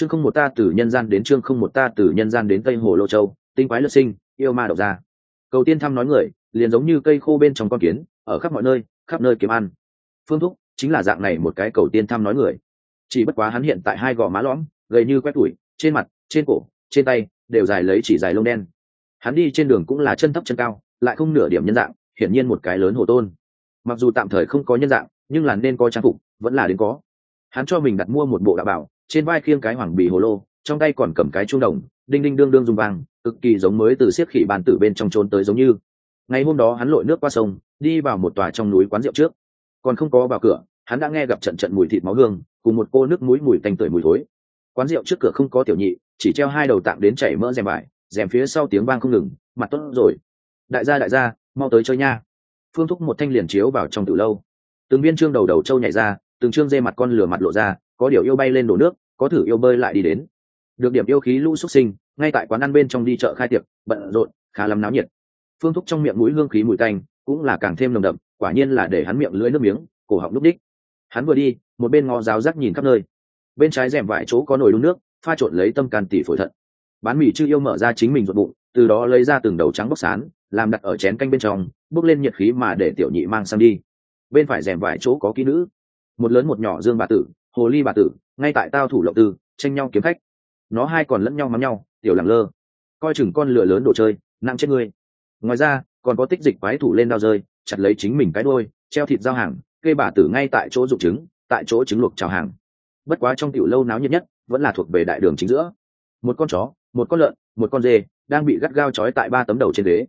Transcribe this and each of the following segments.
chương không một ta từ nhân gian đến chương không một ta từ nhân gian đến tây hồ lô châu, tinh quái lật sinh, yêu ma độc ra. Cầu tiên thăm nói người, liền giống như cây khô bên trong con kiến, ở khắp mọi nơi, khắp nơi kiếm ăn. Phương thúc chính là dạng này một cái cầu tiên thăm nói người. Chỉ bất quá hắn hiện tại hai gò má lõm, gầy như quét tủi, trên mặt, trên cổ, trên tay đều dài lấy chỉ dài lông đen. Hắn đi trên đường cũng là chân thấp chân cao, lại không nửa điểm nhân dạng, hiển nhiên một cái lớn hồ tôn. Mặc dù tạm thời không có nhân dạng, nhưng là nên có trang phục, vẫn là đến có. Hắn cho mình đặt mua một bộ đạo bảo trên vai khiêng cái hoàng bì hồ lô, trong tay còn cầm cái trung đồng, đinh đinh đương đương dùng vàng cực kỳ giống mới từ siết khỉ bàn tử bên trong trốn tới giống như. Ngày hôm đó hắn lội nước qua sông, đi vào một tòa trong núi quán rượu trước. Còn không có vào cửa, hắn đã nghe gặp trận trận mùi thịt máu hương, cùng một cô nước mũi mùi tanh tưởi mùi thối. Quán rượu trước cửa không có tiểu nhị, chỉ treo hai đầu tạm đến chảy mỡ rèm vải, rèm phía sau tiếng vang không ngừng, mặt tốt rồi. Đại gia đại gia, mau tới chơi nha. Phương thúc một thanh liền chiếu vào trong từ lâu. Từng viên trương đầu đầu trâu nhảy ra, từng trương dê mặt con lửa mặt lộ ra có điều yêu bay lên đổ nước, có thử yêu bơi lại đi đến. Được điểm yêu khí lũ xuất sinh, ngay tại quán ăn bên trong đi chợ khai tiệc, bận rộn, khá lắm náo nhiệt. Phương thúc trong miệng mũi hương khí mùi tanh, cũng là càng thêm nồng đậm, quả nhiên là để hắn miệng lưỡi nước miếng, cổ họng lúc đích. Hắn vừa đi, một bên ngó giáo rắc nhìn khắp nơi. Bên trái rèm vải chỗ có nồi đun nước, pha trộn lấy tâm can tỉ phổi thận. Bán mì chư yêu mở ra chính mình ruột bụng, từ đó lấy ra từng đầu trắng bóc sán, làm đặt ở chén canh bên trong bước lên nhiệt khí mà để tiểu nhị mang sang đi. Bên phải rèm vải chỗ có kỹ nữ, một lớn một nhỏ dương bà tử hồ ly bà tử, ngay tại tao thủ lộng tư, tranh nhau kiếm khách. Nó hai còn lẫn nhau mắm nhau, tiểu lẳng lơ. Coi chừng con lửa lớn đồ chơi, nặng chết ngươi. Ngoài ra, còn có tích dịch quái thủ lên đao rơi, chặt lấy chính mình cái đôi treo thịt giao hàng, kê bà tử ngay tại chỗ dụng trứng, tại chỗ trứng luộc chào hàng. Bất quá trong tiểu lâu náo nhiệt nhất, vẫn là thuộc về đại đường chính giữa. Một con chó, một con lợn, một con dê, đang bị gắt gao trói tại ba tấm đầu trên ghế.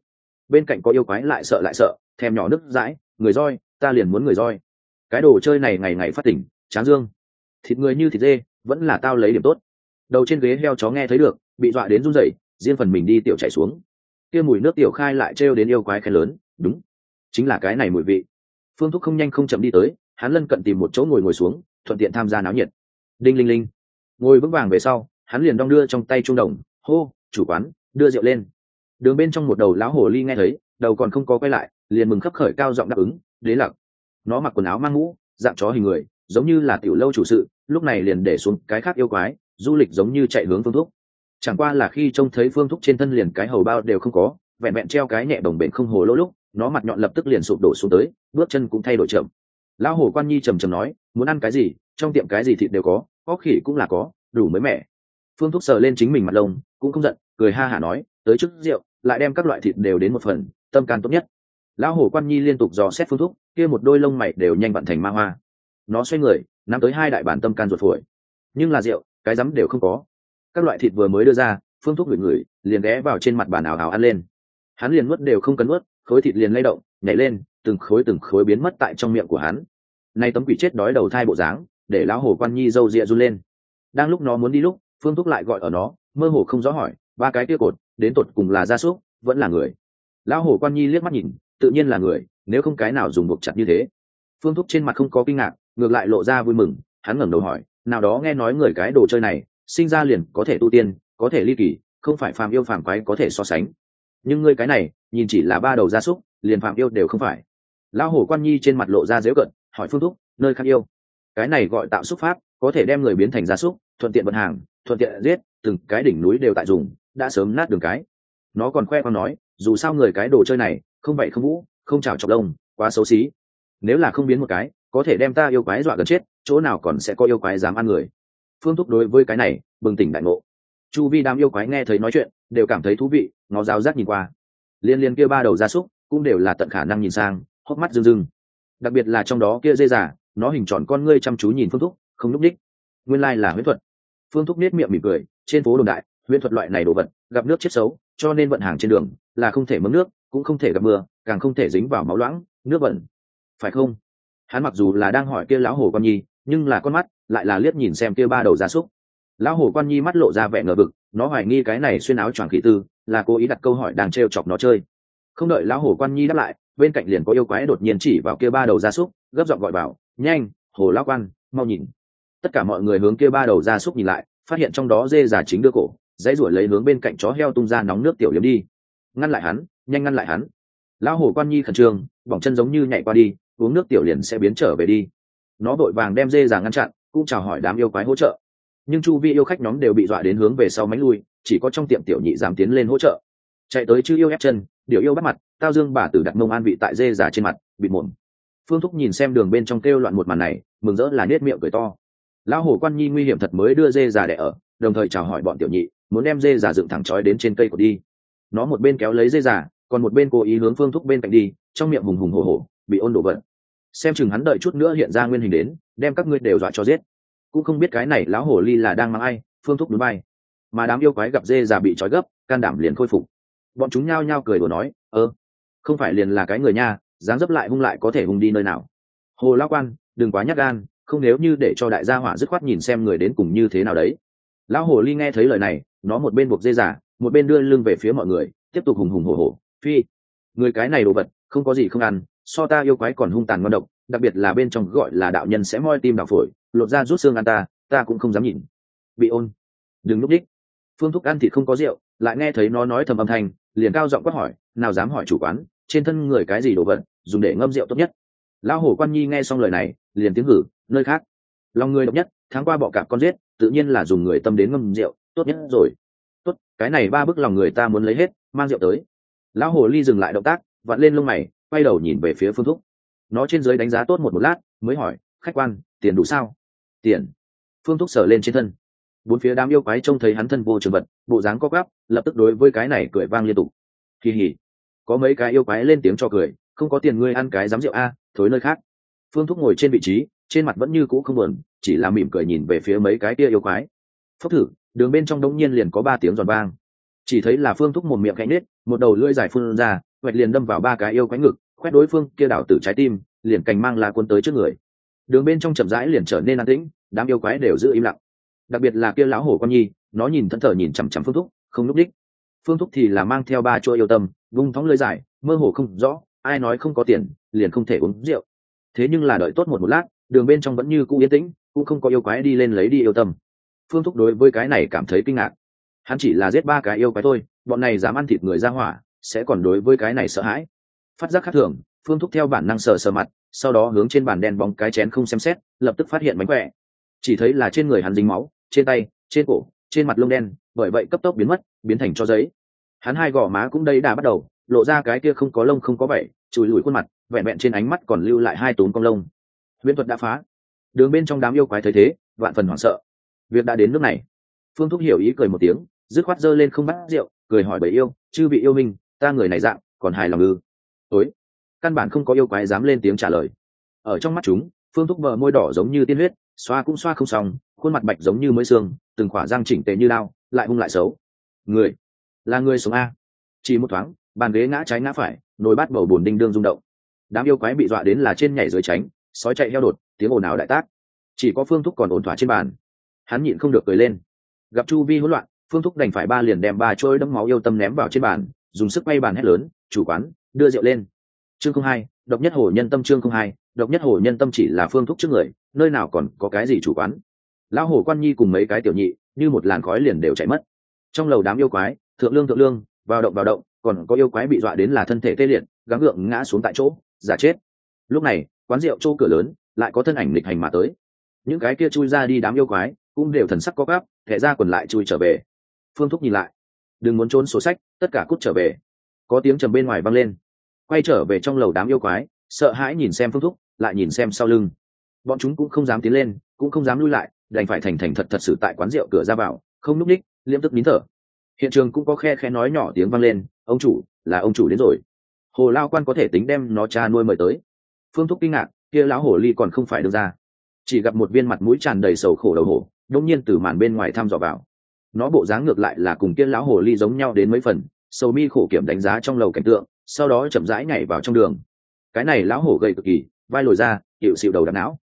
Bên cạnh có yêu quái lại sợ lại sợ, thèm nhỏ nước dãi người roi, ta liền muốn người roi. Cái đồ chơi này ngày ngày phát tỉnh tráng dương thịt người như thịt dê, vẫn là tao lấy điểm tốt. Đầu trên ghế heo chó nghe thấy được, bị dọa đến run rẩy, riêng phần mình đi tiểu chảy xuống. Kia mùi nước tiểu khai lại trêu đến yêu quái khen lớn, đúng, chính là cái này mùi vị. Phương thúc không nhanh không chậm đi tới, hắn lân cận tìm một chỗ ngồi ngồi xuống, thuận tiện tham gia náo nhiệt. Đinh linh linh. Ngồi vững vàng về sau, hắn liền đong đưa trong tay trung đồng, hô, chủ quán, đưa rượu lên. Đường bên trong một đầu lão hồ ly nghe thấy, đầu còn không có quay lại, liền mừng khấp khởi cao giọng đáp ứng, đế lặc. Nó mặc quần áo mang mũ, dạng chó hình người, giống như là tiểu lâu chủ sự lúc này liền để xuống cái khác yêu quái, du lịch giống như chạy hướng phương thúc. Chẳng qua là khi trông thấy phương thúc trên thân liền cái hầu bao đều không có, vẹn vẹn treo cái nhẹ đồng bền không hồ lỗ lúc, nó mặt nhọn lập tức liền sụp đổ xuống tới, bước chân cũng thay đổi chậm. Lão hồ quan nhi trầm trầm nói, muốn ăn cái gì, trong tiệm cái gì thịt đều có có khỉ cũng là có, đủ mới mẻ. Phương thúc sờ lên chính mình mặt lông, cũng không giận, cười ha hả nói, tới trước rượu, lại đem các loại thịt đều đến một phần, tâm can tốt nhất. Lão hổ quan nhi liên tục dò xét phương thúc, kia một đôi lông mày đều nhanh vận thành ma hoa nó xoay người, nắm tới hai đại bản tâm can ruột phổi. Nhưng là rượu, cái rắm đều không có. Các loại thịt vừa mới đưa ra, phương thuốc gửi ngửi liền ghé vào trên mặt bàn ảo ảo ăn lên. Hắn liền nuốt đều không cần nuốt, khối thịt liền lay động, nhảy lên, từng khối từng khối biến mất tại trong miệng của hắn. Nay tấm quỷ chết đói đầu thai bộ dáng, để lão hồ quan nhi râu rịa run lên. Đang lúc nó muốn đi lúc, phương thúc lại gọi ở nó, mơ hồ không rõ hỏi, ba cái kia cột, đến tột cùng là gia súc, vẫn là người? Lão hồ quan nhi liếc mắt nhìn, tự nhiên là người, nếu không cái nào dùng buộc chặt như thế? Phương thúc trên mặt không có kinh ngạc ngược lại lộ ra vui mừng, hắn ngẩng đầu hỏi, nào đó nghe nói người cái đồ chơi này, sinh ra liền có thể tu tiên, có thể ly kỳ, không phải phàm yêu phàm quái có thể so sánh. Nhưng ngươi cái này, nhìn chỉ là ba đầu gia súc, liền phàm yêu đều không phải. Lão hổ quan nhi trên mặt lộ ra dễu cận, hỏi phương thúc, nơi khác yêu? Cái này gọi tạo xúc pháp, có thể đem người biến thành gia súc, thuận tiện vận hàng, thuận tiện giết, từng cái đỉnh núi đều tại dùng, đã sớm nát đường cái. Nó còn khoe con nói, dù sao người cái đồ chơi này, không vậy không vũ, không chào chọc lông, quá xấu xí. Nếu là không biến một cái có thể đem ta yêu quái dọa gần chết, chỗ nào còn sẽ có yêu quái dám ăn người. Phương thúc đối với cái này, bừng tỉnh đại ngộ. Chu vi đám yêu quái nghe thấy nói chuyện, đều cảm thấy thú vị ngó giáo giác nhìn qua. Liên liên kia ba đầu gia súc, cũng đều là tận khả năng nhìn sang, hốc mắt rưng rưng. Đặc biệt là trong đó kia dê giả nó hình tròn con ngươi chăm chú nhìn phương thúc, không núp đích. Nguyên lai là huyễn thuật. Phương thúc nết miệng mỉm cười, trên phố đồn đại, huyễn thuật loại này đồ vật, gặp nước chết xấu, cho nên vận hàng trên đường, là không thể mấm nước, cũng không thể gặp mưa, càng không thể dính vào máu loãng, nước bẩn. Phải không? Hắn mặc dù là đang hỏi kia lão hồ con nhi, nhưng là con mắt lại là liếc nhìn xem kia ba đầu gia súc. Lão hồ quan nhi mắt lộ ra vẻ ngờ vực, nó hoài nghi cái này xuyên áo choàng khí tư, là cố ý đặt câu hỏi đang t chọc nó chơi. Không đợi lão hồ quan nhi đáp lại, bên cạnh liền có yêu quái đột nhiên chỉ vào kia ba đầu gia súc, gấp giọng gọi bảo, nhanh, hồ lão quan, mau nhìn. Tất cả mọi người hướng kia ba đầu gia súc nhìn lại, phát hiện trong đó dê giả chính đưa cổ, dãy ruổi lấy hướng bên cạnh chó heo tung ra nóng nước tiểu liếm đi. Ngăn lại hắn, nhanh ngăn lại hắn. Lão hồ quan nhi khẩn trương, bỏng chân giống như nhảy qua đi uống nước tiểu liền sẽ biến trở về đi. Nó vội vàng đem dê giả ngăn chặn, cũng chào hỏi đám yêu quái hỗ trợ. Nhưng chu vi yêu khách nhóm đều bị dọa đến hướng về sau mánh lui, chỉ có trong tiệm tiểu nhị dám tiến lên hỗ trợ. Chạy tới chư yêu ép chân, điều yêu bắt mặt, tao dương bà tử đặt mông an vị tại dê giả trên mặt, bị mồm. Phương thúc nhìn xem đường bên trong kêu loạn một màn này, mừng rỡ là nết miệng cười to. Lão hổ quan nhi nguy hiểm thật mới đưa dê già đẻ ở, đồng thời chào hỏi bọn tiểu nhị, muốn đem dê già dựng thẳng trói đến trên cây của đi. Nó một bên kéo lấy dê già, còn một bên cố ý hướng phương thúc bên cạnh đi, trong miệng hùng hùng hổ hổ, bị ôn đổ vận xem chừng hắn đợi chút nữa hiện ra nguyên hình đến, đem các ngươi đều dọa cho giết. Cũng không biết cái này lão hổ ly là đang mang ai, phương thúc núi bay. Mà đám yêu quái gặp dê già bị trói gấp, can đảm liền khôi phục. Bọn chúng nhao nhao cười đùa nói, ơ, không phải liền là cái người nha, dáng dấp lại hung lại có thể hung đi nơi nào. Hồ lão quan, đừng quá nhát gan, không nếu như để cho đại gia hỏa dứt khoát nhìn xem người đến cùng như thế nào đấy. Lão hồ ly nghe thấy lời này, nó một bên buộc dê giả một bên đưa lưng về phía mọi người, tiếp tục hùng hùng hổ hổ, phi, người cái này đồ vật, không có gì không ăn so ta yêu quái còn hung tàn ngon độc, đặc biệt là bên trong gọi là đạo nhân sẽ moi tim đào phổi, lột ra rút xương ăn ta ta cũng không dám nhìn. Bị ôn. Đừng núp đích. Phương thúc ăn thịt không có rượu, lại nghe thấy nó nói thầm âm thanh, liền cao giọng quát hỏi, nào dám hỏi chủ quán, trên thân người cái gì đồ vật, dùng để ngâm rượu tốt nhất? Lão hổ quan nhi nghe xong lời này, liền tiếng hử, nơi khác. Lòng người độc nhất, tháng qua bọ cạp con giết, tự nhiên là dùng người tâm đến ngâm rượu, tốt nhất rồi. Tốt, cái này ba bức lòng người ta muốn lấy hết, mang rượu tới. Lão hồ ly dừng lại động tác, vặn lên lông mày quay đầu nhìn về phía phương thúc. Nó trên dưới đánh giá tốt một một lát, mới hỏi, khách quan, tiền đủ sao? Tiền. Phương thúc sở lên trên thân. Bốn phía đám yêu quái trông thấy hắn thân vô trường vật, bộ dáng có gắp lập tức đối với cái này cười vang liên tục. Kỳ hỉ có mấy cái yêu quái lên tiếng cho cười, không có tiền ngươi ăn cái dám rượu a, thối nơi khác. Phương thúc ngồi trên vị trí, trên mặt vẫn như cũ không buồn, chỉ là mỉm cười nhìn về phía mấy cái kia yêu quái. Phốc thử, đường bên trong đống nhiên liền có ba tiếng giòn vang. Chỉ thấy là phương thúc một miệng cạnh nết, một đầu lưỡi dài phun ra vạch liền đâm vào ba cái yêu quái ngực, khoét đối phương kia đảo tử trái tim, liền cành mang la quân tới trước người. Đường bên trong chậm rãi liền trở nên an tĩnh, đám yêu quái đều giữ im lặng. Đặc biệt là kia lão hổ con nhi, nó nhìn thân thờ nhìn chằm chằm phương thúc, không lúc đích. Phương thúc thì là mang theo ba chỗ yêu tâm, vung thóng lưỡi dài, mơ hồ không rõ, ai nói không có tiền, liền không thể uống rượu. Thế nhưng là đợi tốt một một lát, đường bên trong vẫn như cũ yên tĩnh, cũng không có yêu quái đi lên lấy đi yêu tâm. Phương thúc đối với cái này cảm thấy kinh ngạc. Hắn chỉ là giết ba cái yêu quái thôi, bọn này dám ăn thịt người ra hỏa sẽ còn đối với cái này sợ hãi. Phát giác khác thường, phương thúc theo bản năng sờ sờ mặt, sau đó hướng trên bàn đen bóng cái chén không xem xét, lập tức phát hiện mánh khỏe. Chỉ thấy là trên người hắn dính máu, trên tay, trên cổ, trên mặt lông đen, bởi vậy cấp tốc biến mất, biến thành cho giấy. Hắn hai gò má cũng đây đã bắt đầu, lộ ra cái kia không có lông không có vẩy chùi lùi khuôn mặt, vẹn vẹn trên ánh mắt còn lưu lại hai túm cong lông. Huyễn thuật đã phá. Đường bên trong đám yêu quái thấy thế, vạn phần hoảng sợ. Việc đã đến nước này. Phương thúc hiểu ý cười một tiếng, dứt khoát giơ lên không bắt rượu, cười hỏi bởi yêu, chư bị yêu minh ta người này dạng, còn hài lòng ư? Tối. Căn bản không có yêu quái dám lên tiếng trả lời. Ở trong mắt chúng, phương thúc vợ môi đỏ giống như tiên huyết, xoa cũng xoa không xong, khuôn mặt bạch giống như mới xương, từng khỏa răng chỉnh tề như lao, lại hung lại xấu. Người, là người sống a. Chỉ một thoáng, bàn ghế ngã trái ngã phải, nồi bát bầu bùn đinh đương rung động. Đám yêu quái bị dọa đến là trên nhảy dưới tránh, sói chạy heo đột, tiếng ồn ào đại tác. Chỉ có phương thúc còn ổn thỏa trên bàn. Hắn nhịn không được cười lên. Gặp chu vi hỗn loạn, phương thúc đành phải ba liền đem ba trôi đấm máu yêu tâm ném vào trên bàn dùng sức bay bàn hét lớn, chủ quán, đưa rượu lên. Chương không hai, độc nhất hồ nhân tâm chương không hai, độc nhất hồ nhân tâm chỉ là phương thúc trước người, nơi nào còn có cái gì chủ quán. Lão hồ quan nhi cùng mấy cái tiểu nhị, như một làn khói liền đều chạy mất. Trong lầu đám yêu quái, thượng lương thượng lương, vào động vào động, còn có yêu quái bị dọa đến là thân thể tê liệt, gắng gượng ngã xuống tại chỗ, giả chết. Lúc này, quán rượu chỗ cửa lớn, lại có thân ảnh lịch hành mà tới. Những cái kia chui ra đi đám yêu quái, cũng đều thần sắc có gáp thẻ ra quần lại chui trở về. Phương thúc nhìn lại đừng muốn trốn sổ sách, tất cả cút trở về. Có tiếng trầm bên ngoài vang lên. Quay trở về trong lầu đám yêu quái, sợ hãi nhìn xem phương thúc, lại nhìn xem sau lưng. Bọn chúng cũng không dám tiến lên, cũng không dám lui lại, đành phải thành thành thật thật sự tại quán rượu cửa ra vào, không núp ních liêm tức nín thở. Hiện trường cũng có khe khe nói nhỏ tiếng vang lên, ông chủ, là ông chủ đến rồi. Hồ lao quan có thể tính đem nó cha nuôi mời tới. Phương thúc kinh ngạc, kia lão hồ ly còn không phải được ra. Chỉ gặp một viên mặt mũi tràn đầy sầu khổ đầu hổ đông nhiên từ màn bên ngoài thăm dò vào nó bộ dáng ngược lại là cùng kia lão hồ ly giống nhau đến mấy phần, sầu mi khổ kiểm đánh giá trong lầu cảnh tượng, sau đó chậm rãi nhảy vào trong đường. Cái này lão hổ gầy cực kỳ, vai lồi ra, hiệu xịu đầu đạn não.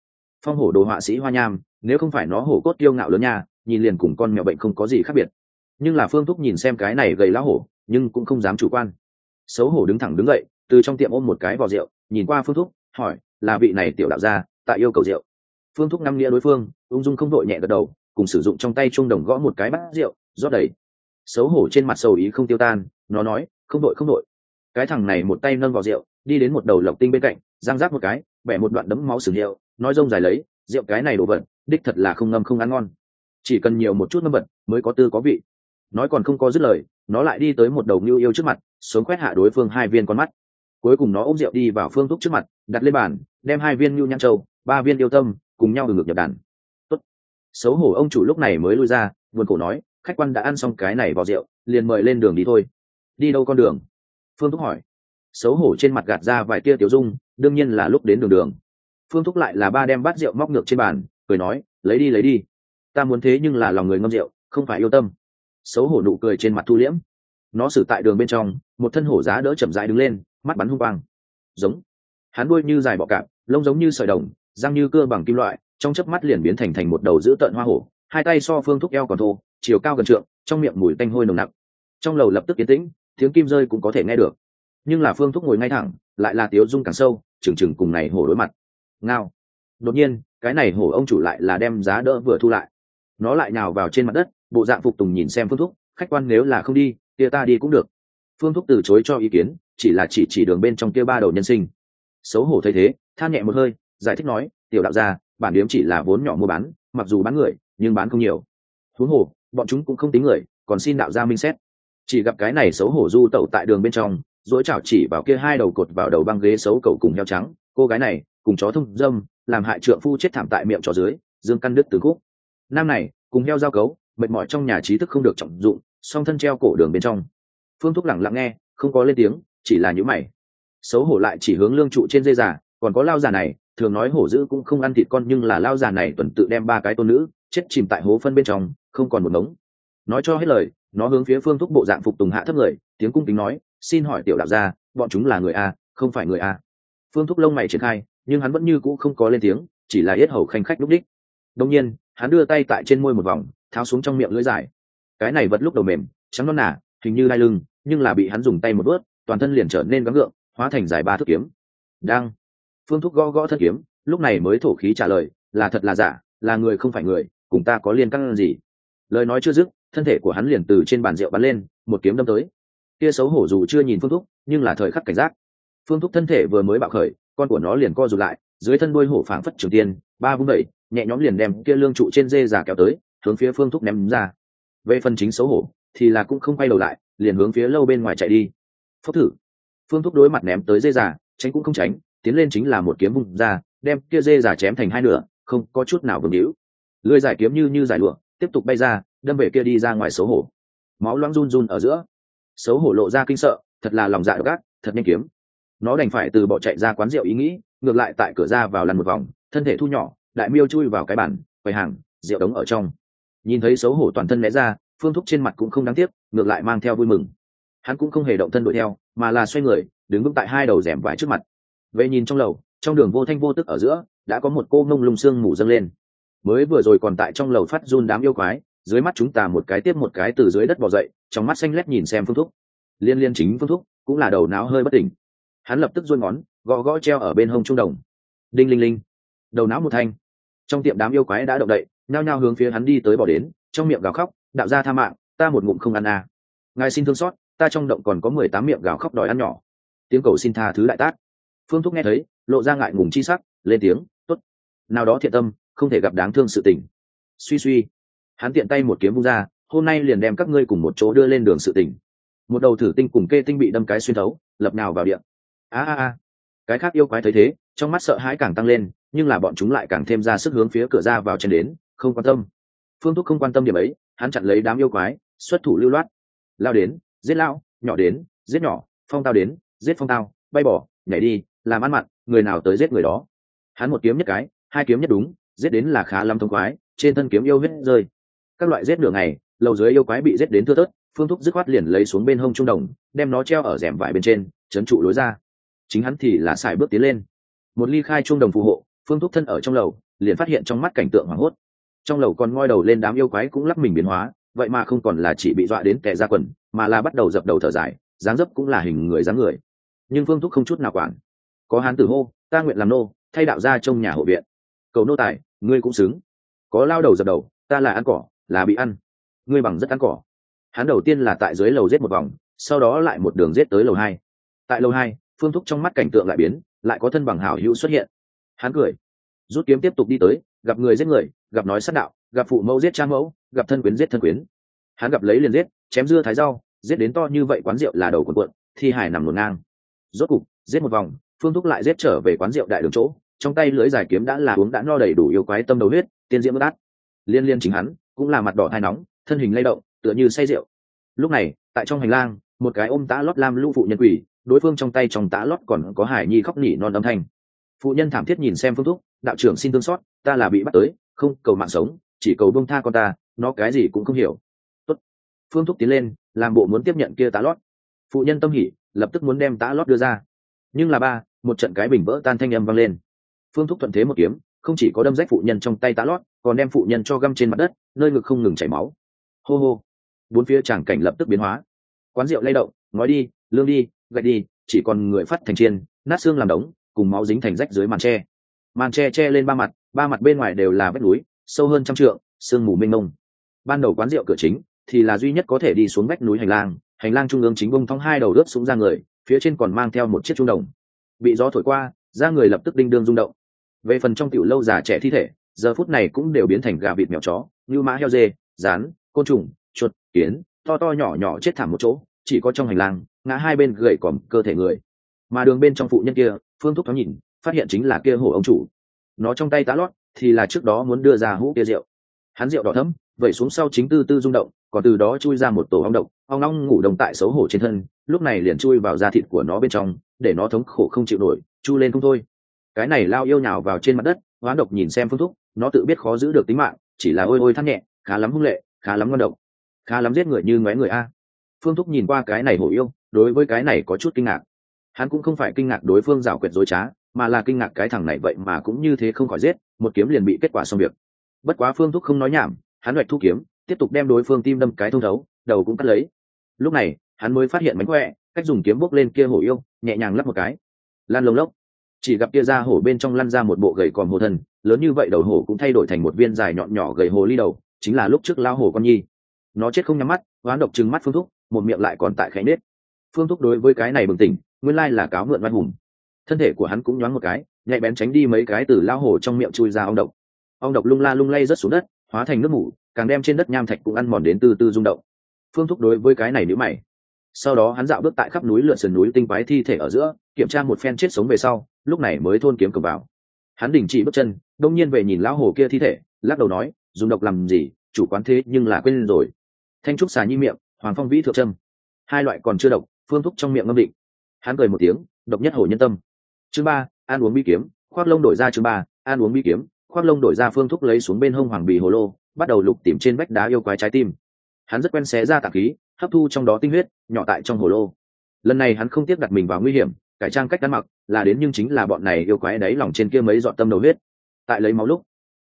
Phong hổ đồ họa sĩ hoa nham, nếu không phải nó hổ cốt tiêu ngạo lớn nha, nhìn liền cùng con mèo bệnh không có gì khác biệt. Nhưng là phương thúc nhìn xem cái này gầy lão hổ, nhưng cũng không dám chủ quan. Xấu hổ đứng thẳng đứng dậy, từ trong tiệm ôm một cái vò rượu, nhìn qua phương thúc, hỏi, là vị này tiểu đạo gia, tại yêu cầu rượu? Phương thúc năm nghĩa đối phương, ung dung không đội nhẹ gật đầu cùng sử dụng trong tay trung đồng gõ một cái bát rượu, rót đầy. Xấu hổ trên mặt sầu ý không tiêu tan, nó nói, không đội không đội. Cái thằng này một tay nâng vào rượu, đi đến một đầu lộc tinh bên cạnh giang rác một cái, bẻ một đoạn đấm máu sử rượu nói rông dài lấy, rượu cái này đồ vật, đích thật là không ngâm không ăn ngon. Chỉ cần nhiều một chút ngâm vật mới có tư có vị. Nói còn không có dứt lời, nó lại đi tới một đầu ngưu yêu trước mặt, xuống quét hạ đối phương hai viên con mắt. Cuối cùng nó ôm rượu đi vào phương thúc trước mặt, đặt lên bàn, đem hai viên ngưu nhăn trâu ba viên yêu tâm, cùng nhau từ ngược nhập đàn xấu hổ, ông chủ lúc này mới lui ra, buồn cổ nói, khách quan đã ăn xong cái này vào rượu, liền mời lên đường đi thôi. Đi đâu con đường? Phương thúc hỏi. Xấu hổ trên mặt gạt ra vài tia tiểu dung, đương nhiên là lúc đến đường đường. Phương thúc lại là ba đem bát rượu móc ngược trên bàn, cười nói, lấy đi lấy đi. Ta muốn thế nhưng là lòng người ngâm rượu, không phải yêu tâm. Xấu hổ nụ cười trên mặt thu liễm. Nó xử tại đường bên trong, một thân hổ giá đỡ chậm rãi đứng lên, mắt bắn hung quang. Giống. Hắn đuôi như dài bọ cạp, lông giống như sợi đồng răng như cưa bằng kim loại, trong chớp mắt liền biến thành thành một đầu dữ tợn hoa hổ, hai tay so phương thúc eo còn thô, chiều cao gần trượng, trong miệng mùi tanh hôi nồng nặc. Trong lầu lập tức yên tĩnh, tiếng kim rơi cũng có thể nghe được. Nhưng là phương thúc ngồi ngay thẳng, lại là tiếu dung càng sâu trừng trừng cùng này hổ đối mặt. Ngao. Đột nhiên, cái này hổ ông chủ lại là đem giá đỡ vừa thu lại. Nó lại nhào vào trên mặt đất, bộ dạng phục tùng nhìn xem phương thúc, khách quan nếu là không đi, kia ta đi cũng được. Phương thúc từ chối cho ý kiến, chỉ là chỉ chỉ đường bên trong kia ba đầu nhân sinh. Xấu hổ thay thế, than nhẹ một hơi giải thích nói tiểu đạo gia bản điếm chỉ là vốn nhỏ mua bán mặc dù bán người nhưng bán không nhiều. Huống hồ bọn chúng cũng không tính người còn xin đạo gia minh xét. Chỉ gặp cái này xấu hổ du tẩu tại đường bên trong dỗi chảo chỉ vào kia hai đầu cột vào đầu băng ghế xấu cầu cùng heo trắng cô gái này cùng chó thông dâm làm hại trượng phu chết thảm tại miệng trò dưới dương căn đứt từ khúc. Nam này cùng heo giao cấu mệt mỏi trong nhà trí thức không được trọng dụng song thân treo cổ đường bên trong. Phương thúc lẳng lặng nghe không có lên tiếng chỉ là nhữ mày. Xấu hổ lại chỉ hướng lương trụ trên dây giả, còn có lao giả này thường nói hổ dữ cũng không ăn thịt con nhưng là lao già này tuần tự đem ba cái tôn nữ chết chìm tại hố phân bên trong, không còn một mống. Nói cho hết lời, nó hướng phía phương thúc bộ dạng phục tùng hạ thấp người, tiếng cung kính nói, xin hỏi tiểu đạo gia, bọn chúng là người a, không phải người a. Phương thúc lông mày triển khai, nhưng hắn vẫn như cũ không có lên tiếng, chỉ là yết hầu khanh khách lúc đích. Đông nhiên, hắn đưa tay tại trên môi một vòng, tháo xuống trong miệng lưỡi dài. Cái này vật lúc đầu mềm, trắng non nả hình như đai lưng, nhưng là bị hắn dùng tay một vớt, toàn thân liền trở nên gắng gượng, hóa thành dài ba thước kiếm. Đang phương thúc gõ gõ thân kiếm, lúc này mới thổ khí trả lời, là thật là giả, là người không phải người, cùng ta có liên căn gì? Lời nói chưa dứt, thân thể của hắn liền từ trên bàn rượu bắn lên, một kiếm đâm tới. Kia xấu hổ dù chưa nhìn phương thúc, nhưng là thời khắc cảnh giác. Phương thúc thân thể vừa mới bạo khởi, con của nó liền co rụt lại, dưới thân đuôi hổ phảng phất trường tiên, ba vung đẩy, nhẹ nhõm liền đem kia lương trụ trên dê giả kéo tới, hướng phía phương thúc ném ra. Về phần chính xấu hổ, thì là cũng không quay đầu lại, liền hướng phía lâu bên ngoài chạy đi. Phúc thử. Phương thúc đối mặt ném tới dê giả tránh cũng không tránh tiến lên chính là một kiếm bung ra, đem kia dê giả chém thành hai nửa, không có chút nào vương hữu lưỡi giải kiếm như như giải lụa, tiếp tục bay ra, đâm về kia đi ra ngoài xấu hổ. Máu loãng run run ở giữa. Xấu hổ lộ ra kinh sợ, thật là lòng dạ gác thật nhanh kiếm. Nó đành phải từ bỏ chạy ra quán rượu ý nghĩ, ngược lại tại cửa ra vào lăn một vòng, thân thể thu nhỏ, đại miêu chui vào cái bàn, quầy hàng, rượu đống ở trong. Nhìn thấy xấu hổ toàn thân né ra, phương thúc trên mặt cũng không đáng tiếc, ngược lại mang theo vui mừng. Hắn cũng không hề động thân đuổi theo, mà là xoay người, đứng vững tại hai đầu rèm vải trước mặt vậy nhìn trong lầu, trong đường vô thanh vô tức ở giữa, đã có một cô ngông lung sương mù dâng lên. Mới vừa rồi còn tại trong lầu phát run đám yêu quái, dưới mắt chúng ta một cái tiếp một cái từ dưới đất bò dậy, trong mắt xanh lét nhìn xem phương thúc. Liên liên chính phương thúc, cũng là đầu não hơi bất tỉnh. Hắn lập tức dôi ngón, gõ gõ treo ở bên hông trung đồng. Đinh linh linh. Đầu não một thanh. Trong tiệm đám yêu quái đã động đậy, nhao nhao hướng phía hắn đi tới bỏ đến, trong miệng gào khóc, đạo ra tha mạng, ta một ngụm không ăn à. ngài xin thương xót, ta trong động còn có mười tám miệng gào khóc đòi ăn nhỏ. Tiếng cầu xin tha thứ đại tác phương thúc nghe thấy, lộ ra ngại ngùng chi sắc, lên tiếng t ố t nào đó thiện tâm, không thể gặp đáng thương sự tình. Suy suy. Hắn tiện tay một kiếm vung ra, hôm nay liền đem các ngươi cùng một chỗ đưa lên đường sự tình. Một đầu thử tinh cùng kê tinh bị đâm cái xuyên thấu, lập nào vào điện a a a. Cái khác yêu quái thấy thế, trong mắt sợ hãi càng tăng lên, nhưng là bọn chúng lại càng thêm ra sức hướng phía cửa ra vào chen đến, không quan tâm. Phương thúc không quan tâm điểm ấy, hắn chặn lấy đám yêu quái, xuất thủ lưu loát. Lao đến, giết lao nhỏ đến, giết nhỏ, phong tao đến, giết phong tao, bay bỏ, nhảy đi làm ăn mặn, người nào tới giết người đó. Hắn một kiếm nhất cái, hai kiếm nhất đúng, giết đến là khá lắm thông khoái, trên thân kiếm yêu huyết rơi. Các loại giết nửa ngày, lầu dưới yêu quái bị giết đến thưa tớt phương thúc dứt khoát liền lấy xuống bên hông trung đồng, đem nó treo ở rèm vải bên trên, trấn trụ lối ra. Chính hắn thì là xài bước tiến lên. Một ly khai trung đồng phù hộ, phương thúc thân ở trong lầu, liền phát hiện trong mắt cảnh tượng hoảng hốt. Trong lầu còn ngoi đầu lên đám yêu quái cũng lắp mình biến hóa, vậy mà không còn là chỉ bị dọa đến kẻ ra quần, mà là bắt đầu dập đầu thở dài, dáng dấp cũng là hình người dáng người. Nhưng phương thúc không chút nào quản có hán tử hô, ta nguyện làm nô, thay đạo ra trong nhà hộ viện. Cầu nô tài, ngươi cũng xứng. Có lao đầu dập đầu, ta là ăn cỏ, là bị ăn. Ngươi bằng rất ăn cỏ. Hắn đầu tiên là tại dưới lầu giết một vòng, sau đó lại một đường giết tới lầu hai. Tại lầu hai, phương thúc trong mắt cảnh tượng lại biến, lại có thân bằng hảo hữu xuất hiện. Hắn cười. Rút kiếm tiếp tục đi tới, gặp người giết người, gặp nói sát đạo, gặp phụ mẫu giết cha mẫu, gặp thân quyến giết thân quyến. Hắn gặp lấy liền giết, chém dưa thái rau, giết đến to như vậy quán rượu là đầu quần quận thi hải nằm ngổn ngang. Rốt cục, giết một vòng phương thúc lại giết trở về quán rượu đại đường chỗ, trong tay lưới giải kiếm đã là uống đã no đầy đủ yêu quái tâm đầu huyết, tiên diễm bất át. Liên liên chính hắn, cũng là mặt đỏ thai nóng, thân hình lay động, tựa như say rượu. Lúc này, tại trong hành lang, một cái ôm tã lót lam lũ phụ nhân quỷ đối phương trong tay trong tã lót còn có hải nhi khóc nỉ non âm thanh. Phụ nhân thảm thiết nhìn xem phương thúc, đạo trưởng xin thương xót, ta là bị bắt tới, không cầu mạng sống, chỉ cầu bông tha con ta, nó cái gì cũng không hiểu. Tốt. phương thúc tiến lên, làm bộ muốn tiếp nhận kia tá lót. Phụ nhân tâm hỉ, lập tức muốn đem tá lót đưa ra. Nhưng là ba một trận cái bình vỡ tan thanh âm vang lên. Phương thúc thuận thế một kiếm, không chỉ có đâm rách phụ nhân trong tay tá lót, còn đem phụ nhân cho găm trên mặt đất, nơi ngực không ngừng chảy máu. Hô hô. Bốn phía tràng cảnh lập tức biến hóa. Quán rượu lay động, nói đi, lương đi, gạch đi, chỉ còn người phát thành chiên, nát xương làm đống, cùng máu dính thành rách dưới màn tre. Màn tre che lên ba mặt ba mặt bên ngoài đều là vách núi, sâu hơn trăm trượng, sương mù mênh mông. Ban đầu quán rượu cửa chính thì là duy nhất có thể đi xuống vách núi hành lang hành lang trung ương chính bông thong hai đầu rớt xuống ra người, phía trên còn mang theo một chiếc trung đồng bị gió thổi qua, da người lập tức đinh đương rung động. Về phần trong tiểu lâu già trẻ thi thể, giờ phút này cũng đều biến thành gà vịt mèo chó, như mã heo dê, rán, côn trùng, chuột, kiến, to to nhỏ nhỏ chết thảm một chỗ, chỉ có trong hành lang, ngã hai bên gậy còm cơ thể người. Mà đường bên trong phụ nhân kia, phương thúc thoáng nhìn, phát hiện chính là kia hổ ông chủ. Nó trong tay tá lót, thì là trước đó muốn đưa ra hũ kia rượu. Hắn rượu đỏ thấm vậy xuống sau chính tư tư rung động, còn từ đó chui ra một tổ ong động ong long ngủ đồng tại xấu hổ trên thân, lúc này liền chui vào da thịt của nó bên trong, để nó thống khổ không chịu nổi, chu lên không thôi. Cái này lao yêu nhào vào trên mặt đất, hoán độc nhìn xem phương thúc nó tự biết khó giữ được tính mạng, chỉ là ôi ôi thắt nhẹ, khá lắm hung lệ, khá lắm ngon độc, khá lắm giết người như ngoé người a. Phương thúc nhìn qua cái này hổ yêu, đối với cái này có chút kinh ngạc. Hắn cũng không phải kinh ngạc đối phương rào quyệt dối trá, mà là kinh ngạc cái thằng này vậy mà cũng như thế không khỏi giết, một kiếm liền bị kết quả xong việc. Bất quá phương thúc không nói nhảm hắn hoạch thu kiếm, tiếp tục đem đối phương tim đâm cái thông thấu, đầu cũng cắt lấy. Lúc này, hắn mới phát hiện mánh khỏe, cách dùng kiếm bốc lên kia hổ yêu, nhẹ nhàng lắp một cái. Lan lông lốc. Chỉ gặp kia ra hổ bên trong lăn ra một bộ gầy còm hồ thân lớn như vậy đầu hổ cũng thay đổi thành một viên dài nhọn nhỏ gầy hồ ly đầu, chính là lúc trước lao hổ con nhi. Nó chết không nhắm mắt, hoán độc trừng mắt phương thúc, một miệng lại còn tại khẽ nết. Phương thúc đối với cái này bừng tỉnh, nguyên lai là cáo mượn văn hùng. Thân thể của hắn cũng nhoáng một cái, nhạy bén tránh đi mấy cái từ lao hổ trong miệng chui ra ong độc. Ong độc lung la lung lay rớt xuống đất, hóa thành nước mủ càng đem trên đất nham thạch cũng ăn mòn đến từ từ rung động. Phương thúc đối với cái này nhữ mày. Sau đó hắn dạo bước tại khắp núi lượn sườn núi tinh quái thi thể ở giữa, kiểm tra một phen chết sống về sau, lúc này mới thôn kiếm cầm vào. Hắn đình chỉ bước chân, đông nhiên về nhìn lão hồ kia thi thể, lắc đầu nói, dùng độc làm gì, chủ quán thế nhưng là quên rồi. Thanh trúc xà nhi miệng, hoàng phong vĩ thượng trâm. Hai loại còn chưa độc, phương thúc trong miệng ngâm định. Hắn cười một tiếng, độc nhất hổ nhân tâm. Chương ba, ăn uống bi kiếm, khoác lông đổi ra chương ba, ăn uống bi kiếm, khoác lông đổi ra phương thúc lấy xuống bên hông hoàng bì hồ lô bắt đầu lục tìm trên vách đá yêu quái trái tim. Hắn rất quen xé ra tạp khí, hấp thu trong đó tinh huyết, nhỏ tại trong hồ lô. Lần này hắn không tiếc đặt mình vào nguy hiểm, cải trang cách ăn mặc, là đến nhưng chính là bọn này yêu quái đáy lòng trên kia mấy dọn tâm đầu huyết. Tại lấy máu lúc,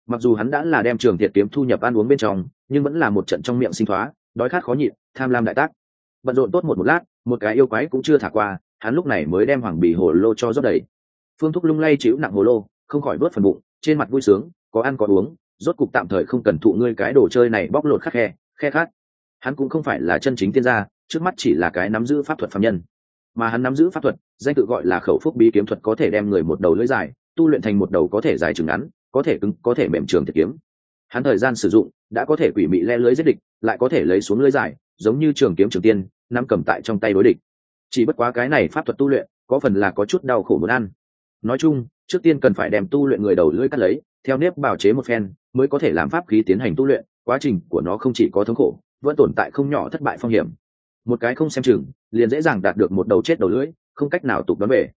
mặc dù hắn đã là đem trường thiệt kiếm thu nhập ăn uống bên trong, nhưng vẫn là một trận trong miệng sinh thoá, đói khát khó nhịn, tham lam đại tác. Bận rộn tốt một một lát, một cái yêu quái cũng chưa thả qua, hắn lúc này mới đem hoàng bì hồ lô cho rót đầy. Phương thúc lung lay chịu nặng hồ lô, không khỏi vớt phần bụng, trên mặt vui sướng, có ăn có uống rốt cục tạm thời không cần thụ ngươi cái đồ chơi này bóc lột khắc khe khe khát hắn cũng không phải là chân chính tiên gia, trước mắt chỉ là cái nắm giữ pháp thuật phạm nhân. Mà hắn nắm giữ pháp thuật, danh tự gọi là khẩu phúc bí kiếm thuật có thể đem người một đầu lưỡi dài, tu luyện thành một đầu có thể dài chừng ngắn, có thể cứng, có thể mềm trường thiệt kiếm. Hắn thời gian sử dụng đã có thể quỷ mị le lưới giết địch, lại có thể lấy xuống lưới dài, giống như trường kiếm trường tiên, nắm cầm tại trong tay đối địch. Chỉ bất quá cái này pháp thuật tu luyện, có phần là có chút đau khổ muốn ăn. Nói chung, trước tiên cần phải đem tu luyện người đầu lưỡi cắt lấy theo nếp bào chế một phen, mới có thể làm pháp khí tiến hành tu luyện, quá trình của nó không chỉ có thống khổ, vẫn tồn tại không nhỏ thất bại phong hiểm. Một cái không xem chừng, liền dễ dàng đạt được một đầu chết đầu lưỡi, không cách nào tục đón về.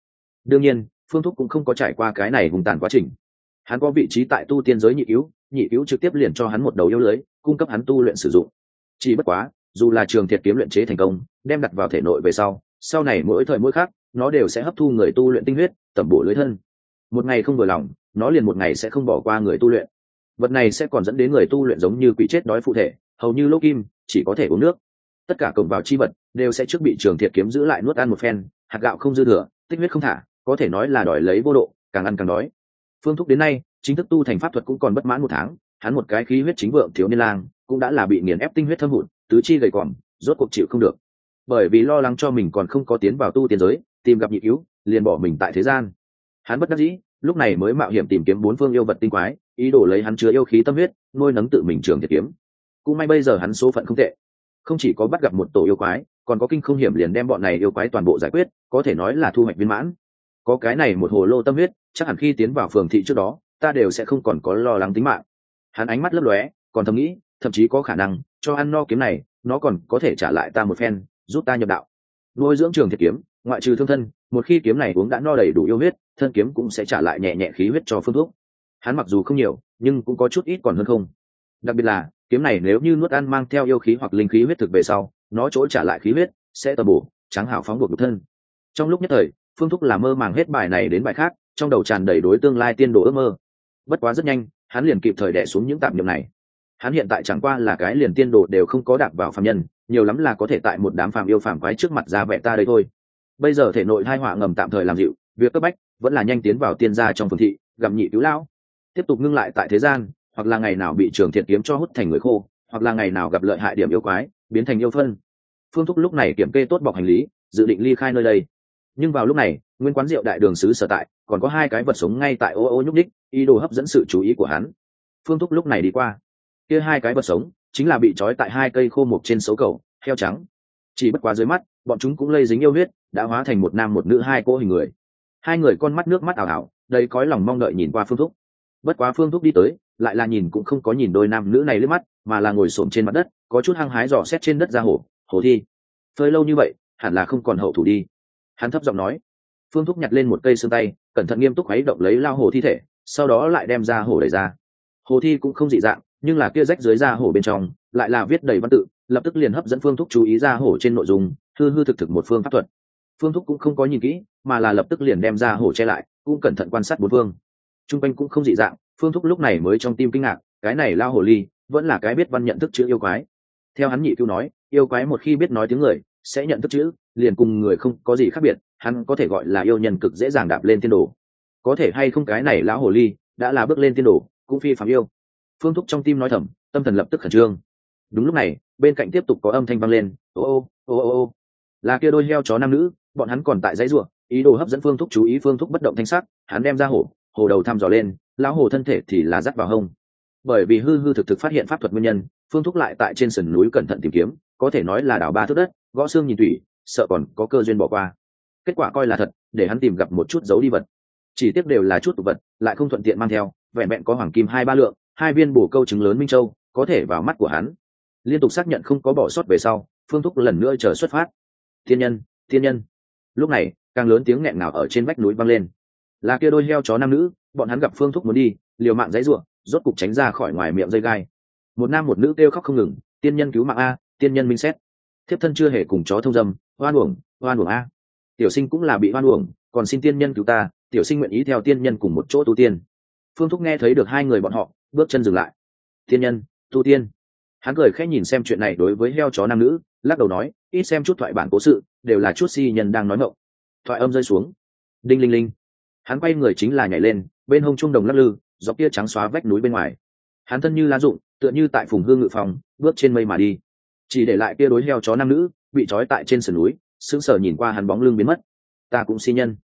Đương nhiên, phương thúc cũng không có trải qua cái này hùng tàn quá trình. Hắn có vị trí tại tu tiên giới nhị cứu nhị cứu trực tiếp liền cho hắn một đầu yêu lưới, cung cấp hắn tu luyện sử dụng. Chỉ bất quá, dù là trường thiệt kiếm luyện chế thành công, đem đặt vào thể nội về sau sau này mỗi thời mỗi khác nó đều sẽ hấp thu người tu luyện tinh huyết, tẩm bổ lưới thân. Một ngày không vừa lòng nó liền một ngày sẽ không bỏ qua người tu luyện. Vật này sẽ còn dẫn đến người tu luyện giống như quỷ chết đói phụ thể, hầu như lô kim, chỉ có thể uống nước. Tất cả cổng vào chi vật đều sẽ trước bị trường thiệt kiếm giữ lại nuốt ăn một phen, hạt gạo không dư thừa, tích huyết không thả, có thể nói là đòi lấy vô độ, càng ăn càng đói. Phương thúc đến nay, chính thức tu thành pháp thuật cũng còn bất mãn một tháng, hắn một cái khí huyết chính vượng thiếu niên lang cũng đã là bị nghiền ép tinh huyết thâm hụt, tứ chi gầy còm rốt cuộc chịu không được. Bởi vì lo lắng cho mình còn không có tiến vào tu tiên giới, tìm gặp nhị cứu, liền bỏ mình tại thế gian. Hắn bất đắc dĩ lúc này mới mạo hiểm tìm kiếm bốn phương yêu vật tinh quái, ý đồ lấy hắn chứa yêu khí tâm huyết, nuôi nấng tự mình trường thiệt kiếm. Cũng may bây giờ hắn số phận không tệ. Không chỉ có bắt gặp một tổ yêu quái, còn có kinh không hiểm liền đem bọn này yêu quái toàn bộ giải quyết, có thể nói là thu hoạch viên mãn. Có cái này một hồ lô tâm huyết, chắc hẳn khi tiến vào phường thị trước đó, ta đều sẽ không còn có lo lắng tính mạng. Hắn ánh mắt lấp lóe, còn thầm nghĩ, thậm chí có khả năng, cho ăn no kiếm này, nó còn có thể trả lại ta một phen, giúp ta nhập đạo. Nuôi dưỡng trường thiệt kiếm, ngoại trừ thương thân, một khi kiếm này uống đã no đầy đủ yêu huyết thân kiếm cũng sẽ trả lại nhẹ nhẹ khí huyết cho phương thuốc. Hắn mặc dù không nhiều, nhưng cũng có chút ít còn hơn không. Đặc biệt là, kiếm này nếu như nuốt ăn mang theo yêu khí hoặc linh khí huyết thực về sau, nó chỗ trả lại khí huyết sẽ tầm bổ tráng hảo phóng buộc thân. Trong lúc nhất thời, phương thúc làm mơ màng hết bài này đến bài khác, trong đầu tràn đầy đối tương lai tiên đồ ước mơ. Bất quá rất nhanh, hắn liền kịp thời đẻ xuống những tạm niệm này. Hắn hiện tại chẳng qua là cái liền tiên đồ đều không có đạp vào phạm nhân, nhiều lắm là có thể tại một đám phàm yêu phàm quái trước mặt ra vẻ ta đây thôi. Bây giờ thể nội hai họa ngầm tạm thời làm dịu việc cấp bách vẫn là nhanh tiến vào tiên gia trong phường thị, gặp nhị cứu lão, tiếp tục ngưng lại tại thế gian, hoặc là ngày nào bị trường thiện kiếm cho hút thành người khô, hoặc là ngày nào gặp lợi hại điểm yêu quái, biến thành yêu phân. Phương thúc lúc này kiểm kê tốt bọc hành lý, dự định ly khai nơi đây. Nhưng vào lúc này, nguyên quán rượu đại đường sứ sở tại, còn có hai cái vật sống ngay tại ô ô nhúc đích, ý đồ hấp dẫn sự chú ý của hắn. Phương thúc lúc này đi qua. Kia hai cái vật sống, chính là bị trói tại hai cây khô mục trên xấu cầu, heo trắng. Chỉ bất quá dưới mắt, bọn chúng cũng lây dính yêu huyết, đã hóa thành một nam một nữ hai cô hình người hai người con mắt nước mắt ảo ảo, đầy cõi lòng mong đợi nhìn qua phương thúc. Bất quá phương thúc đi tới, lại là nhìn cũng không có nhìn đôi nam nữ này lướt mắt, mà là ngồi xổm trên mặt đất, có chút hăng hái dò xét trên đất ra hồ hồ thi, phơi lâu như vậy, hẳn là không còn hậu thủ đi. Hắn thấp giọng nói. Phương thúc nhặt lên một cây xương tay, cẩn thận nghiêm túc khuấy động lấy lao hồ thi thể, sau đó lại đem ra hồ đẩy ra. Hồ thi cũng không dị dạng, nhưng là kia rách dưới da hồ bên trong, lại là viết đầy văn tự, lập tức liền hấp dẫn phương thúc chú ý ra hồ trên nội dung, hư hư thực thực một phương pháp thuật phương thúc cũng không có nhìn kỹ, mà là lập tức liền đem ra hồ che lại, cũng cẩn thận quan sát bốn phương. T r u n g quanh cũng không dị dạng, phương thúc lúc này mới trong tim kinh ngạc, cái này lao hồ ly, vẫn là cái biết văn nhận thức chữ yêu quái. Theo hắn nhị cứu nói, yêu quái một khi biết nói tiếng người, sẽ nhận thức chữ, liền cùng người không có gì khác biệt, hắn có thể gọi là yêu nhân cực dễ dàng đạp lên tiên đồ. Có thể hay không cái này lão hồ ly, đã là bước lên tiên đồ, cũng phi phạm yêu. Phương thúc trong tim nói thầm, tâm thần lập tức khẩn trương. Đúng lúc này, bên cạnh tiếp tục có âm thanh vang lên ô ô ô ô ô. Là kia đôi heo chó nam nữ bọn hắn còn tại dãy ruộng ý đồ hấp dẫn phương thúc chú ý phương thúc bất động thanh sắc, hắn đem ra hổ hồ đầu thăm dò lên, lão hồ thân thể thì là dắt vào hông. Bởi vì hư hư thực thực phát hiện pháp thuật nguyên nhân, phương thúc lại tại trên sườn núi cẩn thận tìm kiếm, có thể nói là đảo ba thước đất, gõ xương nhìn thủy sợ còn có cơ duyên bỏ qua. Kết quả coi là thật, để hắn tìm gặp một chút dấu đi vật. Chỉ tiếc đều là chút tụ vật, lại không thuận tiện mang theo, vẹn vẹn có hoàng kim hai ba lượng, hai viên bổ câu trứng lớn minh châu, có thể vào mắt của hắn. Liên tục xác nhận không có bỏ sót về sau, phương thúc lần nữa chờ xuất phát. Thiên nhân thiên nhân lúc này, càng lớn tiếng nghẹn ngào ở trên vách núi vang lên. Là kia đôi heo chó nam nữ, bọn hắn gặp phương thúc muốn đi, liều mạng dãy ruộng, rốt cục tránh ra khỏi ngoài miệng dây gai. Một nam một nữ kêu khóc không ngừng, tiên nhân cứu mạng a, tiên nhân minh xét. Thiếp thân chưa hề cùng chó thông dâm, oan uổng oan uổng a. Tiểu sinh cũng là bị oan uổng, còn xin tiên nhân cứu ta, tiểu sinh nguyện ý theo tiên nhân cùng một chỗ tu tiên. Phương thúc nghe thấy được hai người bọn họ, bước chân dừng lại. Tiên nhân, tu tiên. Hắn cười khẽ nhìn xem chuyện này đối với heo chó nam nữ lắc đầu nói, ít xem chút thoại bản cố sự, đều là chút si nhân đang nói ngộng thoại âm rơi xuống. Đinh linh linh. Hắn quay người chính là nhảy lên, bên hông trung đồng lắc lư dọc kia trắng xóa vách núi bên ngoài. Hắn thân như lá rụng, tựa như tại phùng hương ngự phòng, bước trên mây mà đi. Chỉ để lại kia đối heo chó nam nữ, bị trói tại trên sườn núi, sững sờ nhìn qua hắn bóng lưng biến mất. Ta cũng si nhân.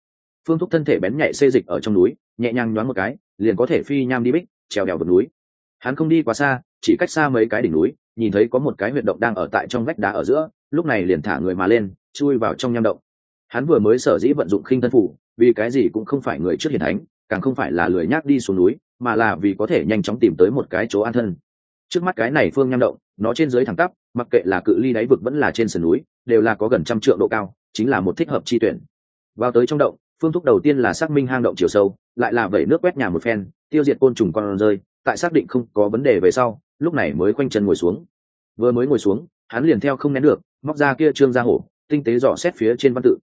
Phương thúc thân thể bén nhạy xê dịch ở trong núi, nhẹ nhàng nhoáng một cái, liền có thể phi nham đi bích, trèo đèo vượt núi. Hắn không đi quá xa, chỉ cách xa mấy cái đỉnh núi nhìn thấy có một cái huyệt động đang ở tại trong vách đá ở giữa, lúc này liền thả người mà lên, chui vào trong nham động. Hắn vừa mới sở dĩ vận dụng khinh thân phủ, vì cái gì cũng không phải người trước hiền thánh, càng không phải là lười nhác đi xuống núi, mà là vì có thể nhanh chóng tìm tới một cái chỗ an thân. Trước mắt cái này phương nham động, nó trên dưới thẳng tắp, mặc kệ là cự ly đáy vực vẫn là trên sườn núi, đều là có gần trăm trượng độ cao, chính là một thích hợp chi tuyển. Vào tới trong động, phương thúc đầu tiên là xác minh hang động chiều sâu, lại là vẩy nước quét nhà một phen, tiêu diệt côn trùng con rơi, tại xác định không có vấn đề về sau lúc này mới quanh chân ngồi xuống. Vừa mới ngồi xuống, hắn liền theo không nén được, móc ra kia trương ra hổ, tinh tế dò xét phía trên văn tự.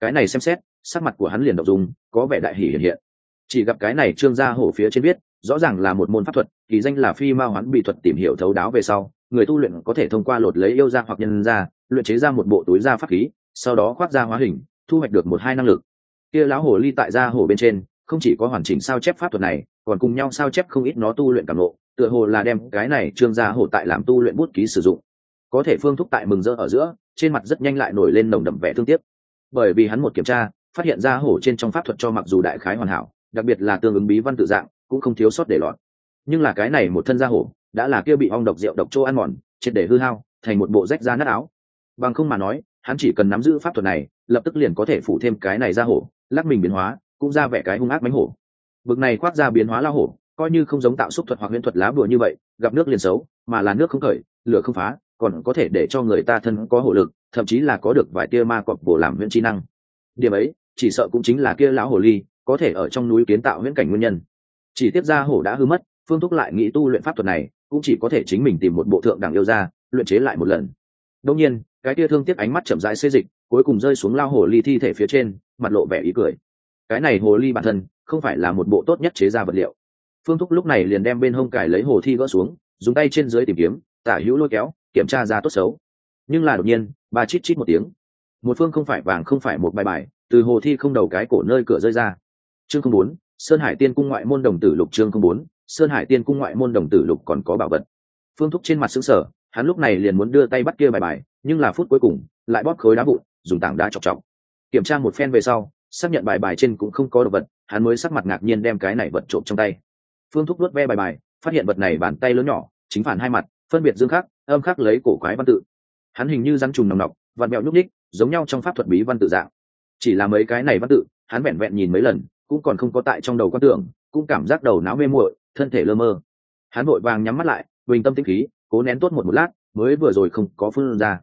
Cái này xem xét, sắc mặt của hắn liền đọc dùng có vẻ đại hỷ hiện hiện. Chỉ gặp cái này trương gia hổ phía trên viết, rõ ràng là một môn pháp thuật, kỳ danh là phi ma hoán bị thuật tìm hiểu thấu đáo về sau, người tu luyện có thể thông qua lột lấy yêu ra hoặc nhân ra luyện chế ra một bộ túi da pháp khí, sau đó khoác ra hóa hình, thu hoạch được một hai năng lực. Kia lão hổ ly tại gia hổ bên trên không chỉ có hoàn chỉnh sao chép pháp thuật này, còn cùng nhau sao chép không ít nó tu luyện cảm lộ tựa hồ là đem cái này trương gia hổ tại làm tu luyện bút ký sử dụng. Có thể phương thúc tại mừng rỡ ở giữa, trên mặt rất nhanh lại nổi lên nồng đậm vẻ thương tiếc. Bởi vì hắn một kiểm tra, phát hiện ra hổ trên trong pháp thuật cho mặc dù đại khái hoàn hảo, đặc biệt là tương ứng bí văn tự dạng, cũng không thiếu sót để lọt. Nhưng là cái này một thân da hổ, đã là kia bị ong độc rượu độc chỗ ăn mòn, triệt để hư hao, thành một bộ rách da nát áo. Bằng không mà nói, hắn chỉ cần nắm giữ pháp thuật này, lập tức liền có thể phủ thêm cái này ra hổ, lắc mình biến hóa cũng ra vẻ cái hung ác mánh hổ. Bực này khoác ra biến hóa la hổ, coi như không giống tạo xúc thuật hoặc huyễn thuật lá bùa như vậy, gặp nước liền xấu, mà là nước không khởi, lửa không phá, còn có thể để cho người ta thân có hộ lực, thậm chí là có được vài tia ma cọp bổ làm huyễn trí năng. Điểm ấy, chỉ sợ cũng chính là kia lão hồ ly, có thể ở trong núi kiến tạo huyễn cảnh nguyên nhân. Chỉ tiếp ra hổ đã hư mất, phương thúc lại nghĩ tu luyện pháp thuật này, cũng chỉ có thể chính mình tìm một bộ thượng đẳng yêu ra luyện chế lại một lần. Đông nhiên, cái tia thương tiếc ánh mắt chậm rãi xê dịch, cuối cùng rơi xuống lao hồ ly thi thể phía trên, mặt lộ vẻ ý cười cái này hồ ly bản thân không phải là một bộ tốt nhất chế ra vật liệu. Phương thúc lúc này liền đem bên hông cải lấy hồ thi gỡ xuống, dùng tay trên dưới tìm kiếm, tả hữu lôi kéo, kiểm tra ra tốt xấu. Nhưng là đột nhiên, ba chít chít một tiếng. Một phương không phải vàng không phải một bài bài, từ hồ thi không đầu cái cổ nơi cửa rơi ra. Chương không bốn, sơn hải tiên cung ngoại môn đồng tử lục chương không bốn, sơn hải tiên cung ngoại môn đồng tử lục còn có bảo vật. Phương thúc trên mặt xứng sở hắn lúc này liền muốn đưa tay bắt kia bài bài, nhưng là phút cuối cùng, lại bóp khối đá vụn, dùng tảng đá chọc chọc. Kiểm tra một phen về sau xác nhận bài bài trên cũng không có đồ vật, hắn mới sắc mặt ngạc nhiên đem cái này vật trộm trong tay. Phương thúc luốt ve bài bài, phát hiện vật này bàn tay lớn nhỏ, chính phản hai mặt, phân biệt dương khắc, âm khắc lấy cổ quái văn tự. Hắn hình như rắn trùng nồng nọc vạt mẹo nhúc ních giống nhau trong pháp thuật bí văn tự dạng. Chỉ là mấy cái này văn tự, hắn vẹn vẹn nhìn mấy lần, cũng còn không có tại trong đầu quan tưởng, cũng cảm giác đầu não mê muội, thân thể lơ mơ. Hắn vội vàng nhắm mắt lại, bình tâm tĩnh khí, cố nén tốt một một lát, mới vừa rồi không có phương ra.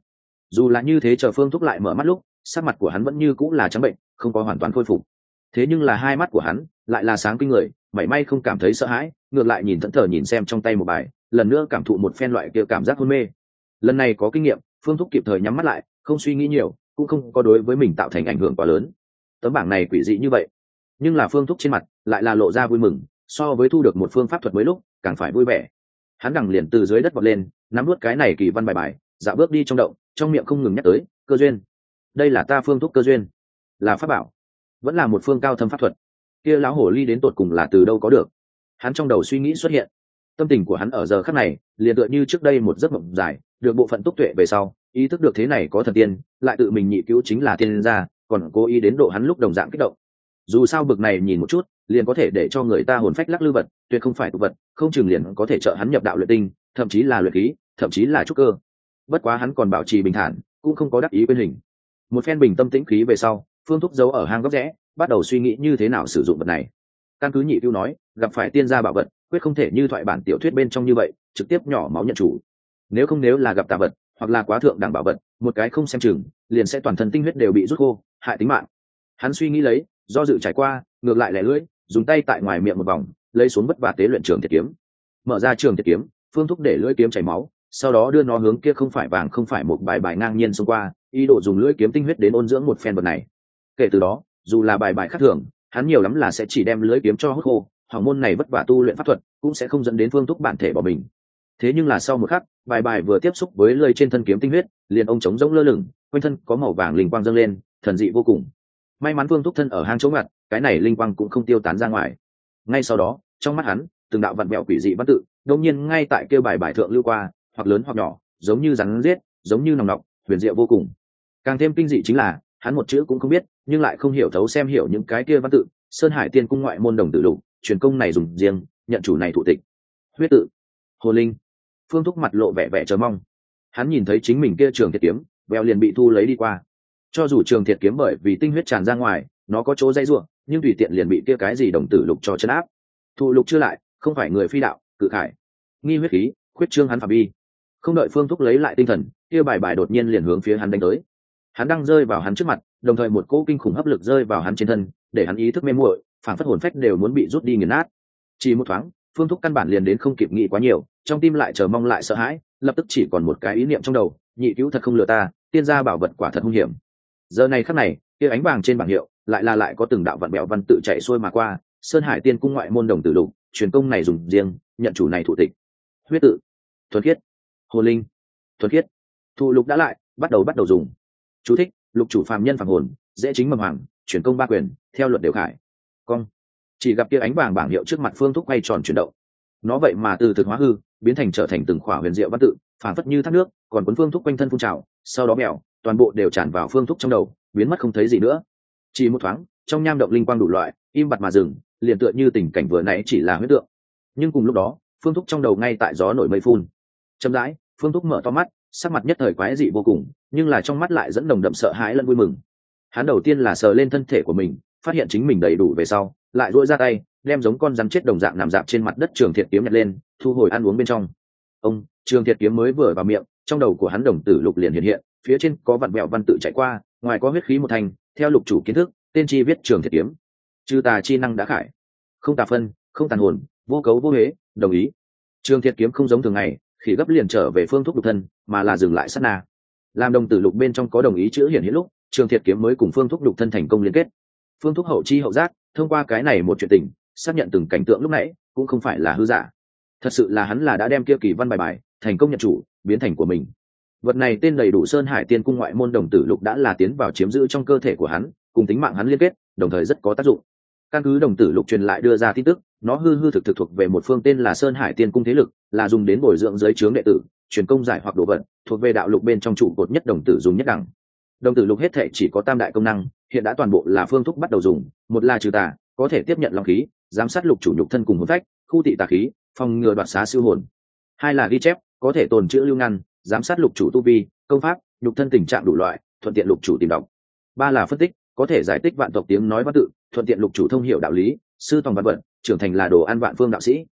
Dù là như thế chờ phương thúc lại mở mắt lúc, sắc mặt của hắn vẫn như cũng là trắng bệnh không có hoàn toàn khôi phục. Thế nhưng là hai mắt của hắn lại là sáng kinh người, mảy may không cảm thấy sợ hãi, ngược lại nhìn thẫn thờ nhìn xem trong tay một bài, lần nữa cảm thụ một phen loại kia cảm giác hôn mê. Lần này có kinh nghiệm, phương thúc kịp thời nhắm mắt lại, không suy nghĩ nhiều, cũng không có đối với mình tạo thành ảnh hưởng quá lớn. Tấm bảng này quỷ dị như vậy, nhưng là phương thúc trên mặt lại là lộ ra vui mừng, so với thu được một phương pháp thuật mới lúc, càng phải vui vẻ. Hắn đằng liền từ dưới đất vọt lên, nắm nuốt cái này kỳ văn bài bài dạo bước đi trong động, trong miệng không ngừng nhắc tới, cơ duyên. Đây là ta phương thúc cơ duyên là pháp bảo, vẫn là một phương cao thâm pháp thuật. Kia lão hổ ly đến tột cùng là từ đâu có được? Hắn trong đầu suy nghĩ xuất hiện. Tâm tình của hắn ở giờ khắc này, liền tựa như trước đây một giấc mộng dài, được bộ phận túc tuệ về sau, ý thức được thế này có thần tiên, lại tự mình nhị cứu chính là tiên gia, còn cố ý đến độ hắn lúc đồng dạng kích động. Dù sao bực này nhìn một chút, liền có thể để cho người ta hồn phách lắc lư vật, tuyệt không phải tục vật, không chừng liền có thể trợ hắn nhập đạo luyện tinh, thậm chí là luyện khí, thậm chí là trúc cơ. Bất quá hắn còn bảo trì bình thản, cũng không có đắc ý bên hình. Một phen bình tâm tĩnh khí về sau phương thúc giấu ở hang góc rẽ, bắt đầu suy nghĩ như thế nào sử dụng vật này. Căn cứ nhị tiêu nói, gặp phải tiên gia bảo vật, quyết không thể như thoại bản tiểu thuyết bên trong như vậy, trực tiếp nhỏ máu nhận chủ. Nếu không nếu là gặp tà vật, hoặc là quá thượng đẳng bảo vật, một cái không xem chừng, liền sẽ toàn thân tinh huyết đều bị rút khô, hại tính mạng. Hắn suy nghĩ lấy, do dự trải qua, ngược lại lẻ lưỡi, dùng tay tại ngoài miệng một vòng, lấy xuống vất vả tế luyện trường thiệt kiếm. Mở ra trường thiệt kiếm, phương thúc để lưỡi kiếm chảy máu, sau đó đưa nó hướng kia không phải vàng không phải một bài bài ngang nhiên xông qua, ý đồ dùng lưỡi kiếm tinh huyết đến ôn dưỡng một phen vật này kể từ đó, dù là bài bài khác thường, hắn nhiều lắm là sẽ chỉ đem lưỡi kiếm cho hốt khô, hỏng môn này vất vả tu luyện pháp thuật, cũng sẽ không dẫn đến phương thúc bản thể bỏ mình. Thế nhưng là sau một khắc, bài bài vừa tiếp xúc với lơi trên thân kiếm tinh huyết, liền ông trống rỗng lơ lửng, quanh thân có màu vàng linh quang dâng lên, thần dị vô cùng. May mắn phương thúc thân ở hang chỗ ngặt, cái này linh quang cũng không tiêu tán ra ngoài. Ngay sau đó, trong mắt hắn, từng đạo vặn mẹo quỷ dị văn tự đông nhiên ngay tại kêu bài bài thượng lưu qua, hoặc lớn hoặc nhỏ, giống như rắn giết, giống như nòng nọc, huyền diệu vô cùng. Càng thêm kinh dị chính là hắn một chữ cũng không biết, nhưng lại không hiểu thấu xem hiểu những cái kia văn tự. Sơn hải tiên cung ngoại môn đồng tử lục, truyền công này dùng riêng, nhận chủ này thủ tịch. Huyết tự, hồ linh. Phương thúc mặt lộ vẻ vẻ chờ mong. Hắn nhìn thấy chính mình kia trường thiệt kiếm, veo liền bị thu lấy đi qua. Cho dù trường thiệt kiếm bởi vì tinh huyết tràn ra ngoài, nó có chỗ dây ruộng nhưng tùy tiện liền bị kia cái gì đồng tử lục cho chấn áp. Thụ lục chưa lại, không phải người phi đạo, cự khải. Nghi huyết khí, khuyết trương hắn phạm vi. Không đợi phương thúc lấy lại tinh thần, kia bài bài đột nhiên liền hướng phía hắn đánh tới hắn đang rơi vào hắn trước mặt, đồng thời một cỗ kinh khủng hấp lực rơi vào hắn trên thân, để hắn ý thức mê muội phản phất hồn phách đều muốn bị rút đi nghiền nát. Chỉ một thoáng, phương thúc căn bản liền đến không kịp nghĩ quá nhiều, trong tim lại chờ mong lại sợ hãi, lập tức chỉ còn một cái ý niệm trong đầu, nhị cứu thật không lừa ta, tiên gia bảo vật quả thật hung hiểm. Giờ này khắc này, kia ánh vàng trên bảng hiệu, lại là lại có từng đạo vận bẹo văn tự chạy xuôi mà qua, sơn hải tiên cung ngoại môn đồng tử lục, truyền công này dùng riêng, nhận chủ này thủ tịch. Huyết tự. Thuần khiết. Hồ linh. Thuần khiết. Thụ lục đã lại, bắt đầu bắt đầu dùng chú thích, lục chủ phàm nhân phàm hồn, dễ chính mầm hoàng, chuyển công ba quyền, theo luật đều khải. Cong. Chỉ gặp kia ánh vàng bảng hiệu trước mặt phương thúc quay tròn chuyển động. Nó vậy mà từ thực hóa hư, biến thành trở thành từng khỏa huyền diệu văn tự, phản phất như thác nước, còn cuốn phương thúc quanh thân phun trào, sau đó mèo toàn bộ đều tràn vào phương thúc trong đầu, biến mất không thấy gì nữa. Chỉ một thoáng, trong nham động linh quang đủ loại, im bặt mà dừng, liền tựa như tình cảnh vừa nãy chỉ là huyết tượng. Nhưng cùng lúc đó, phương thúc trong đầu ngay tại gió nổi mây phun. Chậm rãi, phương thúc mở to mắt sắc mặt nhất thời quái dị vô cùng, nhưng là trong mắt lại dẫn đồng đậm sợ hãi lẫn vui mừng. Hắn đầu tiên là sờ lên thân thể của mình, phát hiện chính mình đầy đủ về sau, lại dỗi ra tay, đem giống con rắn chết đồng dạng nằm dạp trên mặt đất trường thiệt kiếm nhặt lên, thu hồi ăn uống bên trong. Ông, trường thiệt kiếm mới vừa vào miệng, trong đầu của hắn đồng tử lục liền hiện hiện, phía trên có vặn mẹo văn tự chạy qua, ngoài có huyết khí một thành, theo lục chủ kiến thức, tên chi viết trường thiệt kiếm. Chư tà chi năng đã khải. Không tà phân, không tàn hồn, vô cấu vô huế, đồng ý. Trường thiệt kiếm không giống thường ngày khi gấp liền trở về phương thuốc lục thân, mà là dừng lại sát na. Làm đồng tử lục bên trong có đồng ý chữ hiển hiện lúc, trường thiệt kiếm mới cùng phương thuốc lục thân thành công liên kết. Phương thuốc hậu chi hậu giác, thông qua cái này một chuyện tình, xác nhận từng cảnh tượng lúc nãy, cũng không phải là hư giả. Thật sự là hắn là đã đem kia kỳ văn bài bài, thành công nhận chủ, biến thành của mình. Vật này tên đầy đủ sơn hải tiên cung ngoại môn đồng tử lục đã là tiến vào chiếm giữ trong cơ thể của hắn, cùng tính mạng hắn liên kết, đồng thời rất có tác dụng. Căn cứ đồng tử lục truyền lại đưa ra tin tức nó hư hư thực thực thuộc về một phương tên là sơn hải tiên cung thế lực, là dùng đến bồi dưỡng giới trướng đệ tử, truyền công giải hoặc đồ vật, thuộc về đạo lục bên trong trụ cột nhất đồng tử dùng nhất đẳng. Đồng tử lục hết thể chỉ có tam đại công năng, hiện đã toàn bộ là phương thúc bắt đầu dùng, một là trừ tà, có thể tiếp nhận lòng khí, giám sát lục chủ nhục thân cùng hồn phách, khu tị tà khí, phòng ngừa đoạt xá siêu hồn. Hai là ghi chép, có thể tồn chữ lưu ngăn, giám sát lục chủ tu vi, công pháp, nhục thân tình trạng đủ loại, thuận tiện lục chủ tìm đọc. Ba là phân tích, có thể giải tích vạn tộc tiếng nói văn tự, thuận tiện lục chủ thông hiểu đạo lý, sư tòng văn vận trưởng thành là đồ ăn vạn phương đạo sĩ.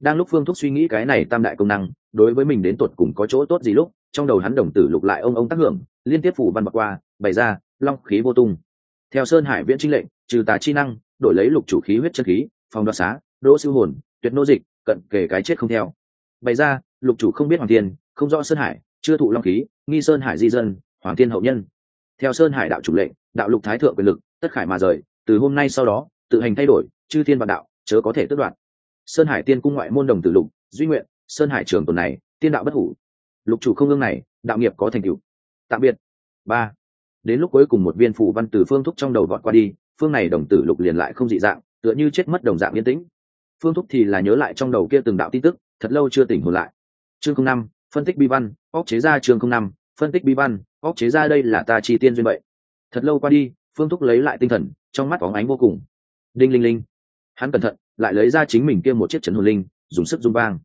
Đang lúc phương thúc suy nghĩ cái này tam đại công năng, đối với mình đến tuột cùng có chỗ tốt gì lúc, trong đầu hắn đồng tử lục lại ông ông tác hưởng, liên tiếp phủ văn bạc qua, bày ra, long khí vô tung. Theo sơn hải viễn trinh lệnh, trừ tà chi năng, đổi lấy lục chủ khí huyết chân khí, phòng đoạt xá, đỗ siêu hồn, tuyệt nô dịch, cận kể cái chết không theo. Bày ra, lục chủ không biết hoàng thiên, không rõ sơn hải, chưa thụ long khí, nghi sơn hải di dân, hoàng thiên hậu nhân. Theo sơn hải đạo chủ lệnh, đạo lục thái thượng quyền lực, tất khải mà rời, từ hôm nay sau đó, tự hành thay đổi, chư thiên vạn đạo chớ có thể tước đoạt. Sơn hải tiên cung ngoại môn đồng tử lục, duy nguyện, sơn hải trường tổ này, tiên đạo bất hủ. Lục chủ không ương này, đạo nghiệp có thành tựu. Tạm biệt. Ba. Đến lúc cuối cùng một viên phù văn từ phương thúc trong đầu vọt qua đi, phương này đồng tử lục liền lại không dị dạng, tựa như chết mất đồng dạng yên tĩnh. Phương thúc thì là nhớ lại trong đầu kia từng đạo tin tức, thật lâu chưa tỉnh hồn lại. Chương không năm, phân tích bi văn, óc chế ra chương không năm, phân tích bi văn, óc chế ra đây là ta chi tiên duyên vậy. Thật lâu qua đi, phương thúc lấy lại tinh thần, trong mắt có ánh vô cùng. Đinh linh linh hắn cẩn thận, lại lấy ra chính mình kia một chiếc chấn hồn linh, dùng sức dung vang.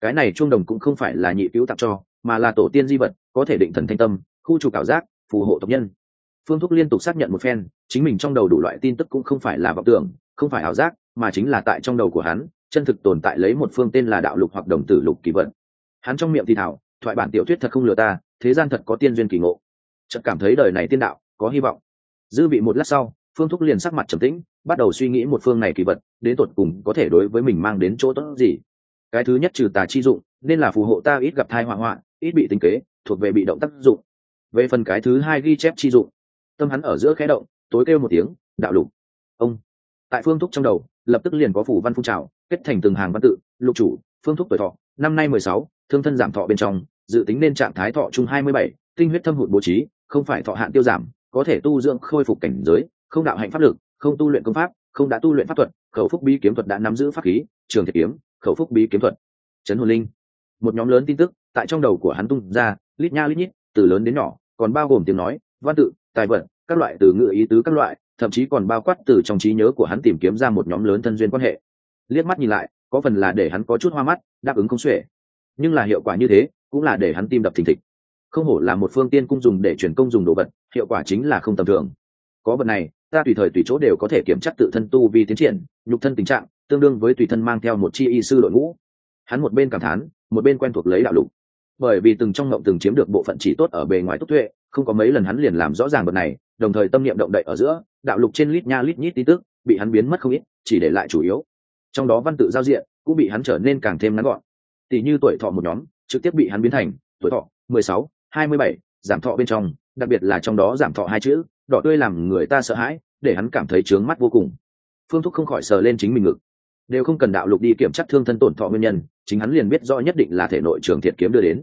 Cái này chuông đồng cũng không phải là nhị cứu tặng cho, mà là tổ tiên di vật, có thể định thần thanh tâm, khu trục ảo giác, phù hộ tộc nhân. Phương thúc liên tục xác nhận một phen, chính mình trong đầu đủ loại tin tức cũng không phải là vọng tưởng, không phải ảo giác, mà chính là tại trong đầu của hắn, chân thực tồn tại lấy một phương tên là đạo lục hoặc đồng tử lục kỳ vật. hắn trong miệng thì thảo, thoại bản tiểu thuyết thật không lừa ta, thế gian thật có tiên duyên kỳ ngộ. Chợt cảm thấy đời này tiên đạo, có hy vọng. Dư vị một lát sau, phương thúc liền sắc mặt trầm tĩnh bắt đầu suy nghĩ một phương này kỳ vật, đến tột cùng có thể đối với mình mang đến chỗ tốt gì. Cái thứ nhất trừ tà chi dụng, nên là phù hộ ta ít gặp thai họa hoạn ít bị tính kế, thuộc về bị động tác dụng. Về phần cái thứ hai ghi chép chi dụng, tâm hắn ở giữa khẽ động, tối kêu một tiếng, đạo lục. Ông. Tại phương thúc trong đầu, lập tức liền có phủ văn phun trào, kết thành từng hàng văn tự, lục chủ, phương thúc tuổi thọ, năm nay mười sáu, thương thân giảm thọ bên trong, dự tính nên trạng thái thọ chung hai mươi bảy, tinh huyết thâm hụt bố trí, không phải thọ hạn tiêu giảm, có thể tu dưỡng khôi phục cảnh giới, không đạo hạnh pháp lực không tu luyện công pháp, không đã tu luyện pháp thuật, khẩu phúc bí kiếm thuật đã nắm giữ pháp khí, trường thiệt kiếm, khẩu phúc bí kiếm thuật. Trấn hồn linh. Một nhóm lớn tin tức tại trong đầu của hắn tung ra, lít nha lít nhít, từ lớn đến nhỏ, còn bao gồm tiếng nói, văn tự, tài vật, các loại từ ngữ ý tứ các loại, thậm chí còn bao quát từ trong trí nhớ của hắn tìm kiếm ra một nhóm lớn thân duyên quan hệ. Liếc mắt nhìn lại, có phần là để hắn có chút hoa mắt, đáp ứng không xuể. Nhưng là hiệu quả như thế, cũng là để hắn tim đập thình thịch. Không hổ là một phương tiên cung dùng để truyền công dùng đồ vật, hiệu quả chính là không tầm thường. Có vật này ta tùy thời tùy chỗ đều có thể kiểm chắc tự thân tu vì tiến triển, nhục thân tình trạng, tương đương với tùy thân mang theo một chi y sư đội ngũ. Hắn một bên cảm thán, một bên quen thuộc lấy đạo lục. Bởi vì từng trong ngộng từng chiếm được bộ phận chỉ tốt ở bề ngoài tốt tuệ, không có mấy lần hắn liền làm rõ ràng bậc này, đồng thời tâm niệm động đậy ở giữa, đạo lục trên lít nha lít nhít tin tức, bị hắn biến mất không ít, chỉ để lại chủ yếu. Trong đó văn tự giao diện cũng bị hắn trở nên càng thêm ngắn gọn. Tỷ như tuổi thọ một nhóm, trực tiếp bị hắn biến thành tuổi thọ mười sáu, hai mươi bảy, giảm thọ bên trong, đặc biệt là trong đó giảm thọ hai chữ đỏ tươi làm người ta sợ hãi, để hắn cảm thấy trướng mắt vô cùng. Phương thúc không khỏi sờ lên chính mình ngực. Đều không cần đạo lục đi kiểm tra thương thân tổn thọ nguyên nhân, chính hắn liền biết rõ nhất định là thể nội trường thiện kiếm đưa đến.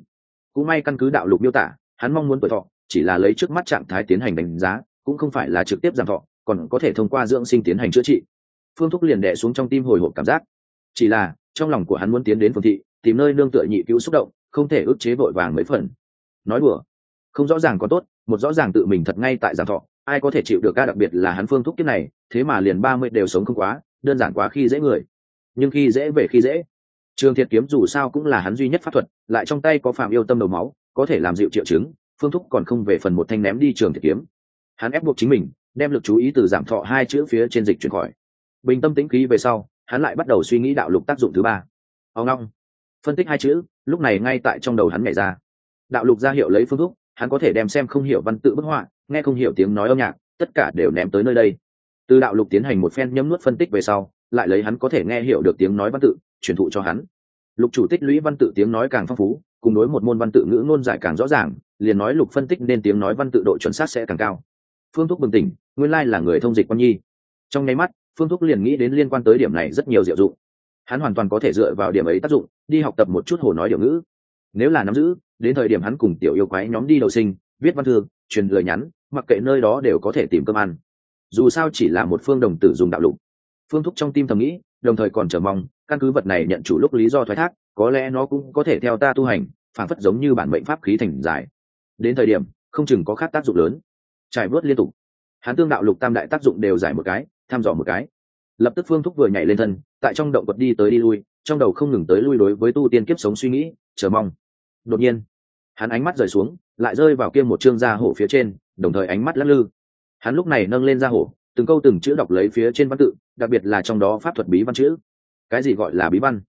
Cũng may căn cứ đạo lục miêu tả, hắn mong muốn tuổi thọ, chỉ là lấy trước mắt trạng thái tiến hành đánh giá, cũng không phải là trực tiếp giảm thọ, còn có thể thông qua dưỡng sinh tiến hành chữa trị. Phương thúc liền đẻ xuống trong tim hồi hộp cảm giác. Chỉ là, trong lòng của hắn muốn tiến đến phương thị, tìm nơi nương tựa nhị cứu xúc động, không thể ức chế vội vàng mấy phần. Nói đùa, không rõ ràng có tốt, một rõ ràng tự mình thật ngay tại giảm thọ ai có thể chịu được ca đặc biệt là hắn phương thúc kiếp này, thế mà liền ba mươi đều sống không quá, đơn giản quá khi dễ người. Nhưng khi dễ về khi dễ. Trường thiệt kiếm dù sao cũng là hắn duy nhất pháp thuật, lại trong tay có phạm yêu tâm đầu máu, có thể làm dịu triệu chứng, phương thúc còn không về phần một thanh ném đi trường thiệt kiếm. Hắn ép buộc chính mình, đem lực chú ý từ giảm thọ hai chữ phía trên dịch chuyển khỏi. Bình tâm tĩnh khí về sau, hắn lại bắt đầu suy nghĩ đạo lục tác dụng thứ ba. Ao ngong. Phân tích hai chữ, lúc này ngay tại trong đầu hắn nhảy ra. Đạo lục ra hiệu lấy phương thúc hắn có thể đem xem không hiểu văn tự bức họa, nghe không hiểu tiếng nói âm nhạc, tất cả đều ném tới nơi đây. Từ đạo lục tiến hành một phen nhấm nuốt phân tích về sau, lại lấy hắn có thể nghe hiểu được tiếng nói văn tự, truyền thụ cho hắn. Lục chủ tích lũy văn tự tiếng nói càng phong phú, cùng đối một môn văn tự ngữ ngôn giải càng rõ ràng, liền nói lục phân tích nên tiếng nói văn tự độ chuẩn xác sẽ càng cao. Phương thúc bừng tỉnh, nguyên lai là người thông dịch quan nhi. Trong nháy mắt, phương thúc liền nghĩ đến liên quan tới điểm này rất nhiều diệu dụng. Hắn hoàn toàn có thể dựa vào điểm ấy tác dụng, đi học tập một chút hồ nói điều ngữ. Nếu là nắm giữ đến thời điểm hắn cùng tiểu yêu quái nhóm đi đầu sinh, viết văn thư, truyền lời nhắn, mặc kệ nơi đó đều có thể tìm cơm ăn. Dù sao chỉ là một phương đồng tử dùng đạo lục. Phương thúc trong tim thầm nghĩ, đồng thời còn chờ mong, căn cứ vật này nhận chủ lúc lý do thoái thác, có lẽ nó cũng có thể theo ta tu hành, phản phất giống như bản mệnh pháp khí thành giải. Đến thời điểm, không chừng có khác tác dụng lớn. Trải bớt liên tục. Hắn tương đạo lục tam đại tác dụng đều giải một cái thăm dò một cái. Lập tức phương thúc vừa nhảy lên thân, tại trong động vật đi tới đi lui, trong đầu không ngừng tới lui đối với tu tiên kiếp sống suy nghĩ, chờ mong đột nhiên, hắn ánh mắt rời xuống, lại rơi vào kia một chương gia hổ phía trên, đồng thời ánh mắt lắc lư. Hắn lúc này nâng lên gia hổ, từng câu từng chữ đọc lấy phía trên văn tự, đặc biệt là trong đó pháp thuật bí văn chữ. Cái gì gọi là bí văn?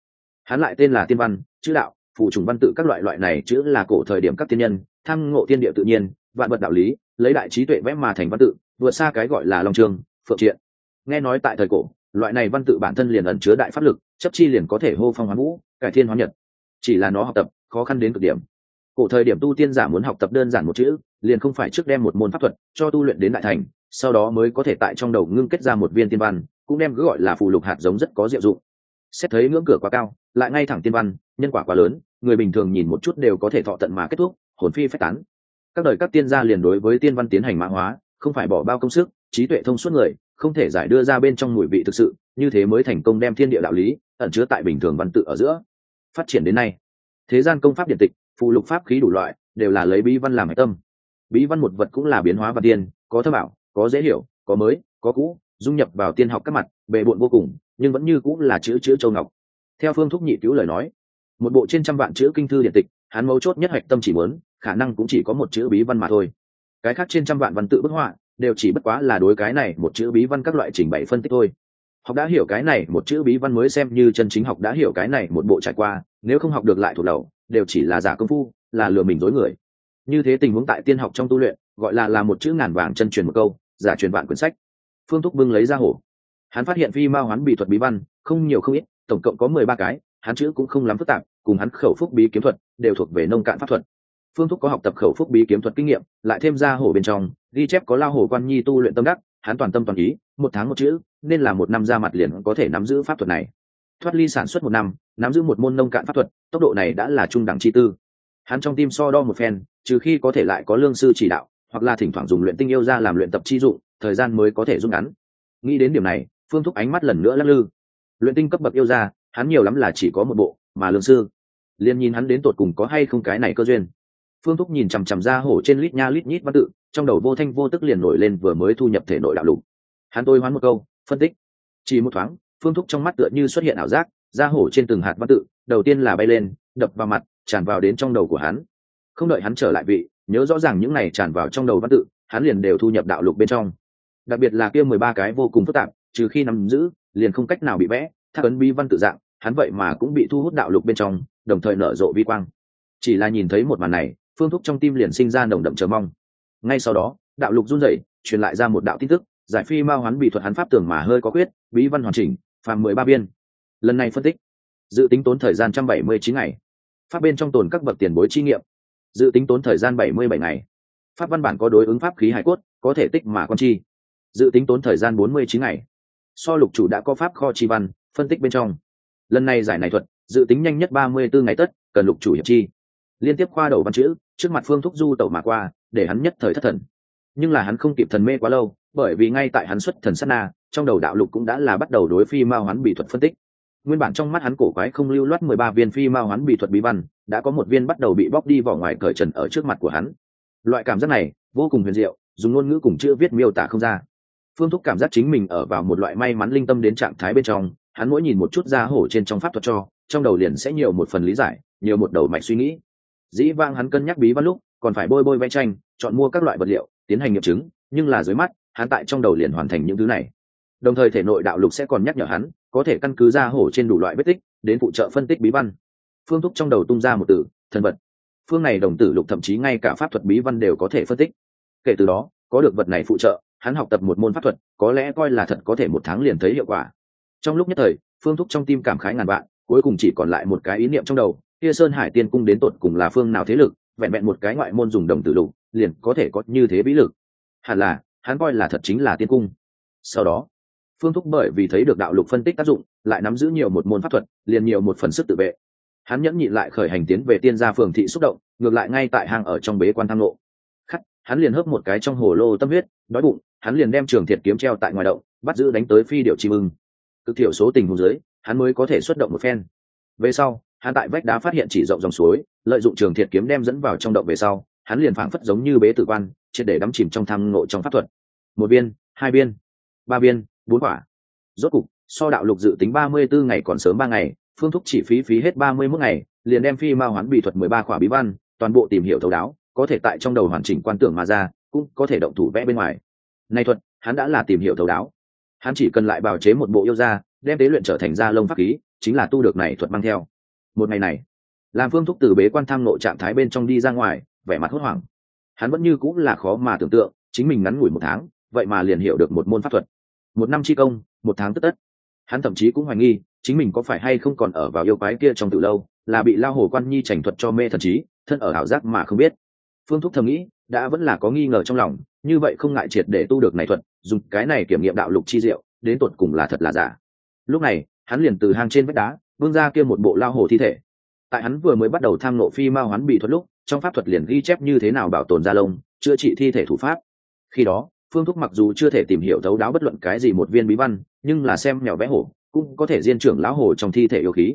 Hắn lại tên là tiên văn, chữ đạo, phụ trùng văn tự các loại loại này, chữ là cổ thời điểm các tiên nhân thăng ngộ tiên địa tự nhiên, vạn vật đạo lý, lấy đại trí tuệ vẽ mà thành văn tự, vượt xa cái gọi là long trường, phượng triện. Nghe nói tại thời cổ, loại này văn tự bản thân liền ẩn chứa đại pháp lực, chấp chi liền có thể hô phong hoán vũ, cải thiên hóa nhật. Chỉ là nó học tập khó khăn đến cực điểm. Cổ thời điểm tu tiên giả muốn học tập đơn giản một chữ, liền không phải trước đem một môn pháp thuật cho tu luyện đến đại thành, sau đó mới có thể tại trong đầu ngưng kết ra một viên tiên văn, cũng đem cứ gọi là phù lục hạt giống rất có diệu dụng. Xét thấy ngưỡng cửa quá cao, lại ngay thẳng tiên văn, nhân quả quá lớn, người bình thường nhìn một chút đều có thể thọ tận mà kết thúc, hồn phi phách tán. Các đời các tiên gia liền đối với tiên văn tiến hành mã hóa, không phải bỏ bao công sức, trí tuệ thông suốt người, không thể giải đưa ra bên trong mùi vị thực sự, như thế mới thành công đem thiên địa đạo lý ẩn chứa tại bình thường văn tự ở giữa. Phát triển đến nay thế gian công pháp điện tịch phụ lục pháp khí đủ loại, đều là lấy bí văn làm hạch tâm. Bí văn một vật cũng là biến hóa và tiên, có thơ bảo, có dễ hiểu, có mới, có cũ, dung nhập vào tiên học các mặt, bề bộn vô cùng, nhưng vẫn như cũng là chữ chữ châu ngọc. Theo phương thúc nhị cứu lời nói, một bộ trên trăm vạn chữ kinh thư điện tịch, hắn mấu chốt nhất hạch tâm chỉ muốn, khả năng cũng chỉ có một chữ bí văn mà thôi. Cái khác trên trăm vạn văn tự bức họa, đều chỉ bất quá là đối cái này một chữ bí văn các loại trình bày phân tích thôi học đã hiểu cái này, một chữ bí văn mới xem như chân chính học đã hiểu cái này một bộ trải qua, nếu không học được lại thuộc đầu đều chỉ là giả công phu, là lừa mình dối người. Như thế tình huống tại tiên học trong tu luyện, gọi là là một chữ ngàn vàng chân truyền một câu, giả truyền vạn quyển sách. Phương thúc bưng lấy ra hổ. Hắn phát hiện phi mao hoán bị thuật bí văn, không nhiều không ít, tổng cộng có mười ba cái, hắn chữ cũng không lắm phức tạp, cùng hắn khẩu phúc bí kiếm thuật, đều thuộc về nông cạn pháp thuật. Phương thúc có học tập khẩu phúc bí kiếm thuật kinh nghiệm, lại thêm ra hổ bên trong, ghi chép có lao hổ quan nhi tu luyện tâm đắc, hắn toàn tâm toàn ý một tháng một chữ, nên là một năm ra mặt liền có thể nắm giữ pháp thuật này. Thoát ly sản xuất một năm, nắm giữ một môn nông cạn pháp thuật, tốc độ này đã là trung đẳng chi tư. Hắn trong tim so đo một phen, trừ khi có thể lại có lương sư chỉ đạo, hoặc là thỉnh thoảng dùng luyện tinh yêu ra làm luyện tập chi dụng, thời gian mới có thể rút ngắn. Nghĩ đến điểm này, phương thúc ánh mắt lần nữa lắc lư. Luyện tinh cấp bậc yêu ra hắn nhiều lắm là chỉ có một bộ, mà lương sư. Liền nhìn hắn đến tột cùng có hay không cái này cơ duyên. Phương thúc nhìn chằm chằm ra hổ trên lít nha lít nhít văn tự, trong đầu vô thanh vô tức liền nổi lên vừa mới thu nhập thể nội đạo lục hắn tôi hoán một câu, phân tích. Chỉ một thoáng, phương thúc trong mắt tựa như xuất hiện ảo giác ra hổ trên từng hạt văn tự, đầu tiên là bay lên, đập vào mặt, tràn vào đến trong đầu của hắn. Không đợi hắn trở lại vị, nhớ rõ ràng những này tràn vào trong đầu văn tự, hắn liền đều thu nhập đạo lục bên trong. Đặc biệt là kia mười ba cái vô cùng phức tạp, trừ khi nắm giữ, liền không cách nào bị vẽ, thác ấn bi văn tự dạng, hắn vậy mà cũng bị thu hút đạo lục bên trong, đồng thời nở rộ vi quang. Chỉ là nhìn thấy một màn này, phương thúc trong tim liền sinh ra nồng đậm chờ mong. Ngay sau đó, đạo lục run rẩy, truyền lại ra một đạo tin tức giải phi mao hoán bị thuật hắn pháp tưởng mà hơi có quyết bí văn hoàn chỉnh, phàm mười ba biên lần này phân tích, dự tính tốn thời gian trăm bảy mươi chín ngày. Pháp bên trong tồn các bậc tiền bối chi nghiệm, dự tính tốn thời gian bảy mươi bảy ngày. Pháp văn bản có đối ứng pháp khí hải cốt, có thể tích mà con chi. Dự tính tốn thời gian bốn mươi chín ngày. So lục chủ đã có pháp kho chi văn, phân tích bên trong. Lần này giải này thuật, dự tính nhanh nhất ba mươi bốn ngày tất, cần lục chủ hiệp chi. Liên tiếp khoa đầu văn chữ, trước mặt phương thúc du tẩu mà qua, để hắn nhất thời thất thần. Nhưng là hắn không kịp thần mê quá lâu bởi vì ngay tại hắn xuất thần sát na, trong đầu đạo lục cũng đã là bắt đầu đối phi mao hắn bị thuật phân tích. Nguyên bản trong mắt hắn cổ quái không lưu loát mười ba viên phi mao hắn bị thuật bí văn, đã có một viên bắt đầu bị bóc đi vỏ ngoài cởi trần ở trước mặt của hắn. Loại cảm giác này, vô cùng huyền diệu, dùng ngôn ngữ cùng chữ viết miêu tả không ra. Phương thúc cảm giác chính mình ở vào một loại may mắn linh tâm đến trạng thái bên trong, hắn mỗi nhìn một chút ra hổ trên trong pháp thuật cho, trong đầu liền sẽ nhiều một phần lý giải, nhiều một đầu mạch suy nghĩ. Dĩ vang hắn cân nhắc bí văn lúc, còn phải bôi bôi vẽ tranh, chọn mua các loại vật liệu, tiến hành nghiệm chứng, nhưng là dưới mắt hắn tại trong đầu liền hoàn thành những thứ này. Đồng thời thể nội đạo lục sẽ còn nhắc nhở hắn, có thể căn cứ ra hổ trên đủ loại vết tích, đến phụ trợ phân tích bí văn. Phương thúc trong đầu tung ra một từ, thần vật. Phương này đồng tử lục thậm chí ngay cả pháp thuật bí văn đều có thể phân tích. Kể từ đó, có được vật này phụ trợ, hắn học tập một môn pháp thuật, có lẽ coi là thật có thể một tháng liền thấy hiệu quả. Trong lúc nhất thời, phương thúc trong tim cảm khái ngàn vạn, cuối cùng chỉ còn lại một cái ý niệm trong đầu, kia sơn hải tiên cung đến tột cùng là phương nào thế lực, vẹn vẹn một cái ngoại môn dùng đồng tử lục, liền có thể có như thế bí lực. Hẳn là hắn coi là thật chính là tiên cung. Sau đó, phương thúc bởi vì thấy được đạo lục phân tích tác dụng, lại nắm giữ nhiều một môn pháp thuật, liền nhiều một phần sức tự vệ. Hắn nhẫn nhịn lại khởi hành tiến về tiên gia phường thị xúc động, ngược lại ngay tại hang ở trong bế quan thang lộ. Khắc, hắn liền hớp một cái trong hồ lô tâm huyết, đói bụng, hắn liền đem trường thiệt kiếm treo tại ngoài động, bắt giữ đánh tới phi điệu chim ưng cực thiểu số tình huống dưới, hắn mới có thể xuất động một phen. Về sau, hắn tại vách đá phát hiện chỉ rộng dòng suối, lợi dụng trường thiệt kiếm đem dẫn vào trong động về sau, hắn liền phảng phất giống như bế tử quan, triệt để đắm chìm trong tham ngộ trong pháp thuật một viên, hai viên, ba viên, bốn quả. Rốt cục, so đạo lục dự tính ba mươi bốn ngày còn sớm ba ngày, phương thúc chỉ phí phí hết ba mươi mốt ngày, liền đem phi ma hoán bị thuật mười ba khỏa bí văn, toàn bộ tìm hiểu thấu đáo, có thể tại trong đầu hoàn chỉnh quan tưởng mà ra, cũng có thể động thủ vẽ bên ngoài. Nay thuật, hắn đã là tìm hiểu thấu đáo. Hắn chỉ cần lại bào chế một bộ yêu da đem tế luyện trở thành da lông pháp khí, chính là tu được này thuật mang theo. Một ngày này, làm phương thúc từ bế quan tham nộ trạng thái bên trong đi ra ngoài, vẻ mặt hốt hoảng. Hắn vẫn như cũng là khó mà tưởng tượng, chính mình ngắn ngủi một tháng vậy mà liền hiểu được một môn pháp thuật. Một năm chi công, một tháng tất tất. Hắn thậm chí cũng hoài nghi, chính mình có phải hay không còn ở vào yêu quái kia trong từ lâu, là bị lao hồ quan nhi trành thuật cho mê thần trí, thân ở ảo giác mà không biết. Phương thúc thầm nghĩ, đã vẫn là có nghi ngờ trong lòng, như vậy không ngại triệt để tu được này thuật, dùng cái này kiểm nghiệm đạo lục chi diệu, đến tột cùng là thật là giả. Lúc này, hắn liền từ hang trên vách đá vương ra kia một bộ lao hồ thi thể. Tại hắn vừa mới bắt đầu tham nộ phi ma hoán bị thuật lúc, trong pháp thuật liền ghi chép như thế nào bảo tồn da lông, chữa trị thi thể thủ pháp. Khi đó phương thúc mặc dù chưa thể tìm hiểu thấu đáo bất luận cái gì một viên bí văn, nhưng là xem mèo vẽ hổ, cũng có thể diên trưởng lão hồ trong thi thể yêu khí.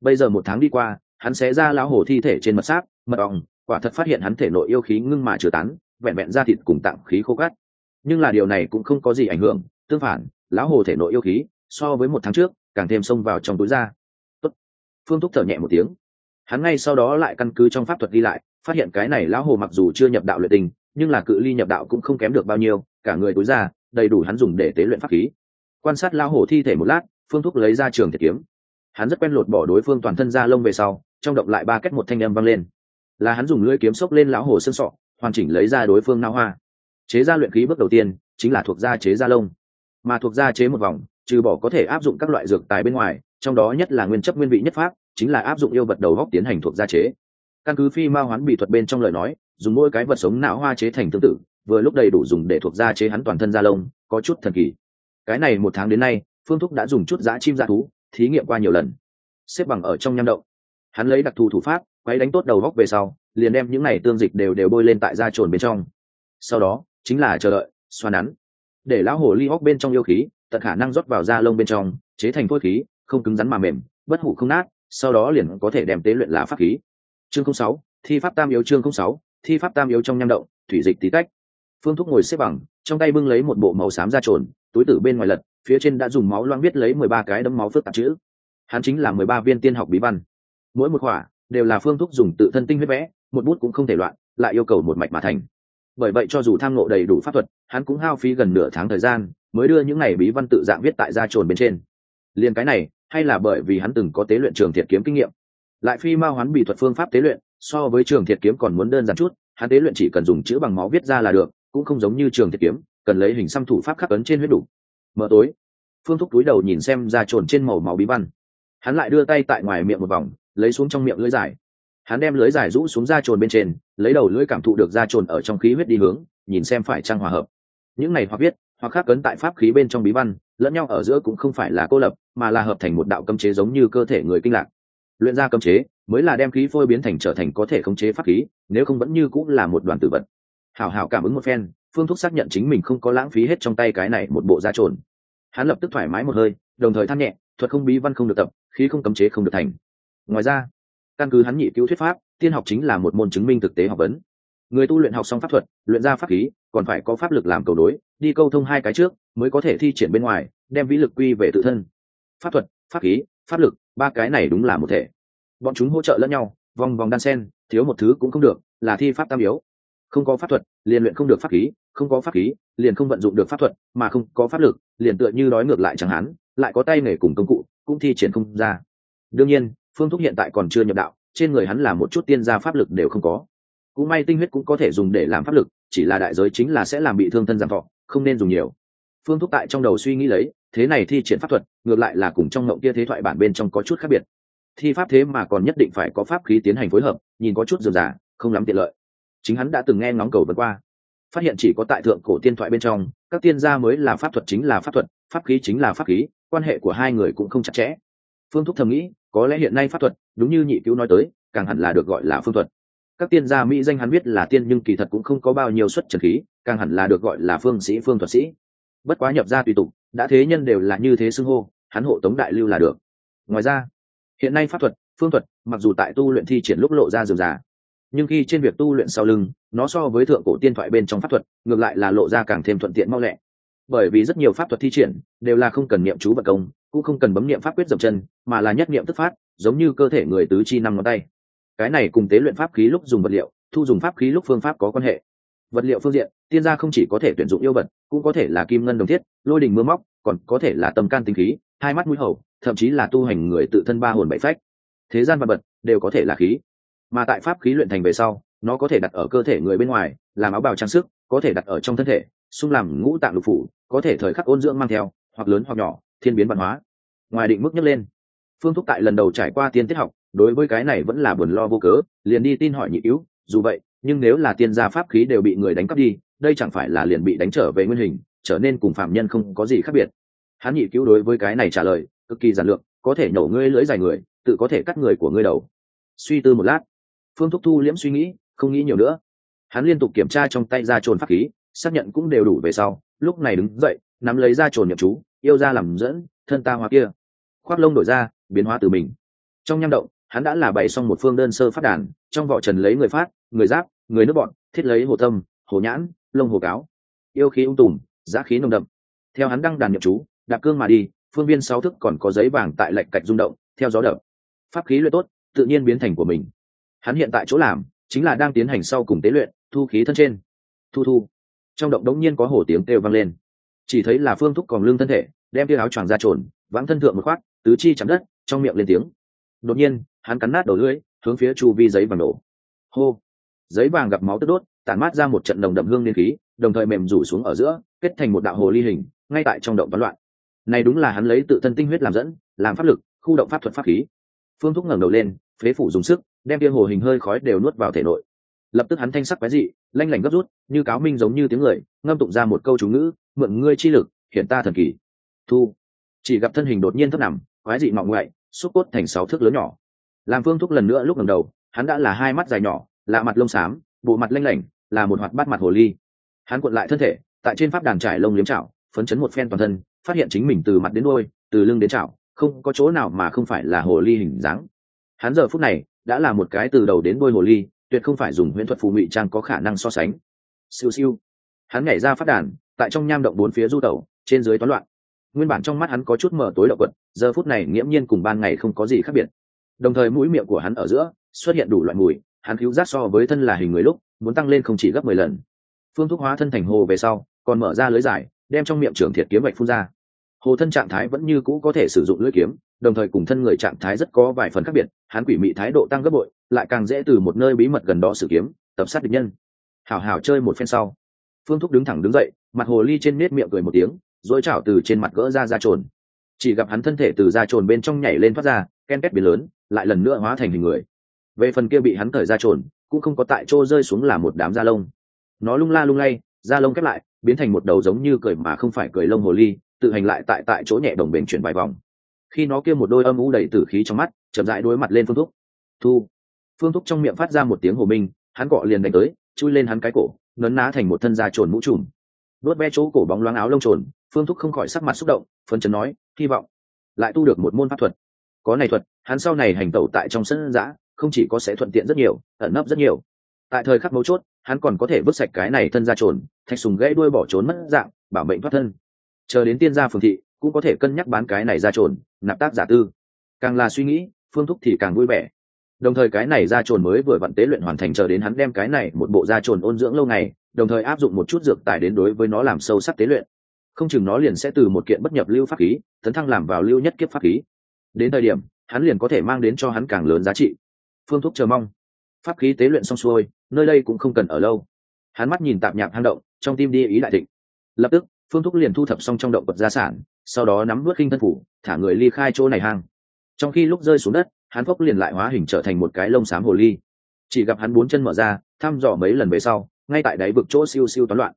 Bây giờ một tháng đi qua, hắn sẽ ra lão hồ thi thể trên mật sáp, mật ong, quả thật phát hiện hắn thể nội yêu khí ngưng mà chưa tán, vẹn vẹn ra thịt cùng tạm khí khô cát. Nhưng là điều này cũng không có gì ảnh hưởng, tương phản, lão hồ thể nội yêu khí, so với một tháng trước, càng thêm xông vào trong túi da. Tốt. phương thúc thở nhẹ một tiếng. Hắn ngay sau đó lại căn cứ trong pháp thuật đi lại, phát hiện cái này lão hồ mặc dù chưa nhập đạo luyện tình nhưng là cự ly nhập đạo cũng không kém được bao nhiêu, cả người túi ra đầy đủ hắn dùng để tế luyện pháp khí. Quan sát lão hồ thi thể một lát, phương thúc lấy ra trường thiệt kiếm. Hắn rất quen lột bỏ đối phương toàn thân da lông về sau, trong động lại ba cách một thanh âm vang lên. Là hắn dùng lưỡi kiếm xốc lên lão hồ sơn sọ, hoàn chỉnh lấy ra đối phương nao hoa. Chế ra luyện khí bước đầu tiên, chính là thuộc da chế da lông. Mà thuộc da chế một vòng, trừ bỏ có thể áp dụng các loại dược tài bên ngoài, trong đó nhất là nguyên chất nguyên vị nhất pháp, chính là áp dụng yêu vật đầu góc tiến hành thuộc da chế. Căn cứ phi ma hoán bị thuật bên trong lời nói dùng mỗi cái vật sống não hoa chế thành tương tự, vừa lúc đầy đủ dùng để thuộc da chế hắn toàn thân da lông, có chút thần kỳ. Cái này một tháng đến nay, phương thúc đã dùng chút giã chim da thú, thí nghiệm qua nhiều lần. Xếp bằng ở trong nham động. Hắn lấy đặc thù thủ pháp quay đánh tốt đầu góc về sau, liền đem những này tương dịch đều đều bôi lên tại da trồn bên trong. Sau đó, chính là chờ đợi, xoa nắn. Để lão hồ ly hóc bên trong yêu khí, tận khả năng rót vào da lông bên trong, chế thành phôi khí, không cứng rắn mà mềm, bất hủ không nát, sau đó liền có thể đem tế luyện lá pháp khí. Chương sáu, thi pháp tam yếu chương sáu thi pháp tam yếu trong nham động, thủy dịch tí tách. Phương thúc ngồi xếp bằng, trong tay bưng lấy một bộ màu xám da trồn, túi tử bên ngoài lật, phía trên đã dùng máu loang viết lấy mười ba cái đấm máu phức tạp chữ. Hắn chính là mười ba viên tiên học bí văn. Mỗi một khỏa đều là phương thúc dùng tự thân tinh huyết vẽ, một bút cũng không thể loạn, lại yêu cầu một mạch mà thành. Bởi vậy cho dù tham ngộ đầy đủ pháp thuật, hắn cũng hao phí gần nửa tháng thời gian mới đưa những ngày bí văn tự dạng viết tại gia trồn bên trên. Liền cái này, hay là bởi vì hắn từng có tế luyện trường thiệt kiếm kinh nghiệm, lại phi ma hoán bị thuật phương pháp tế luyện so với trường thiệt kiếm còn muốn đơn giản chút, hắn tế luyện chỉ cần dùng chữ bằng máu viết ra là được, cũng không giống như trường thiệt kiếm, cần lấy hình xăm thủ pháp khắc ấn trên huyết đủ. Mở tối, phương thúc túi đầu nhìn xem ra trồn trên màu máu bí văn. Hắn lại đưa tay tại ngoài miệng một vòng, lấy xuống trong miệng lưỡi dài hắn đem lưới dài rũ xuống da trồn bên trên, lấy đầu lưỡi cảm thụ được da trồn ở trong khí huyết đi hướng, nhìn xem phải trăng hòa hợp. Những này hoặc viết, hoặc khắc cấn tại pháp khí bên trong bí văn, lẫn nhau ở giữa cũng không phải là cô lập, mà là hợp thành một đạo cấm chế giống như cơ thể người kinh lạc luyện ra cấm chế, mới là đem khí phôi biến thành trở thành có thể khống chế pháp khí, nếu không vẫn như cũng là một đoàn tử vật. Hảo hảo cảm ứng một phen, phương thúc xác nhận chính mình không có lãng phí hết trong tay cái này một bộ da trồn. Hắn lập tức thoải mái một hơi, đồng thời than nhẹ, thuật không bí văn không được tập, khí không cấm chế không được thành. Ngoài ra, căn cứ hắn nhị cứu thuyết pháp, tiên học chính là một môn chứng minh thực tế học vấn. Người tu luyện học xong pháp thuật, luyện ra pháp khí, còn phải có pháp lực làm cầu đối đi câu thông hai cái trước, mới có thể thi triển bên ngoài, đem vĩ lực quy về tự thân. Pháp thuật, pháp khí, pháp lực ba cái này đúng là một thể. Bọn chúng hỗ trợ lẫn nhau, vòng vòng đan sen, thiếu một thứ cũng không được, là thi pháp tam yếu. Không có pháp thuật, liền luyện không được pháp khí, không có pháp khí, liền không vận dụng được pháp thuật, mà không có pháp lực, liền tựa như đói ngược lại chẳng hạn, lại có tay nghề cùng công cụ, cũng thi triển không ra. Đương nhiên, phương thúc hiện tại còn chưa nhập đạo, trên người hắn là một chút tiên gia pháp lực đều không có. Cũng may tinh huyết cũng có thể dùng để làm pháp lực, chỉ là đại giới chính là sẽ làm bị thương thân giảm thọ, không nên dùng nhiều phương thúc tại trong đầu suy nghĩ lấy, thế này thi triển pháp thuật, ngược lại là cùng trong ngộng kia thế thoại bản bên trong có chút khác biệt. Thi pháp thế mà còn nhất định phải có pháp khí tiến hành phối hợp, nhìn có chút dườm giả không lắm tiện lợi. Chính hắn đã từng nghe ngóng cầu vượt qua, phát hiện chỉ có tại thượng cổ tiên thoại bên trong, các tiên gia mới là pháp thuật chính là pháp thuật, pháp khí chính là pháp khí, quan hệ của hai người cũng không chặt chẽ. Phương thúc thầm nghĩ, có lẽ hiện nay pháp thuật, đúng như nhị cứu nói tới, càng hẳn là được gọi là phương thuật. Các tiên gia mỹ danh hắn biết là tiên nhưng kỳ thật cũng không có bao nhiêu xuất trần khí, càng hẳn là được gọi là phương sĩ, phương thuật sĩ bất quá nhập ra tùy tục, đã thế nhân đều là như thế xưng hô, hắn hộ tống đại lưu là được. Ngoài ra, hiện nay pháp thuật, phương thuật, mặc dù tại tu luyện thi triển lúc lộ ra dườm già nhưng khi trên việc tu luyện sau lưng, nó so với thượng cổ tiên thoại bên trong pháp thuật, ngược lại là lộ ra càng thêm thuận tiện mau lẹ. Bởi vì rất nhiều pháp thuật thi triển đều là không cần niệm chú vật công, cũng không cần bấm niệm pháp quyết dập chân, mà là nhất niệm tức phát, giống như cơ thể người tứ chi năm ngón tay. Cái này cùng tế luyện pháp khí lúc dùng vật liệu, thu dùng pháp khí lúc phương pháp có quan hệ vật liệu phương diện, tiên gia không chỉ có thể tuyển dụng yêu vật, cũng có thể là kim ngân đồng thiết, lôi đình mưa móc, còn có thể là tâm can tinh khí, hai mắt mũi hầu, thậm chí là tu hành người tự thân ba hồn bảy phách. Thế gian vật vật đều có thể là khí. Mà tại pháp khí luyện thành về sau, nó có thể đặt ở cơ thể người bên ngoài, làm áo bào trang sức, có thể đặt ở trong thân thể, xung làm ngũ tạng lục phủ, có thể thời khắc ôn dưỡng mang theo, hoặc lớn hoặc nhỏ, thiên biến văn hóa. Ngoài định mức nhấc lên, phương thúc tại lần đầu trải qua tiên tiết học, đối với cái này vẫn là buồn lo vô cớ, liền đi tin hỏi nhị cứu dù vậy nhưng nếu là tiên gia pháp khí đều bị người đánh cắp đi, đây chẳng phải là liền bị đánh trở về nguyên hình, trở nên cùng phạm nhân không có gì khác biệt. Hắn nhị cứu đối với cái này trả lời, cực kỳ giản lược, có thể nhổ ngươi lưỡi dài người, tự có thể cắt người của ngươi đầu. Suy tư một lát, phương thúc thu liễm suy nghĩ, không nghĩ nhiều nữa. Hắn liên tục kiểm tra trong tay ra trồn pháp khí, xác nhận cũng đều đủ về sau, lúc này đứng dậy, nắm lấy ra trồn nhập chú, yêu ra làm dẫn, thân ta hoa kia. Khoác lông đổi ra, biến hóa từ mình. Trong nham động, hắn đã là bày xong một phương đơn sơ phát đàn, trong vỏ trần lấy người phát người giáp, người nước bọn, thiết lấy hồ tâm hồ nhãn, lông hồ cáo. Yêu khí ung tùm giá khí nồng đậm. Theo hắn đăng đàn nhập chú, đạp cương mà đi, phương viên sáu thức còn có giấy vàng tại lệnh cạch rung động, theo gió đập. Pháp khí luyện tốt, tự nhiên biến thành của mình. Hắn hiện tại chỗ làm, chính là đang tiến hành sau cùng tế luyện, thu khí thân trên. Thu thu. Trong động đống nhiên có hổ tiếng kêu vang lên. Chỉ thấy là phương thúc còn lương thân thể, đem tia áo choàng ra trồn, vãng thân thượng một khoác, tứ chi chạm đất, trong miệng lên tiếng. Đột nhiên, hắn cắn nát đầu lưỡi, hướng phía chu vi giấy vàng nổ hô giấy vàng gặp máu tức đốt, tản mát ra một trận đồng đậm hương liên khí, đồng thời mềm rủ xuống ở giữa, kết thành một đạo hồ ly hình, ngay tại trong động toán loạn. Này đúng là hắn lấy tự thân tinh huyết làm dẫn, làm pháp lực, khu động pháp thuật pháp khí. Phương thúc ngẩng đầu lên, phế phủ dùng sức, đem kia hồ hình hơi khói đều nuốt vào thể nội. Lập tức hắn thanh sắc quái dị, lanh lảnh gấp rút, như cáo minh giống như tiếng người, ngâm tụng ra một câu chú ngữ, mượn ngươi chi lực, hiện ta thần kỳ. Thu. Chỉ gặp thân hình đột nhiên thấp nằm, quái dị mọng ngoại, xúc cốt thành sáu thước lớn nhỏ. Làm phương thúc lần nữa lúc ngẩng đầu, hắn đã là hai mắt dài nhỏ lạ mặt lông xám, bộ mặt lanh lảnh, là một hoạt bát mặt hồ ly. Hắn cuộn lại thân thể, tại trên pháp đàn trải lông liếm chảo, phấn chấn một phen toàn thân, phát hiện chính mình từ mặt đến đôi từ lưng đến chảo, không có chỗ nào mà không phải là hồ ly hình dáng. Hắn giờ phút này, đã là một cái từ đầu đến đôi hồ ly, tuyệt không phải dùng huyễn thuật phù mị trang có khả năng so sánh. Siêu siêu. Hắn nhảy ra phát đàn, tại trong nham động bốn phía du tẩu, trên dưới toán loạn. Nguyên bản trong mắt hắn có chút mở tối đậu quật, giờ phút này nghiễm nhiên cùng ban ngày không có gì khác biệt. Đồng thời mũi miệng của hắn ở giữa xuất hiện đủ loại mùi hắn cứu giác so với thân là hình người lúc, muốn tăng lên không chỉ gấp mười lần. Phương thúc hóa thân thành hồ về sau, còn mở ra lưới giải, đem trong miệng trưởng thiệt kiếm vạch phun ra. Hồ thân trạng thái vẫn như cũ có thể sử dụng lưỡi kiếm, đồng thời cùng thân người trạng thái rất có vài phần khác biệt, hắn quỷ mị thái độ tăng gấp bội, lại càng dễ từ một nơi bí mật gần đó sử kiếm, tập sát địch nhân. Hảo hảo chơi một phen sau, phương thúc đứng thẳng đứng dậy, mặt hồ ly trên nết miệng cười một tiếng dối chảo từ trên mặt gỡ ra ra trồn. Chỉ gặp hắn thân thể từ ra trồn bên trong nhảy lên thoát ra, ken két biến lớn, lại lần nữa hóa thành hình người về phần kia bị hắn thời ra trồn, cũng không có tại chỗ rơi xuống là một đám da lông. Nó lung la lung lay, da lông khép lại, biến thành một đầu giống như cười mà không phải cười lông hồ ly, tự hành lại tại tại chỗ nhẹ đồng bền chuyển vài vòng. Khi nó kia một đôi âm u đầy tử khí trong mắt, chậm rãi đối mặt lên phương thúc. Thu. Phương thúc trong miệng phát ra một tiếng hồ minh, hắn gọ liền đánh tới, chui lên hắn cái cổ, nấn ná thành một thân da trồn mũ trùm. Đốt ve chỗ cổ bóng loáng áo lông trồn, phương thúc không khỏi sắc mặt xúc động, phấn chấn nói, hy vọng lại tu được một môn pháp thuật. Có này thuật, hắn sau này hành tẩu tại trong sân giã không chỉ có sẽ thuận tiện rất nhiều, ẩn nấp rất nhiều. Tại thời khắc mấu chốt, hắn còn có thể vứt sạch cái này thân ra trồn, thạch sùng gãy đuôi bỏ trốn mất dạng, bảo mệnh thoát thân. Chờ đến tiên gia phường thị, cũng có thể cân nhắc bán cái này ra trồn, nạp tác giả tư. Càng là suy nghĩ, phương thúc thì càng vui vẻ. Đồng thời cái này ra trồn mới vừa vặn tế luyện hoàn thành chờ đến hắn đem cái này một bộ ra trồn ôn dưỡng lâu ngày, đồng thời áp dụng một chút dược tài đến đối với nó làm sâu sắc tế luyện. Không chừng nó liền sẽ từ một kiện bất nhập lưu pháp khí, tấn thăng làm vào lưu nhất kiếp pháp khí. Đến thời điểm, hắn liền có thể mang đến cho hắn càng lớn giá trị phương thúc chờ mong. Pháp khí tế luyện xong xuôi, nơi đây cũng không cần ở lâu. Hắn mắt nhìn tạp nhạp hang động, trong tim đi ý đại thịnh. Lập tức, phương thúc liền thu thập xong trong động vật gia sản, sau đó nắm vớt khinh thân phủ, thả người ly khai chỗ này hang. Trong khi lúc rơi xuống đất, hắn phốc liền lại hóa hình trở thành một cái lông xám hồ ly. Chỉ gặp hắn bốn chân mở ra, thăm dò mấy lần về sau, ngay tại đáy vực chỗ siêu siêu toán loạn.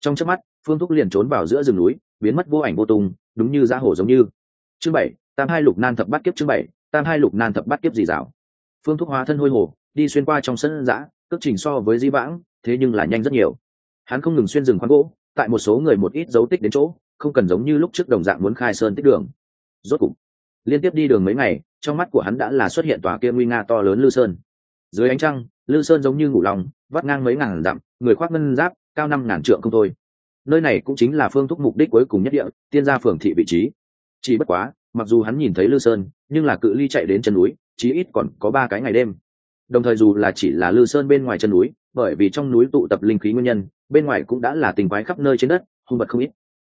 Trong chớp mắt, phương thúc liền trốn vào giữa rừng núi, biến mất vô ảnh vô tung, đúng như giá hổ giống như. Chương bảy, tam hai lục nan thập bát kiếp chương bảy, tam hai lục nan thập bát kiếp gì rào phương thúc hóa thân hôi hồ, đi xuyên qua trong sân giã cước trình so với di vãng, thế nhưng là nhanh rất nhiều. Hắn không ngừng xuyên rừng khoáng gỗ, tại một số người một ít dấu tích đến chỗ, không cần giống như lúc trước đồng dạng muốn khai sơn tích đường. Rốt cục, liên tiếp đi đường mấy ngày, trong mắt của hắn đã là xuất hiện tòa kia nguy nga to lớn lư sơn. Dưới ánh trăng, lư sơn giống như ngủ lòng, vắt ngang mấy ngàn dặm, người khoác ngân giáp, cao năm ngàn trượng không thôi. Nơi này cũng chính là phương thúc mục đích cuối cùng nhất địa, tiên gia phường thị vị trí. Chỉ bất quá, mặc dù hắn nhìn thấy lư sơn, nhưng là cự ly chạy đến chân núi chí ít còn có ba cái ngày đêm. Đồng thời dù là chỉ là lư sơn bên ngoài chân núi, bởi vì trong núi tụ tập linh khí nguyên nhân, bên ngoài cũng đã là tình quái khắp nơi trên đất, hung vật không ít.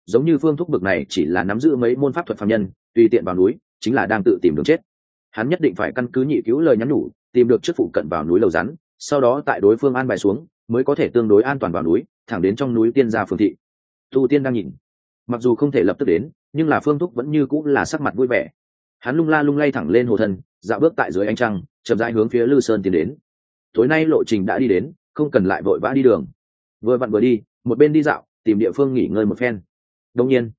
Giống như phương thúc bực này chỉ là nắm giữ mấy môn pháp thuật phạm nhân, tùy tiện vào núi, chính là đang tự tìm đường chết. Hắn nhất định phải căn cứ nhị cứu lời nhắn nhủ, tìm được chức phụ cận vào núi lầu rắn, sau đó tại đối phương an bài xuống, mới có thể tương đối an toàn vào núi, thẳng đến trong núi tiên gia phương thị. Tu tiên đang nhìn. Mặc dù không thể lập tức đến, nhưng là phương thúc vẫn như cũng là sắc mặt vui vẻ hắn lung la lung lay thẳng lên hồ thân, dạo bước tại dưới ánh trăng, chậm rãi hướng phía lư sơn tiến đến. Tối nay lộ trình đã đi đến, không cần lại vội vã đi đường. Vừa vặn vừa đi, một bên đi dạo, tìm địa phương nghỉ ngơi một phen. Đông nhiên,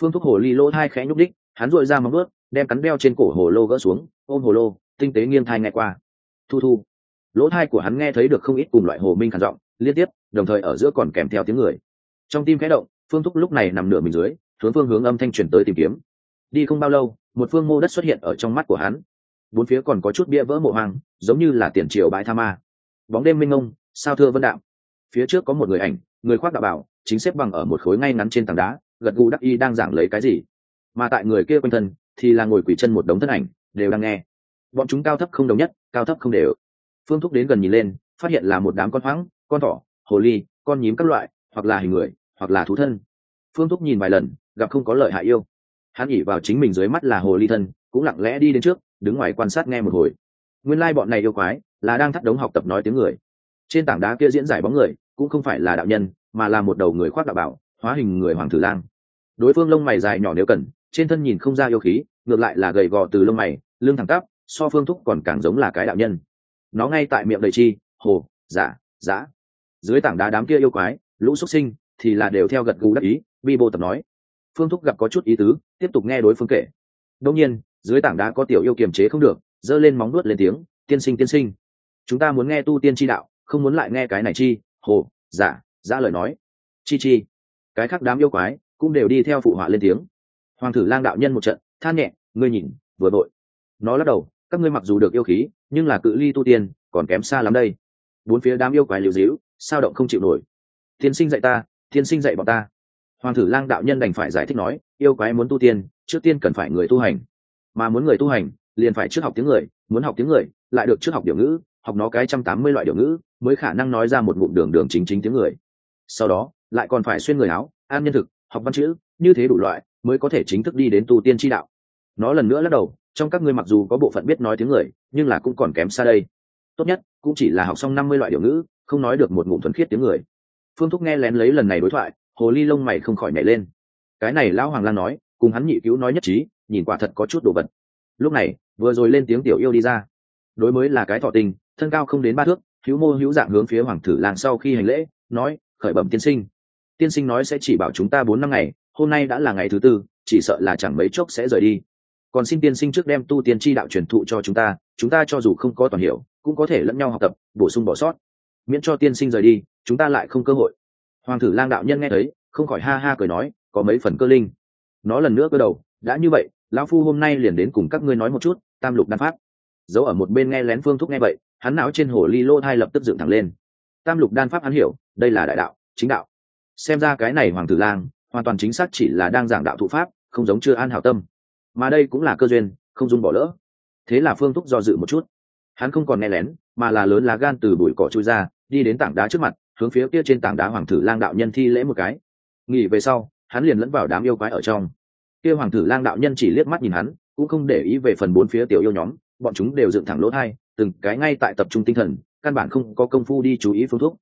phương thúc hồ ly lỗ Thai khẽ nhúc đích hắn dội ra móng ướt đem cắn đeo trên cổ hồ lô gỡ xuống, ôm hồ lô, tinh tế nghiêng thai nghe qua. Thu thu. Lỗ thai của hắn nghe thấy được không ít cùng loại hồ minh khản giọng, liên tiếp, đồng thời ở giữa còn kèm theo tiếng người. Trong tim khẽ động, phương thúc lúc này nằm nửa mình dưới, hướng phương hướng âm thanh truyền tới tìm kiếm đi không bao lâu, một phương mô đất xuất hiện ở trong mắt của hắn. Bốn phía còn có chút bia vỡ mộ hoang, giống như là tiền triều bãi tha ma. Bóng đêm minh ngông sao thưa vân đạo? Phía trước có một người ảnh, người khoác đạo bảo, chính xếp bằng ở một khối ngay ngắn trên tảng đá, gật gù đắc y đang giảng lấy cái gì. Mà tại người kia quanh thân, thì là ngồi quỷ chân một đống thân ảnh, đều đang nghe. Bọn chúng cao thấp không đồng nhất, cao thấp không đều. Phương thúc đến gần nhìn lên, phát hiện là một đám con hoáng, con thỏ, hồ ly, con nhím các loại, hoặc là hình người, hoặc là thú thân. Phương thúc nhìn vài lần, gặp không có lợi hại yêu hắn nhỉ vào chính mình dưới mắt là hồ ly thân, cũng lặng lẽ đi đến trước, đứng ngoài quan sát nghe một hồi. Nguyên lai、like、bọn này yêu quái là đang thắt đống học tập nói tiếng người. Trên tảng đá kia diễn giải bóng người, cũng không phải là đạo nhân, mà là một đầu người khoác đạo bảo, hóa hình người hoàng thử lang. Đối phương lông mày dài nhỏ nếu cần, trên thân nhìn không ra yêu khí, ngược lại là gầy gò từ lông mày, lưng thẳng tắp, so phương thúc còn càng giống là cái đạo nhân. Nó ngay tại miệng đầy chi, hồ, giả giã dưới tảng đá đám kia yêu quái, lũ xuất sinh, thì là đều theo gật gù đắc ý vi bô tập nói phương thúc gặp có chút ý tứ, tiếp tục nghe đối phương kể. Đông nhiên, dưới tảng đá có tiểu yêu kiềm chế không được, giơ lên móng nuốt lên tiếng, tiên sinh tiên sinh, chúng ta muốn nghe tu tiên chi đạo, không muốn lại nghe cái này chi, hồ, giả giả lời nói. Chi chi, cái khác đám yêu quái cũng đều đi theo phụ họa lên tiếng. Hoàng thử lang đạo nhân một trận, than nhẹ, ngươi nhìn, vừa vội. Nó lắc đầu, các ngươi mặc dù được yêu khí, nhưng là cự ly tu tiên, còn kém xa lắm đây. Bốn phía đám yêu quái liều dĩu sao động không chịu nổi. Tiên sinh dạy ta, tiên sinh dạy bọn ta hoàng thử lang đạo nhân đành phải giải thích nói, yêu quái muốn tu tiên, trước tiên cần phải người tu hành. Mà muốn người tu hành, liền phải trước học tiếng người, muốn học tiếng người, lại được trước học điều ngữ, học nó cái trăm tám mươi loại điều ngữ, mới khả năng nói ra một ngụm đường đường chính chính tiếng người. Sau đó, lại còn phải xuyên người áo, an nhân thực, học văn chữ, như thế đủ loại, mới có thể chính thức đi đến tu tiên tri đạo. Nó lần nữa lắc đầu, trong các ngươi mặc dù có bộ phận biết nói tiếng người, nhưng là cũng còn kém xa đây. Tốt nhất, cũng chỉ là học xong năm mươi loại điều ngữ, không nói được một ngụm thuần khiết tiếng người. Phương thúc nghe lén lấy lần này đối thoại hồ ly lông mày không khỏi nhảy lên. Cái này lão hoàng lan nói, cùng hắn nhị cứu nói nhất trí, nhìn quả thật có chút đồ vật. Lúc này, vừa rồi lên tiếng tiểu yêu đi ra. Đối mới là cái thọ tình, thân cao không đến ba thước, hữu mô hữu dạng hướng phía hoàng thử làng sau khi hành lễ, nói, khởi bẩm tiên sinh. Tiên sinh nói sẽ chỉ bảo chúng ta bốn năm ngày, hôm nay đã là ngày thứ tư, chỉ sợ là chẳng mấy chốc sẽ rời đi. Còn xin tiên sinh trước đem tu tiên tri đạo truyền thụ cho chúng ta chúng ta cho dù không có toàn hiểu, cũng có thể lẫn nhau học tập, bổ sung bỏ sót. Miễn cho tiên sinh rời đi, chúng ta lại không cơ hội hoàng thử lang đạo nhân nghe thấy, không khỏi ha ha cười nói, có mấy phần cơ linh. Nó lần nữa cơ đầu, đã như vậy, lão phu hôm nay liền đến cùng các ngươi nói một chút, tam lục đan pháp. Giấu ở một bên nghe lén phương thúc nghe vậy, hắn não trên hồ ly lô thai lập tức dựng thẳng lên. Tam lục đan pháp hắn hiểu, đây là đại đạo, chính đạo. Xem ra cái này hoàng tử lang, hoàn toàn chính xác chỉ là đang giảng đạo thụ pháp, không giống chưa an hảo tâm. Mà đây cũng là cơ duyên, không dung bỏ lỡ. Thế là phương thúc do dự một chút. Hắn không còn nghe lén, mà là lớn lá gan từ bụi cỏ chui ra, đi đến tảng đá trước mặt hướng phía kia trên tảng đá hoàng thử lang đạo nhân thi lễ một cái. Nghỉ về sau, hắn liền lẫn vào đám yêu quái ở trong. Kia hoàng thử lang đạo nhân chỉ liếc mắt nhìn hắn, cũng không để ý về phần bốn phía tiểu yêu nhóm, bọn chúng đều dựng thẳng lỗ thai, từng cái ngay tại tập trung tinh thần, căn bản không có công phu đi chú ý phương thuốc.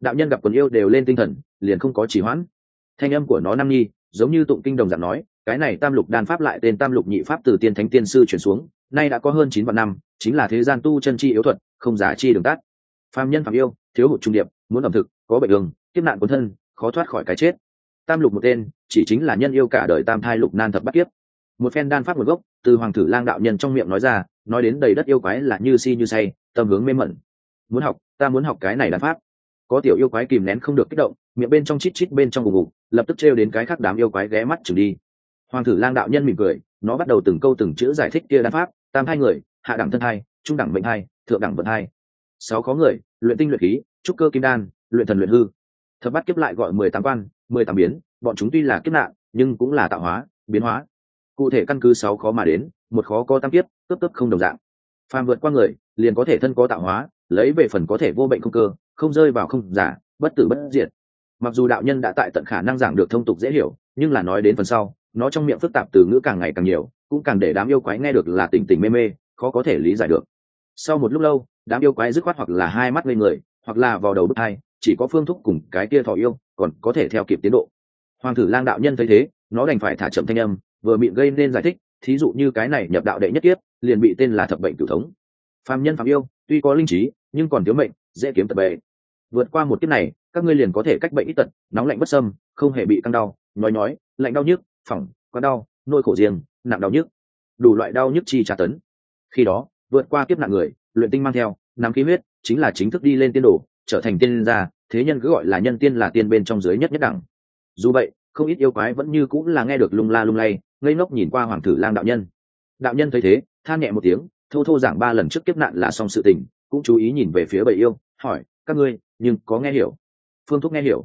Đạo nhân gặp quần yêu đều lên tinh thần, liền không có chỉ hoãn. Thanh âm của nó năm nhi, giống như tụng kinh đồng dạng nói, cái này tam lục đan pháp lại tên tam lục nhị pháp từ tiên thánh tiên sư chuyển xuống, nay đã có hơn chín vạn năm, chính là thế gian tu chân chi yếu thuật, không giả chi đường tắt. Phàm nhân phàm yêu thiếu hụt trung điệp, muốn ẩm thực, có bệnh đường, kiếp nạn cuốn thân, khó thoát khỏi cái chết. Tam lục một tên, chỉ chính là nhân yêu cả đời tam thai lục nan thập bắt kiếp. Một phen đan pháp một gốc, từ hoàng thử lang đạo nhân trong miệng nói ra, nói đến đầy đất yêu quái là như si như say, tâm hướng mê mẩn. Muốn học, ta muốn học cái này đan pháp. Có tiểu yêu quái kìm nén không được kích động, miệng bên trong chít chít bên trong gục gục lập tức trêu đến cái khác đám yêu quái ghé mắt chừng đi. Hoàng thử lang đạo nhân mỉm cười, nó bắt đầu từng câu từng chữ giải thích kia đan pháp, tam hai người, hạ đẳng thân hai trung đẳng mệnh hai thượng đẳng vận hai sáu khó người, luyện tinh luyện khí, trúc cơ kim đan, luyện thần luyện hư. Thập bắt kiếp lại gọi mười tám quan, mười tám biến, bọn chúng tuy là kiếp nạn, nhưng cũng là tạo hóa, biến hóa. Cụ thể căn cứ sáu khó mà đến, một khó có tam kiếp, cấp cấp không đồng dạng. Phàm vượt qua người, liền có thể thân có tạo hóa, lấy về phần có thể vô bệnh không cơ, không rơi vào không giả, bất tử bất diệt. Mặc dù đạo nhân đã tại tận khả năng giảng được thông tục dễ hiểu, nhưng là nói đến phần sau, nó trong miệng phức tạp từ ngữ càng ngày càng nhiều, cũng càng để đám yêu quái nghe được là tỉnh tỉnh mê mê, khó có thể lý giải được sau một lúc lâu đám yêu quái dứt khoát hoặc là hai mắt lên người hoặc là vào đầu bức hai chỉ có phương thúc cùng cái kia thọ yêu còn có thể theo kịp tiến độ. Hoàng thử lang đạo nhân thấy thế nó đành phải thả chậm thanh âm vừa miệng gây nên giải thích thí dụ như cái này nhập đạo đệ nhất kiếp, liền bị tên là thập bệnh cửu thống. Phạm nhân phạm yêu tuy có linh trí nhưng còn thiếu mệnh dễ kiếm tật bệ. Vượt qua một kiếp này các ngươi liền có thể cách bệnh ít tật nóng lạnh bất sâm không hề bị căng đau nhói nhói lạnh đau nhức phỏng quá đau nôi khổ riêng nặng đau nhức. Đủ loại đau nhức chi tra tấn. Khi đó vượt qua kiếp nạn người, luyện tinh mang theo, nắm khí huyết, chính là chính thức đi lên tiên đồ, trở thành tiên gia, thế nhân cứ gọi là nhân tiên là tiên bên trong dưới nhất nhất đẳng. Dù vậy, không ít yêu quái vẫn như cũng là nghe được lung la lung lay, ngây ngốc nhìn qua hoàng tử lang đạo nhân. Đạo nhân thấy thế, than nhẹ một tiếng, thô thô giảng ba lần trước kiếp nạn là xong sự tình, cũng chú ý nhìn về phía bầy yêu, hỏi, các ngươi, nhưng có nghe hiểu? Phương thúc nghe hiểu.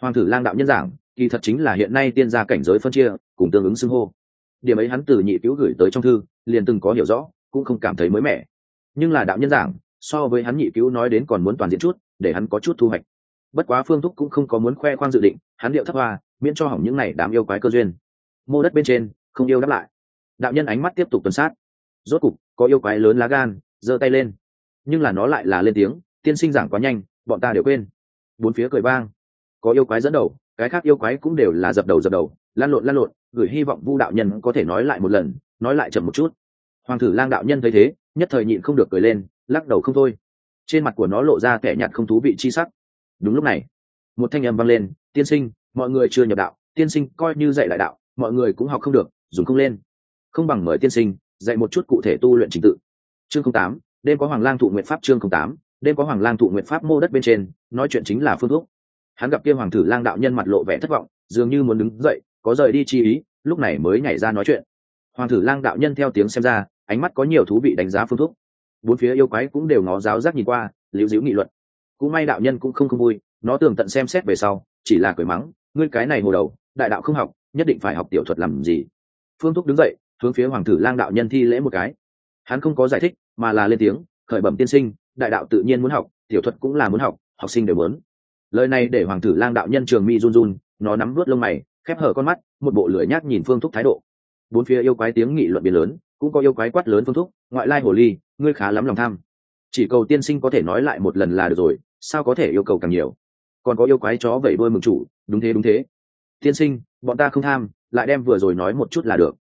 Hoàng tử lang đạo nhân giảng, kỳ thật chính là hiện nay tiên gia cảnh giới phân chia, cùng tương ứng xưng hô. Điểm ấy hắn từ nhị cứu gửi tới trong thư, liền từng có hiểu rõ cũng không cảm thấy mới mẻ. Nhưng là đạo nhân giảng, so với hắn nhị cứu nói đến còn muốn toàn diện chút, để hắn có chút thu hoạch. Bất quá phương thúc cũng không có muốn khoe khoang dự định, hắn điệu thấp hoa, miễn cho hỏng những này đám yêu quái cơ duyên. Mô đất bên trên, không yêu đáp lại. Đạo nhân ánh mắt tiếp tục tuần sát. Rốt cục, có yêu quái lớn lá gan, giơ tay lên. Nhưng là nó lại là lên tiếng, tiên sinh giảng quá nhanh, bọn ta đều quên. Bốn phía cười vang. Có yêu quái dẫn đầu, cái khác yêu quái cũng đều là dập đầu dập đầu, lan lộn lan lộn, gửi hy vọng vu đạo nhân có thể nói lại một lần, nói lại chậm một chút hoàng thử lang đạo nhân thấy thế, nhất thời nhịn không được cười lên, lắc đầu không thôi. Trên mặt của nó lộ ra kẻ nhạt không thú vị chi sắc. Đúng lúc này, một thanh âm vang lên, tiên sinh, mọi người chưa nhập đạo, tiên sinh coi như dạy lại đạo, mọi người cũng học không được, dùng không lên. Không bằng mời tiên sinh, dạy một chút cụ thể tu luyện trình tự. Chương tám, đêm có hoàng lang thụ nguyện pháp chương tám, đêm có hoàng lang thụ nguyện pháp mô đất bên trên, nói chuyện chính là phương thuốc. Hắn gặp kia hoàng thử lang đạo nhân mặt lộ vẻ thất vọng, dường như muốn đứng dậy, có rời đi chi ý, lúc này mới nhảy ra nói chuyện hoàng thử lang đạo nhân theo tiếng xem ra, ánh mắt có nhiều thú vị đánh giá phương Thúc. bốn phía yêu quái cũng đều ngó giáo giác nhìn qua, liễu diễu nghị luận. Cũng may đạo nhân cũng không không vui, nó tường tận xem xét về sau, chỉ là cười mắng, ngươi cái này hồ đầu, đại đạo không học, nhất định phải học tiểu thuật làm gì? Phương thúc đứng dậy, hướng phía hoàng thử lang đạo nhân thi lễ một cái. Hắn không có giải thích, mà là lên tiếng, khởi bẩm tiên sinh, đại đạo tự nhiên muốn học, tiểu thuật cũng là muốn học học sinh đều muốn. Lời này để hoàng tử lang đạo nhân trường mi run run, nó nắm vớt lông mày, khép hở con mắt, một bộ lưỡi nhát nhìn phương thúc thái độ bốn phía yêu quái tiếng nghị luận biến lớn, cũng có yêu quái quát lớn phương thúc, ngoại lai hồ ly, ngươi khá lắm lòng tham. Chỉ cầu tiên sinh có thể nói lại một lần là được rồi, sao có thể yêu cầu càng nhiều? Còn có yêu quái chó vẩy đôi mừng chủ, đúng thế đúng thế. Tiên sinh, bọn ta không tham, lại đem vừa rồi nói một chút là được.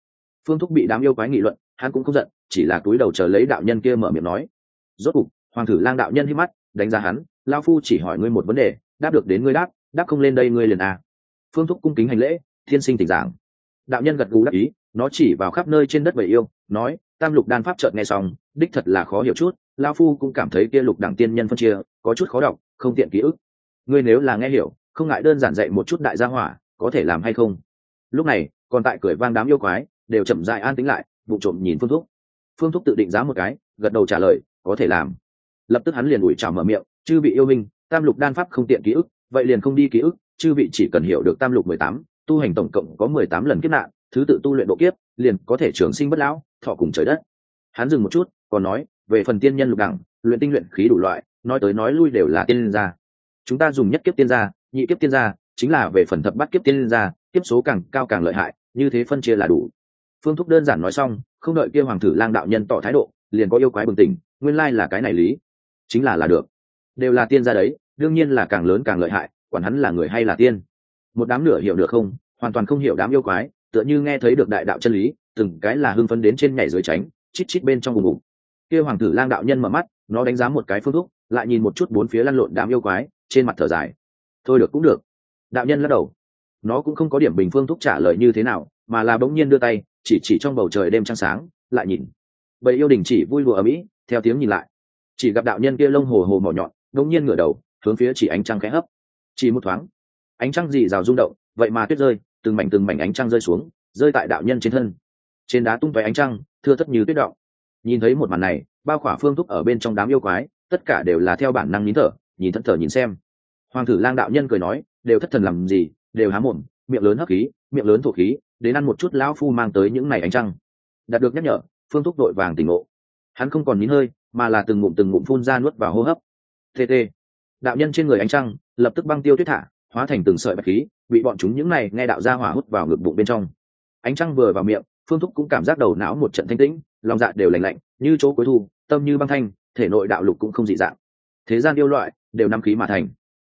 Phương thúc bị đám yêu quái nghị luận, hắn cũng không giận, chỉ là túi đầu chờ lấy đạo nhân kia mở miệng nói. Rốt cục, hoàng thử lang đạo nhân hít mắt, đánh giá hắn, lao phu chỉ hỏi ngươi một vấn đề, đáp được đến ngươi đáp đáp không lên đây ngươi liền à. phương thúc cung kính hành lễ thiên sinh tỉnh giảng. Đạo nhân gật gù đáp ý nó chỉ vào khắp nơi trên đất bầy yêu, nói, tam lục đan pháp trợn nghe xong, đích thật là khó hiểu chút lao phu cũng cảm thấy kia lục đẳng tiên nhân phân chia, có chút khó đọc, không tiện ký ức. Ngươi nếu là nghe hiểu, không ngại đơn giản dạy một chút đại gia hỏa, có thể làm hay không? Lúc này, còn tại cười vang đám yêu quái, đều chậm dại an tính lại, vụ trộm nhìn phương thúc. Phương thúc tự định giá một cái, gật đầu trả lời, có thể làm. Lập tức hắn liền ủi trào mở miệng, chư bị yêu minh tam lục đan pháp không tiện ký ức, vậy liền không đi ký ức, chư vị chỉ cần hiểu được tam lục mười tám, tu hành tổng cộng có mười tám lần kiếp nạn thứ tự tu luyện độ kiếp, liền có thể trường sinh bất lão, thọ cùng trời đất. Hắn dừng một chút, còn nói, về phần tiên nhân lục đẳng, luyện tinh luyện khí đủ loại, nói tới nói lui đều là tiên gia. Chúng ta dùng nhất kiếp tiên gia, nhị kiếp tiên gia, chính là về phần thập bắt kiếp tiên gia, kiếp số càng cao càng lợi hại, như thế phân chia là đủ. Phương thúc đơn giản nói xong, không đợi kia hoàng thử lang đạo nhân tỏ thái độ, liền có yêu quái bừng tỉnh, nguyên lai là cái này lý. Chính là là được. Đều là tiên gia đấy, đương nhiên là càng lớn càng lợi hại, quản hắn là người hay là tiên. Một đám nửa hiểu được không, hoàn toàn không hiểu đám yêu quái tựa như nghe thấy được đại đạo chân lý, từng cái là hưng phấn đến trên nhảy dưới tránh, chít chít bên trong vùng bụng kia hoàng tử lang đạo nhân mở mắt, nó đánh giá một cái phương thúc lại nhìn một chút bốn phía lăn lộn đám yêu quái, trên mặt thở dài. Thôi được cũng được. Đạo nhân lắc đầu. Nó cũng không có điểm bình phương thúc trả lời như thế nào, mà là bỗng nhiên đưa tay, chỉ chỉ trong bầu trời đêm trăng sáng, lại nhìn. Bầy yêu đình chỉ vui lụa ở mỹ, theo tiếng nhìn lại. Chỉ gặp đạo nhân kia lông hồ hồ mỏ nhọn, bỗng nhiên ngửa đầu, hướng phía chỉ ánh trăng khẽ hấp. Chỉ một thoáng. Ánh trăng dị rào rung động, vậy mà tuyết rơi từng mảnh từng mảnh ánh trăng rơi xuống, rơi tại đạo nhân trên thân. Trên đá tung tóe ánh trăng, thưa thất như tuyết động. Nhìn thấy một màn này, bao khỏa phương thúc ở bên trong đám yêu quái, tất cả đều là theo bản năng nín thở, nhìn thất thở nhìn xem. Hoàng thử lang đạo nhân cười nói, đều thất thần làm gì, đều há mồm, miệng lớn hấp khí, miệng lớn thổ khí, đến ăn một chút lão phu mang tới những ngày ánh trăng. Đạt được nhắc nhở, phương thúc đội vàng tỉnh ngộ. Hắn không còn nín hơi, mà là từng ngụm từng ngụm phun ra nuốt vào hô hấp. Tt đạo nhân trên người ánh trăng lập tức băng tiêu tuyết thả, hóa thành từng sợi bạch khí bị bọn chúng những này nghe đạo ra hỏa hút vào ngực bụng bên trong. Ánh trăng vừa vào miệng, phương thúc cũng cảm giác đầu não một trận thanh tĩnh, lòng dạ đều lành lạnh, như chỗ cuối thu, tâm như băng thanh, thể nội đạo lục cũng không dị dạng. Thế gian yêu loại, đều năm khí mà thành.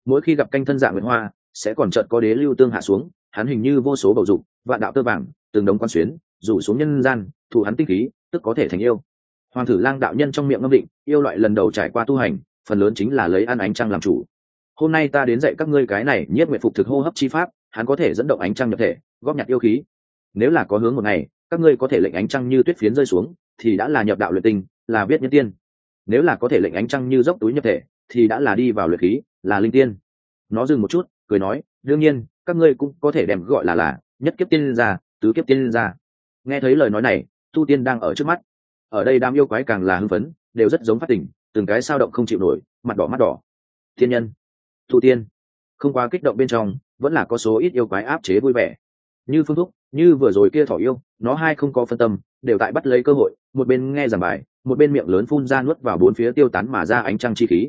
Mỗi khi gặp canh thân dạng nguyệt hoa, sẽ còn trận có đế lưu tương hạ xuống, hắn hình như vô số bầu dục, vạn đạo tơ vàng, từng đống quan xuyến, rủ xuống nhân gian thủ hắn tinh khí, tức có thể thành yêu. Hoàng thử lang đạo nhân trong miệng ngâm định, yêu loại lần đầu trải qua tu hành, phần lớn chính là lấy ăn ánh trăng làm chủ hôm nay ta đến dạy các ngươi cái này nhất nguyện phục thực hô hấp chi pháp, hắn có thể dẫn động ánh trăng nhập thể, góp nhặt yêu khí. Nếu là có hướng một ngày, các ngươi có thể lệnh ánh trăng như tuyết phiến rơi xuống, thì đã là nhập đạo luyện tinh, là biết nhân tiên. Nếu là có thể lệnh ánh trăng như dốc túi nhập thể, thì đã là đi vào luyện khí, là linh tiên. Nó dừng một chút, cười nói, đương nhiên, các ngươi cũng có thể đem gọi là là nhất kiếp tiên ra, tứ kiếp tiên ra. Nghe thấy lời nói này, tu tiên đang ở trước mắt. Ở đây đám yêu quái càng là hưng phấn, đều rất giống phát tỉnh từng cái sao động không chịu nổi, mặt đỏ mắt đỏ. Thiên nhân thụ tiên. Không quá kích động bên trong, vẫn là có số ít yêu quái áp chế vui vẻ. Như phương thúc, như vừa rồi kia thỏ yêu, nó hai không có phân tâm, đều tại bắt lấy cơ hội, một bên nghe giảng bài, một bên miệng lớn phun ra nuốt vào bốn phía tiêu tán mà ra ánh trăng chi khí.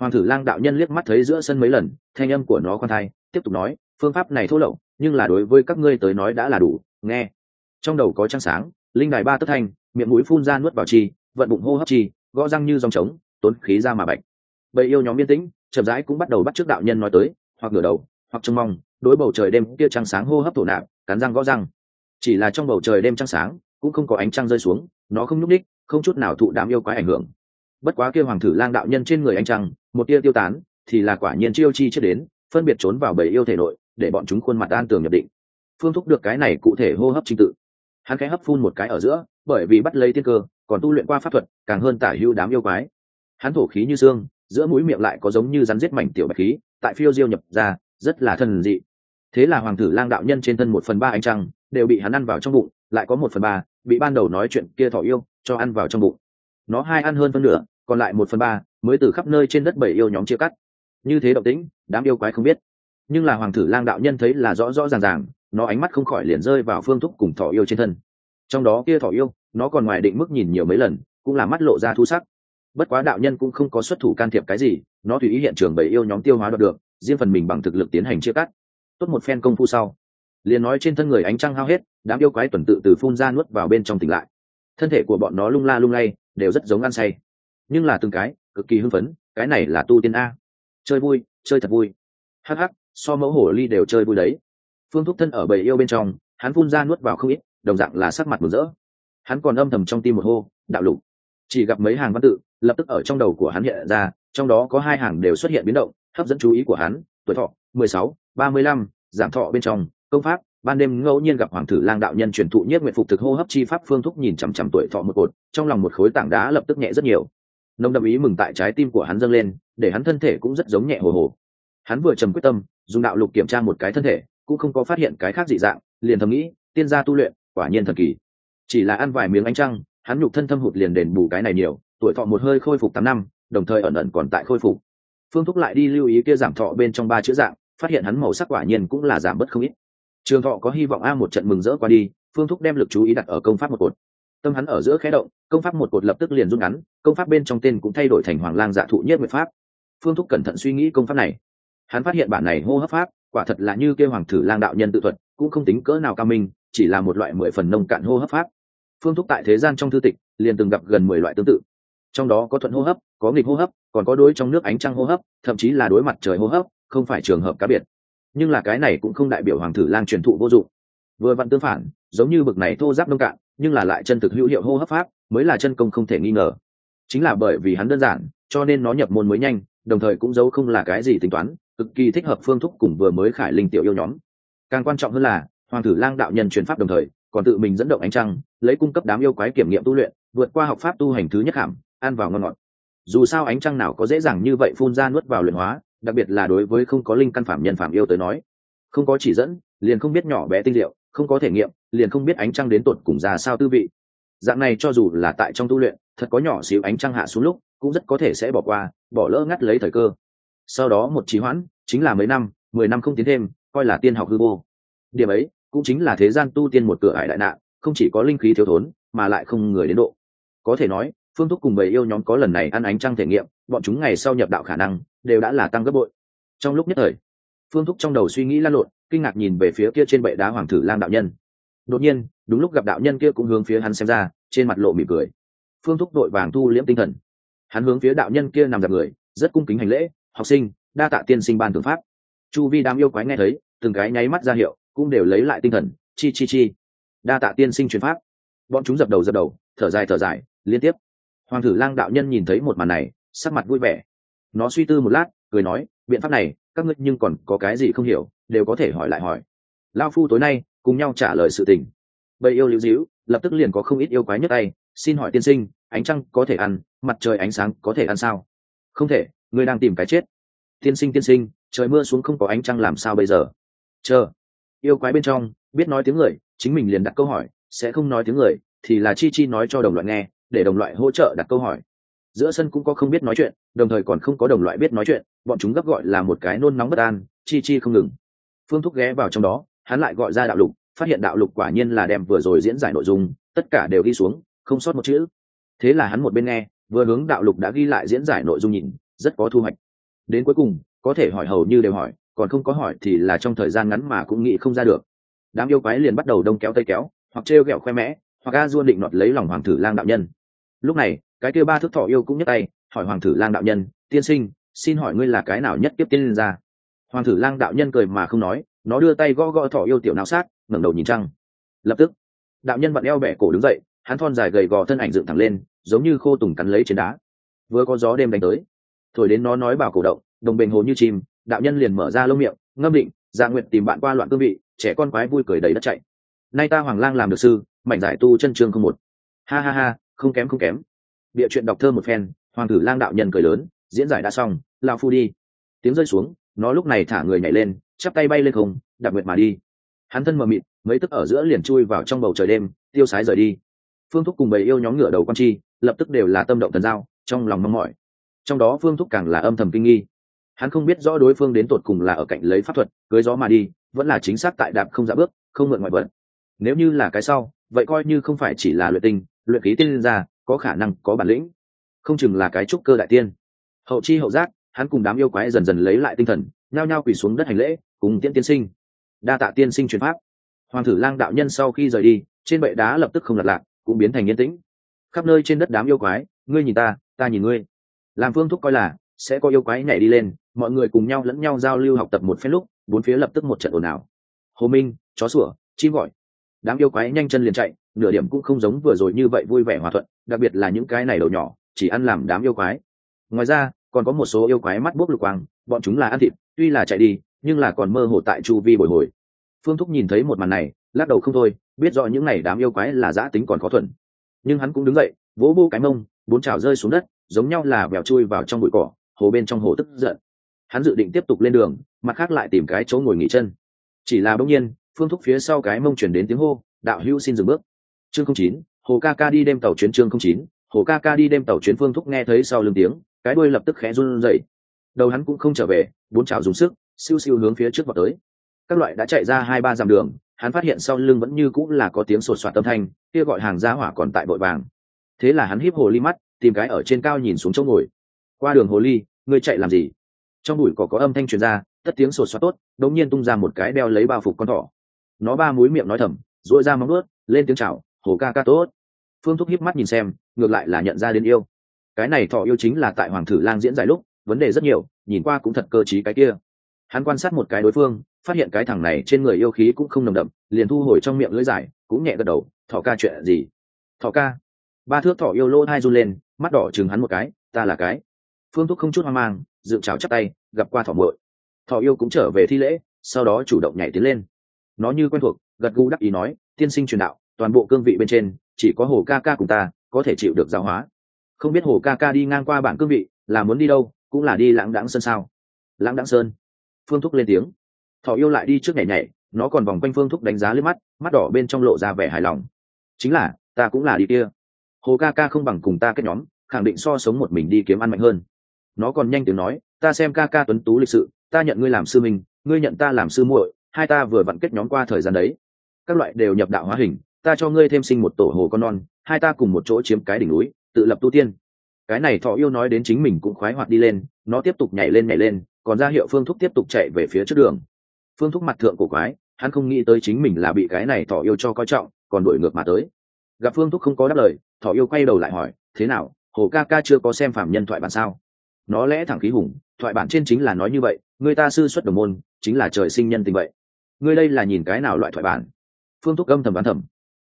Hoàng thử lang đạo nhân liếc mắt thấy giữa sân mấy lần, thanh âm của nó khoan thai, tiếp tục nói, phương pháp này thô lậu, nhưng là đối với các ngươi tới nói đã là đủ, nghe. Trong đầu có trăng sáng, linh đài ba tất thanh miệng mũi phun ra nuốt vào chi, vận bụng hô hấp chi, gõ răng như dòng trống, tốn khí ra mà bạch. Bầy yêu nhóm yên tĩnh chậm rãi cũng bắt đầu bắt trước đạo nhân nói tới, hoặc ngửa đầu, hoặc trông mong, đối bầu trời đêm kia trăng sáng hô hấp thổ nạp, cắn răng gõ răng. Chỉ là trong bầu trời đêm trăng sáng, cũng không có ánh trăng rơi xuống, nó không nhúc đích không chút nào thụ đám yêu quái ảnh hưởng. Bất quá kia hoàng thử lang đạo nhân trên người ánh trăng, một tia tiêu tán, thì là quả nhiên chiêu chi chưa đến, phân biệt trốn vào bầy yêu thể nội, để bọn chúng khuôn mặt an tường nhập định. Phương thúc được cái này cụ thể hô hấp trình tự. Hắn cái hấp phun một cái ở giữa, bởi vì bắt lấy tiên cơ, còn tu luyện qua pháp thuật, càng hơn tả hưu đám yêu quái. Hắn thổ khí như xương giữa mũi miệng lại có giống như rắn giết mảnh tiểu bạch khí, tại phiêu diêu nhập ra, rất là thần dị. Thế là hoàng tử lang đạo nhân trên thân một phần ba ánh trăng, đều bị hắn ăn vào trong bụng, lại có một phần ba bị ban đầu nói chuyện kia thỏ yêu, cho ăn vào trong bụng. Nó hai ăn hơn phân nửa, còn lại một phần ba mới từ khắp nơi trên đất bảy yêu nhóm chia cắt. Như thế động tĩnh, đám yêu quái không biết. Nhưng là hoàng tử lang đạo nhân thấy là rõ rõ ràng ràng, nó ánh mắt không khỏi liền rơi vào phương thúc cùng thỏ yêu trên thân. Trong đó kia thỏ yêu, nó còn ngoài định mức nhìn nhiều mấy lần, cũng là mắt lộ ra thu sắc bất quá đạo nhân cũng không có xuất thủ can thiệp cái gì, nó tùy ý hiện trường bảy yêu nhóm tiêu hóa đoạt được, riêng phần mình bằng thực lực tiến hành chia cắt. Tốt một phen công phu sau, liền nói trên thân người ánh trăng hao hết, đám yêu quái tuần tự từ phun ra nuốt vào bên trong tỉnh lại. Thân thể của bọn nó lung la lung lay, đều rất giống ăn say. Nhưng là từng cái, cực kỳ hưng phấn, cái này là tu tiên a. Chơi vui, chơi thật vui. Hắc hắc, so mẫu hổ ly đều chơi vui đấy. Phương thúc thân ở bầy yêu bên trong, hắn phun ra nuốt vào không ít, đồng dạng là sắc mặt mừng rỡ. Hắn còn âm thầm trong tim một hô, đạo lục chỉ gặp mấy hàng văn tự, lập tức ở trong đầu của hắn hiện ra, trong đó có hai hàng đều xuất hiện biến động, hấp dẫn chú ý của hắn, tuổi thọ, mười sáu, ba mươi lăm giảm thọ bên trong, công pháp, ban đêm ngẫu nhiên gặp hoàng thử lang đạo nhân truyền thụ nhất nguyện phục thực hô hấp chi pháp phương thúc nhìn chằm chằm tuổi thọ một cột, trong lòng một khối tảng đá lập tức nhẹ rất nhiều. Nông đậm ý mừng tại trái tim của hắn dâng lên, để hắn thân thể cũng rất giống nhẹ hồ hồ. Hắn vừa trầm quyết tâm, dùng đạo lục kiểm tra một cái thân thể, cũng không có phát hiện cái khác dị dạng, liền thầm nghĩ, tiên gia tu luyện, quả nhiên thần kỳ. Chỉ là ăn vài miếng ánh trăng hắn nhục thân thâm hụt liền đền bù cái này nhiều, tuổi thọ một hơi khôi phục tám năm, đồng thời ẩn ẩn còn tại khôi phục. Phương thúc lại đi lưu ý kia giảm thọ bên trong ba chữ dạng, phát hiện hắn màu sắc quả nhiên cũng là giảm bớt không ít. Trường thọ có hy vọng a một trận mừng rỡ qua đi, phương thúc đem lực chú ý đặt ở công pháp một cột. Tâm hắn ở giữa khé động, công pháp một cột lập tức liền rút ngắn, công pháp bên trong tên cũng thay đổi thành hoàng lang dạ thụ nhất nguyện pháp. Phương thúc cẩn thận suy nghĩ công pháp này. Hắn phát hiện bản này hô hấp pháp, quả thật là như kêu hoàng thử lang đạo nhân tự thuật, cũng không tính cỡ nào cao minh, chỉ là một loại mười phần nông cạn hô hấp pháp phương thuốc tại thế gian trong thư tịch liền từng gặp gần mười loại tương tự. Trong đó có thuận hô hấp, có nghịch hô hấp, còn có đối trong nước ánh trăng hô hấp, thậm chí là đối mặt trời hô hấp, không phải trường hợp cá biệt. Nhưng là cái này cũng không đại biểu hoàng thử lang truyền thụ vô dụng. Vừa vặn tương phản, giống như bực này thô giáp nông cạn, nhưng là lại chân thực hữu hiệu hô hấp pháp, mới là chân công không thể nghi ngờ. Chính là bởi vì hắn đơn giản, cho nên nó nhập môn mới nhanh, đồng thời cũng giấu không là cái gì tính toán, cực kỳ thích hợp phương thúc cùng vừa mới khải linh tiểu yêu nhóm. Càng quan trọng hơn là, hoàng tử lang đạo nhân truyền pháp đồng thời còn tự mình dẫn động ánh trăng lấy cung cấp đám yêu quái kiểm nghiệm tu luyện vượt qua học pháp tu hành thứ nhất hàm ăn vào ngon ngọt. Dù sao ánh trăng nào có dễ dàng như vậy phun ra nuốt vào luyện hóa đặc biệt là đối với không có linh căn phạm nhân phạm yêu tới nói. Không có chỉ dẫn liền không biết nhỏ bé tinh liệu, không có thể nghiệm liền không biết ánh trăng đến tột cùng ra sao tư vị. Dạng này cho dù là tại trong tu luyện thật có nhỏ xíu ánh trăng hạ xuống lúc cũng rất có thể sẽ bỏ qua bỏ lỡ ngắt lấy thời cơ. Sau đó một trí hoãn chính là mấy năm mười năm không tiến thêm coi là tiên học hư vô. Điểm ấy cũng chính là thế gian tu tiên một cửa ải đại nạn, không chỉ có linh khí thiếu thốn, mà lại không người đến độ. Có thể nói, phương thúc cùng bầy yêu nhóm có lần này ăn ánh trăng thể nghiệm, bọn chúng ngày sau nhập đạo khả năng, đều đã là tăng gấp bội. Trong lúc nhất thời, phương thúc trong đầu suy nghĩ lan lộn, kinh ngạc nhìn về phía kia trên bệ đá hoàng thử lang đạo nhân. Đột nhiên, đúng lúc gặp đạo nhân kia cũng hướng phía hắn xem ra, trên mặt lộ mỉm cười. Phương thúc đội vàng thu liễm tinh thần. Hắn hướng phía đạo nhân kia nằm dạp người, rất cung kính hành lễ, học sinh, đa tạ tiên sinh ban thượng pháp. Chu vi đám yêu quái nghe thấy, từng cái nháy mắt ra hiệu cũng đều lấy lại tinh thần, chi chi chi. Đa tạ tiên sinh truyền pháp. Bọn chúng dập đầu dập đầu, thở dài thở dài, liên tiếp. Hoàng thử lang đạo nhân nhìn thấy một màn này, sắc mặt vui vẻ. Nó suy tư một lát, cười nói, biện pháp này, các ngươi nhưng còn có cái gì không hiểu, đều có thể hỏi lại hỏi. Lao phu tối nay cùng nhau trả lời sự tình. Bầy yêu lưu dĩu lập tức liền có không ít yêu quái nhất tay, xin hỏi tiên sinh, ánh trăng có thể ăn, mặt trời ánh sáng có thể ăn sao? Không thể, ngươi đang tìm cái chết. Tiên sinh tiên sinh, trời mưa xuống không có ánh trăng làm sao bây giờ? Chờ yêu quái bên trong, biết nói tiếng người, chính mình liền đặt câu hỏi, sẽ không nói tiếng người, thì là chi chi nói cho đồng loại nghe, để đồng loại hỗ trợ đặt câu hỏi. Giữa sân cũng có không biết nói chuyện, đồng thời còn không có đồng loại biết nói chuyện, bọn chúng gấp gọi là một cái nôn nóng bất an, chi chi không ngừng. Phương thúc ghé vào trong đó, hắn lại gọi ra đạo lục, phát hiện đạo lục quả nhiên là đem vừa rồi diễn giải nội dung, tất cả đều ghi xuống, không sót một chữ. Thế là hắn một bên nghe, vừa hướng đạo lục đã ghi lại diễn giải nội dung nhìn, rất có thu hoạch. Đến cuối cùng, có thể hỏi hầu như đều hỏi còn không có hỏi thì là trong thời gian ngắn mà cũng nghĩ không ra được. Đám yêu quái liền bắt đầu đông kéo tây kéo, hoặc trêu ghẹo khoe mẽ, hoặc a duôn định nọt lấy lòng hoàng thử lang đạo nhân. Lúc này, cái kêu ba thước thọ yêu cũng nhấc tay, hỏi hoàng thử lang đạo nhân, tiên sinh, xin hỏi ngươi là cái nào nhất tiếp tiên ra hoàng thử lang đạo nhân cười mà không nói, nó đưa tay gõ gõ thọ yêu tiểu não sát, ngẩng đầu nhìn trăng. Lập tức, đạo nhân vặn eo bẻ cổ đứng dậy, hắn thon dài gầy gò thân ảnh dựng thẳng lên, giống như khô tùng cắn lấy trên đá. Vừa có gió đêm đánh tới, thổi đến nó nói bảo cổ động, đồng bền hồ như chim đạo nhân liền mở ra lông miệng, ngâm định dạ nguyện tìm bạn qua loạn cương vị, trẻ con quái vui cười đầy đất chạy. Nay ta hoàng lang làm được sư mạnh giải tu chân chương không một. Ha ha ha, không kém không kém. Bịa chuyện đọc thơ một phen, hoàng tử lang đạo nhân cười lớn, diễn giải đã xong lao phu đi. Tiếng rơi xuống, nó lúc này thả người nhảy lên, chắp tay bay lên không đặc nguyệt mà đi. Hắn thân mờ mịt, mấy tức ở giữa liền chui vào trong bầu trời đêm, tiêu sái rời đi. Phương thúc cùng bầy yêu nhóm ngựa đầu con chi, lập tức đều là tâm động thần giao, trong lòng mong mỏi. Trong đó phương thúc càng là âm thầm kinh nghi hắn không biết rõ đối phương đến tột cùng là ở cạnh lấy pháp thuật, cưới gió mà đi, vẫn là chính xác tại đạp không dạ bước, không mượn ngoại vật. Nếu như là cái sau, vậy coi như không phải chỉ là luyện tinh, luyện khí tiên ra có khả năng, có bản lĩnh. Không chừng là cái trúc cơ đại tiên. Hậu chi hậu giác, hắn cùng đám yêu quái dần dần lấy lại tinh thần, nhao nhao quỳ xuống đất hành lễ, cùng tiễn tiên sinh. Đa tạ tiên sinh truyền pháp. Hoàng thử lang đạo nhân sau khi rời đi, trên bệ đá lập tức không lật lạc, cũng biến thành yên tĩnh. Khắp nơi trên đất đám yêu quái, ngươi nhìn ta ta nhìn ngươi. Làm phương thúc coi là, sẽ có yêu quái nhảy đi lên mọi người cùng nhau lẫn nhau giao lưu học tập một phen lúc, bốn phía lập tức một trận ồn ào. Hồ minh, chó sủa, chim gọi. Đám yêu quái nhanh chân liền chạy, nửa điểm cũng không giống vừa rồi như vậy vui vẻ hòa thuận, đặc biệt là những cái này đầu nhỏ, chỉ ăn làm đám yêu quái. Ngoài ra, còn có một số yêu quái mắt bốc lục quang, bọn chúng là ăn thịt, tuy là chạy đi, nhưng là còn mơ hồ tại chu vi bồi hồi. Phương thúc nhìn thấy một màn này, lắc đầu không thôi, biết rõ những n à y đám yêu quái là giã tính còn khó thuần. Nhưng hắn cũng đứng dậy, vỗ vô cái mông, bốn trào rơi xuống đất, giống nhau là vèo chui vào trong bụi cỏ, hồ bên trong hồ tức giận hắn dự định tiếp tục lên đường, mặt khác lại tìm cái chỗ ngồi nghỉ chân. Chỉ là bỗng nhiên, phương thúc phía sau cái mông chuyển đến tiếng hô, đạo hữu xin dừng bước. Chương không chín, hồ ca ca đi đêm tàu chuyến chương không chín, hồ ca ca đi đêm tàu chuyến phương thúc nghe thấy sau lưng tiếng, cái đuôi lập tức khẽ run dậy đầu hắn cũng không trở về, bốn chảo dùng sức, siêu siêu hướng phía trước vào tới. Các loại đã chạy ra hai ba dặm đường, hắn phát hiện sau lưng vẫn như cũng là có tiếng sột soạt âm thanh, kia gọi hàng giá hỏa còn tại vội vàng. Thế là hắn híp hồ ly mắt, tìm cái ở trên cao nhìn xuống chỗ ngồi. Qua đường hồ ly, ngươi chạy làm gì? Trong bụi cỏ có âm thanh truyền ra, tất tiếng sột soát tốt đống nhiên tung ra một cái đeo lấy bao phục con thỏ. Nó ba múi miệng nói thầm dội ra móng ướt lên tiếng chào, hồ ca ca tốt. Phương thúc híp mắt nhìn xem, ngược lại là nhận ra đến yêu. Cái này thọ yêu chính là tại hoàng thử lang diễn giải lúc, vấn đề rất nhiều, nhìn qua cũng thật cơ t cái kia. Hắn quan sát một cái đối phương, phát hiện cái thằng này trên người yêu khí cũng không nồng đậm, liền thu hồi trong miệng lưỡi giải, cũng nhẹ gật đầu thọ ca chuyện gì? Thọ ca. Ba thước thọ yêu lỗ hai run lên, mắt đỏ chừng hắn một cái, ta là cái. Phương thúc không chút hoang mang dựng chào chắc tay, gặp qua thỏ mội thỏ yêu cũng trở về thi lễ, sau đó chủ động nhảy tiến lên. Nó như quen thuộc, gật gù đắc ý nói, tiên sinh truyền đạo, toàn bộ cương vị bên trên, chỉ có hồ ca ca cùng ta, có thể chịu được giáo hóa. Không biết hồ ca ca đi ngang qua bản cương vị, là muốn đi đâu, cũng là đi lãng đãng sơn sao? Lãng đãng sơn. Phương thúc lên tiếng. Thọ yêu lại đi trước nhảy nhảy, nó còn vòng quanh phương thúc đánh giá lên mắt mắt đỏ bên trong lộ ra vẻ hài lòng. Chính là, ta cũng là đi kia. Hồ ca ca không bằng cùng ta kết nhóm, khẳng định so sống một mình đi kiếm ăn mạnh hơn nó còn nhanh tiếng nói, ta xem ca ca tuấn tú lịch sự, ta nhận ngươi làm sư minh, ngươi nhận ta làm sư muội, hai ta vừa vặn kết nhóm qua thời gian đấy. Các loại đều nhập đạo hóa hình, ta cho ngươi thêm sinh một tổ hồ con non, hai ta cùng một chỗ chiếm cái đỉnh núi, tự lập tu tiên. Cái này thọ yêu nói đến chính mình cũng khoái hoạt đi lên, nó tiếp tục nhảy lên nhảy lên, còn ra hiệu phương thúc tiếp tục chạy về phía trước đường. Phương thúc mặt thượng cổ quái, hắn không nghĩ tới chính mình là bị cái này thọ yêu cho coi trọng, còn đổi ngược mà tới. Gặp phương thúc không có đáp lời, thọ yêu quay đầu lại hỏi, thế nào, hồ ca ca chưa có xem phạm nhân thoại bản sao? Nó lẽ thẳng khí hùng, thoại bản trên chính là nói như vậy, người ta sư xuất đồng môn, chính là trời sinh nhân tình vậy. Ngươi đây là nhìn cái nào loại thoại bản? Phương thúc âm thầm bán thầm.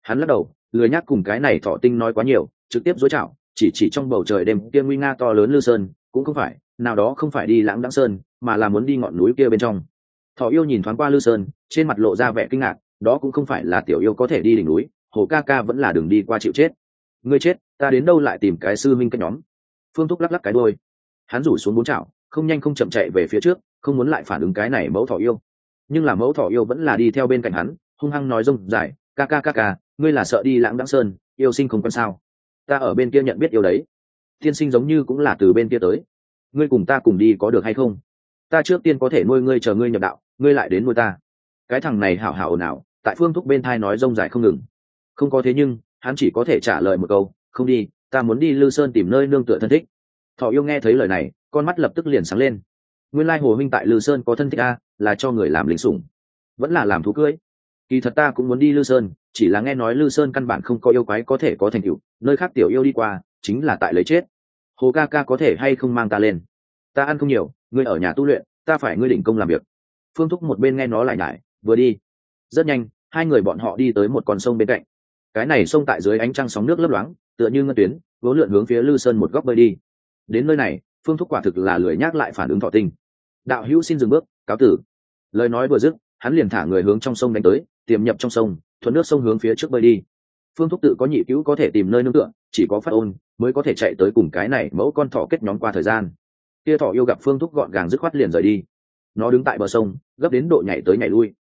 Hắn lắc đầu, lười nhắc cùng cái này thọ tinh nói quá nhiều, trực tiếp dối chảo chỉ chỉ trong bầu trời đêm kia nguy nga to lớn lư sơn, cũng không phải, nào đó không phải đi lãng đãng sơn, mà là muốn đi ngọn núi kia bên trong. Thọ yêu nhìn thoáng qua lư sơn, trên mặt lộ ra vẻ kinh ngạc, đó cũng không phải là tiểu yêu có thể đi đỉnh núi, hồ ca ca vẫn là đường đi qua chịu chết. Ngươi chết, ta đến đâu lại tìm cái sư minh cái nhóm? Phương thúc lắc lắc cái đôi hắn rủ xuống bốn chảo, không nhanh không chậm chạy về phía trước, không muốn lại phản ứng cái này mẫu thỏ yêu. Nhưng là mẫu thỏ yêu vẫn là đi theo bên cạnh hắn, hung hăng nói rông dài, ca ca ca ca, ngươi là sợ đi lãng đãng sơn, yêu sinh không quan sao? Ta ở bên kia nhận biết yêu đấy. Tiên sinh giống như cũng là từ bên kia tới. Ngươi cùng ta cùng đi có được hay không? Ta trước tiên có thể nuôi ngươi chờ ngươi nhập đạo, ngươi lại đến nuôi ta. Cái thằng này hảo hảo nào tại phương thúc bên thai nói rông dài không ngừng. Không có thế nhưng, hắn chỉ có thể trả lời một câu, không đi, ta muốn đi lư sơn tìm nơi nương tựa thân thích thọ yêu nghe thấy lời này, con mắt lập tức liền sáng lên. Nguyên lai hồ minh tại lư sơn có thân thích a, là cho người làm lính sủng. Vẫn là làm thú cưới. Kỳ thật ta cũng muốn đi lư sơn, chỉ là nghe nói lư sơn căn bản không có yêu quái có thể có thành tựu, nơi khác tiểu yêu đi qua, chính là tại lấy chết. Hồ ca ca có thể hay không mang ta lên? Ta ăn không nhiều, ngươi ở nhà tu luyện, ta phải ngươi định công làm việc. Phương thúc một bên nghe nó lại nhải, vừa đi. Rất nhanh, hai người bọn họ đi tới một con sông bên cạnh. Cái này sông tại dưới ánh trăng sóng nước lấp loáng, tựa như ngân tuyến, vốn lượn hướng phía lư sơn một góc bơi đi đến nơi này, phương thúc quả thực là lười nhác lại phản ứng thọ tinh. Đạo hữu xin dừng bước, cáo tử. Lời nói vừa dứt, hắn liền thả người hướng trong sông đánh tới, tiềm nhập trong sông, thuận nước sông hướng phía trước bơi đi. Phương thúc tự có nhị cứu có thể tìm nơi nương tựa, chỉ có phát ôn, mới có thể chạy tới cùng cái này mẫu con thỏ kết nhóm qua thời gian. Kia thỏ yêu gặp phương thúc gọn gàng dứt khoát liền rời đi. Nó đứng tại bờ sông, gấp đến độ nhảy tới nhảy lui.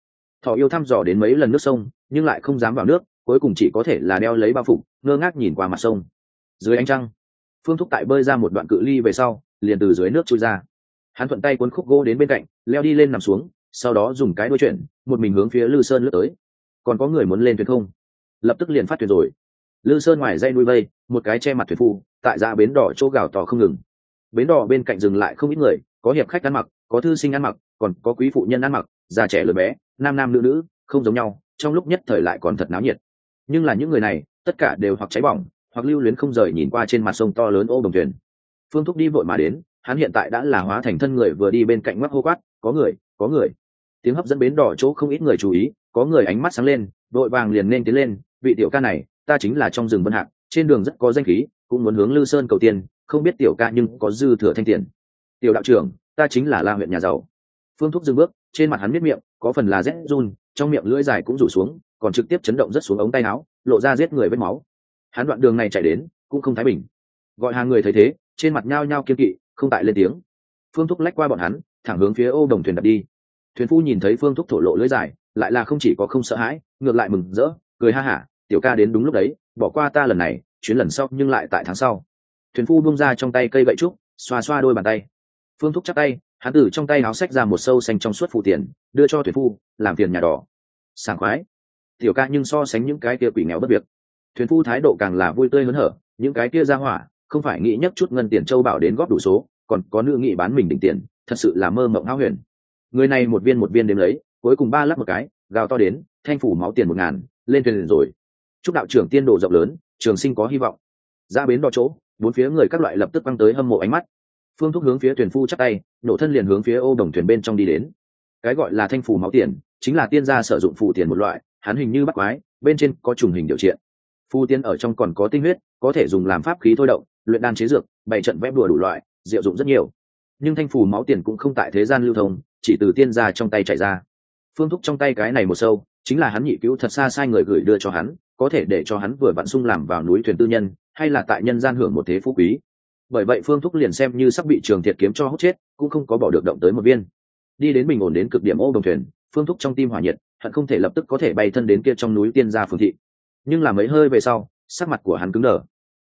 Thỏ yêu thăm dò đến mấy lần nước sông, nhưng lại không dám vào nước, cuối cùng chỉ có thể là đeo lấy bao phục ngơ ngác nhìn qua mặt sông. Dưới ánh trăng phương thúc tại bơi ra một đoạn cự ly về sau, liền từ dưới nước trôi ra. Hắn thuận tay cuốn khúc gỗ đến bên cạnh, leo đi lên nằm xuống, sau đó dùng cái đuôi chuyển, một mình hướng phía lư sơn lướt tới. Còn có người muốn lên thuyền không? Lập tức liền phát thuyền rồi. Lư sơn ngoài dây nuôi vây, một cái che mặt thuyền phu tại ra bến đỏ chỗ gào tỏ không ngừng. Bến đỏ bên cạnh dừng lại không ít người, có hiệp khách ăn mặc, có thư sinh ăn mặc, còn có quý phụ nhân ăn mặc, già trẻ lớn bé, nam nam nữ nữ, không giống nhau, trong lúc nhất thời lại còn thật náo nhiệt. Nhưng là những người này, tất cả đều hoặc cháy bỏng hoặc lưu luyến không rời nhìn qua trên mặt sông to lớn ô đồng thuyền. Phương thúc đi vội mà đến, hắn hiện tại đã là hóa thành thân người vừa đi bên cạnh mắt hô quát, có người có người. Tiếng hấp dẫn bến đỏ chỗ không ít người chú ý, có người ánh mắt sáng lên vội vàng liền nên tiến lên, vị tiểu ca này, ta chính là trong rừng vân hạc, trên đường rất có danh khí, cũng muốn hướng lư sơn cầu tiền. không biết tiểu ca nhưng có dư thừa thanh tiền. Tiểu đạo trưởng, ta chính là la huyện nhà giàu. Phương thúc dừng bước, trên mặt hắn biết miệng, có phần là rét run, trong miệng lưỡi dài cũng rủ xuống, còn trực tiếp chấn động rất xuống ống tay áo, lộ ra giết người vết máu hắn đoạn đường này chạy đến, cũng không thái bình. Gọi hàng người thấy thế, trên mặt nhao nhao kiên kỵ, không tại lên tiếng. Phương thúc lách qua bọn hắn, thẳng hướng phía ô đồng thuyền đặt đi. Thuyền phu nhìn thấy phương thúc thổ lộ lưới dài, lại là không chỉ có không sợ hãi, ngược lại mừng rỡ, cười ha hả, tiểu ca đến đúng lúc đấy, bỏ qua ta lần này, chuyến lần sau nhưng lại tại tháng sau. Thuyền phu buông ra trong tay cây gậy trúc, xoa xoa đôi bàn tay. Phương thúc chắc tay, hắn từ trong tay áo xách ra một sâu xanh trong suốt phụ tiền, đưa cho thuyền phu, làm tiền nhà đỏ. Sảng khoái. Tiểu ca nhưng so sánh những cái kia quỷ nghèo bất việc thuyền phu thái độ càng là vui tươi hớn hở, những cái kia ra hỏa, không phải nghĩ nhất chút ngân tiền châu bảo đến góp đủ số, còn có nữ nghị bán mình đỉnh tiền, thật sự là mơ mộng háo huyền. Người này một viên một viên đếm lấy, cuối cùng ba lắc một cái, gào to đến, thanh phủ máu tiền một ngàn, lên thuyền liền rồi. Chúc đạo trưởng tiên đồ rộng lớn, trường sinh có hy vọng. Ra bến đo chỗ, bốn phía người các loại lập tức băng tới hâm mộ ánh mắt. Phương thúc hướng phía thuyền phu chắc tay, nổ thân liền hướng phía ô đồng thuyền bên trong đi đến. Cái gọi là thanh phủ máu tiền, chính là tiên gia sử dụng phù tiền một loại, hắn hình như bắt quái, bên trên có trùng hình điều triện. Phu tiên ở trong còn có tinh huyết, có thể dùng làm pháp khí thôi động, luyện đan chế dược, bày trận vẽ đùa đủ loại, diệu dụng rất nhiều. Nhưng thanh phù máu tiền cũng không tại thế gian lưu thông, chỉ từ tiên gia trong tay chạy ra. Phương thúc trong tay cái này một sâu, chính là hắn nhị cứu thật xa sai người gửi đưa cho hắn, có thể để cho hắn vừa vặn sung làm vào núi thuyền tư nhân, hay là tại nhân gian hưởng một thế phú quý. Bởi vậy phương thúc liền xem như sắp bị trường thiệt kiếm cho hút chết, cũng không có bỏ được động tới một viên. Đi đến bình ổn đến cực điểm ô đồng thuyền, phương thúc trong tim hỏa nhiệt, hận không thể lập tức có thể bay thân đến kia trong núi tiên gia phương thị nhưng là mấy hơi về sau, sắc mặt của hắn cứng đờ.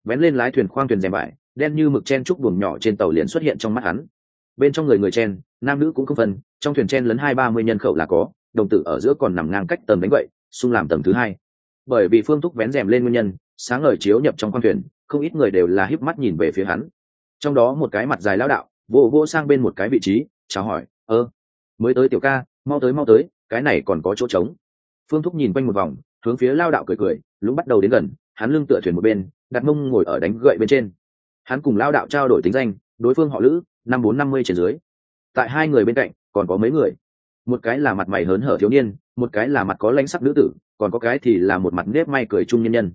Vén lên lái thuyền khoang thuyền rèm vải, đen như mực chen trúc buồng nhỏ trên tàu liền xuất hiện trong mắt hắn. Bên trong người người chen, nam nữ cũng không phân, trong thuyền chen lấn hai ba mươi nhân khẩu là có, đồng tử ở giữa còn nằm ngang cách tầm đánh vậy xung làm tầm thứ hai. Bởi vì phương thúc vén rèm lên nguyên nhân, sáng ngời chiếu nhập trong khoang thuyền, không ít người đều là híp mắt nhìn về phía hắn. Trong đó một cái mặt dài lão đạo, vô vô sang bên một cái vị trí, chào hỏi, ơ, mới tới tiểu ca, mau tới mau tới, cái này còn có chỗ trống. Phương thúc nhìn quanh một vòng hướng phía lao đạo cười cười lũng bắt đầu đến gần, hắn lưng tựa thuyền một bên, đặt mông ngồi ở đánh gậy bên trên. Hắn cùng lao đạo trao đổi tính danh, đối phương họ lữ, năm bốn năm mươi trên dưới. Tại hai người bên cạnh, còn có mấy người. Một cái là mặt mày hớn hở thiếu niên, một cái là mặt có lãnh sắc nữ tử, còn có cái thì là một mặt nếp may cười trung nhân nhân.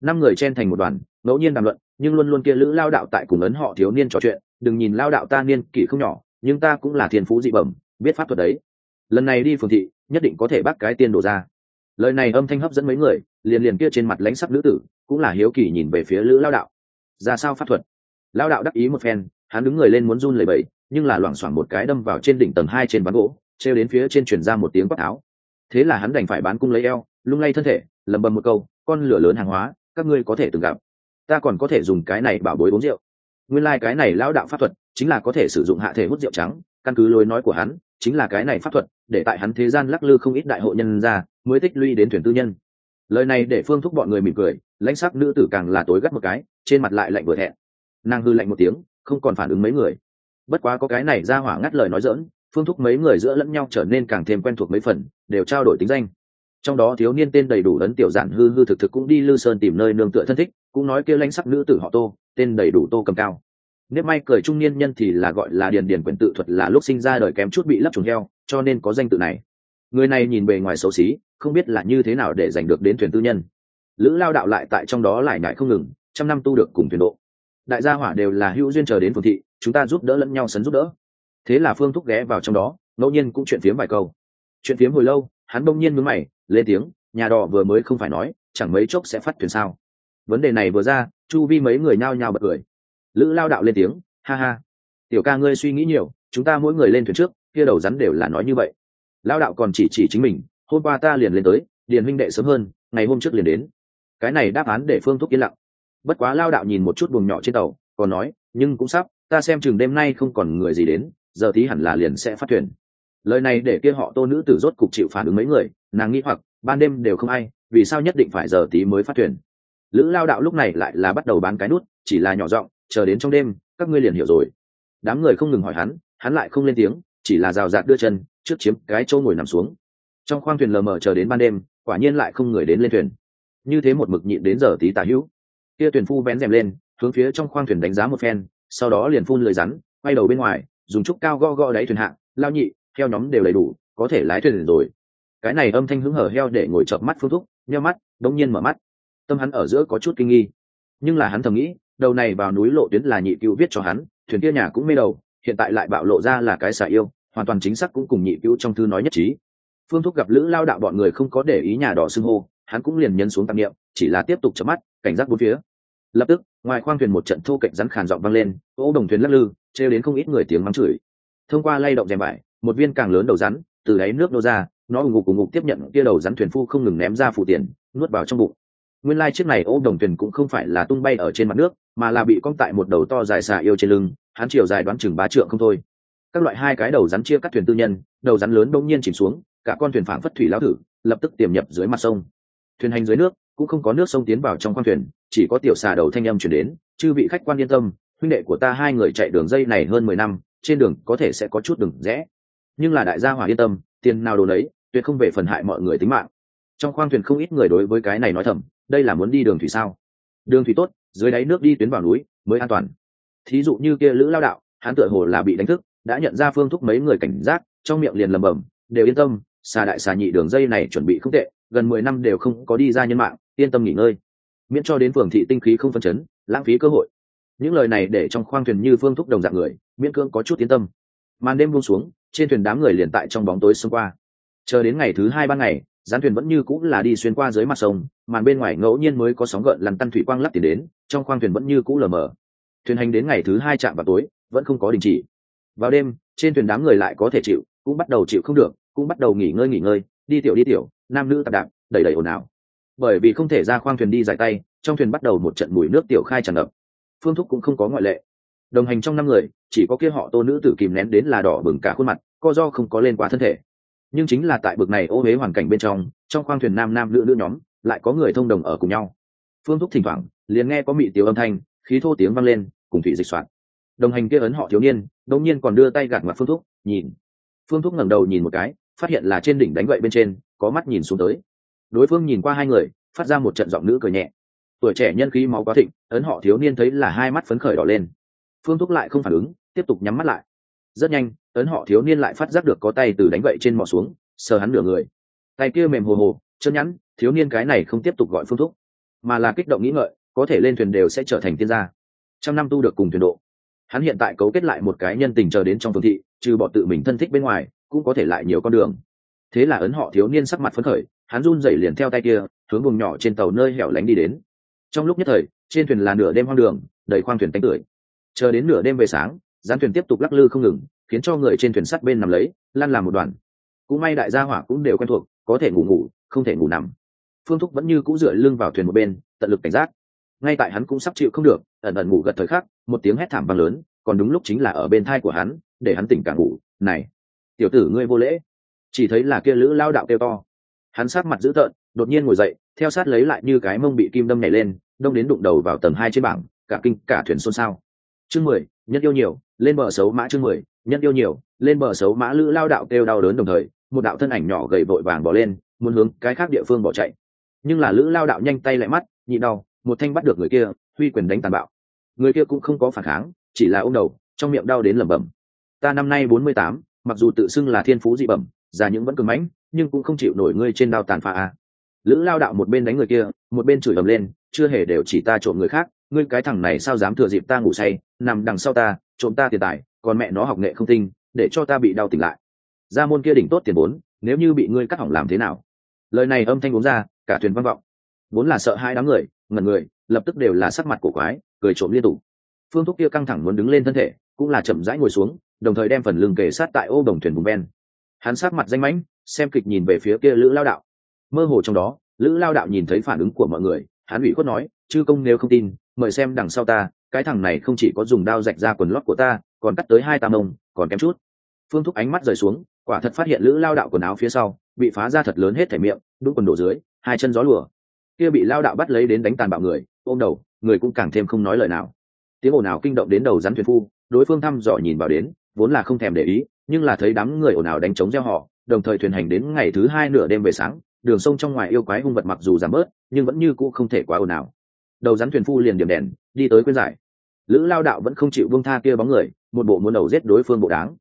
Năm người chen thành một đoàn, ngẫu nhiên đàm luận, nhưng luôn luôn kia lữ lao đạo tại cùng ấn họ thiếu niên trò chuyện, đừng nhìn lao đạo ta niên kỷ không nhỏ, nhưng ta cũng là thiên phú dị bẩm, biết pháp thuật đấy. Lần này đi phường thị, nhất định có thể bắt cái tiên đồ ra lời này âm thanh hấp dẫn mấy người, liền liền kia trên mặt lãnh sắc nữ tử, cũng là hiếu kỳ nhìn về phía lữ lao đạo. Ra sao pháp thuật? Lao đạo đắc ý một phen, hắn đứng người lên muốn run lẩy bẩy, nhưng là loảng xoảng một cái đâm vào trên đỉnh tầng hai trên ván gỗ treo đến phía trên truyền ra một tiếng quát tháo. Thế là hắn đành phải bán cung lấy eo, lung lay thân thể lầm bầm một câu, con lửa lớn hàng hóa, các ngươi có thể từng gặp. Ta còn có thể dùng cái này bảo bối uống rượu. Nguyên lai、like、cái này lao đạo pháp thuật chính là có thể sử dụng hạ thể hút rượu trắng, căn cứ lối nói của hắn, chính là cái này pháp thuật, để tại hắn thế gian lắc lư không ít đại hội nhân ra mới tích lũy đến thuyền tư nhân. Lời này để phương thúc bọn người mỉm cười, lãnh sắc nữ tử càng là tối gắt một cái, trên mặt lại lạnh vừa thẹn. Nàng hư lạnh một tiếng, không còn phản ứng mấy người. Bất quá có cái này ra hỏa ngắt lời nói dỡn phương thúc mấy người giữa lẫn nhau trở nên càng thêm quen thuộc mấy phần, đều trao đổi tính danh. Trong đó thiếu niên tên đầy đủ ấn tiểu giản hư hư thực thực cũng đi lư sơn tìm nơi nương tựa thân thích, cũng nói kêu lãnh sắc nữ tử họ tô, tên đầy đủ tô cầm cao. Nếp may cười trung niên nhân thì là gọi là điền điền quyền tự thuật là lúc sinh ra đời kém chút bị lấp trùng heo, cho nên có danh tự này. Người này nhìn bề ngoài xấu xí không biết là như thế nào để giành được đến thuyền tư nhân. Lữ lao đạo lại tại trong đó lại ngại không ngừng, trăm năm tu được cùng thuyền độ. Đại gia hỏa đều là hữu duyên chờ đến phường thị, chúng ta giúp đỡ lẫn nhau sấn giúp đỡ. Thế là phương thúc ghé vào trong đó, ngẫu nhiên cũng chuyện phiếm vài câu. Chuyện phiếm hồi lâu, hắn bỗng nhiên mướn mày, lên tiếng, nhà đỏ vừa mới không phải nói, chẳng mấy chốc sẽ phát thuyền sao. Vấn đề này vừa ra, chu vi mấy người nhao nhao bật cười. Lữ lao đạo lên tiếng, ha ha. Tiểu ca ngươi suy nghĩ nhiều, chúng ta mỗi người lên thuyền trước, kia đầu rắn đều là nói như vậy. Lao đạo còn chỉ chỉ chính mình hôm qua ta liền lên tới điền huynh đệ sớm hơn, ngày hôm trước liền đến. Cái này đáp án để phương thúc yên lặng. Bất quá lao đạo nhìn một chút buồng nhỏ trên tàu, còn nói, nhưng cũng sắp, ta xem chừng đêm nay không còn người gì đến, giờ tí hẳn là liền sẽ phát thuyền. Lời này để kia họ tô nữ tử rốt cục chịu phản ứng mấy người, nàng nghĩ hoặc, ban đêm đều không ai, vì sao nhất định phải giờ tí mới phát thuyền? Lữ lao đạo lúc này lại là bắt đầu bán cái nút, chỉ là nhỏ giọng, chờ đến trong đêm, các ngươi liền hiểu rồi. Đám người không ngừng hỏi hắn hắn lại không lên tiếng, chỉ là rào rạt đưa chân, trước chiếm cái chỗ ngồi nằm xuống trong khoang thuyền lờ mờ chờ đến ban đêm, quả nhiên lại không người đến lên thuyền. Như thế một mực nhịn đến giờ tí tả hữu. Kia thuyền phu vén rèm lên, hướng phía trong khoang thuyền đánh giá một phen, sau đó liền phun lời rắn, quay đầu bên ngoài, dùng trúc cao go go đáy thuyền hạng, lao nhị theo nhóm đều đầy đủ, có thể lái thuyền rồi. Cái này âm thanh hứng hở heo để ngồi chợp mắt phương thúc, nheo mắt, đống nhiên mở mắt. Tâm hắn ở giữa có chút kinh nghi. Nhưng là hắn thầm nghĩ, đầu này vào núi lộ tuyến là nhị cứu viết cho hắn, thuyền kia nhà cũng mê đầu, hiện tại lại bạo lộ ra là cái xà yêu, hoàn toàn chính xác cũng cùng nhị cứu trong thư nói nhất trí phương thúc gặp lữ lao đạo bọn người không có để ý nhà đỏ xưng hô, hắn cũng liền nhân xuống tạp nghiệm chỉ là tiếp tục chớp mắt, cảnh giác bốn phía. Lập tức, ngoài khoang thuyền một trận thô cạnh rắn khàn giọng vang lên, ô đồng thuyền lắc lư, trêu đến không ít người tiếng mắng chửi. Thông qua lay động rèm vải, một viên càng lớn đầu rắn, từ đáy nước nô ra, nó ủng ngục ủng ngục tiếp nhận kia đầu rắn thuyền phu không ngừng ném ra phụ tiền, nuốt vào trong bụng. Nguyên lai chiếc này ô đồng thuyền cũng không phải là tung bay ở trên mặt nước, mà là bị cong tại một đầu to dài xà yêu trên lưng, hắn chiều dài đoán chừng ba trượng không thôi. Các loại hai cái đầu rắn chia cắt thuyền tư nhân, đầu rắn lớn đông nhiên chìm xuống cả con thuyền phảng phất thủy lão thử, lập tức tiềm nhập dưới mặt sông. Thuyền hành dưới nước, cũng không có nước sông tiến vào trong khoang thuyền, chỉ có tiểu xà đầu thanh âm chuyển đến, chư vị khách quan yên tâm, huynh đệ của ta hai người chạy đường dây này hơn mười năm, trên đường có thể sẽ có chút đừng rẽ. Nhưng là đại gia hỏa yên tâm, tiền nào đồ lấy tuyệt không về phần hại mọi người tính mạng. Trong khoang thuyền không ít người đối với cái này nói thầm, đây là muốn đi đường thủy sao? Đường thủy tốt, dưới đáy nước đi tuyến vào núi mới an toàn. Thí dụ như kia lữ lao đạo, hắn tựa hồ là bị đánh thức, đã nhận ra phương thúc mấy người cảnh giác, trong miệng liền lầm bầm đều yên tâm xà đại xà nhị đường dây này chuẩn bị không tệ, gần mười năm đều không có đi ra nhân mạng, yên tâm nghỉ ngơi. Miễn cho đến phường thị tinh khí không phân chấn, lãng phí cơ hội. Những lời này để trong khoang thuyền như phương thúc đồng dạng người, miễn cưỡng có chút yên tâm. Màn đêm buông xuống, trên thuyền đám người liền tại trong bóng tối xông qua. Chờ đến ngày thứ hai ban ngày gián thuyền vẫn như cũng là đi xuyên qua dưới mặt sông, màn bên ngoài ngẫu nhiên mới có sóng gợn lằn tăn thủy quang lắp tiền đến, trong khoang thuyền vẫn như cũ lờ mờ. Thuyền hành đến ngày thứ hai chạm vào tối, vẫn không có đình chỉ. Vào đêm, trên thuyền đám người lại có thể chịu, cũng bắt đầu chịu không được cũng bắt đầu nghỉ ngơi nghỉ ngơi, đi tiểu đi tiểu, nam nữ tạp đạp, đầy đầy ồn ào. Bởi vì không thể ra khoang thuyền đi giải tay, trong thuyền bắt đầu một trận mùi nước tiểu khai tràn ngập. Phương thúc cũng không có ngoại lệ. Đồng hành trong năm người, chỉ có kia họ tô nữ tử kìm nén đến là đỏ bừng cả khuôn mặt, co do không có lên quá thân thể. Nhưng chính là tại bực này ô huế hoàn cảnh bên trong trong khoang thuyền nam nam nữ nữ nhóm, lại có người thông đồng ở cùng nhau. Phương thúc thỉnh thoảng, liền nghe có mị tiểu âm thanh, khí thô tiếng vang lên, cùng thủy dịch soạn. Đồng hành kia ấn họ thiếu niên, đột nhiên còn đưa tay gạt mặt phương thúc, nhìn. Phương thúc ngẩng đầu nhìn một cái phát hiện là trên đỉnh đánh gậy bên trên, có mắt nhìn xuống tới. Đối phương nhìn qua hai người, phát ra một trận giọng nữ cười nhẹ. Tuổi trẻ nhân khí máu quá thịnh, ấn họ thiếu niên thấy là hai mắt phấn khởi đỏ lên. Phương thúc lại không phản ứng, tiếp tục nhắm mắt lại. Rất nhanh, ấn họ thiếu niên lại phát giác được có tay từ đánh gậy trên mỏ xuống, sờ hắn nửa người. Tay kia mềm hồ hồ, chân nhẵn, thiếu niên cái này không tiếp tục gọi phương thúc, mà là kích động nghĩ ngợi, có thể lên thuyền đều sẽ trở thành tiên gia. Trăm năm tu được cùng thuyền độ. Hắn hiện tại cấu kết lại một cái nhân tình chờ đến trong phương thị, trừ bỏ tự mình thân thích bên ngoài cũng có thể lại nhiều con đường. Thế là ấn họ thiếu niên sắc mặt phấn khởi, hắn run rẩy liền theo tay kia, hướng vùng nhỏ trên tàu nơi hẻo lánh đi đến. Trong lúc nhất thời, trên thuyền là nửa đêm hoang đường, đầy khoang thuyền tánh tưởi. Chờ đến nửa đêm về sáng, gián thuyền tiếp tục lắc lư không ngừng, khiến cho người trên thuyền sắt bên nằm lấy, lăn làm một đoàn. Cũng may đại gia hỏa cũng đều quen thuộc, có thể ngủ ngủ, không thể ngủ nằm. Phương thúc vẫn như cũ dựa lưng vào thuyền một bên, tận lực cảnh giác. Ngay tại hắn cũng sắp chịu không được, ẩn ẩn ngủ gật thời khắc, một tiếng hét thảm vang lớn, còn đúng lúc chính là ở bên thai của hắn, để hắn tỉnh cả ngủ. Này! Tiểu tử ngươi vô lễ. Chỉ thấy là kia lữ lao đạo kêu to. Hắn sát mặt dữ tợn, đột nhiên ngồi dậy, theo sát lấy lại như cái mông bị kim đâm nhảy lên, đông đến đụng đầu vào tầng hai trên bảng, cả kinh, cả thuyền xôn xao. Chương mười, nhân yêu nhiều, lên bờ xấu mã chương mười, nhân yêu nhiều, lên bờ xấu mã lữ lao đạo kêu đau đớn đồng thời, một đạo thân ảnh nhỏ gầy vội vàng bỏ lên, muốn hướng cái khác địa phương bỏ chạy. Nhưng là lữ lao đạo nhanh tay lại mắt, nhị đau, một thanh bắt được người kia, huy quyền đánh tàn bạo. Người kia cũng không có phản kháng, chỉ là ô đầu, trong miệng đau đến lẩm bẩm. Ta năm nay bốn mươi tám mặc dù tự xưng là thiên phú dị bẩm, già những vẫn cường mãnh, nhưng cũng không chịu nổi ngươi trên đao tàn phá à? lữ lao đạo một bên đánh người kia, một bên chửi ầm lên, chưa hề đều chỉ ta trộm người khác, ngươi cái thằng này sao dám thừa dịp ta ngủ say, nằm đằng sau ta, trộm ta tiền tài, còn mẹ nó học nghệ không tinh, để cho ta bị đau tỉnh lại. Ra môn kia đỉnh tốt tiền vốn, nếu như bị ngươi cắt hỏng làm thế nào? Lời này âm thanh uống ra, cả thuyền vang vọng. Vốn là sợ hai đám người, ngẩn người, lập tức đều là sắc mặt cổ quái, cười trộm liên tục. Phương thúc kia căng thẳng muốn đứng lên thân thể, cũng là chậm rãi ngồi xuống đồng thời đem phần lưng kề sát tại ô đồng thuyền vùng ven. Hắn sát mặt danh mãnh, xem kịch nhìn về phía kia lữ lao đạo. Mơ hồ trong đó, lữ lao đạo nhìn thấy phản ứng của mọi người, hắn ủy khuất nói, chư công nếu không tin, mời xem đằng sau ta, cái thằng này không chỉ có dùng đao rạch ra quần lót của ta, còn cắt tới hai tam ông, còn kém chút. Phương thúc ánh mắt rời xuống, quả thật phát hiện lữ lao đạo quần áo phía sau, bị phá ra thật lớn hết thể miệng, đúng quần đổ dưới, hai chân gió lùa. Kia bị lao đạo bắt lấy đến đánh tàn bạo người, ôm đầu, người cũng càng thêm không nói lời nào. Tiếng ồn nào kinh động đến đầu rắn thuyền phu, đối phương thăm dò nhìn vào đến vốn là không thèm để ý, nhưng là thấy đám người ồn ào đánh trống gieo họ, đồng thời thuyền hành đến ngày thứ hai nửa đêm về sáng, đường sông trong ngoài yêu quái hung vật mặc dù giảm bớt, nhưng vẫn như cũ không thể quá ồn ào. Đầu rắn thuyền phu liền điểm đèn, đi tới quên giải. Lữ lao đạo vẫn không chịu buông tha kia bóng người, một bộ muốn đầu giết đối phương bộ đáng.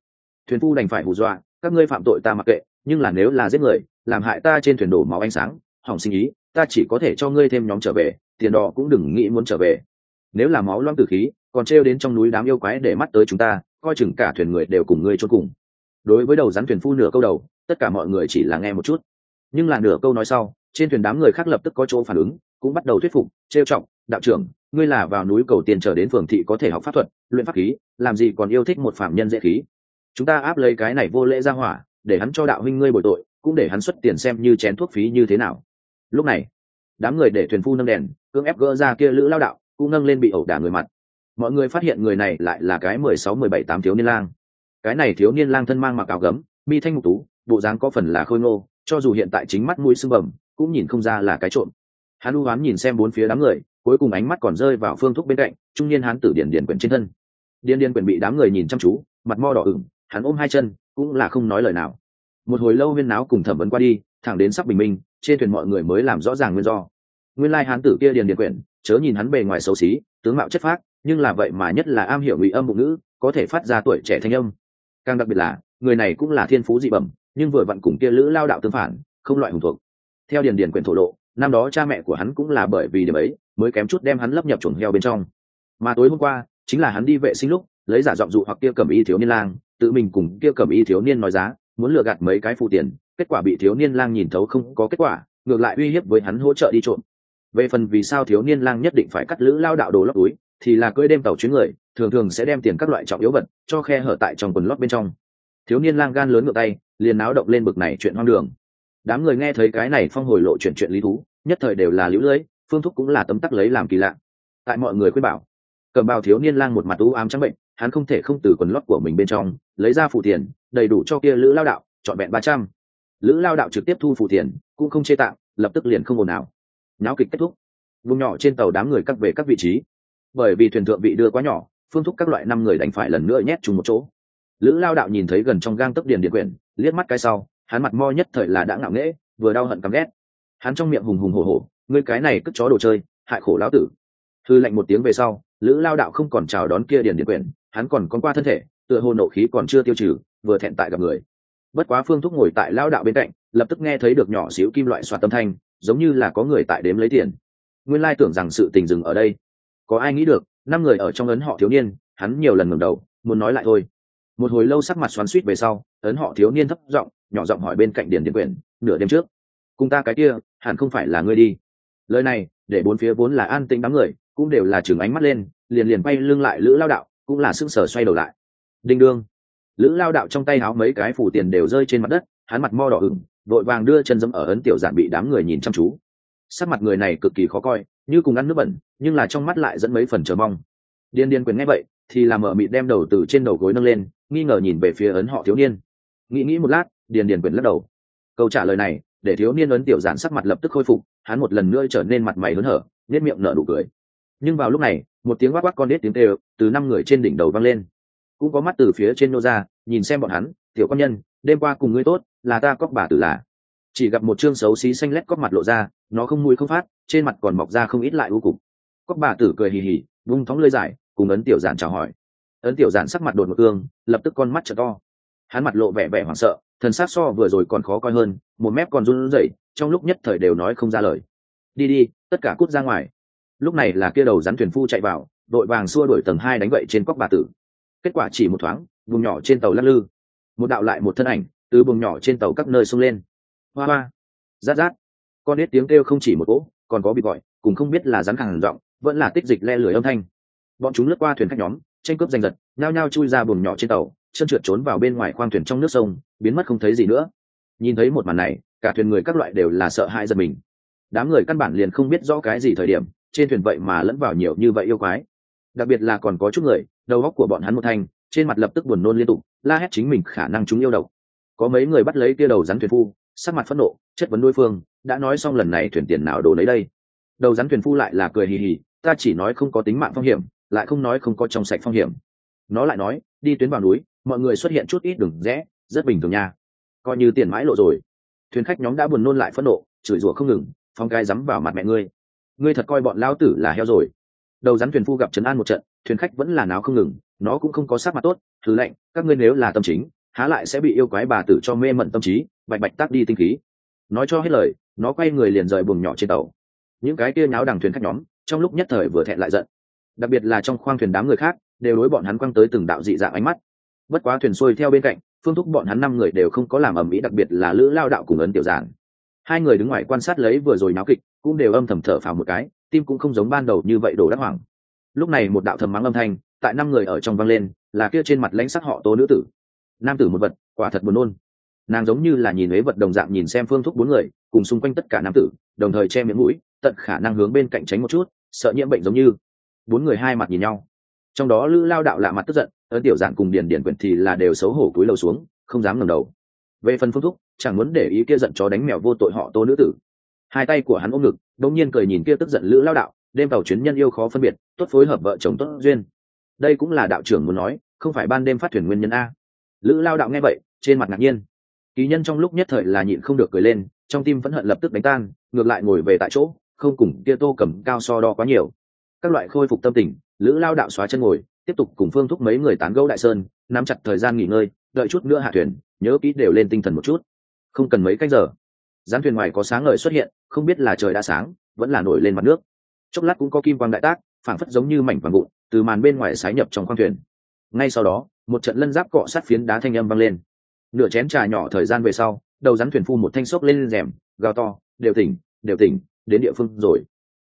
Thuyền phu đành phải hù dọa, các ngươi phạm tội ta mặc kệ, nhưng là nếu là giết người, làm hại ta trên thuyền đổ máu ánh sáng, hỏng sinh ý, ta chỉ có thể cho ngươi thêm nhóm trở về, tiền đỏ cũng đừng nghĩ muốn trở về. Nếu là máu loang tử khí, còn trêu đến trong núi đám yêu quái để mắt tới chúng ta coi chừng cả thuyền người đều cùng ngươi chôn cùng. Đối với đầu rắn thuyền phu nửa câu đầu, tất cả mọi người chỉ là nghe một chút. Nhưng là nửa câu nói sau, trên thuyền đám người khác lập tức có chỗ phản ứng, cũng bắt đầu thuyết phục, trêu trọng đạo trưởng, ngươi là vào núi cầu tiền trở đến phường thị có thể học pháp thuật, luyện pháp khí, làm gì còn yêu thích một phạm nhân dễ khí? Chúng ta áp lấy cái này vô lễ ra hỏa, để hắn cho đạo huynh ngươi bồi tội, cũng để hắn xuất tiền xem như chén thuốc phí như thế nào. Lúc này, đám người để thuyền phu nâng đèn, cưỡng ép gỡ ra kia lữ lao đạo, cũng nâng lên bị ẩu đả người mặt mọi người phát hiện người này lại là cái mười sáu, mười bảy, tám thiếu niên lang. Cái này thiếu niên lang thân mang mặc áo gấm, mi thanh mục tú, bộ dáng có phần là khôi ngô, cho dù hiện tại chính mắt mũi sưng bầm, cũng nhìn không ra là cái trộm. Hắn u hoán nhìn xem bốn phía đám người, cuối cùng ánh mắt còn rơi vào phương thúc bên cạnh, trung niên hán tử điển điển quyển trên thân. Điên điên quyển bị đám người nhìn chăm chú, mặt mo đỏ ửng, hắn ôm hai chân, cũng là không nói lời nào. Một hồi lâu huyên náo cùng thẩm vấn qua đi, thẳng đến sắp bình minh, trên thuyền mọi người mới làm rõ ràng nguyên do. Nguyên lai hán tử kia điền điền quyển, chớ nhìn hắn bề ngoài xấu xí, tướng mạo chất phác nhưng là vậy mà nhất là am hiểu ngụy âm bụng ngữ, có thể phát ra tuổi trẻ thanh âm. Càng đặc biệt là, người này cũng là thiên phú dị bẩm, nhưng vừa vặn cùng kia lữ lao đạo tương phản, không loại hùng thuộc. Theo điền điền quyển thổ lộ, năm đó cha mẹ của hắn cũng là bởi vì điểm ấy, mới kém chút đem hắn lấp nhập chuồng heo bên trong. Mà tối hôm qua, chính là hắn đi vệ sinh lúc, lấy giả giọng dụ hoặc kia cầm y thiếu niên lang, tự mình cùng kia cầm y thiếu niên nói giá, muốn lừa gạt mấy cái phụ tiền, kết quả bị thiếu niên lang nhìn thấu không có kết quả, ngược lại uy hiếp với hắn hỗ trợ đi trộm. Về phần vì sao thiếu niên lang nhất định phải cắt lữ lao đạo đồ lóc túi thì là cưỡi đêm tàu chuyến người thường thường sẽ đem tiền các loại trọng yếu vật cho khe hở tại trong quần lót bên trong. Thiếu niên lang gan lớn ngược tay liền náo động lên bực này chuyện hoang đường. Đám người nghe thấy cái này phong hồi lộ chuyện chuyện lý thú nhất thời đều là lũ lưỡi phương thúc cũng là tấm tắc lấy làm kỳ lạ. Tại mọi người khuyên bảo cầm bào thiếu niên lang một mặt u ám trắng bệnh hắn không thể không từ quần lót của mình bên trong lấy ra phụ tiền đầy đủ cho kia lữ lao đạo chọn vẹn ba trăm. Lữ lao đạo trực tiếp thu phụ tiền cũng không chê tạm, lập tức liền không ồn nào náo kịch kết thúc. Vùng nhỏ trên tàu đám người cắt về các vị trí bởi vì thuyền thượng bị đưa quá nhỏ, phương thúc các loại năm người đánh phải lần nữa nhét chung một chỗ. Lữ lao đạo nhìn thấy gần trong gang tấc điền điện quyển, liếc mắt cái sau, hắn mặt mo nhất thời là đã ngạo nghễ, vừa đau hận căm ghét. Hắn trong miệng hùng hùng hổ hổ, ngươi cái này cất chó đồ chơi, hại khổ lão tử. Thư lệnh một tiếng về sau, lữ lao đạo không còn chào đón kia điền điện quyển, hắn còn con qua thân thể, tựa hồ nộ khí còn chưa tiêu trừ, vừa thẹn tại gặp người. Bất quá phương thúc ngồi tại lao đạo bên cạnh, lập tức nghe thấy được nhỏ xíu kim loại xoạt tâm thanh, giống như là có người tại đếm lấy tiền. Nguyên lai tưởng rằng sự tình dừng ở đây có ai nghĩ được, năm người ở trong ấn họ thiếu niên, hắn nhiều lần ngẩng đầu, muốn nói lại thôi. Một hồi lâu sắc mặt xoắn suýt về sau, ấn họ thiếu niên thấp giọng, nhỏ giọng hỏi bên cạnh điền điện quyển, nửa đêm trước, cùng ta cái kia, hẳn không phải là ngươi đi. Lời này, để bốn phía vốn là an tĩnh đám người, cũng đều là chừng ánh mắt lên, liền liền bay lưng lại lữ lao đạo, cũng là sững sờ xoay đầu lại. Đinh đương. Lữ lao đạo trong tay háo mấy cái phủ tiền đều rơi trên mặt đất, hắn mặt mo đỏ ửng, vội vàng đưa chân dẫm ở ấn tiểu giản bị đám người nhìn chăm chú. Sắc mặt người này cực kỳ khó coi như cùng ăn nước bẩn, nhưng là trong mắt lại dẫn mấy phần chờ mong. Điên điên quyền nghe vậy, thì làm mở mịt đem đầu từ trên đầu gối nâng lên, nghi ngờ nhìn về phía ấn họ thiếu niên. Nghĩ nghĩ một lát, điền điền quyền lắc đầu. Câu trả lời này, để thiếu niên ấn tiểu giản sắc mặt lập tức khôi phục, hắn một lần nữa trở nên mặt mày hớn hở nết miệng nở nụ cười. Nhưng vào lúc này, một tiếng quát quát con nết tiếng tê từ năm người trên đỉnh đầu vang lên. Cũng có mắt từ phía trên nô ra, nhìn xem bọn hắn, tiểu con nhân, đêm qua cùng ngươi tốt, là ta cóc bà tử là chỉ gặp một chương xấu xí xanh lét cóc mặt lộ ra, nó không mùi không phát, trên mặt còn mọc ra không ít lại u cục. Cóc bà tử cười hì hì, vung thóng lơi dài, cùng ấn tiểu giản chào hỏi. Ấn tiểu giản sắc mặt đột một cương, lập tức con mắt trở to. Hắn mặt lộ vẻ vẻ hoảng sợ, thần sát so vừa rồi còn khó coi hơn, một mép còn run rẩy, trong lúc nhất thời đều nói không ra lời. Đi đi, tất cả cút ra ngoài. Lúc này là kia đầu rắn thuyền phu chạy vào, đội vàng xua đuổi tầng hai đánh gậy trên cóc bà tử. Kết quả chỉ một thoáng, vùng nhỏ trên tàu lắc lư. Một đạo lại một thân ảnh, từ vùng nhỏ trên tàu các nơi xông lên hoa hoa. Rát rát. Con nết tiếng kêu không chỉ một cỗ, còn có bị gọi, cùng không biết là rắn hàng giọng vẫn là tích dịch le lưới âm thanh. Bọn chúng lướt qua thuyền khách nhóm, tranh cướp giành giật, nhao nhao chui ra buồng nhỏ trên tàu chân trượt trốn vào bên ngoài khoang thuyền trong nước sông, biến mất không thấy gì nữa. Nhìn thấy một màn này, cả thuyền người các loại đều là sợ hãi giật mình. Đám người căn bản liền không biết rõ cái gì thời điểm, trên thuyền vậy mà lẫn vào nhiều như vậy yêu quái. Đặc biệt là còn có chút người, đầu góc của bọn hắn một thanh, trên mặt lập tức buồn nôn liên tục, la hét chính mình khả năng chúng yêu độc. Có mấy người bắt lấy tia đầu rắn thuyền phu sắc mặt phẫn nộ, chất vấn đối phương, đã nói xong lần này thuyền tiền nào đồ lấy đây? Đầu rắn thuyền phu lại là cười hì hì, ta chỉ nói không có tính mạng phong hiểm, lại không nói không có trong sạch phong hiểm. Nó lại nói, đi tuyến vào núi, mọi người xuất hiện chút ít đừng rẽ, rất bình thường nha. Coi như tiền mãi lộ rồi. Thuyền khách nhóm đã buồn nôn lại phẫn nộ, chửi rủa không ngừng, phong cái dám vào mặt mẹ ngươi. Ngươi thật coi bọn lao tử là heo rồi. Đầu rắn thuyền phu gặp trấn an một trận, thuyền khách vẫn là náo không ngừng, nó cũng không có sát mặt tốt thứ lệnh, các ngươi nếu là tâm chính, há lại sẽ bị yêu quái bà tử cho mê mẩn tâm trí bạch bạch tác đi tinh khí. Nói cho hết lời, nó quay người liền rời buồng nhỏ trên tàu. Những cái kia nháo đằng thuyền khách nhóm, trong lúc nhất thời vừa thẹn lại giận. Đặc biệt là trong khoang thuyền đám người khác, đều đối bọn hắn quăng tới từng đạo dị dạng ánh mắt. Bất quá thuyền xuôi theo bên cạnh, phương thúc bọn hắn năm người đều không có làm ầm ĩ đặc biệt là lữ lao đạo cùng ấn tiểu giản. Hai người đứng ngoài quan sát lấy vừa rồi náo kịch, cũng đều âm thầm thở phào một cái, tim cũng không giống ban đầu như vậy đổ đắc hoảng. Lúc này một đạo thầm mắng âm thanh, tại năm người ở trong vang lên, là kia trên mặt lãnh sắc họ tố nữ tử. Nam tử một vật, quả thật buồn nôn nàng giống như là nhìn ế vật đồng dạng nhìn xem phương thúc bốn người, cùng xung quanh tất cả nam tử, đồng thời che miệng mũi, tận khả năng hướng bên cạnh tránh một chút, sợ nhiễm bệnh giống như. Bốn người hai mặt nhìn nhau. Trong đó lữ lao đạo lạ mặt tức giận, ấn tiểu dạng cùng điền điển quyển thì là đều xấu hổ cúi lầu xuống, không dám ngẩng đầu. Về phần phương thúc, chẳng muốn để ý kia giận chó đánh mèo vô tội họ tô nữ tử. Hai tay của hắn ôm ngực đột nhiên cười nhìn kia tức giận lữ lao đạo đêm tàu chuyến nhân yêu khó phân biệt, tốt phối hợp vợ chồng tốt duyên. Đây cũng là đạo trưởng muốn nói, không phải ban đêm phát thuyền nguyên nhân a. Lữ lao đạo nghe vậy, trên mặt ngạc nhiên kỳ nhân trong lúc nhất thời là nhịn không được cười lên, trong tim vẫn hận lập tức đánh tan, ngược lại ngồi về tại chỗ, không cùng kia tô cầm cao so đo quá nhiều. Các loại khôi phục tâm tình, lữ lao đạo xóa chân ngồi, tiếp tục cùng phương thúc mấy người tán gẫu đại sơn, nắm chặt thời gian nghỉ ngơi, đợi chút nữa hạ thuyền, nhớ kỹ đều lên tinh thần một chút. Không cần mấy cách giờ gián thuyền ngoài có sáng ngời xuất hiện, không biết là trời đã sáng, vẫn là nổi lên mặt nước. Chốc lát cũng có kim quang đại tác, phảng phất giống như mảnh vàng vụn, từ màn bên ngoài sái nhập trong khoang thuyền. Ngay sau đó, một trận lân giáp cọ sát phiến đá thanh âm vang lên nửa chén trà nhỏ thời gian về sau, đầu rắn thuyền phu một thanh xốc lên rèm, gào to, đều tỉnh đều tỉnh, đến địa phương rồi.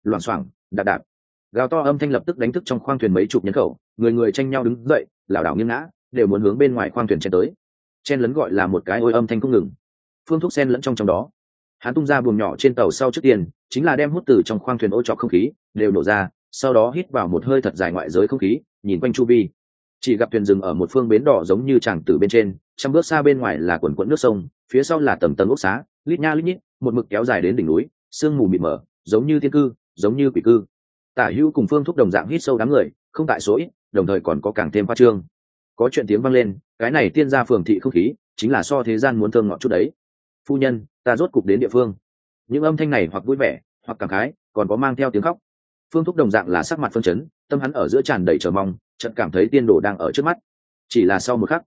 Loảng xoảng, đạp đạp. Gào to âm thanh lập tức đánh thức trong khoang thuyền mấy chục nhân khẩu, người người tranh nhau đứng dậy, lảo đảo nghiêng ngã, đều muốn hướng bên ngoài khoang thuyền chen tới. Chen lấn gọi là một cái ôi âm thanh không ngừng. Phương Thuốc sen lẫn trong trong đó. Hắn tung ra buồng nhỏ trên tàu sau trước tiên, chính là đem hút từ trong khoang thuyền ô trọc không khí, đều nổ ra, sau đó hít vào một hơi thật dài ngoại giới không khí, nhìn quanh chu vi chỉ gặp thuyền rừng ở một phương bến đỏ giống như tràng từ bên trên, trăm bước xa bên ngoài là quần quẫn nước sông, phía sau là tầng tầng ốc xá, lít nha lít nhít, một mực kéo dài đến đỉnh núi, sương mù mịt mờ, giống như thiên cư, giống như quỷ cư. Tả hữu cùng phương thúc đồng dạng hít sâu đám người, không tại số ít, đồng thời còn có càng thêm khoa trương. Có chuyện tiếng vang lên, cái này tiên ra phường thị không khí, chính là so thế gian muốn thơm ngọt chút đấy. Phu nhân, ta rốt cục đến địa phương. Những âm thanh này hoặc vui vẻ, hoặc cảm khái, còn có mang theo tiếng khóc. Phương thúc đồng dạng là sắc mặt phân chấn, tâm hắn ở giữa tràn đầy chờ mong chợt cảm thấy tiên đồ đang ở trước mắt. Chỉ là sau một khắc,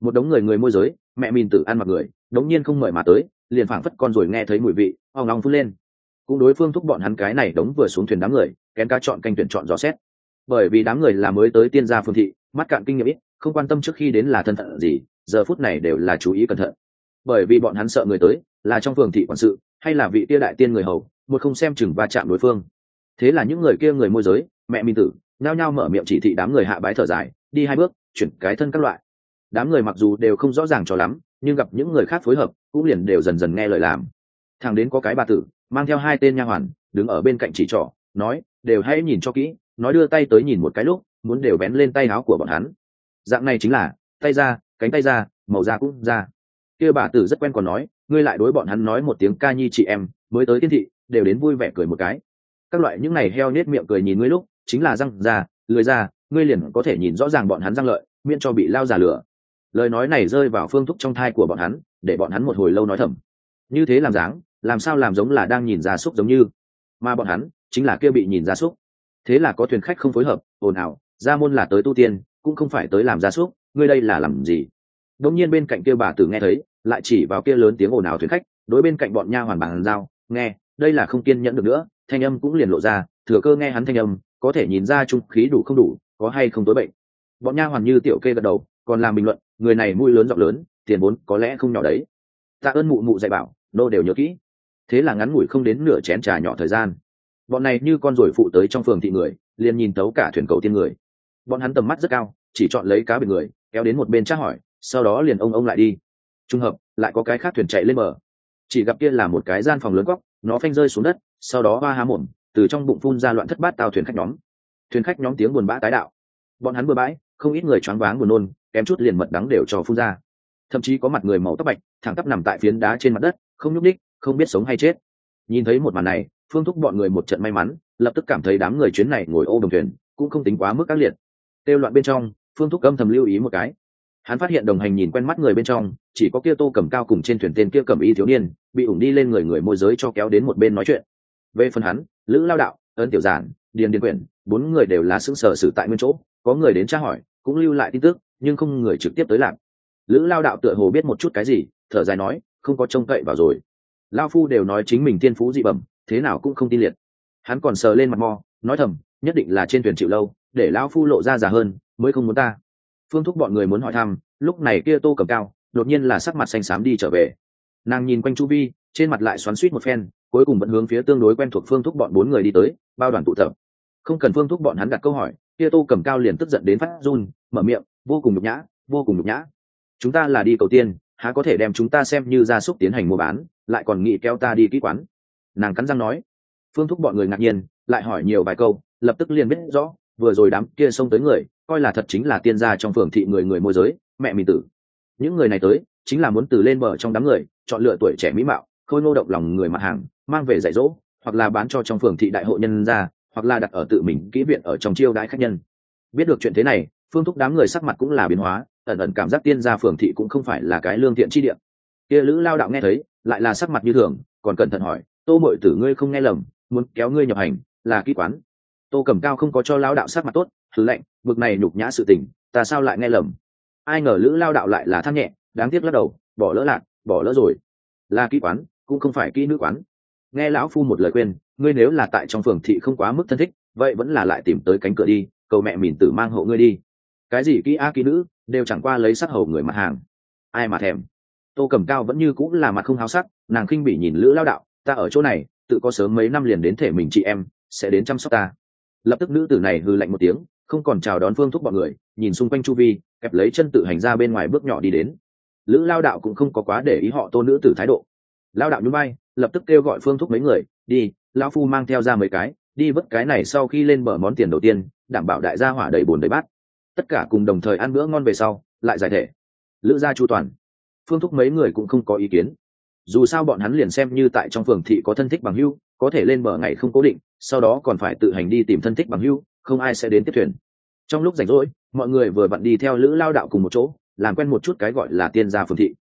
một đống người người môi giới, mẹ mìn tử ăn mặc người, đống nhiên không mời mà tới, liền phảng phất con rồi nghe thấy mùi vị hoang long phun lên. Cũng đối phương thúc bọn hắn cái này đống vừa xuống thuyền đám người, kén ca chọn canh tuyển chọn dò xét. Bởi vì đám người là mới tới tiên gia phương thị, mắt cạn kinh nghiệm ít, không quan tâm trước khi đến là thân phận gì, giờ phút này đều là chú ý cẩn thận. Bởi vì bọn hắn sợ người tới, là trong phường thị quản sự, hay là vị tia đại tiên người hầu, một không xem chừng va chạm đối phương. Thế là những người kia người môi giới, mẹ minh tử nhao nhao mở miệng chỉ thị đám người hạ bái thở dài, đi hai bước, chuyển cái thân các loại. Đám người mặc dù đều không rõ ràng cho lắm, nhưng gặp những người khác phối hợp, cũng liền đều dần dần nghe lời làm. Thằng đến có cái bà tử, mang theo hai tên nha hoàn, đứng ở bên cạnh chỉ trỏ, nói, đều hãy nhìn cho kỹ, nói đưa tay tới nhìn một cái lúc, muốn đều bén lên tay áo của bọn hắn. Dạng này chính là, tay ra, cánh tay ra, màu da cũng ra. Kia bà tử rất quen còn nói, ngươi lại đối bọn hắn nói một tiếng ca nhi chị em, mới tới tiên thị, đều đến vui vẻ cười một cái. Các loại những này heo nết miệng cười nhìn ngươi lúc chính là răng ra, lười ra, ngươi liền có thể nhìn rõ ràng bọn hắn răng lợi, miễn cho bị lao giả lửa lời nói này rơi vào phương thúc trong thai của bọn hắn, để bọn hắn một hồi lâu nói thầm. Như thế làm dáng, làm sao làm giống là đang nhìn gia súc giống như. Mà bọn hắn, chính là kia bị nhìn gia súc. Thế là có thuyền khách không phối hợp, ồn ào, ra môn là tới tu tiên, cũng không phải tới làm gia súc, ngươi đây là làm gì? Đống nhiên bên cạnh kia bà tử nghe thấy, lại chỉ vào kia lớn tiếng ồn ào thuyền khách, đối bên cạnh bọn nha hoàn bàn giao, nghe, đây là không kiên nhẫn được nữa. Thanh âm cũng liền lộ ra, thừa cơ nghe hắn thanh âm có thể nhìn ra trung khí đủ không đủ, có hay không tối bệnh. Bọn nha hoàn như tiểu kê gật đầu, còn làm bình luận, người này mũi lớn giọng lớn, tiền vốn có lẽ không nhỏ đấy. Tạ ơn mụ mụ dạy bảo, nô đều nhớ kỹ. Thế là ngắn ngủi không đến nửa chén trà nhỏ thời gian. Bọn này như con ruồi phụ tới trong phường thị người, liền nhìn tấu cả thuyền cầu tiên người. Bọn hắn tầm mắt rất cao, chỉ chọn lấy cá bình người, kéo đến một bên tra hỏi, sau đó liền ông ông lại đi. Trùng hợp, lại có cái khác thuyền chạy lên bờ. Chỉ gặp kia là một cái gian phòng lớn góc nó phanh rơi xuống đất, sau đó hoa há mồm từ trong bụng phun ra loạn thất bát tàu thuyền khách nhóm. Thuyền khách nhóm tiếng buồn bã tái đạo. Bọn hắn bừa bãi, không ít người choáng váng buồn nôn, kém chút liền mật đắng đều cho phun ra. Thậm chí có mặt người màu tóc bạch, thẳng tắp nằm tại phiến đá trên mặt đất, không nhúc ních không biết sống hay chết. Nhìn thấy một màn này, phương thúc bọn người một trận may mắn, lập tức cảm thấy đám người chuyến này ngồi ô đồng thuyền, cũng không tính quá mức các liệt. Têu loạn bên trong, phương thúc âm thầm lưu ý một cái. Hắn phát hiện đồng hành nhìn quen mắt người bên trong, chỉ có kia tô cầm cao cùng trên thuyền tên kia cầm y thiếu niên, bị ủng đi lên người người môi giới cho kéo đến một bên nói chuyện. Về phần hắn lữ lao đạo, ấn tiểu giản, điền điền quyển, bốn người đều là xứng sở xử tại nguyên chỗ, có người đến tra hỏi, cũng lưu lại tin tức, nhưng không người trực tiếp tới làm. Lữ lao đạo tựa hồ biết một chút cái gì, thở dài nói, không có trông cậy vào rồi. Lao phu đều nói chính mình thiên phú dị bẩm, thế nào cũng không tin liệt. Hắn còn sờ lên mặt mò nói thầm, nhất định là trên thuyền chịu lâu, để lao phu lộ ra già hơn, mới không muốn ta. Phương thúc bọn người muốn hỏi thăm, lúc này kia tô cầm cao, đột nhiên là sắc mặt xanh xám đi trở về. Nàng nhìn quanh chu vi, trên mặt lại xoắn suýt một phen cuối cùng vẫn hướng phía tương đối quen thuộc phương thúc bọn bốn người đi tới, bao đoàn tụ tập. Không cần phương thúc bọn hắn đặt câu hỏi kia tô cầm cao liền tức giận đến phát run, mở miệng, vô cùng nhục nhã, vô cùng nhục nhã. Chúng ta là đi cầu tiên, há có thể đem chúng ta xem như gia súc tiến hành mua bán, lại còn nghĩ kéo ta đi kỹ quán? Nàng cắn răng nói. Phương thúc bọn người ngạc nhiên, lại hỏi nhiều vài câu, lập tức liền biết rõ, vừa rồi đám kia xông tới người, coi là thật chính là tiên gia trong phường thị người người môi giới, mẹ mình tử. Những người này tới, chính là muốn từ lên bờ trong đám người, chọn lựa tuổi trẻ mỹ mạo khôi ngô động lòng người mặt hàng, mang về dạy dỗ, hoặc là bán cho trong phường thị đại hội nhân ra hoặc là đặt ở tự mình kỹ viện ở trong chiêu đãi khách nhân. Biết được chuyện thế này, phương thúc đám người sắc mặt cũng là biến hóa, ẩn ẩn cảm giác tiên gia phường thị cũng không phải là cái lương thiện chi địa. Kia lữ lao đạo nghe thấy, lại là sắc mặt như thường, còn cẩn thận hỏi, tô mội tử ngươi không nghe lầm, muốn kéo ngươi nhập hành, là kỹ quán. Tô cầm cao không có cho lao đạo sắc mặt tốt thứ lệnh bực này nhục nhã sự tình, ta sao lại nghe lầm? Ai ngờ lữ lao đạo lại là than nhẹ, đáng tiếc lắc đầu, bỏ lỡ lạc, bỏ lỡ rồi. Là kỹ quán cũng không phải kỹ nữ quán. Nghe lão phu một lời khuyên, ngươi nếu là tại trong phường thị không quá mức thân thích, vậy vẫn là lại tìm tới cánh cửa đi, cầu mẹ mìn tử mang hộ ngươi đi. Cái gì kỹ a kỹ nữ, đều chẳng qua lấy sắc hầu người mặt hàng. Ai mà thèm. Tô cầm cao vẫn như cũng là mặt không háo sắc, nàng khinh bị nhìn lữ lao đạo, ta ở chỗ này, tự có sớm mấy năm liền đến thể mình chị em, sẽ đến chăm sóc ta. Lập tức nữ tử này hư lạnh một tiếng, không còn chào đón phương thúc bọn người, nhìn xung quanh chu vi, kẹp lấy chân tự hành ra bên ngoài bước nhỏ đi đến. Lữ lao đạo cũng không có quá để ý họ tô nữ tử thái độ lao đạo nhún bay lập tức kêu gọi phương thúc mấy người, đi lao phu mang theo ra mấy cái, đi vứt cái này sau khi lên bờ món tiền đầu tiên, đảm bảo đại gia hỏa đầy bồn đầy bát. Tất cả cùng đồng thời ăn bữa ngon về sau, lại giải thể. Lữ gia chu toàn. Phương thúc mấy người cũng không có ý kiến. Dù sao bọn hắn liền xem như tại trong phường thị có thân thích bằng hưu có thể lên bờ ngày không cố định, sau đó còn phải tự hành đi tìm thân thích bằng hưu không ai sẽ đến tiếp thuyền. Trong lúc rảnh rỗi, mọi người vừa vặn đi theo lữ lao đạo cùng một chỗ, làm quen một chút cái gọi là tiên gia phường thị.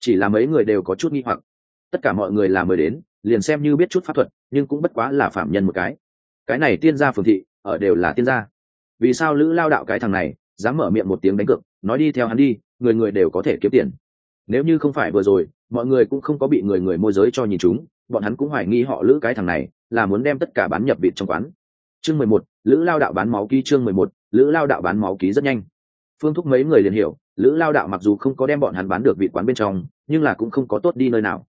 Chỉ là mấy người đều có chút nghi hoặc tất cả mọi người là mời đến, liền xem như biết chút pháp thuật, nhưng cũng bất quá là phạm nhân một cái. Cái này tiên gia phường thị, ở đều là tiên gia. Vì sao lữ lao đạo cái thằng này, dám mở miệng một tiếng đánh cược, nói đi theo hắn đi, người người đều có thể kiếm tiền. Nếu như không phải vừa rồi, mọi người cũng không có bị người người môi giới cho nhìn chúng, bọn hắn cũng hoài nghi họ lữ cái thằng này, là muốn đem tất cả bán nhập vịt trong quán. Chương mười một, lữ lao đạo bán máu ký chương mười một, lữ lao đạo bán máu ký rất nhanh. Phương thúc mấy người liền hiểu, lữ lao đạo mặc dù không có đem bọn hắn bán được vịt quán bên trong, nhưng là cũng không có tốt đi nơi nào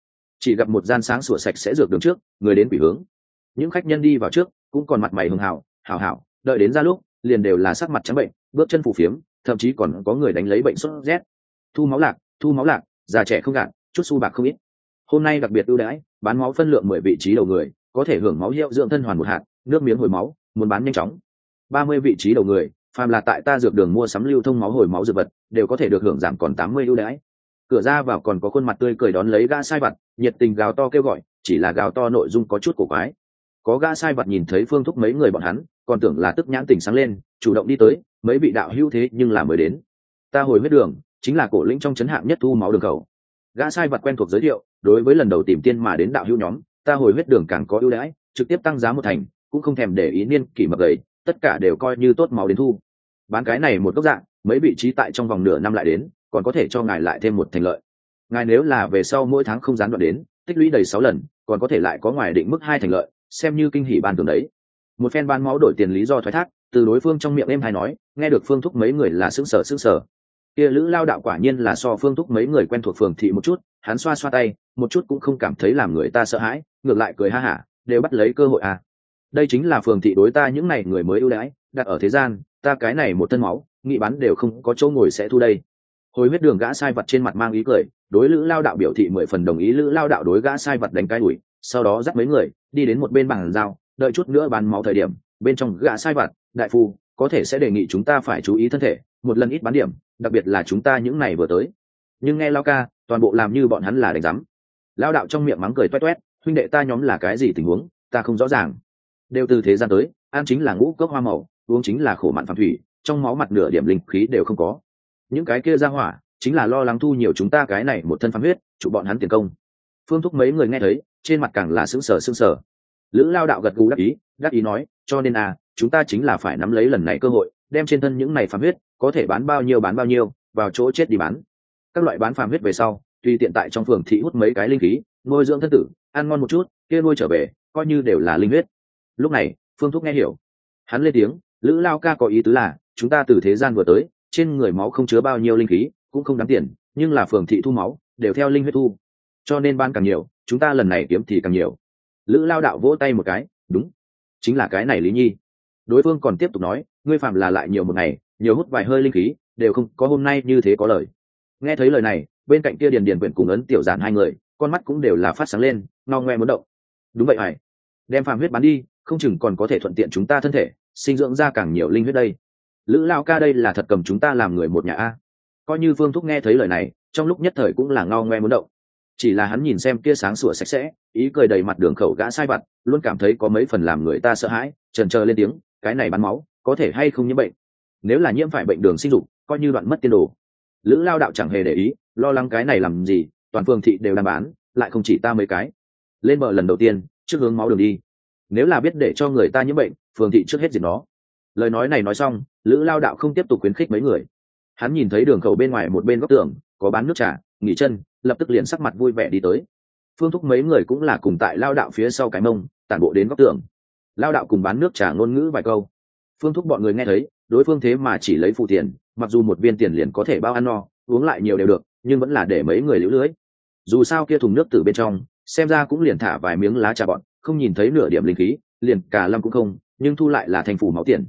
chỉ gặp một gian sáng sủa sạch sẽ dược đường trước, người đến quỷ hướng. Những khách nhân đi vào trước, cũng còn mặt mày hưng hào hào hảo, đợi đến ra lúc, liền đều là sắc mặt trắng bệnh, bước chân phù phiếm, thậm chí còn có người đánh lấy bệnh sốt rét. Thu máu lạc, thu máu lạc, già trẻ không gạn chút su bạc không ít. Hôm nay đặc biệt ưu đãi, bán máu phân lượng mười vị trí đầu người, có thể hưởng máu hiệu dưỡng thân hoàn một hạt, nước miếng hồi máu, muốn bán nhanh chóng. Ba mươi vị trí đầu người, phàm là tại ta dược đường mua sắm lưu thông máu hồi máu dược vật, đều có thể được hưởng giảm còn tám mươi ưu đãi. Cửa ra vào còn có khuôn mặt tươi cười đón lấy ga sai vặt nhiệt tình gào to kêu gọi, chỉ là gào to nội dung có chút cổ quái. Có gã sai Vật nhìn thấy phương thúc mấy người bọn hắn, còn tưởng là tức nhãn tình sáng lên, chủ động đi tới, mấy vị đạo hữu thế nhưng là mới đến. Ta hồi huyết đường, chính là cổ lĩnh trong chấn hạng nhất thu máu đường cầu. Gã sai vật quen thuộc giới thiệu, đối với lần đầu tìm tiên mà đến đạo hữu nhóm, ta hồi huyết đường càng có ưu đãi, trực tiếp tăng giá một thành, cũng không thèm để ý niên kỷ mập gầy, tất cả đều coi như tốt máu đến thu. Bán cái này một góc dạng, mấy vị trí tại trong vòng nửa năm lại đến, còn có thể cho ngài lại thêm một thành lợi ngài nếu là về sau mỗi tháng không gián đoạn đến, tích lũy đầy sáu lần, còn có thể lại có ngoài định mức hai thành lợi, xem như kinh hỷ ban thường đấy. Một phen ban máu đổi tiền lý do thoái thác, từ đối phương trong miệng em hay nói, nghe được phương thúc mấy người là xứng sở xứng sở kia lữ lao đạo quả nhiên là so phương thúc mấy người quen thuộc phường thị một chút, hắn xoa xoa tay, một chút cũng không cảm thấy làm người ta sợ hãi, ngược lại cười ha hả, đều bắt lấy cơ hội à. Đây chính là phường thị đối ta những này người mới ưu đãi, đặt ở thế gian, ta cái này một thân máu, nghị bán đều không có chỗ ngồi sẽ thu đây hồi huyết đường gã sai vật trên mặt mang ý cười, đối lữ lao đạo biểu thị mười phần đồng ý lữ lao đạo đối gã sai vật đánh cái ủi sau đó dắt mấy người, đi đến một bên bàn giao, đợi chút nữa bán máu thời điểm, bên trong gã sai vật, đại phu, có thể sẽ đề nghị chúng ta phải chú ý thân thể, một lần ít bán điểm, đặc biệt là chúng ta những này vừa tới. Nhưng nghe lao ca, toàn bộ làm như bọn hắn là đánh giám. Lao đạo trong miệng mắng cười toét toét, huynh đệ ta nhóm là cái gì tình huống, ta không rõ ràng. Đều từ thế gian tới, ăn chính là ngũ cốc hoa màu, uống chính là khổ mặn phạm thủy, trong máu mặt nửa điểm linh khí đều không có những cái kia ra hỏa, chính là lo lắng thu nhiều chúng ta cái này một thân phán huyết, trụ bọn hắn tiền công. Phương thúc mấy người nghe thấy, trên mặt càng là sững sờ sững sờ. Lữ lao đạo gật gù đắc ý đắc ý nói, cho nên à chúng ta chính là phải nắm lấy lần này cơ hội, đem trên thân những này phàm huyết, có thể bán bao nhiêu bán bao nhiêu, vào chỗ chết đi bán. Các loại bán phàm huyết về sau tuy tiện tại trong phường thị hút mấy cái linh khí, nuôi dưỡng thân tử, ăn ngon một chút, kia nuôi trở về, coi như đều là linh huyết. Lúc này, phương thúc nghe hiểu. Hắn lên tiếng, lữ lao ca có ý tứ là, chúng ta từ thế gian vừa tới trên người máu không chứa bao nhiêu linh khí, cũng không đáng tiền, nhưng là phường thị thu máu, đều theo linh huyết thu. Cho nên ban càng nhiều, chúng ta lần này kiếm thì càng nhiều. Lữ lao đạo vỗ tay một cái, đúng, chính là cái này lý nhi. Đối phương còn tiếp tục nói, ngươi phạm là lại nhiều một ngày, nhiều hút vài hơi linh khí, đều không có hôm nay như thế có lời. Nghe thấy lời này, bên cạnh kia điền điền quyển cùng ấn tiểu giản hai người, con mắt cũng đều là phát sáng lên no ngoe muốn động. Đúng vậy hải đem phàm huyết bán đi, không chừng còn có thể thuận tiện chúng ta thân thể, sinh dưỡng ra càng nhiều linh huyết đây lữ lao ca đây là thật cầm chúng ta làm người một nhà a. Coi như phương thúc nghe thấy lời này, trong lúc nhất thời cũng là ngao ngoe muốn động. Chỉ là hắn nhìn xem kia sáng sủa sạch sẽ, ý cười đầy mặt đường khẩu gã sai vặt, luôn cảm thấy có mấy phần làm người ta sợ hãi trần trờ lên tiếng, cái này bắn máu, có thể hay không nhiễm bệnh? Nếu là nhiễm phải bệnh đường sinh dục, coi như đoạn mất tiên đồ. Lữ lao đạo chẳng hề để ý, lo lắng cái này làm gì, toàn phương thị đều đang bán, lại không chỉ ta mấy cái. Lên bờ lần đầu tiên, trước hướng máu đường đi. Nếu là biết để cho người ta nhiễm bệnh phường thị trước hết diệt nó. Lời nói này nói xong lữ lao đạo không tiếp tục khuyến khích mấy người. Hắn nhìn thấy đường khẩu bên ngoài một bên góc tường, có bán nước trà, nghỉ chân, lập tức liền sắc mặt vui vẻ đi tới. Phương thúc mấy người cũng là cùng tại lao đạo phía sau cái mông, tản bộ đến góc tường. Lao đạo cùng bán nước trà ngôn ngữ vài câu. Phương thúc bọn người nghe thấy, đối phương thế mà chỉ lấy phụ tiền, mặc dù một viên tiền liền có thể bao ăn no, uống lại nhiều đều được, nhưng vẫn là để mấy người lũ lưới. Dù sao kia thùng nước từ bên trong, xem ra cũng liền thả vài miếng lá trà bọn, không nhìn thấy nửa điểm linh khí, liền cả lâm cũng không, nhưng thu lại là thành phủ máu tiền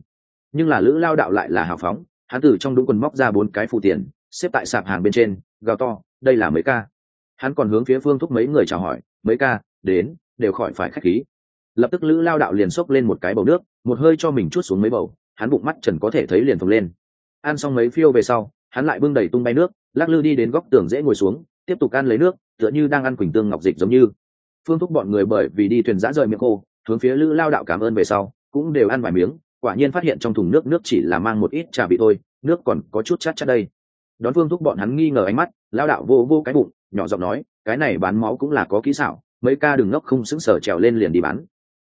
nhưng là lữ lao đạo lại là hào phóng, hắn từ trong đúng quần móc ra bốn cái phụ tiền, xếp tại sạp hàng bên trên, gào to, đây là mấy ca. Hắn còn hướng phía phương thúc mấy người chào hỏi, mấy ca, đến, đều khỏi phải khách khí. Lập tức lữ lao đạo liền xốc lên một cái bầu nước, một hơi cho mình chút xuống mấy bầu, hắn bụng mắt trần có thể thấy liền phồng lên. Ăn xong mấy phiêu về sau, hắn lại bưng đầy tung bay nước, lắc lư đi đến góc tường dễ ngồi xuống, tiếp tục ăn lấy nước, tựa như đang ăn quỳnh tương ngọc dịch giống như. Phương thúc bọn người bởi vì đi thuyền giã rời miệng khô, hướng phía lữ lao đạo cảm ơn về sau, cũng đều ăn vài miếng quả nhiên phát hiện trong thùng nước nước chỉ là mang một ít trà bị thôi, nước còn có chút chát chát đây. Đón phương thúc bọn hắn nghi ngờ ánh mắt lao đạo vô vô cái bụng, nhỏ giọng nói, cái này bán máu cũng là có kỹ xảo, mấy ca đừng ngốc không xứng sở trèo lên liền đi bán.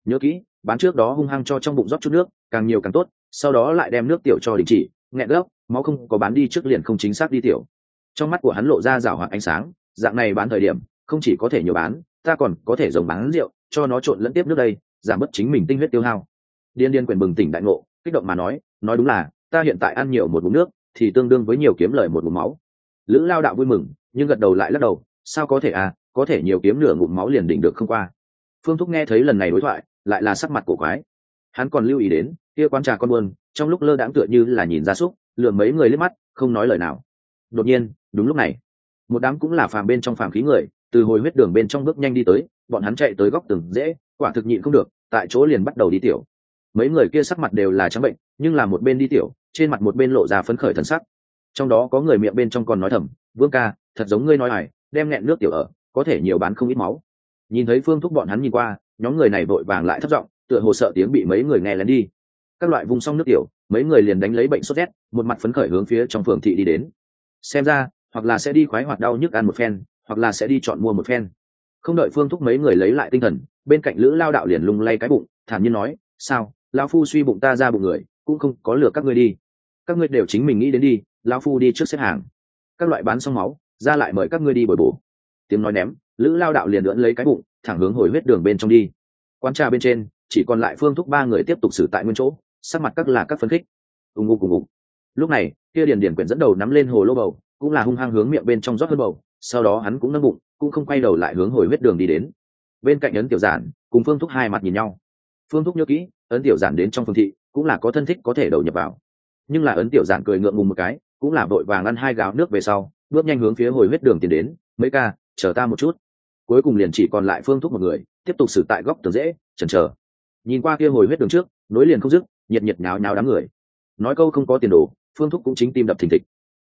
Nhớ kỹ, bán trước đó hung hăng cho trong bụng rót chút nước, càng nhiều càng tốt, sau đó lại đem nước tiểu cho đình chỉ, nghẹn gốc máu không có bán đi trước liền không chính xác đi tiểu. Trong mắt của hắn lộ ra rảo hoặc ánh sáng, dạng này bán thời điểm, không chỉ có thể nhiều bán, ta còn có thể giống bán rượu, cho nó trộn lẫn tiếp nước đây, giảm bớt chính mình tinh huyết tiêu hao điên điên quyền bừng tỉnh đại ngộ, kích động mà nói nói đúng là, ta hiện tại ăn nhiều một bụng nước, thì tương đương với nhiều kiếm lời một bụng máu. Lữ lao đạo vui mừng, nhưng gật đầu lại lắc đầu, sao có thể à có thể nhiều kiếm nửa ngụm máu liền đỉnh được không qua? Phương thúc nghe thấy lần này đối thoại, lại là sắc mặt cổ quái. Hắn còn lưu ý đến, kia quán trà con buôn, trong lúc lơ đãng tựa như là nhìn ra súc lượm mấy người liếc mắt, không nói lời nào. Đột nhiên, đúng lúc này, một đám cũng là phàm bên trong phàm khí người, từ hồi huyết đường bên trong bước nhanh đi tới, bọn hắn chạy tới góc tường dễ, quả thực nhịn không được, tại chỗ liền bắt đầu đi tiểu mấy người kia sắc mặt đều là trắng bệnh, nhưng là một bên đi tiểu, trên mặt một bên lộ ra phấn khởi thần sắc. Trong đó có người miệng bên trong còn nói thầm, vương ca, thật giống ngươi nói hải đem nghẹn nước tiểu ở, có thể nhiều bán không ít máu. Nhìn thấy phương thúc bọn hắn nhìn qua, nhóm người này vội vàng lại thất giọng, tựa hồ sợ tiếng bị mấy người nghe lén đi. Các loại vùng xong nước tiểu, mấy người liền đánh lấy bệnh sốt rét, một mặt phấn khởi hướng phía trong phường thị đi đến. Xem ra, hoặc là sẽ đi khoái hoặc đau nhức ăn một phen, hoặc là sẽ đi chọn mua một phen. Không đợi phương thúc mấy người lấy lại tinh thần, bên cạnh lữ lao đạo liền lung lay cái bụng, thản nhiên nói, sao lão phu suy bụng ta ra bụng người, cũng không có lừa các ngươi đi. Các ngươi đều chính mình nghĩ đến đi, lão phu đi trước xếp hàng. Các loại bán xong máu, ra lại mời các ngươi đi bồi bổ. Tiếng nói ném, lữ lao đạo liền lưỡn lấy cái bụng, thẳng hướng hồi huyết đường bên trong đi. Quán trà bên trên, chỉ còn lại phương thúc ba người tiếp tục xử tại nguyên chỗ, sắc mặt các là các phân khích. Ùng ùng ùng ùng lúc này, kia điền điển quyển dẫn đầu nắm lên hồ lô bầu, cũng là hung hăng hướng miệng bên trong rót hơn bầu, sau đó hắn cũng nâng bụng, cũng không quay đầu lại hướng hồi huyết đường đi đến. Bên cạnh ấn tiểu giản, cùng phương thúc hai mặt nhìn nhau phương thúc nhớ kỹ, ấn tiểu giản đến trong phương thị, cũng là có thân thích có thể đầu nhập vào. Nhưng là ấn tiểu giản cười ngượng ngùng một cái, cũng là vội vàng ăn hai gáo nước về sau, bước nhanh hướng phía hồi huyết đường tiến đến, mấy ca, chờ ta một chút. Cuối cùng liền chỉ còn lại phương thúc một người, tiếp tục xử tại góc tường dễ, chần chờ. Nhìn qua kia hồi huyết đường trước, nối liền không dứt, nhiệt nhiệt nháo nháo đám người. Nói câu không có tiền đồ, phương thúc cũng chính tim đập thình thịch.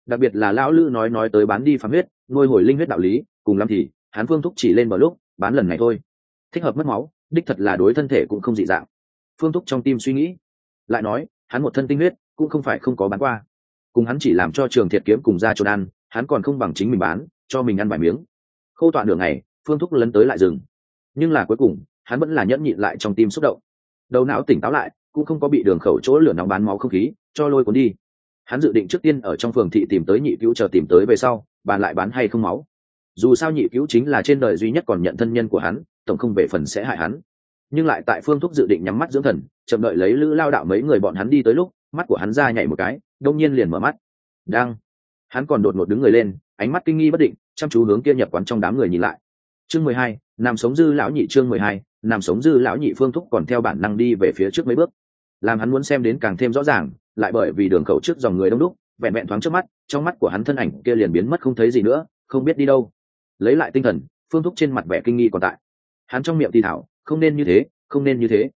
Đặc biệt là lão lư nói nói tới bán đi phán huyết, nuôi hồi linh huyết đạo lý, cùng lắm thì, hắn phương thúc chỉ lên vào lúc, bán lần này thôi. Thích hợp mất máu đích thật là đối thân thể cũng không dị dạng. Phương thúc trong tim suy nghĩ, lại nói, hắn một thân tinh huyết, cũng không phải không có bán qua. Cùng hắn chỉ làm cho trường thiệt kiếm cùng ra trốn ăn, hắn còn không bằng chính mình bán, cho mình ăn vài miếng. Khâu tọa đường này phương thúc lấn tới lại rừng. Nhưng là cuối cùng, hắn vẫn là nhẫn nhịn lại trong tim xúc động. Đầu não tỉnh táo lại, cũng không có bị đường khẩu chỗ lửa nóng bán máu không khí, cho lôi cuốn đi. Hắn dự định trước tiên ở trong phường thị tìm tới nhị cứu chờ tìm tới về sau, bàn lại bán hay không máu. Dù sao nhị cứu chính là trên đời duy nhất còn nhận thân nhân của hắn tổng không về phần sẽ hại hắn. Nhưng lại tại phương thúc dự định nhắm mắt dưỡng thần, chậm đợi lấy lữ lao đạo mấy người bọn hắn đi tới lúc, mắt của hắn ra nhảy một cái, đông nhiên liền mở mắt. Đang. Hắn còn đột ngột đứng người lên, ánh mắt kinh nghi bất định, chăm chú hướng kia nhập quán trong đám người nhìn lại. Chương mười hai nằm sống dư lão nhị chương mười hai nằm sống dư lão nhị phương thúc còn theo bản năng đi về phía trước mấy bước. Làm hắn muốn xem đến càng thêm rõ ràng, lại bởi vì đường khẩu trước dòng người đông đúc, vẹn vẹn thoáng trước mắt, trong mắt của hắn thân ảnh kia liền biến mất không thấy gì nữa, không biết đi đâu. Lấy lại tinh thần, phương thúc trên mặt vẻ kinh nghi còn tại hắn trong miệng thì thảo, không nên như thế, không nên như thế.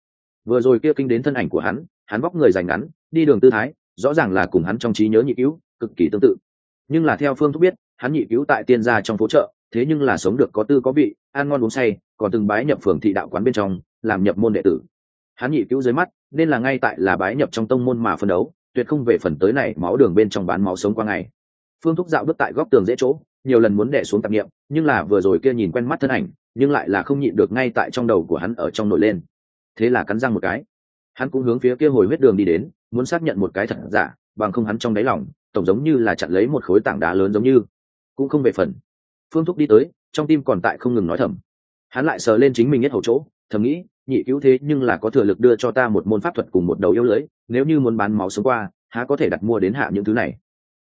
Vừa rồi kia kinh đến thân ảnh của hắn hắn vóc người dành ngắn, đi đường tư thái, rõ ràng là cùng hắn trong trí nhớ nhị cứu, cực kỳ tương tự. Nhưng là theo phương thúc biết, hắn nhị cứu tại tiên gia trong phố chợ, thế nhưng là sống được có tư có vị, ăn ngon uống say, còn từng bái nhập phường thị đạo quán bên trong, làm nhập môn đệ tử. Hắn nhị cứu dưới mắt, nên là ngay tại là bái nhập trong tông môn mà phân đấu, tuyệt không về phần tới này máu đường bên trong bán máu sống qua ngày. Phương thúc dạo bước tại góc tường dễ chỗ, nhiều lần muốn đẻ xuống tạp nghiệm nhưng là vừa rồi kia nhìn quen mắt thân ảnh nhưng lại là không nhịn được ngay tại trong đầu của hắn ở trong nổi lên. Thế là cắn răng một cái. Hắn cũng hướng phía kia hồi huyết đường đi đến, muốn xác nhận một cái thật giả, bằng không hắn trong đáy lòng, tổng giống như là chặn lấy một khối tảng đá lớn giống như. Cũng không về phần. Phương thúc đi tới, trong tim còn tại không ngừng nói thầm. Hắn lại sờ lên chính mình nhất hậu chỗ, thầm nghĩ, nhị cứu thế nhưng là có thừa lực đưa cho ta một môn pháp thuật cùng một đầu yêu lưới, nếu như muốn bán máu sống qua, há có thể đặt mua đến hạ những thứ này.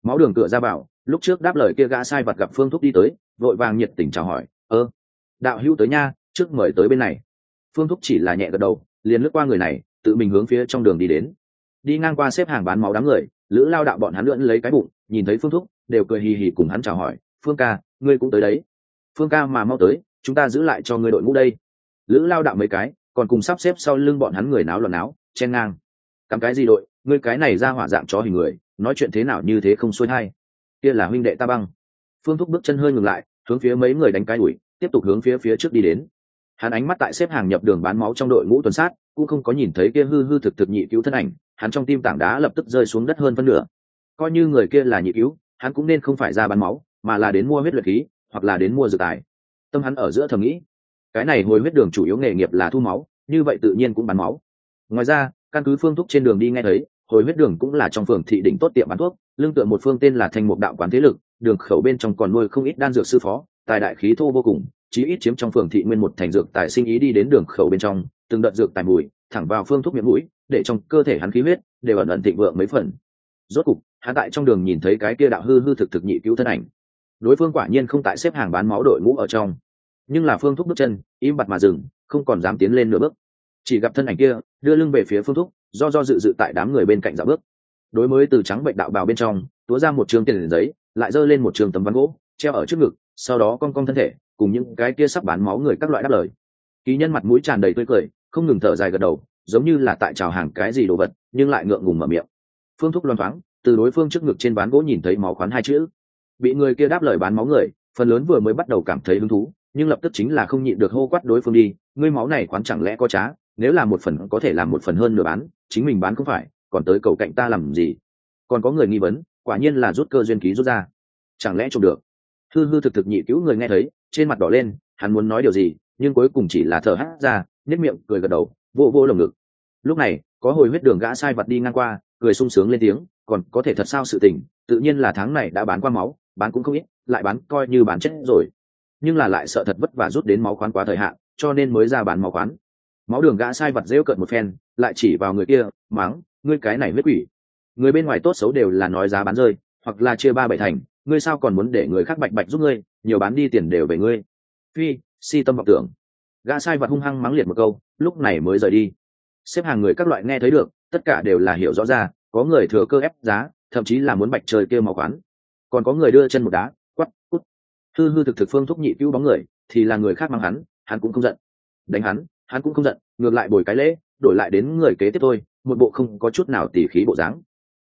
Máu đường cửa ra bảo lúc trước đáp lời kia gã sai vật gặp phương thúc đi tới, vội vàng nhiệt tình chào hỏi, ơ đạo hữu tới nha, trước mời tới bên này. Phương thúc chỉ là nhẹ gật đầu, liền lướt qua người này, tự mình hướng phía trong đường đi đến. Đi ngang qua xếp hàng bán máu đám người, lữ lao đạo bọn hắn lưỡn lấy cái bụng, nhìn thấy phương thúc, đều cười hì hì cùng hắn chào hỏi, phương ca, ngươi cũng tới đấy. Phương ca mà mau tới, chúng ta giữ lại cho ngươi đội ngũ đây. Lữ lao đạo mấy cái, còn cùng sắp xếp sau lưng bọn hắn người náo loạn náo, chen ngang. Cắm cái gì đội, ngươi cái này ra hỏa dạng chó hình người, nói chuyện thế nào như thế không xuôi hay kia là huynh đệ ta băng. Phương thúc bước chân hơi ngừng lại, hướng phía mấy người đánh cái đuổi tiếp tục hướng phía phía trước đi đến. Hắn ánh mắt tại xếp hàng nhập đường bán máu trong đội ngũ tuần sát, cũng không có nhìn thấy kia hư hư thực thực nhị cứu thân ảnh, hắn trong tim tảng đá lập tức rơi xuống đất hơn phân nửa. Coi như người kia là nhị cứu, hắn cũng nên không phải ra bán máu, mà là đến mua huyết luyện khí, hoặc là đến mua dược tài. Tâm hắn ở giữa thầm nghĩ, cái này hồi huyết đường chủ yếu nghề nghiệp là thu máu, như vậy tự nhiên cũng bán máu. Ngoài ra, căn cứ phương thuốc trên đường đi nghe thấy, hồi huyết đường cũng là trong phường thị đỉnh tốt tiệm bán thuốc, lương tựa một phương tên là thành mục đạo quán thế lực, đường khẩu bên trong còn nuôi không ít đan dược sư phó tài đại khí thô vô cùng, chí ít chiếm trong phường thị nguyên một thành dược tài sinh ý đi đến đường khẩu bên trong, từng đợt dược tài mùi, thẳng vào phương thuốc miệng mũi, để trong cơ thể hắn khí huyết đều ẩn ẩn thịnh vượng mấy phần. Rốt cục, hắn tại trong đường nhìn thấy cái kia đạo hư hư thực thực nhị cứu thân ảnh. Đối phương quả nhiên không tại xếp hàng bán máu đội ngũ ở trong. Nhưng là phương thúc bước chân, im bặt mà dừng, không còn dám tiến lên nửa bước. Chỉ gặp thân ảnh kia, đưa lưng về phía phương thúc do do dự dự tại đám người bên cạnh dạo bước. Đối mới từ trắng bệnh đạo bào bên trong, túa ra một trường tiền giấy, lại giơ lên một trường tấm ván gỗ, treo ở trước ngực sau đó con con thân thể, cùng những cái kia sắp bán máu người các loại đáp lời. Ký nhân mặt mũi tràn đầy tươi cười, không ngừng thở dài gật đầu, giống như là tại trào hàng cái gì đồ vật, nhưng lại ngượng ngùng mở miệng. Phương thúc loan thoáng, từ đối phương trước ngực trên bán gỗ nhìn thấy máu khoán hai chữ. Bị người kia đáp lời bán máu người, phần lớn vừa mới bắt đầu cảm thấy hứng thú, nhưng lập tức chính là không nhịn được hô quát đối phương đi, ngươi máu này khoán chẳng lẽ có trá, nếu là một phần có thể làm một phần hơn nửa bán, chính mình bán không phải, còn tới cầu cạnh ta làm gì? Còn có người nghi vấn, quả nhiên là rút cơ duyên ký rút ra. Chẳng lẽ trộm được? Hư hư thực thực nhị cứu người nghe thấy, trên mặt đỏ lên, hắn muốn nói điều gì, nhưng cuối cùng chỉ là thở hát ra nếp miệng, cười gật đầu, vô vô lồng ngực. Lúc này, có hồi huyết đường gã sai vật đi ngang qua, cười sung sướng lên tiếng, còn có thể thật sao sự tình, tự nhiên là tháng này đã bán qua máu, bán cũng không ít, lại bán coi như bán chết rồi. Nhưng là lại sợ thật vất vả rút đến máu khoán quá thời hạn, cho nên mới ra bán máu khoán. Máu đường gã sai vật rêu cợt một phen, lại chỉ vào người kia mắng ngươi cái này huyết quỷ. Người bên ngoài tốt xấu đều là nói giá bán rơi, hoặc là chia ba bảy thành ngươi sao còn muốn để người khác bạch bạch giúp ngươi nhiều bán đi tiền đều về ngươi. Phi si tâm vọng tưởng. Gã sai vật hung hăng mắng liệt một câu lúc này mới rời đi. Xếp hàng người các loại nghe thấy được tất cả đều là hiểu rõ ra có người thừa cơ ép giá thậm chí là muốn bạch trời kêu màu quán. Còn có người đưa chân một đá quắp cút hư hư thực thực phương thúc nhị cứu bóng người thì là người khác mang hắn hắn cũng không giận. Đánh hắn hắn cũng không giận ngược lại bồi cái lễ đổi lại đến người kế tiếp tôi, một bộ không có chút nào tỉ khí bộ dáng.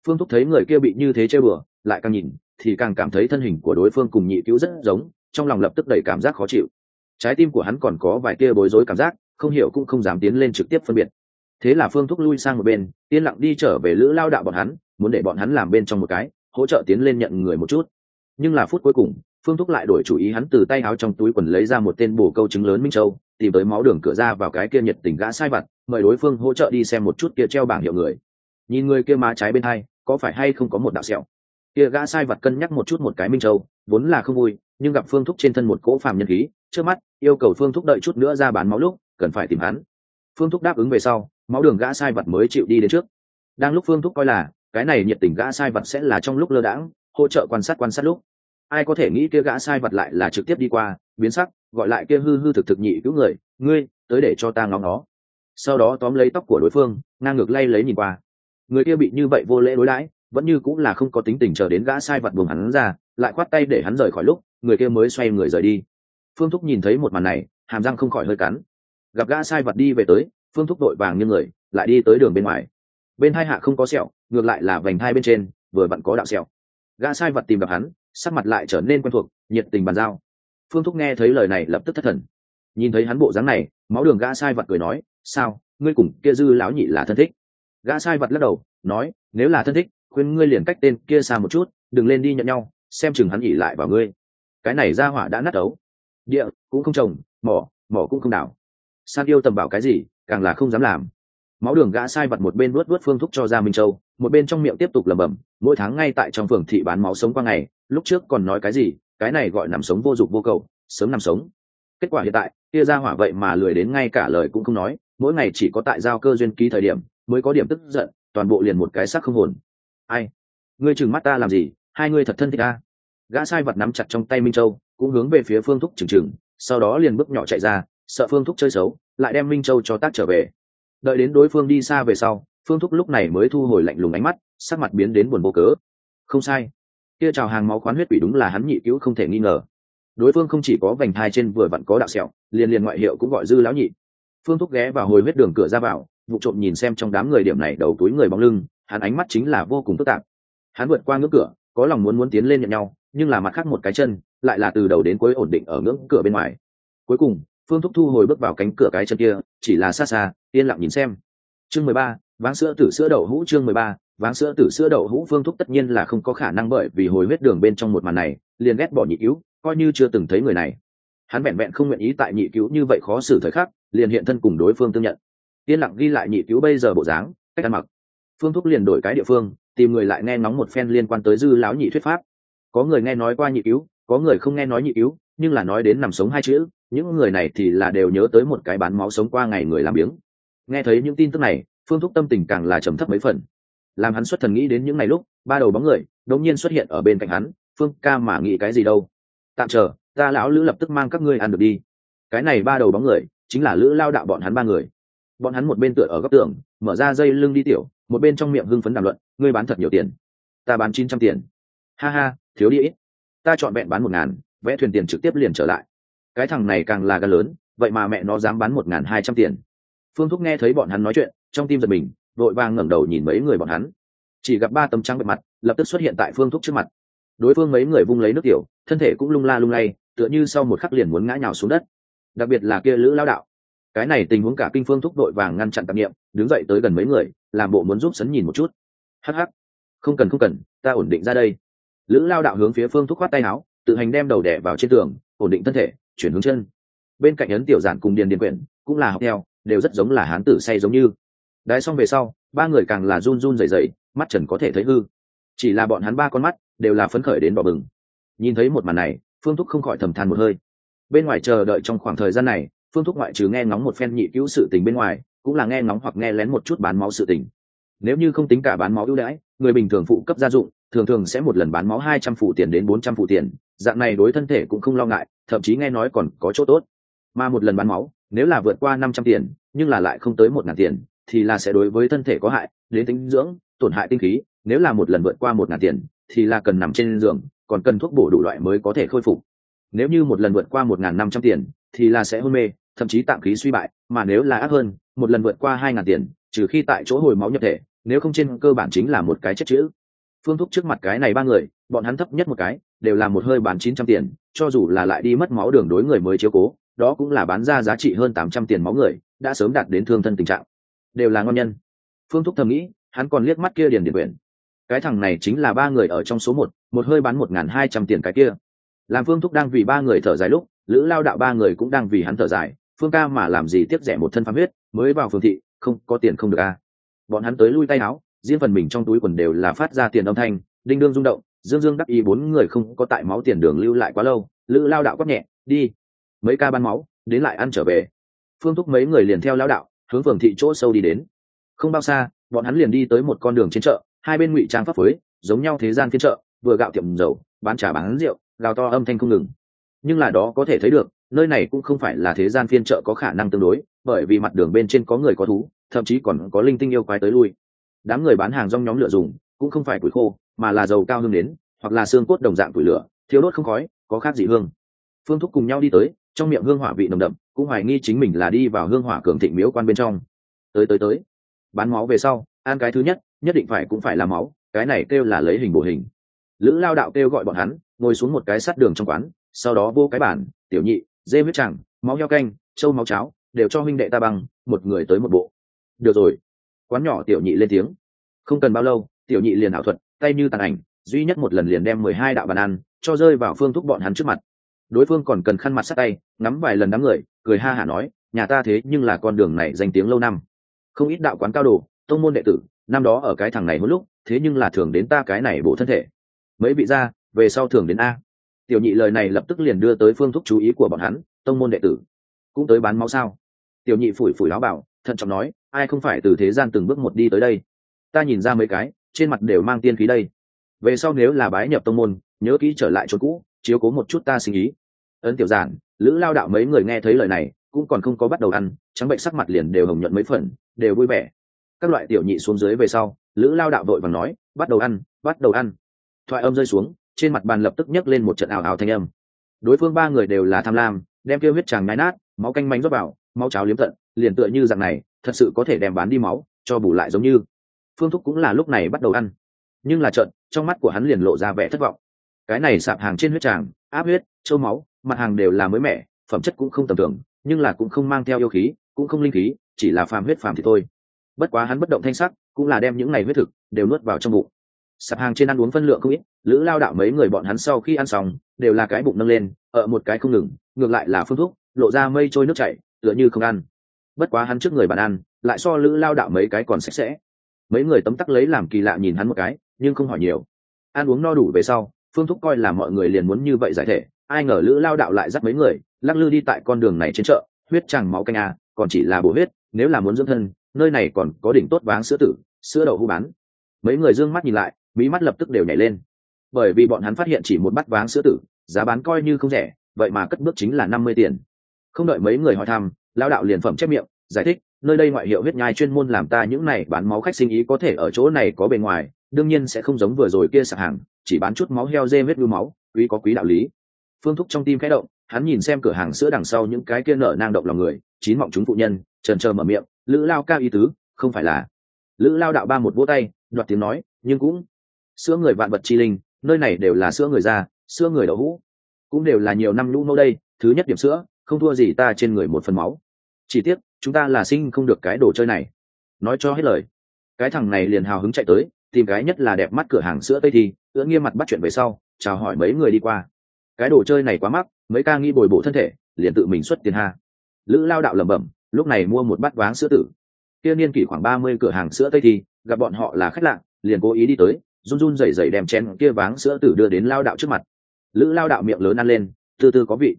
Phương thúc thấy người kia bị như thế chơi bừa lại càng nhìn thì càng cảm thấy thân hình của đối phương cùng nhị cứu rất giống, trong lòng lập tức đầy cảm giác khó chịu. Trái tim của hắn còn có vài kia bối rối cảm giác, không hiểu cũng không dám tiến lên trực tiếp phân biệt. Thế là phương thúc lui sang một bên, yên lặng đi trở về lữ lao đạo bọn hắn, muốn để bọn hắn làm bên trong một cái, hỗ trợ tiến lên nhận người một chút. Nhưng là phút cuối cùng, phương thúc lại đổi chủ ý hắn từ tay áo trong túi quần lấy ra một tên bồ câu trứng lớn minh châu, tìm tới máu đường cửa ra vào cái kia nhiệt tình gã sai vặt, mời đối phương hỗ trợ đi xem một chút kia treo bảng hiệu người. Nhìn người kia má trái bên hai, có phải hay không có một đạo sẹo? Kia gã sai vật cân nhắc một chút một cái minh châu, vốn là không vui, nhưng gặp phương thúc trên thân một cỗ phàm nhân khí, trước mắt, yêu cầu phương thúc đợi chút nữa ra bán máu lúc, cần phải tìm hắn. Phương thúc đáp ứng về sau, máu đường gã sai vật mới chịu đi đến trước. Đang lúc phương thúc coi là, cái này nhiệt tình gã sai vật sẽ là trong lúc lơ đãng, hỗ trợ quan sát quan sát lúc. Ai có thể nghĩ kia gã sai vật lại là trực tiếp đi qua, biến sắc, gọi lại kia hư hư thực thực nhị cứu người, ngươi, tới để cho ta ngóng nó sau đó tóm lấy tóc của đối phương, ngang ngược lay lấy nhìn qua. Người kia bị như vậy vô lễ đối đãi vẫn như cũng là không có tính tình chờ đến gã sai vật buồng hắn ra, lại khoát tay để hắn rời khỏi lúc, người kia mới xoay người rời đi. Phương thúc nhìn thấy một màn này, hàm răng không khỏi hơi cắn. Gặp gã sai vật đi về tới, phương thúc đội vàng như người, lại đi tới đường bên ngoài. Bên hai hạ không có sẹo, ngược lại là vành hai bên trên, vừa vặn có đạo sẹo. Gã sai vật tìm gặp hắn, sắc mặt lại trở nên quen thuộc, nhiệt tình bàn giao. Phương thúc nghe thấy lời này lập tức thất thần. Nhìn thấy hắn bộ dáng này, máu đường gã sai vật cười nói, sao, ngươi cùng kia dư lão nhị là thân thích? Gã sai vật lắc đầu, nói, nếu là thân thích khuyên ngươi liền cách tên kia xa một chút, đừng lên đi nhận nhau, xem chừng hắn nghỉ lại vào ngươi. Cái này ra hỏa đã nát ấu. Địa, cũng không trồng, mỏ mỏ cũng không đảo san yêu tầm bảo cái gì, càng là không dám làm. Máu đường gã sai vặt một bên nuốt nuốt phương thúc cho ra minh châu, một bên trong miệng tiếp tục lẩm bẩm, mỗi tháng ngay tại trong phường thị bán máu sống qua ngày, lúc trước còn nói cái gì, cái này gọi nằm sống vô dụng vô cầu, sớm nằm sống. Kết quả hiện tại, kia ra hỏa vậy mà lười đến ngay cả lời cũng không nói, mỗi ngày chỉ có tại giao cơ duyên ký thời điểm, mới có điểm tức giận, toàn bộ liền một cái sắc không hồn ai? Ngươi chừng mắt ta làm gì? Hai ngươi thật thân thích ta. Gã sai vật nắm chặt trong tay minh châu, cũng hướng về phía phương thúc trừng trừng sau đó liền bước nhỏ chạy ra, sợ phương thúc chơi xấu, lại đem minh châu cho tác trở về. Đợi đến đối phương đi xa về sau, phương thúc lúc này mới thu hồi lạnh lùng ánh mắt, sắc mặt biến đến buồn vô cớ. Không sai. Kia trào hàng máu khoán huyết quỷ đúng là hắn nhị cứu không thể nghi ngờ. Đối phương không chỉ có vành thai trên vừa vặn có đạo sẹo, liền liền ngoại hiệu cũng gọi dư lão nhị. Phương thúc ghé vào hồi huyết đường cửa ra vào, vụ trộm nhìn xem trong đám người điểm này đầu túi người bóng lưng hắn ánh mắt chính là vô cùng phức tạp. Hắn vượt qua ngưỡng cửa, có lòng muốn muốn tiến lên nhận nhau, nhưng là mặt khác một cái chân, lại là từ đầu đến cuối ổn định ở ngưỡng cửa bên ngoài. Cuối cùng, phương thúc thu hồi bước vào cánh cửa cái chân kia, chỉ là xa xa, yên lặng nhìn xem. Chương mười ba, váng sữa tử sữa đậu hũ chương mười ba, váng sữa tử sữa đậu hũ phương thúc tất nhiên là không có khả năng bởi vì hồi huyết đường bên trong một màn này, liền ghét bỏ nhị cứu, coi như chưa từng thấy người này. Hắn vẹn vẹn không nguyện ý tại nhị cứu như vậy khó xử thời khắc, liền hiện thân cùng đối phương tương nhận. Yên lặng ghi lại nhị cứu bây giờ bộ dáng, cách ăn mặc phương thúc liền đổi cái địa phương, tìm người lại nghe ngóng một phen liên quan tới dư lão nhị thuyết pháp. Có người nghe nói qua nhị cứu, có người không nghe nói nhị cứu, nhưng là nói đến nằm sống hai chữ, những người này thì là đều nhớ tới một cái bán máu sống qua ngày người làm biếng. Nghe thấy những tin tức này, phương thúc tâm tình càng là trầm thấp mấy phần. Làm hắn xuất thần nghĩ đến những ngày lúc, ba đầu bóng người, đột nhiên xuất hiện ở bên cạnh hắn, phương ca mà nghĩ cái gì đâu? Tạm chờ, ta lão lữ lập tức mang các ngươi ăn được đi. Cái này ba đầu bóng người, chính là lữ lao đạo bọn hắn ba người. Bọn hắn một bên tựa ở góc tường, mở ra dây lưng đi tiểu một bên trong miệng hưng phấn đàm luận, ngươi bán thật nhiều tiền. Ta bán chín trăm tiền. Ha ha, thiếu đi ít. Ta chọn vẹn bán một ngàn, vẽ thuyền tiền trực tiếp liền trở lại. Cái thằng này càng là gan lớn, vậy mà mẹ nó dám bán một ngàn hai trăm tiền. Phương thúc nghe thấy bọn hắn nói chuyện, trong tim giật mình, vội vàng ngẩng đầu nhìn mấy người bọn hắn. Chỉ gặp ba tấm trắng bệ mặt, lập tức xuất hiện tại phương thúc trước mặt. Đối phương mấy người vung lấy nước tiểu, thân thể cũng lung la lung lay, tựa như sau một khắc liền muốn ngã nhào xuống đất. Đặc biệt là kia lữ lao đạo. Cái này tình huống cả kinh phương thúc đội vàng ngăn chặn tạp nghiệm, đứng dậy tới gần mấy người làm bộ muốn giúp sấn nhìn một chút. Hh không cần không cần, ta ổn định ra đây. Lữ lao đạo hướng phía phương thúc khoát tay áo, tự hành đem đầu đẻ vào trên tường, ổn định thân thể, chuyển hướng chân. Bên cạnh ấn tiểu giản cùng điền điền quyển cũng là học theo, đều rất giống là hán tử say giống như. Đái xong về sau, ba người càng là run run rẩy rẩy, mắt trần có thể thấy hư. Chỉ là bọn hắn ba con mắt đều là phấn khởi đến bỏ bừng. Nhìn thấy một màn này, phương thúc không khỏi thầm than một hơi. Bên ngoài chờ đợi trong khoảng thời gian này, phương thúc ngoại trừ nghe ngóng một phen nhị cứu sự tình bên ngoài cũng là nghe ngóng hoặc nghe lén một chút bán máu sự tình. Nếu như không tính cả bán máu ưu đãi, người bình thường phụ cấp gia dụng, thường thường sẽ một lần bán máu hai trăm phụ tiền đến bốn trăm phụ tiền, dạng này đối thân thể cũng không lo ngại, thậm chí nghe nói còn có chỗ tốt. Mà một lần bán máu, nếu là vượt qua năm trăm tiền, nhưng là lại không tới một ngàn tiền, thì là sẽ đối với thân thể có hại, đến tính dưỡng, tổn hại tinh khí, nếu là một lần vượt qua một ngàn tiền, thì là cần nằm trên giường, còn cần thuốc bổ đủ loại mới có thể khôi phục. Nếu như một lần vượt qua một ngàn năm trăm tiền, thì là sẽ hôn mê, thậm chí tạm khí suy bại, mà nếu là ác hơn một lần vượt qua hai ngàn tiền, trừ khi tại chỗ hồi máu nhập thể, nếu không trên cơ bản chính là một cái chất chữ. Phương thúc trước mặt cái này ba người, bọn hắn thấp nhất một cái, đều là một hơi bán chín trăm tiền, cho dù là lại đi mất máu đường đối người mới chiếu cố, đó cũng là bán ra giá trị hơn tám trăm tiền máu người, đã sớm đạt đến thương thân tình trạng. Đều là ngon nhân. Phương thúc thầm nghĩ, hắn còn liếc mắt kia điền điền quyển. Cái thằng này chính là ba người ở trong số một một hơi bán một n g h n hai trăm tiền cái kia. Làm phương thúc đang vì ba người thở dài lúc, lữ lao đạo ba người cũng đang vì hắn thở dài phương ca mà làm gì tiếc rẻ một thân phạm huyết, mới vào phương thị, không, có tiền không được a bọn hắn tới lui tay áo, riêng phần mình trong túi quần đều là phát ra tiền âm thanh, đinh đương rung động, dương dương đắc ý bốn người không có tại máu tiền đường lưu lại quá lâu, lữ lao đạo quát nhẹ, đi, mấy ca ban máu, đến lại ăn trở về. Phương thúc mấy người liền theo lao đạo, hướng phường thị chỗ sâu đi đến. Không bao xa, bọn hắn liền đi tới một con đường trên chợ, hai bên ngụy trang pháp phối, giống nhau thế gian phiên chợ, vừa gạo tiệm dầu, bán trà bán rượu, gào to âm thanh không ngừng. Nhưng là đó có thể thấy được nơi này cũng không phải là thế gian phiên chợ có khả năng tương đối, bởi vì mặt đường bên trên có người có thú, thậm chí còn có linh tinh yêu quái tới lui. Đám người bán hàng rong nhóm lửa dùng, cũng không phải củi khô, mà là dầu cao hương đến, hoặc là xương cốt đồng dạng củi lửa thiếu đốt không khói, có khác dị hương. Phương thúc cùng nhau đi tới, trong miệng hương hỏa vị nồng đậm, cũng hoài nghi chính mình là đi vào hương hỏa cường thịnh miếu quan bên trong. Tới tới tới. Bán máu về sau, ăn cái thứ nhất nhất định phải cũng phải là máu, cái này kêu là lấy hình bổ hình. Lữ lao đạo kêu gọi bọn hắn, ngồi xuống một cái sắt đường trong quán, sau đó vô cái bản tiểu nhị dê huyết chẳng máu heo canh, trâu máu cháo, đều cho huynh đệ ta bằng một người tới một bộ. Được rồi. Quán nhỏ tiểu nhị lên tiếng. Không cần bao lâu, tiểu nhị liền ảo thuật, tay như tàn ảnh, duy nhất một lần liền đem mười hai đạo bàn ăn, cho rơi vào phương thúc bọn hắn trước mặt. Đối phương còn cần khăn mặt sát tay, ngắm vài lần đám người, cười ha hả nói, nhà ta thế nhưng là con đường này danh tiếng lâu năm. Không ít đạo quán cao đồ, tông môn đệ tử, năm đó ở cái thằng này một lúc, thế nhưng là thường đến ta cái này bổ thân thể. Mấy vị ra, về sau thường đến a tiểu nhị lời này lập tức liền đưa tới phương thúc chú ý của bọn hắn, tông môn đệ tử. Cũng tới bán máu sao? Tiểu nhị phủi phủi láo bảo, thận trọng nói, ai không phải từ thế gian từng bước một đi tới đây? Ta nhìn ra mấy cái, trên mặt đều mang tiên khí đây. Về sau nếu là bái nhập tông môn, nhớ kỹ trở lại chỗ cũ, chiếu cố một chút ta sinh ý ấn tiểu giản, lữ lao đạo mấy người nghe thấy lời này, cũng còn không có bắt đầu ăn, trắng bệnh sắc mặt liền đều hồng nhuận mấy phần, đều vui vẻ. Các loại tiểu nhị xuống dưới về sau, lữ lao đạo vội và nói, bắt đầu ăn, bắt đầu ăn. Thoại âm rơi xuống trên mặt bàn lập tức nhấc lên một trận ảo ảo thanh âm. Đối phương ba người đều là tham lam, đem kêu huyết tràng nhái nát, máu canh mánh rót vào, máu cháo liếm tận, liền tựa như dạng này, thật sự có thể đem bán đi máu, cho bù lại giống như. Phương thúc cũng là lúc này bắt đầu ăn. Nhưng là trận trong mắt của hắn liền lộ ra vẻ thất vọng. Cái này sạp hàng trên huyết tràng, áp huyết, châu máu, mặt hàng đều là mới mẻ, phẩm chất cũng không tầm thường, nhưng là cũng không mang theo yêu khí, cũng không linh khí, chỉ là phàm huyết phàm thì thôi. Bất quá hắn bất động thanh sắc, cũng là đem những này huyết thực đều nuốt vào trong bụng sạp hàng trên ăn uống phân lượng không ít lữ lao đạo mấy người bọn hắn sau khi ăn xong đều là cái bụng nâng lên ở một cái không ngừng ngược lại là phương thuốc lộ ra mây trôi nước chảy tựa như không ăn. Bất quá hắn trước người bạn ăn lại so lữ lao đạo mấy cái còn sạch sẽ. Mấy người tấm tắc lấy làm kỳ lạ nhìn hắn một cái nhưng không hỏi nhiều. Ăn uống no đủ về sau phương thúc coi là mọi người liền muốn như vậy giải thể ai ngờ lữ lao đạo lại dắt mấy người lắc lư đi tại con đường này trên chợ huyết chẳng máu canh à, còn chỉ là bổ huyết nếu là muốn dưỡng thân nơi này còn có đỉnh tốt váng sữa tử sữa đậu hũ bán. Mấy người d ư ơ n g mắt nhìn lại mỹ mắt lập tức đều nhảy lên. Bởi vì bọn hắn phát hiện chỉ một bát váng sữa tử, giá bán coi như không rẻ, vậy mà cất bước chính là năm mươi tiền. Không đợi mấy người hỏi thăm lao đạo liền phẩm chép miệng, giải thích, nơi đây ngoại hiệu huyết nhai chuyên môn làm ta những này bán máu khách sinh ý có thể ở chỗ này có bề ngoài, đương nhiên sẽ không giống vừa rồi kia sạc hàng, chỉ bán chút máu heo dê huyết ngư máu, quý có quý đạo lý. Phương thúc trong tim khẽ động, hắn nhìn xem cửa hàng sữa đằng sau những cái kia nở nang động lòng người, chín mọng chúng phụ nhân, trần trờ mở miệng, lữ lao cao ý tứ, không phải là? Lữ lao đạo ba một vỗ tay, đoạt tiếng nói, nhưng cũng sữa người vạn vật chi linh, nơi này đều là sữa người già sữa người đậu hũ. Cũng đều là nhiều năm lũ mẫu đây, thứ nhất điểm sữa, không thua gì ta trên người một phần máu. Chỉ tiếc, chúng ta là sinh không được cái đồ chơi này. Nói cho hết lời. Cái thằng này liền hào hứng chạy tới, tìm cái nhất là đẹp mắt cửa hàng sữa tây thì ưỡn nghiêm mặt bắt chuyện về sau, chào hỏi mấy người đi qua. Cái đồ chơi này quá mắc, mấy ca nghi bồi bổ thân thể, liền tự mình xuất tiền ha. Lữ lao đạo lẩm bẩm, lúc này mua một bát váng sữa tử. Kia niên kỷ khoảng ba mươi cửa hàng sữa tây thì gặp bọn họ là khách lạ, liền cố ý đi tới run run rẩy rẩy đem chén kia váng sữa tử đưa đến lao đạo trước mặt. Lữ lao đạo miệng lớn ăn lên từ từ có vị.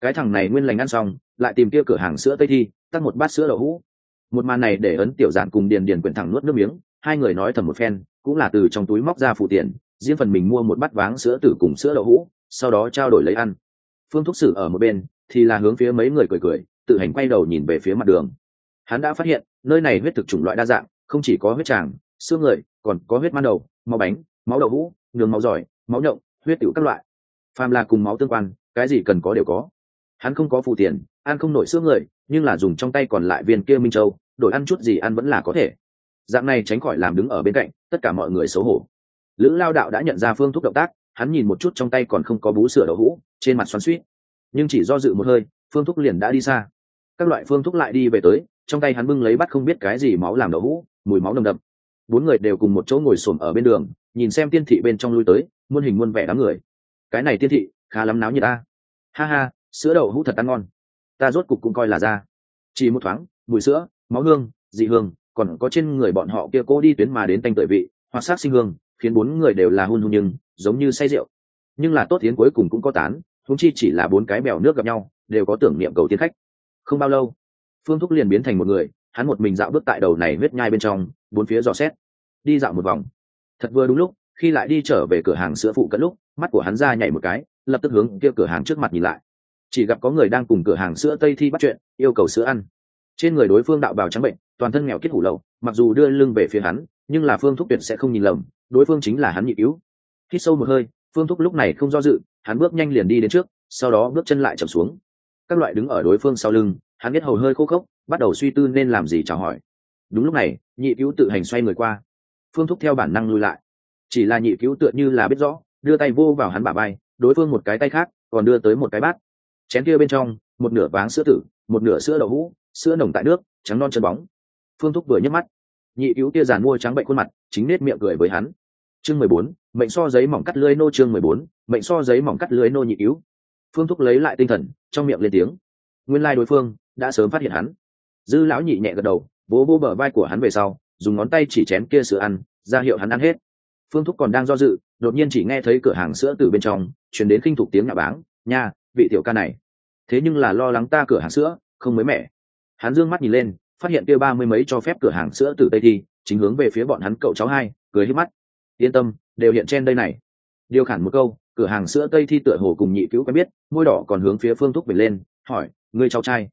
Cái thằng này nguyên lành ăn xong, lại tìm kia cửa hàng sữa tây thi, tắt một bát sữa đậu hũ. Một màn này để ấn tiểu giản cùng điền điền quyển thẳng nuốt nước miếng, hai người nói thầm một phen, cũng là từ trong túi móc ra phụ tiền, riêng phần mình mua một bát váng sữa tử cùng sữa đậu hũ, sau đó trao đổi lấy ăn. Phương thúc sử ở một bên, thì là hướng phía mấy người cười cười, tự hành quay đầu nhìn về phía mặt đường. Hắn đã phát hiện, nơi này huyết thực chủng loại đa dạng, không chỉ có huyết tràng, xương người, còn có huyết man đầu máu bánh, máu đậu hũ nhường máu giỏi, máu nhộng, huyết tiểu các loại. Phàm là cùng máu tương quan, cái gì cần có đều có. Hắn không có phụ tiền, ăn không nổi xương người, nhưng là dùng trong tay còn lại viên kia minh châu, đổi ăn chút gì ăn vẫn là có thể. Dạng này tránh khỏi làm đứng ở bên cạnh, tất cả mọi người xấu hổ. Lữ lao đạo đã nhận ra phương thúc động tác, hắn nhìn một chút trong tay còn không có bú sữa đậu hũ, trên mặt xoắn suýt nhưng chỉ do dự một hơi, phương thúc liền đã đi xa. Các loại phương thúc lại đi về tới, trong tay hắn bưng lấy bắt không biết cái gì máu làm đậu hũ, mùi máu nồng đậm bốn người đều cùng một chỗ ngồi xổm ở bên đường, nhìn xem tiên thị bên trong lui tới, muôn hình muôn vẻ đám người. Cái này tiên thị, khá lắm náo như ta ha ha, sữa đậu hũ thật ăn ngon. Ta rốt cục cũng coi là ra. Chỉ một thoáng mùi sữa, máu hương, dị hương, còn có trên người bọn họ kia cố đi tuyến mà đến tanh tội vị, hoặc sát sinh hương, khiến bốn người đều là hun hun nhưng, giống như say rượu. Nhưng là tốt tiến cuối cùng cũng có tán thúng chi chỉ là bốn cái bèo nước gặp nhau, đều có tưởng niệm cầu tiến khách. Không bao lâu, phương thúc liền biến thành một người hắn một mình dạo bước tại đầu này huyết nhai bên trong, bốn phía dò xét, đi dạo một vòng. Thật vừa đúng lúc, khi lại đi trở về cửa hàng sữa phụ cận lúc, mắt của hắn ra nhảy một cái, lập tức hướng kia cửa hàng trước mặt nhìn lại. Chỉ gặp có người đang cùng cửa hàng sữa tây thi bắt chuyện, yêu cầu sữa ăn. Trên người đối phương đạo bào trắng bệnh, toàn thân nghèo kết hủ lậu, mặc dù đưa lưng về phía hắn, nhưng là phương thúc tuyệt sẽ không nhìn lầm, đối phương chính là hắn nhị cứu. Hít sâu một hơi, phương thúc lúc này không do dự, hắn bước nhanh liền đi đến trước, sau đó bước chân lại chậm xuống. Các loại đứng ở đối phương sau lưng, hắn biết hầu hơi khô khốc bắt đầu suy tư nên làm gì chào hỏi. Đúng lúc này, nhị cứu tự hành xoay người qua. Phương thúc theo bản năng lui lại. Chỉ là nhị cứu tựa như là biết rõ, đưa tay vô vào hắn bả bay đối phương một cái tay khác, còn đưa tới một cái bát. Chén kia bên trong, một nửa váng sữa tử, một nửa sữa đậu hũ, sữa nồng tại nước, trắng non chân bóng. Phương thúc vừa nhấc mắt, nhị cứu kia giàn mua trắng bệnh khuôn mặt, chính nết miệng cười với hắn. Chương mười bốn, mệnh so giấy mỏng cắt lưới nô chương mười bốn, mệnh so giấy mỏng cắt lưới nô nhị cứu. Phương thúc lấy lại tinh thần, trong miệng lên tiếng. Nguyên lai đối phương đã sớm phát hiện hắn dư lão nhị nhẹ gật đầu, vỗ vỗ bờ vai của hắn về sau, dùng ngón tay chỉ chén kia sữa ăn, ra hiệu hắn ăn hết. Phương thúc còn đang do dự, đột nhiên chỉ nghe thấy cửa hàng sữa từ bên trong chuyển đến khinh thục tiếng nhà báng, nha, vị tiểu ca này. Thế nhưng là lo lắng ta cửa hàng sữa không mới mẻ. Hắn d ư ơ n g mắt nhìn lên, phát hiện kia ba mươi mấy cho phép cửa hàng sữa từ tây thi, chính hướng về phía bọn hắn cậu cháu hai, cười hít mắt. Yên tâm, đều hiện trên đây này. Điều khản một câu, cửa hàng sữa tây thi tựa hồ cùng nhị cứu quen biết, môi đỏ còn hướng phía phương thúc về lên, hỏi, ngươi cháu trai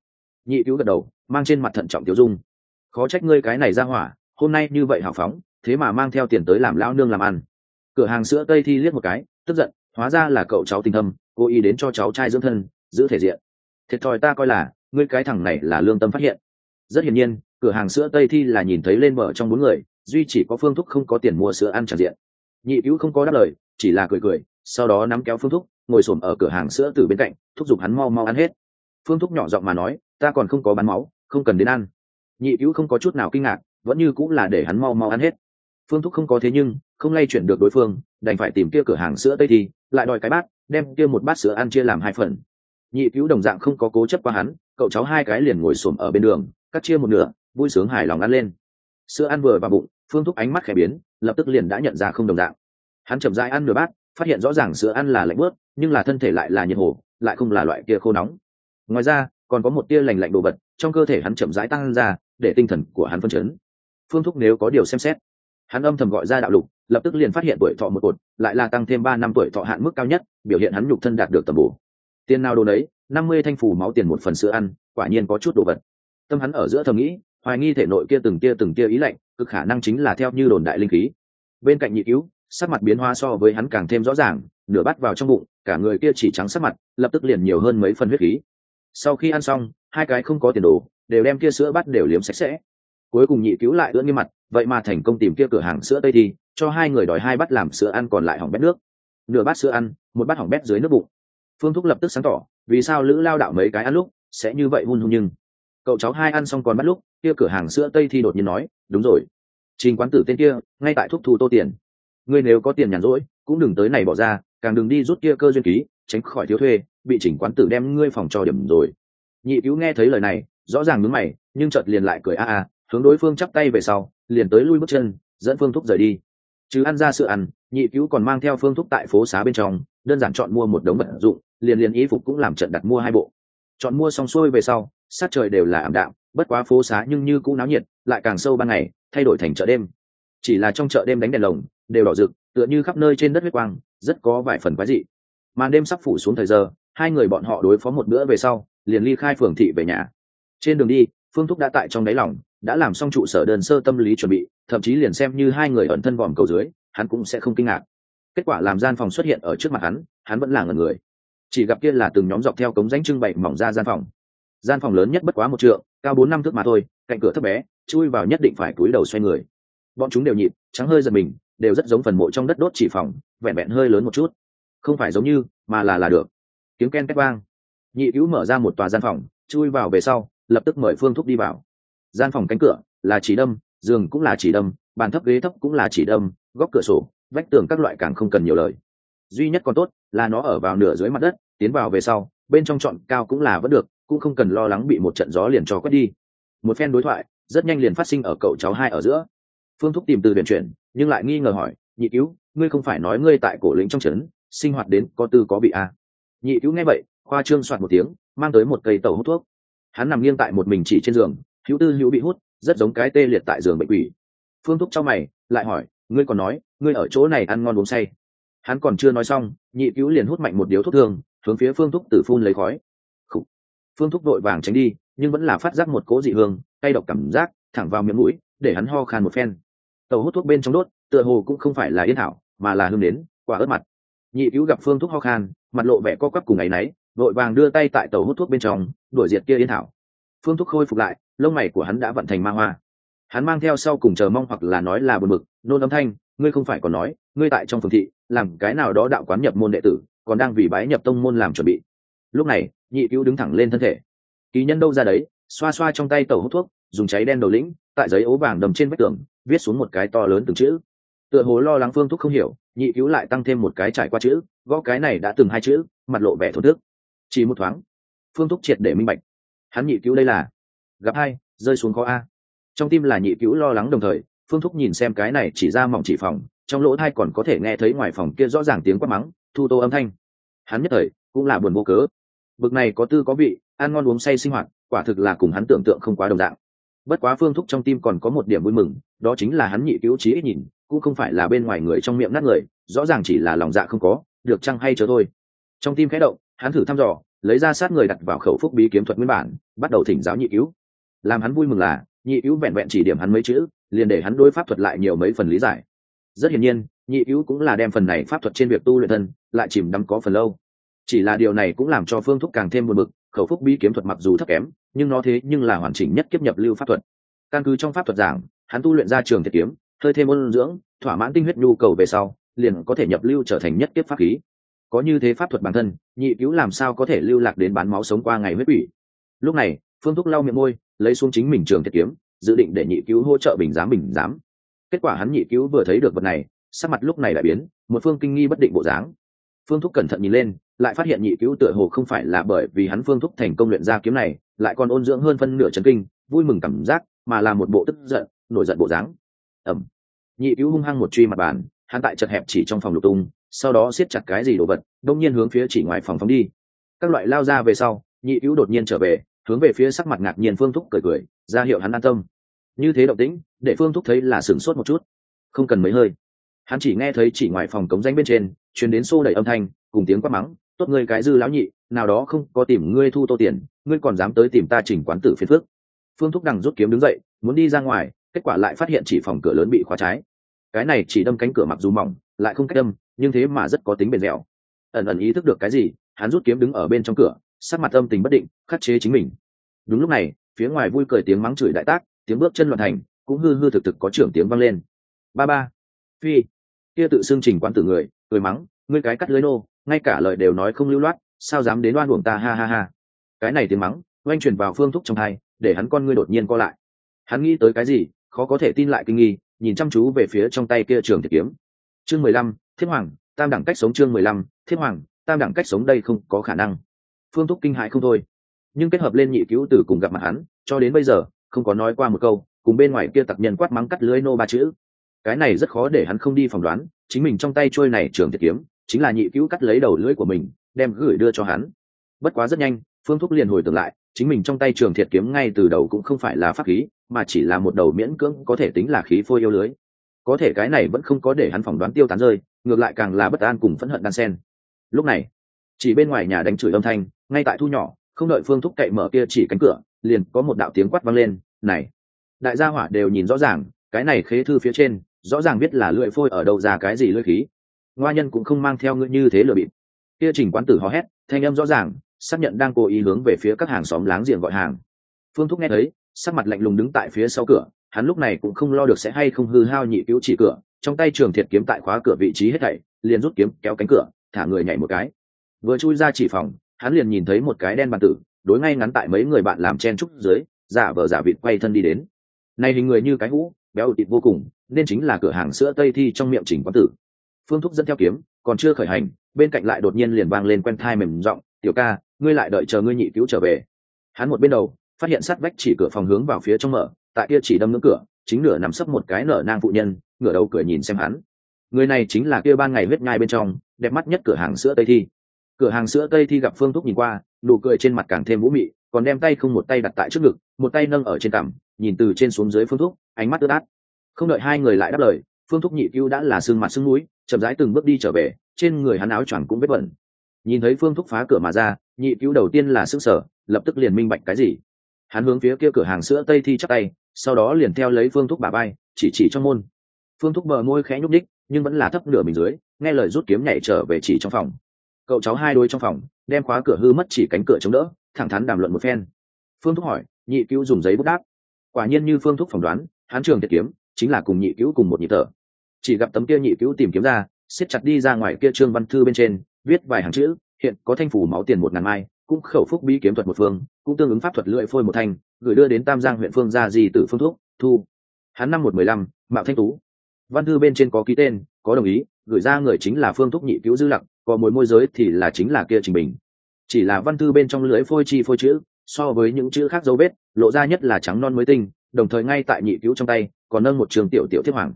nhị cứu gật đầu, mang trên mặt thận trọng tiêu dung. Khó trách ngươi cái này ra hỏa, hôm nay như vậy hào phóng, thế mà mang theo tiền tới làm lão nương làm ăn. Cửa hàng sữa tây thi liếc một cái, tức giận, hóa ra là cậu cháu tình thâm, cố ý đến cho cháu trai dưỡng thân, giữ thể diện. Thiệt thòi ta coi là, ngươi cái thằng này là lương tâm phát hiện. Rất hiển nhiên, cửa hàng sữa tây thi là nhìn thấy lên mở trong bốn người, duy chỉ có phương thúc không có tiền mua sữa ăn tràn diện. Nhị cứu không có đáp lời, chỉ là cười cười, sau đó nắm kéo phương thúc, ngồi xổm ở cửa hàng sữa từ bên cạnh, thúc giục hắn mau mau ăn hết. Phương thúc nhỏ giọng mà nói ta còn không có bán máu, không cần đến ăn. Nhị cứu không có chút nào kinh ngạc, vẫn như cũng là để hắn mau mau ăn hết. Phương thúc không có thế nhưng, không lay chuyển được đối phương, đành phải tìm kia cửa hàng sữa tây thì lại đòi cái bát, đem kia một bát sữa ăn chia làm hai phần. Nhị cứu đồng dạng không có cố chấp qua hắn, cậu cháu hai cái liền ngồi xổm ở bên đường, cắt chia một nửa, vui sướng hài lòng ăn lên. Sữa ăn vừa vào bụng, phương thúc ánh mắt khẽ biến, lập tức liền đã nhận ra không đồng dạng. Hắn chậm dai ăn nửa bát, phát hiện rõ ràng sữa ăn là lạnh bớt nhưng là thân thể lại là nhiệt hồ lại không là loại kia khô nóng. Ngoài ra còn có một tia lành lạnh đồ vật, trong cơ thể hắn chậm rãi tăng ra, để tinh thần của hắn phân chấn. Phương thúc nếu có điều xem xét, hắn âm thầm gọi ra đạo lục, lập tức liền phát hiện tuổi thọ một cột, lại là tăng thêm ba năm tuổi thọ hạn mức cao nhất, biểu hiện hắn nhục thân đạt được tầm bổ. Tiền nào đồ đấy, năm mươi thanh phù máu tiền một phần sữa ăn, quả nhiên có chút đồ vật. Tâm hắn ở giữa thầm nghĩ, hoài nghi thể nội kia từng tia từng tia ý lạnh, cực khả năng chính là theo như đồn đại linh khí. Bên cạnh nhị cứu, sắc mặt biến hóa so với hắn càng thêm rõ ràng, nửa bắt vào trong bụng, cả người kia chỉ trắng sắc mặt, lập tức liền nhiều hơn mấy phần huyết khí sau khi ăn xong, hai cái không có tiền đồ, đều đem kia sữa bắt đều liếm sạch sẽ. Cuối cùng nhị cứu lại ưỡn nghiêm mặt, vậy mà thành công tìm kia cửa hàng sữa tây thì cho hai người đòi hai bát làm sữa ăn còn lại hỏng bét nước. Nửa bát sữa ăn, một bát hỏng bét dưới nước bụng. Phương thúc lập tức sáng tỏ, vì sao lữ lao đạo mấy cái ăn lúc sẽ như vậy hun hun nhưng. Cậu cháu hai ăn xong còn bắt lúc, kia cửa hàng sữa tây thì đột nhiên nói, đúng rồi. Trình quán tử tên kia, ngay tại thúc thu tô tiền. Ngươi nếu có tiền nhàn rỗi, cũng đừng tới này bỏ ra, càng đừng đi rút kia cơ duyên ký, tránh khỏi thiếu thuê bị chỉnh quán tử đem ngươi phòng cho điểm rồi. Nhị cứu nghe thấy lời này, rõ ràng mướn mày, nhưng chợt liền lại cười a a, hướng đối phương chắp tay về sau, liền tới lui bước chân, dẫn phương thúc rời đi. Chứ ăn ra sữa ăn, nhị cứu còn mang theo phương thúc tại phố xá bên trong, đơn giản chọn mua một đống vật dụng, liền liền y phục cũng làm trận đặt mua hai bộ. Chọn mua xong xuôi về sau, sát trời đều là ảm đạm, bất quá phố xá nhưng như cũng náo nhiệt, lại càng sâu ban ngày, thay đổi thành chợ đêm. Chỉ là trong chợ đêm đánh đèn lồng, đều đỏ rực, tựa như khắp nơi trên đất huyết quang, rất có vài phần quái dị. Màn đêm sắp phủ xuống thời giờ hai người bọn họ đối phó một bữa về sau, liền ly khai phường thị về nhà. Trên đường đi, phương thúc đã tại trong đáy lòng, đã làm xong trụ sở đơn sơ tâm lý chuẩn bị, thậm chí liền xem như hai người ẩn thân vòm cầu dưới, hắn cũng sẽ không kinh ngạc. Kết quả làm gian phòng xuất hiện ở trước mặt hắn hắn vẫn là ngần người. Chỉ gặp kia là từng nhóm dọc theo cống rãnh trưng bày mỏng ra gian phòng. Gian phòng lớn nhất bất quá một trượng, cao bốn năm thước mà thôi, cạnh cửa thấp bé, chui vào nhất định phải cúi đầu xoay người. Bọn chúng đều nhịp, trắng hơi giật mình, đều rất giống phần mộ trong đất đốt chỉ phòng, vẹn vẹn hơi lớn một chút. Không phải giống như, mà là là được tiếng ken két vang. Nhị cứu mở ra một tòa gian phòng, chui vào về sau, lập tức mời phương thúc đi vào. Gian phòng cánh cửa là chỉ đâm, giường cũng là chỉ đâm, bàn thấp ghế thấp cũng là chỉ đâm, góc cửa sổ, vách tường các loại càng không cần nhiều lời. Duy nhất còn tốt là nó ở vào nửa dưới mặt đất, tiến vào về sau, bên trong trọn cao cũng là vẫn được, cũng không cần lo lắng bị một trận gió liền cho quét đi. Một phen đối thoại, rất nhanh liền phát sinh ở cậu cháu hai ở giữa. Phương thúc tìm từ huyền chuyển, nhưng lại nghi ngờ hỏi, nhị cứu, ngươi không phải nói ngươi tại cổ lĩnh trong trấn, sinh hoạt đến có tư có bị à nhị cứu nghe vậy, khoa trương soạt một tiếng, mang tới một cây tàu hút thuốc. Hắn nằm nghiêng tại một mình chỉ trên giường, hữu tư hữu bị hút, rất giống cái tê liệt tại giường bệnh quỷ. Phương thúc cho mày, lại hỏi, ngươi còn nói, ngươi ở chỗ này ăn ngon uống say? Hắn còn chưa nói xong, nhị cứu liền hút mạnh một điếu thuốc thương, hướng phía phương thúc tử phun lấy khói. Khủ. phương thúc đội vàng tránh đi, nhưng vẫn là phát giác một cố dị hương tay độc cảm giác, thẳng vào miệng mũi, để hắn ho khan một phen. Tàu hút thuốc bên trong đốt, tựa hồ cũng không phải là yên thảo, mà là hương đến, quả ớt mặt nhị cứu gặp phương thúc ho khan, mặt lộ vẻ co quắp cùng ngày náy, vội vàng đưa tay tại tàu hút thuốc bên trong, đuổi diệt kia yên thảo. Phương thúc khôi phục lại, lông mày của hắn đã vận thành ma hoa. Hắn mang theo sau cùng chờ mong hoặc là nói là buồn bực, nôn âm thanh, ngươi không phải còn nói, ngươi tại trong phường thị, làm cái nào đó đạo quán nhập môn đệ tử, còn đang vì bái nhập tông môn làm chuẩn bị. Lúc này, nhị cứu đứng thẳng lên thân thể. Kỳ nhân đâu ra đấy, xoa xoa trong tay tẩu hút thuốc, dùng cháy đen đầu lĩnh, tại giấy ố vàng đầm trên vách tường, viết xuống một cái to lớn từng chữ. Tựa hồ lo lắng phương thúc không hiểu nhị cứu lại tăng thêm một cái trải qua chữ, gõ cái này đã từng hai chữ, mặt lộ vẻ thổ thức. Chỉ một thoáng, phương thúc triệt để minh bạch. Hắn nhị cứu đây là, gặp hai, rơi xuống khó a. Trong tim là nhị cứu lo lắng đồng thời, phương thúc nhìn xem cái này chỉ ra mỏng chỉ phòng, trong lỗ thai còn có thể nghe thấy ngoài phòng kia rõ ràng tiếng quát mắng, thu tô âm thanh. Hắn nhất thời, cũng là buồn vô cớ. Bực này có tư có vị, ăn ngon uống say sinh hoạt, quả thực là cùng hắn tưởng tượng không quá đồng dạng. Bất quá phương thúc trong tim còn có một điểm vui mừng, đó chính là hắn nhị cứu trí ít nhìn cũng không phải là bên ngoài người trong miệng nát người, rõ ràng chỉ là lòng dạ không có, được chăng hay chớ thôi. Trong tim khẽ động, hắn thử thăm dò, lấy ra sát người đặt vào khẩu phúc bí kiếm thuật nguyên bản, bắt đầu thỉnh giáo nhị cứu. Làm hắn vui mừng là, nhị cứu vẹn vẹn chỉ điểm hắn mấy chữ, liền để hắn đối pháp thuật lại nhiều mấy phần lý giải. Rất hiển nhiên, nhị cứu cũng là đem phần này pháp thuật trên việc tu luyện thân, lại chìm đắm có phần lâu. Chỉ là điều này cũng làm cho phương thúc càng thêm buồn bực, khẩu phúc bí kiếm thuật mặc dù thấp kém, nhưng nó thế nhưng là hoàn chỉnh nhất kiếp nhập lưu pháp thuật. Căn cứ trong pháp thuật giảng, hắn tu luyện ra trường thiệt kiếm hơi thêm ôn dưỡng, thỏa mãn tinh huyết nhu cầu về sau, liền có thể nhập lưu trở thành nhất kiếp pháp khí. Có như thế pháp thuật bản thân, nhị cứu làm sao có thể lưu lạc đến bán máu sống qua ngày huyết ủy lúc này, phương thúc lau miệng môi, lấy xuống chính mình trường thiết kiếm, dự định để nhị cứu hỗ trợ bình giám bình giám. Kết quả hắn nhị cứu vừa thấy được vật này, sắc mặt lúc này lại biến, một phương kinh nghi bất định bộ dáng. Phương thúc cẩn thận nhìn lên, lại phát hiện nhị cứu tựa hồ không phải là bởi vì hắn phương thúc thành công luyện ra kiếm này, lại còn ôn dưỡng hơn phân nửa chấn kinh, vui mừng cảm giác, mà là một bộ tức giận, nổi giận bộ dáng. Ẩm nhị cứu hung hăng một truy mặt bàn, hắn tại chật hẹp chỉ trong phòng lục tung, sau đó siết chặt cái gì đồ vật, đông nhiên hướng phía chỉ ngoài phòng phóng đi. Các loại lao ra về sau, nhị cứu đột nhiên trở về, hướng về phía sắc mặt ngạc nhiên phương thúc cười cười, ra hiệu hắn an tâm. Như thế động tĩnh, để phương thúc thấy là sửng sốt một chút. Không cần mấy hơi. Hắn chỉ nghe thấy chỉ ngoài phòng cống danh bên trên chuyển đến xô đẩy âm thanh, cùng tiếng quát mắng, tốt ngươi cái dư lão nhị, nào đó không có tìm ngươi thu tô tiền, ngươi còn dám tới tìm ta chỉnh quán tử phiền phước phương thúc đằng rút kiếm đứng dậy, muốn đi ra ngoài, kết quả lại phát hiện chỉ phòng cửa lớn bị khóa trái cái này chỉ đâm cánh cửa mặc dù mỏng, lại không cách đâm, nhưng thế mà rất có tính bền dẻo. Ẩn ẩn ý thức được cái gì, hắn rút kiếm đứng ở bên trong cửa, sắc mặt âm tình bất định, khắc chế chính mình. Đúng lúc này, phía ngoài vui cười tiếng mắng chửi đại tác, tiếng bước chân loạn thành, cũng hư hư thực thực có trưởng tiếng vang lên. Ba ba, phi. Kia tự xưng trình quán tử người, cười mắng, ngươi cái cắt lưới nô, ngay cả lời đều nói không lưu loát, sao dám đến oan uổng ta, ha ha ha. Cái này tiếng mắng, oanh truyền vào phương thúc trong hai, để hắn con ngươi đột nhiên co lại. Hắn nghĩ tới cái gì, khó có thể tin lại kinh nghi nhìn chăm chú về phía trong tay kia trường thiệt kiếm. Chương mười lăm, thiết hoàng, tam đẳng cách sống chương mười lăm, thiết hoàng, tam đẳng cách sống đây không có khả năng. Phương thúc kinh hại không thôi. Nhưng kết hợp lên nhị cứu tử cùng gặp mặt hắn, cho đến bây giờ, không có nói qua một câu, cùng bên ngoài kia tặc nhân quát mắng cắt lưới nô ba chữ. Cái này rất khó để hắn không đi phỏng đoán, chính mình trong tay trôi này trường thiệt kiếm, chính là nhị cứu cắt lấy đầu lưỡi của mình, đem gửi đưa cho hắn. Bất quá rất nhanh, phương thúc liền hồi tưởng lại chính mình trong tay trường thiệt kiếm ngay từ đầu cũng không phải là pháp khí, mà chỉ là một đầu miễn cưỡng có thể tính là khí phôi yêu lưới. Có thể cái này vẫn không có để hắn phỏng đoán tiêu tán rơi, ngược lại càng là bất an cùng phẫn hận đan sen. Lúc này, chỉ bên ngoài nhà đánh chửi âm thanh, ngay tại thu nhỏ, không đợi phương thúc cậy mở kia chỉ cánh cửa, liền có một đạo tiếng quát vang lên, này, đại gia hỏa đều nhìn rõ ràng, cái này khế thư phía trên, rõ ràng biết là lưỡi phôi ở đâu ra cái gì lưỡi khí. Ngoa nhân cũng không mang theo ngựa như thế lừa bịp. Kia chỉnh quán tử hò hét, thanh âm rõ ràng xác nhận đang cố ý hướng về phía các hàng xóm láng giềng gọi hàng. Phương thúc nghe thấy, sắc mặt lạnh lùng đứng tại phía sau cửa, hắn lúc này cũng không lo được sẽ hay không hư hao nhị cứu chỉ cửa, trong tay trường thiệt kiếm tại khóa cửa vị trí hết thảy, liền rút kiếm, kéo cánh cửa, thả người nhảy một cái. Vừa chui ra chỉ phòng, hắn liền nhìn thấy một cái đen bàn tử, đối ngay ngắn tại mấy người bạn làm chen trúc dưới, giả vờ giả vịt quay thân đi đến. Này hình người như cái hũ, béo thịt vô cùng, nên chính là cửa hàng sữa tây thi trong miệng chỉnh quán tử. Phương thúc dẫn theo kiếm, còn chưa khởi hành, bên cạnh lại đột nhiên liền vang lên quen thai mềm giọng, tiểu ca ngươi lại đợi chờ ngươi nhị cứu trở về. Hắn một bên đầu, phát hiện sát vách chỉ cửa phòng hướng vào phía trong mở, tại kia chỉ đâm ngưỡng cửa, chính nửa nằm sấp một cái nở nang phụ nhân, ngửa đầu cười nhìn xem hắn. Người này chính là kia ban ngày huyết nhai bên trong, đẹp mắt nhất cửa hàng sữa tây thi. Cửa hàng sữa tây thi gặp phương thúc nhìn qua, nụ cười trên mặt càng thêm vũ mị, còn đem tay không một tay đặt tại trước ngực, một tay nâng ở trên cằm, nhìn từ trên xuống dưới phương thúc, ánh mắt ướt át. Không đợi hai người lại đáp lời, phương thúc nhị cứu đã là xương mặt xương mũi, chậm rãi từng bước đi trở về, trên người hắn áo choàng cũng vết bẩn nhìn thấy phương thúc phá cửa mà ra, nhị cứu đầu tiên là sức sở, lập tức liền minh bạch cái gì. Hắn hướng phía kia cửa hàng sữa tây thi chắc tay, sau đó liền theo lấy phương thúc bà bay chỉ chỉ trong môn. Phương thúc bờ môi khẽ nhúc đích nhưng vẫn là thấp nửa mình dưới, nghe lời rút kiếm nhảy trở về chỉ trong phòng. Cậu cháu hai đôi trong phòng, đem khóa cửa hư mất chỉ cánh cửa chống đỡ, thẳng thắn đàm luận một phen. Phương thúc hỏi, nhị cứu dùng giấy bút đáp. Quả nhiên như phương thúc phỏng đoán, hắn trường thiệt kiếm, chính là cùng nhị cứu cùng một nhị tở chỉ gặp tấm kia nhị cứu tìm kiếm ra, siết chặt đi ra ngoài kia trương văn thư bên trên viết vài hàng chữ, hiện có thanh phủ máu tiền một ngàn mai, cũng khẩu phúc bí kiếm thuật một phương, cũng tương ứng pháp thuật lưỡi phôi một thanh, gửi đưa đến tam giang huyện phương gia di tử phương thuốc thu. Hắn năm một mười lăm, mạo thanh tú. Văn thư bên trên có ký tên, có đồng ý, gửi ra người chính là phương thúc nhị cứu dư lặc, có mối môi giới thì là chính là kia trình bình. Chỉ là văn thư bên trong lưỡi phôi chi phôi chữ, so với những chữ khác dấu vết, lộ ra nhất là trắng non mới tinh, đồng thời ngay tại nhị cứu trong tay, còn nâng một trường tiểu tiểu thiếp hoàng.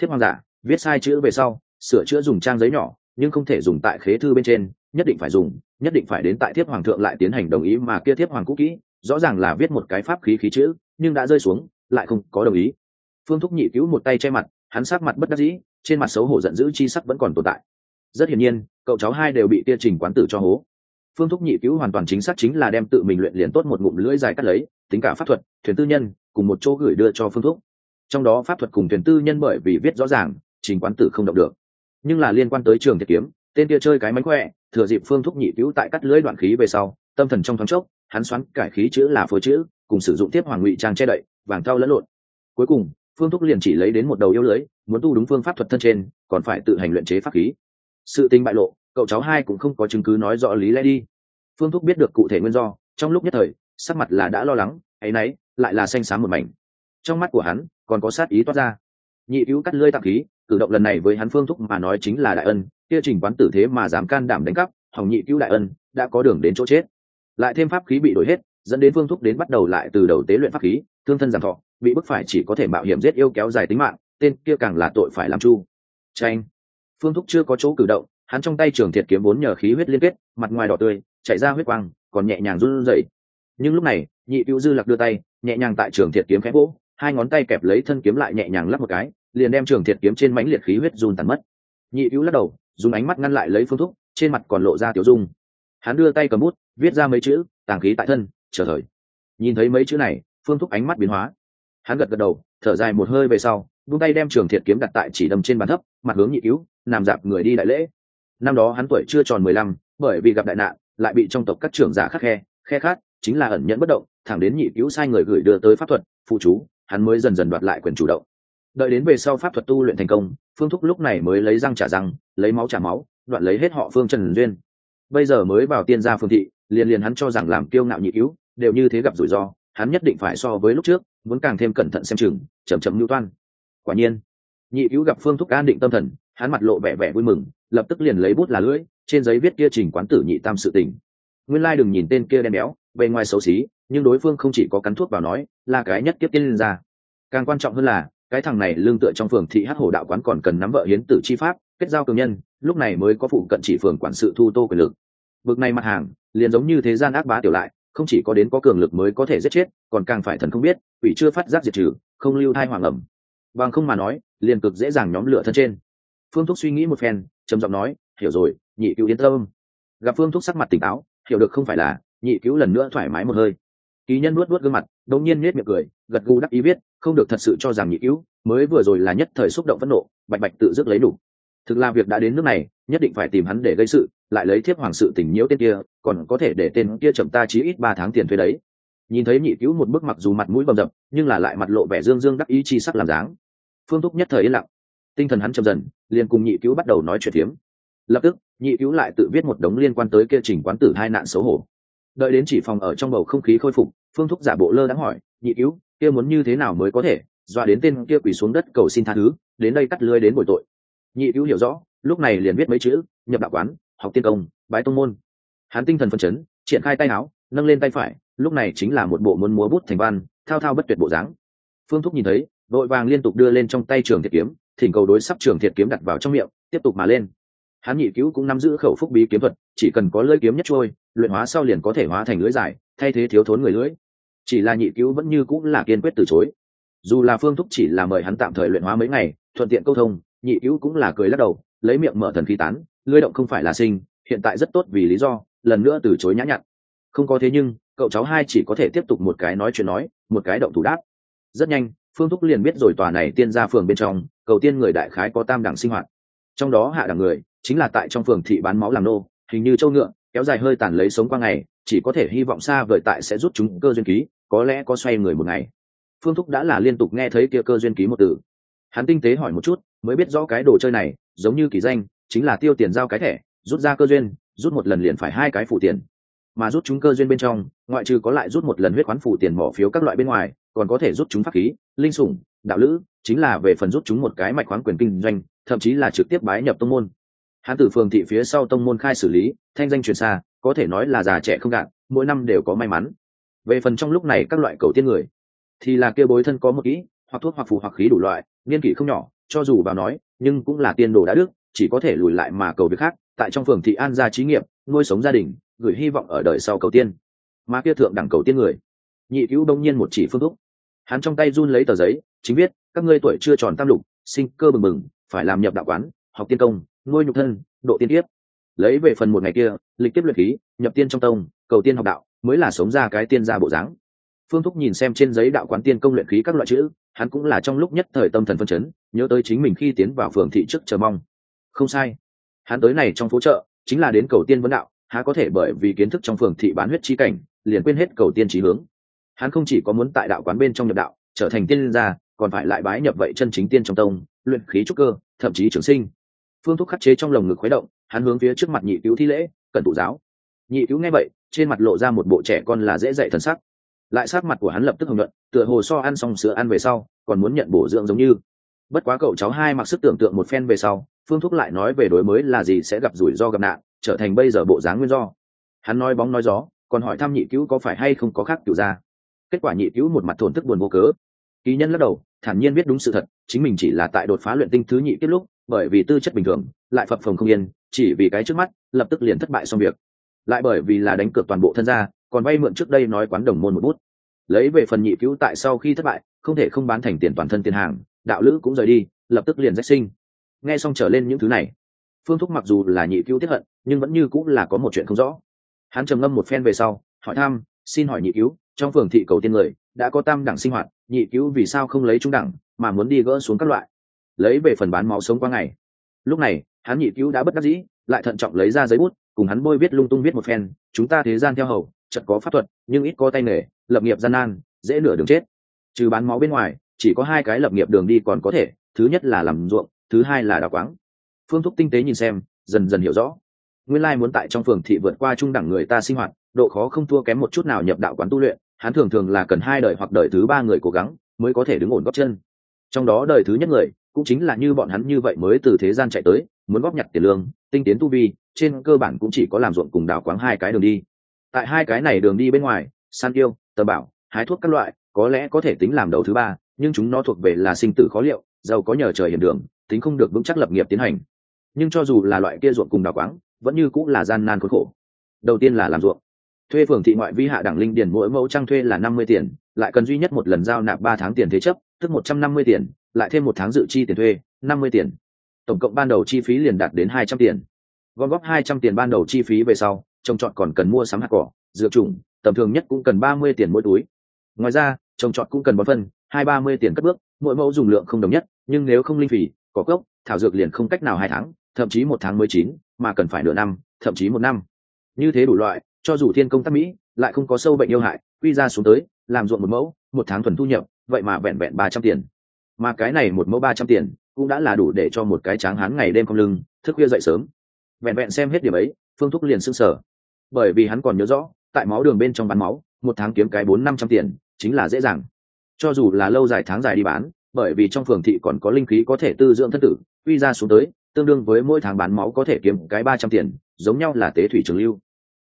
Thiếp hoàng giả, viết sai chữ về sau, sửa chữa dùng trang giấy nhỏ nhưng không thể dùng tại khế thư bên trên, nhất định phải dùng, nhất định phải đến tại thiếp hoàng thượng lại tiến hành đồng ý mà kia thiếp hoàng cũ kỹ, rõ ràng là viết một cái pháp khí khí chữ, nhưng đã rơi xuống, lại không có đồng ý. Phương thúc nhị cứu một tay che mặt, hắn sát mặt bất đắc dĩ, trên mặt xấu hổ giận dữ chi sắc vẫn còn tồn tại. Rất hiển nhiên, cậu cháu hai đều bị tia trình quán tử cho hố. Phương thúc nhị cứu hoàn toàn chính xác chính là đem tự mình luyện liền tốt một ngụm lưỡi dài cắt lấy, tính cả pháp thuật, thuyền tư nhân, cùng một chỗ gửi đưa cho phương thúc. Trong đó pháp thuật cùng thuyền tư nhân bởi vì viết rõ ràng, trình quán tử không động được nhưng là liên quan tới trường thiệt kiếm, tên kia chơi cái mánh khỏe, thừa dịp phương thúc nhị cứu tại cắt lưỡi đoạn khí về sau, tâm thần trong thoáng chốc, hắn xoắn cải khí chữ là phối chữ, cùng sử dụng tiếp hoàng ngụy trang che đậy, vàng thau lẫn lộn. Cuối cùng, phương thúc liền chỉ lấy đến một đầu yêu lưới, muốn tu đúng phương pháp thuật thân trên, còn phải tự hành luyện chế pháp khí. Sự tình bại lộ, cậu cháu hai cũng không có chứng cứ nói rõ lý lẽ đi. Phương thúc biết được cụ thể nguyên do, trong lúc nhất thời, sắc mặt là đã lo lắng, ấy nấy, lại là xanh xám một mảnh. Trong mắt của hắn, còn có sát ý toát ra. Nhị cứu cắt lưỡi tạm khí cử động lần này với hắn phương thúc mà nói chính là đại ân, kia trình quán tử thế mà dám can đảm đánh cắp hỏng nhị cứu đại ân, đã có đường đến chỗ chết. Lại thêm pháp khí bị đổi hết, dẫn đến phương thúc đến bắt đầu lại từ đầu tế luyện pháp khí, thương thân giảm thọ, bị bức phải chỉ có thể mạo hiểm giết yêu kéo dài tính mạng, tên kia càng là tội phải làm chu. Tranh phương thúc chưa có chỗ cử động, hắn trong tay trường thiệt kiếm vốn nhờ khí huyết liên kết, mặt ngoài đỏ tươi chạy ra huyết quang, còn nhẹ nhàng run rẩy. Nhưng lúc này, nhị cứu dư lạc đưa tay, nhẹ nhàng tại trường thiệt kiếm khẽ vỗ, hai ngón tay kẹp lấy thân kiếm lại nhẹ nhàng lắp một cái liền đem trường thiệt kiếm trên mãnh liệt khí huyết run tàn mất. Nhị hữu lắc đầu, dùng ánh mắt ngăn lại lấy phương thúc trên mặt còn lộ ra tiểu dung. Hắn đưa tay cầm bút, viết ra mấy chữ, tàng khí tại thân, chờ thời. Nhìn thấy mấy chữ này, phương thúc ánh mắt biến hóa. Hắn gật gật đầu, thở dài một hơi về sau vung tay đem trường thiệt kiếm đặt tại chỉ đầm trên bàn thấp, mặt hướng nhị cứu nằm dạp người đi đại lễ. Năm đó hắn tuổi chưa tròn mười lăm, bởi vì gặp đại nạn, lại bị trong tộc các trưởng giả khắc khe khe khát, chính là ẩn nhẫn bất động, thẳng đến nhị cứu sai người gửi đưa tới pháp thuật, phụ chú, hắn mới dần dần đoạt lại quyền chủ động đợi đến về sau pháp thuật tu luyện thành công, phương thúc lúc này mới lấy răng trả răng, lấy máu trả máu, đoạn lấy hết họ phương trần duyên. Bây giờ mới vào tiên gia phương thị, liền liền hắn cho rằng làm kiêu ngạo nhị cứu, đều như thế gặp rủi ro, hắn nhất định phải so với lúc trước, muốn càng thêm cẩn thận xem chừng chầm chậm mưu toan. Quả nhiên, nhị cứu gặp phương thúc an định tâm thần, hắn mặt lộ vẻ vẻ vui mừng, lập tức liền lấy bút là lưỡi, trên giấy viết kia trình quán tử nhị tam sự tình. Nguyên lai đừng nhìn tên kia đen béo, bề ngoài xấu xí, nhưng đối phương không chỉ có cắn thuốc vào nói, là cái nhất tiếp tiên ra càng quan trọng hơn là cái thằng này lương tựa trong phường thị hát hổ đạo quán còn cần nắm vợ hiến tử chi pháp, kết giao cường nhân, lúc này mới có phụ cận chỉ phường quản sự thu tô quyền lực. Bực này mặt hàng, liền giống như thế gian ác bá tiểu lại, không chỉ có đến có cường lực mới có thể giết chết, còn càng phải thần không biết, quỷ chưa phát giác diệt trừ, không lưu thai hoàng ẩm. Bằng không mà nói, liền cực dễ dàng nhóm lửa thân trên. Phương thúc suy nghĩ một phen, trầm giọng nói, hiểu rồi, nhị cứu yên tâm. Gặp phương thúc sắc mặt tỉnh táo, hiểu được không phải là, nhị cứu lần nữa thoải mái một hơi ký nhân nuốt nuốt gương mặt, đột nhiên nhếch miệng cười, gật gù đắc ý biết không được thật sự cho rằng nhị cứu, mới vừa rồi là nhất thời xúc động phẫn nộ, bạch bạch tự dứt lấy đủ. Thực là việc đã đến nước này, nhất định phải tìm hắn để gây sự, lại lấy thiếp hoàng sự tình nhiễu tên kia, còn có thể để tên kia chậm ta chí ít ba tháng tiền thuế đấy. Nhìn thấy nhị cứu một bức mặc dù mặt mũi bầm dập, nhưng là lại mặt lộ vẻ dương dương đắc ý chi sắc làm dáng. Phương thúc nhất thời yên lặng. Tinh thần hắn chậm dần, liền cùng nhị cứu bắt đầu nói chuyện thiếm. lập tức, nhị cứu lại tự viết một đống liên quan tới kia trình quán tử hai nạn xấu hổ đợi đến chỉ phòng ở trong bầu không khí khôi phục, phương thúc giả bộ lơ đáng hỏi, nhị cứu, kia muốn như thế nào mới có thể dọa đến tên kia quỳ xuống đất cầu xin tha thứ, đến đây cắt lưới đến bồi tội? Nhị cứu hiểu rõ, lúc này liền viết mấy chữ, nhập đạo quán, học tiên công, bái tông môn. Hắn tinh thần phân chấn, triển khai tay áo, nâng lên tay phải, lúc này chính là một bộ muốn múa bút thành văn, thao thao bất tuyệt bộ dáng. Phương thúc nhìn thấy vội vàng liên tục đưa lên trong tay trường thiệt kiếm, thỉnh cầu đối sắp trường thiệt kiếm đặt vào trong miệng, tiếp tục mà lên. Hắn nhị cứu cũng nắm giữ khẩu phúc bí kiếm thuật, chỉ cần có lưỡi kiếm nhất trôi luyện hóa sau liền có thể hóa thành lưỡi dài, thay thế thiếu thốn người lưỡi. Chỉ là nhị cứu vẫn như cũng là kiên quyết từ chối. Dù là phương thúc chỉ là mời hắn tạm thời luyện hóa mấy ngày, thuận tiện câu thông, nhị cứu cũng là cười lắc đầu, lấy miệng mở thần khí tán, lưỡi động không phải là sinh, hiện tại rất tốt vì lý do, lần nữa từ chối nhã nhặn. Không có thế nhưng, cậu cháu hai chỉ có thể tiếp tục một cái nói chuyện nói, một cái động thủ đáp. Rất nhanh, phương thúc liền biết rồi tòa này tiên ra phường bên trong, cầu tiên người đại khái có tam đẳng sinh hoạt. Trong đó hạ đẳng người chính là tại trong phường thị bán máu làm nô, hình như châu ngựa kéo dài hơi tàn lấy sống qua ngày, chỉ có thể hy vọng xa vời tại sẽ rút chúng cơ duyên ký, có lẽ có xoay người một ngày. Phương thúc đã là liên tục nghe thấy kia cơ duyên ký một từ. Hắn tinh tế hỏi một chút, mới biết rõ cái đồ chơi này, giống như kỳ danh, chính là tiêu tiền giao cái thẻ, rút ra cơ duyên, rút một lần liền phải hai cái phụ tiền. Mà rút chúng cơ duyên bên trong, ngoại trừ có lại rút một lần huyết khoán phụ tiền mỏ phiếu các loại bên ngoài, còn có thể rút chúng pháp khí, linh sủng, đạo lữ, chính là về phần rút chúng một cái mạch khoán quyền kinh doanh, thậm chí là trực tiếp bái nhập tông môn hắn tử phường thị phía sau tông môn khai xử lý, thanh danh truyền xa, có thể nói là già trẻ không gạn mỗi năm đều có may mắn. Về phần trong lúc này các loại cầu tiên người, thì là kia bối thân có một kỹ, hoặc thuốc hoặc phù hoặc khí đủ loại, niên kỷ không nhỏ, cho dù vào nói, nhưng cũng là tiên đồ đã đức, chỉ có thể lùi lại mà cầu việc khác, tại trong phường thị an gia trí nghiệp, nuôi sống gia đình, gửi hy vọng ở đời sau cầu tiên. Mà kia thượng đẳng cầu tiên người, nhị cứu đông nhiên một chỉ phương thúc hắn trong tay run lấy tờ giấy, chính viết, các ngươi tuổi chưa tròn tam lục, sinh cơ bừng bừng, phải làm nhập đạo quán học tiên công, nuôi nhục thân, độ tiên tiếp lấy về phần một ngày kia, lịch tiếp luyện khí, nhập tiên trong tông, cầu tiên học đạo, mới là sống ra cái tiên gia bộ dáng. Phương thúc nhìn xem trên giấy đạo quán tiên công luyện khí các loại chữ, hắn cũng là trong lúc nhất thời tâm thần phân chấn, nhớ tới chính mình khi tiến vào phường thị trước chờ mong. Không sai. Hắn tới này trong phố chợ, chính là đến cầu tiên vấn đạo, há có thể bởi vì kiến thức trong phường thị bán huyết chi cảnh, liền quên hết cầu tiên trí hướng. Hắn không chỉ có muốn tại đạo quán bên trong nhập đạo, trở thành tiên gia, còn phải lại bái nhập vậy chân chính tiên trong tông, luyện khí trúc cơ, thậm chí trường sinh phương thúc khắc chế trong lồng ngực khuấy động, hắn hướng phía trước mặt nhị cứu thi lễ cần tụ giáo. Nhị cứu nghe vậy, trên mặt lộ ra một bộ trẻ con là dễ dạy thần sắc. Lại sát mặt của hắn lập tức hồng nhuận, tựa hồ so ăn xong sữa ăn về sau, còn muốn nhận bổ dưỡng giống như. Bất quá cậu cháu hai mặc sức tưởng tượng một phen về sau, phương thúc lại nói về đối mới là gì sẽ gặp rủi ro gặp nạn, trở thành bây giờ bộ dáng nguyên do. Hắn nói bóng nói gió, còn hỏi thăm nhị cứu có phải hay không có khác kiểu ra. Kết quả nhị cứu một mặt thổn thức buồn vô cớ. Ký nhân lắc đầu, thản nhiên biết đúng sự thật, chính mình chỉ là tại đột phá luyện tinh thứ nhị kết lúc bởi vì tư chất bình thường, lại phập phồng không yên, chỉ vì cái trước mắt, lập tức liền thất bại xong việc. Lại bởi vì là đánh cược toàn bộ thân gia, còn vay mượn trước đây nói quán đồng môn một bút. Lấy về phần nhị cứu tại sau khi thất bại, không thể không bán thành tiền toàn thân tiền hàng, đạo lữ cũng rời đi, lập tức liền rách sinh. Nghe xong trở lên những thứ này, phương thúc mặc dù là nhị cứu tiếp hận, nhưng vẫn như cũng là có một chuyện không rõ. Hắn trầm ngâm một phen về sau, hỏi thăm, xin hỏi nhị cứu, trong phường thị cầu tiên người, đã có tam đẳng sinh hoạt, nhị cứu vì sao không lấy trung đẳng, mà muốn đi gỡ xuống các loại lấy về phần bán máu sống qua ngày. Lúc này, hắn nhị cứu đã bất đắc dĩ, lại thận trọng lấy ra giấy bút, cùng hắn bôi viết lung tung viết một phen, chúng ta thế gian theo hầu chật có pháp thuật, nhưng ít có tay nghề, lập nghiệp gian nan, dễ nửa đường chết. Trừ bán máu bên ngoài, chỉ có hai cái lập nghiệp đường đi còn có thể, thứ nhất là làm ruộng, thứ hai là đào quáng. Phương thúc tinh tế nhìn xem, dần dần hiểu rõ. Nguyên lai muốn tại trong phường thị vượt qua trung đẳng người ta sinh hoạt, độ khó không thua kém một chút nào nhập đạo quán tu luyện, hắn thường thường là cần hai đời hoặc đời thứ ba người cố gắng, mới có thể đứng ổn góc chân. Trong đó đời thứ nhất người cũng chính là như bọn hắn như vậy mới từ thế gian chạy tới, muốn góp nhặt tiền lương, tinh tiến tu vi, trên cơ bản cũng chỉ có làm ruộng cùng đào quáng hai cái đường đi. Tại hai cái này đường đi bên ngoài, san yêu tờ bảo, hái thuốc các loại, có lẽ có thể tính làm đầu thứ ba, nhưng chúng nó thuộc về là sinh tử khó liệu, giàu có nhờ trời hiểm đường, tính không được vững chắc lập nghiệp tiến hành. Nhưng cho dù là loại kia ruộng cùng đào quáng vẫn như cũng là gian nan khốn khổ. Đầu tiên là làm ruộng. Thuê phường thị ngoại vi hạ đẳng linh điền mỗi mẫu trang thuê là năm mươi tiền, lại cần duy nhất một lần giao nạp ba tháng tiền thế chấp tức một trăm năm mươi tiền, lại thêm một tháng dự chi tiền thuê, năm mươi tiền. Tổng cộng ban đầu chi phí liền đạt đến hai trăm tiền. Gom góp hai trăm tiền ban đầu chi phí về sau, trồng trọt còn cần mua sắm hạt cỏ dược trùng tầm thường nhất cũng cần ba mươi tiền mỗi túi. Ngoài ra, trồng trọt cũng cần bón phân, hai ba mươi tiền cất bước, mỗi mẫu dùng lượng không đồng nhất, nhưng nếu không linh phỉ có cốc, thảo dược liền không cách nào hai tháng, thậm chí một tháng mới chín, mà cần phải nửa năm, thậm chí một năm. Như thế đủ loại, cho dù thiên công tác mỹ, lại không có sâu bệnh yêu hại, quy ra xuống tới, làm ruộng một mẫu, một tháng thuần thu nhập vậy mà vẹn vẹn ba trăm tiền. Mà cái này một mẫu ba trăm tiền cũng đã là đủ để cho một cái tráng hán ngày đêm không lưng, thức khuya dậy sớm. Vẹn vẹn xem hết điểm ấy, phương thúc liền sưng sở bởi vì hắn còn nhớ rõ, tại máu đường bên trong bán máu, một tháng kiếm cái bốn năm trăm tiền chính là dễ dàng. Cho dù là lâu dài tháng dài đi bán, bởi vì trong phường thị còn có linh khí có thể tư dưỡng thân tử, quy ra xuống tới, tương đương với mỗi tháng bán máu có thể kiếm cái ba trăm tiền, giống nhau là tế thủy trường lưu.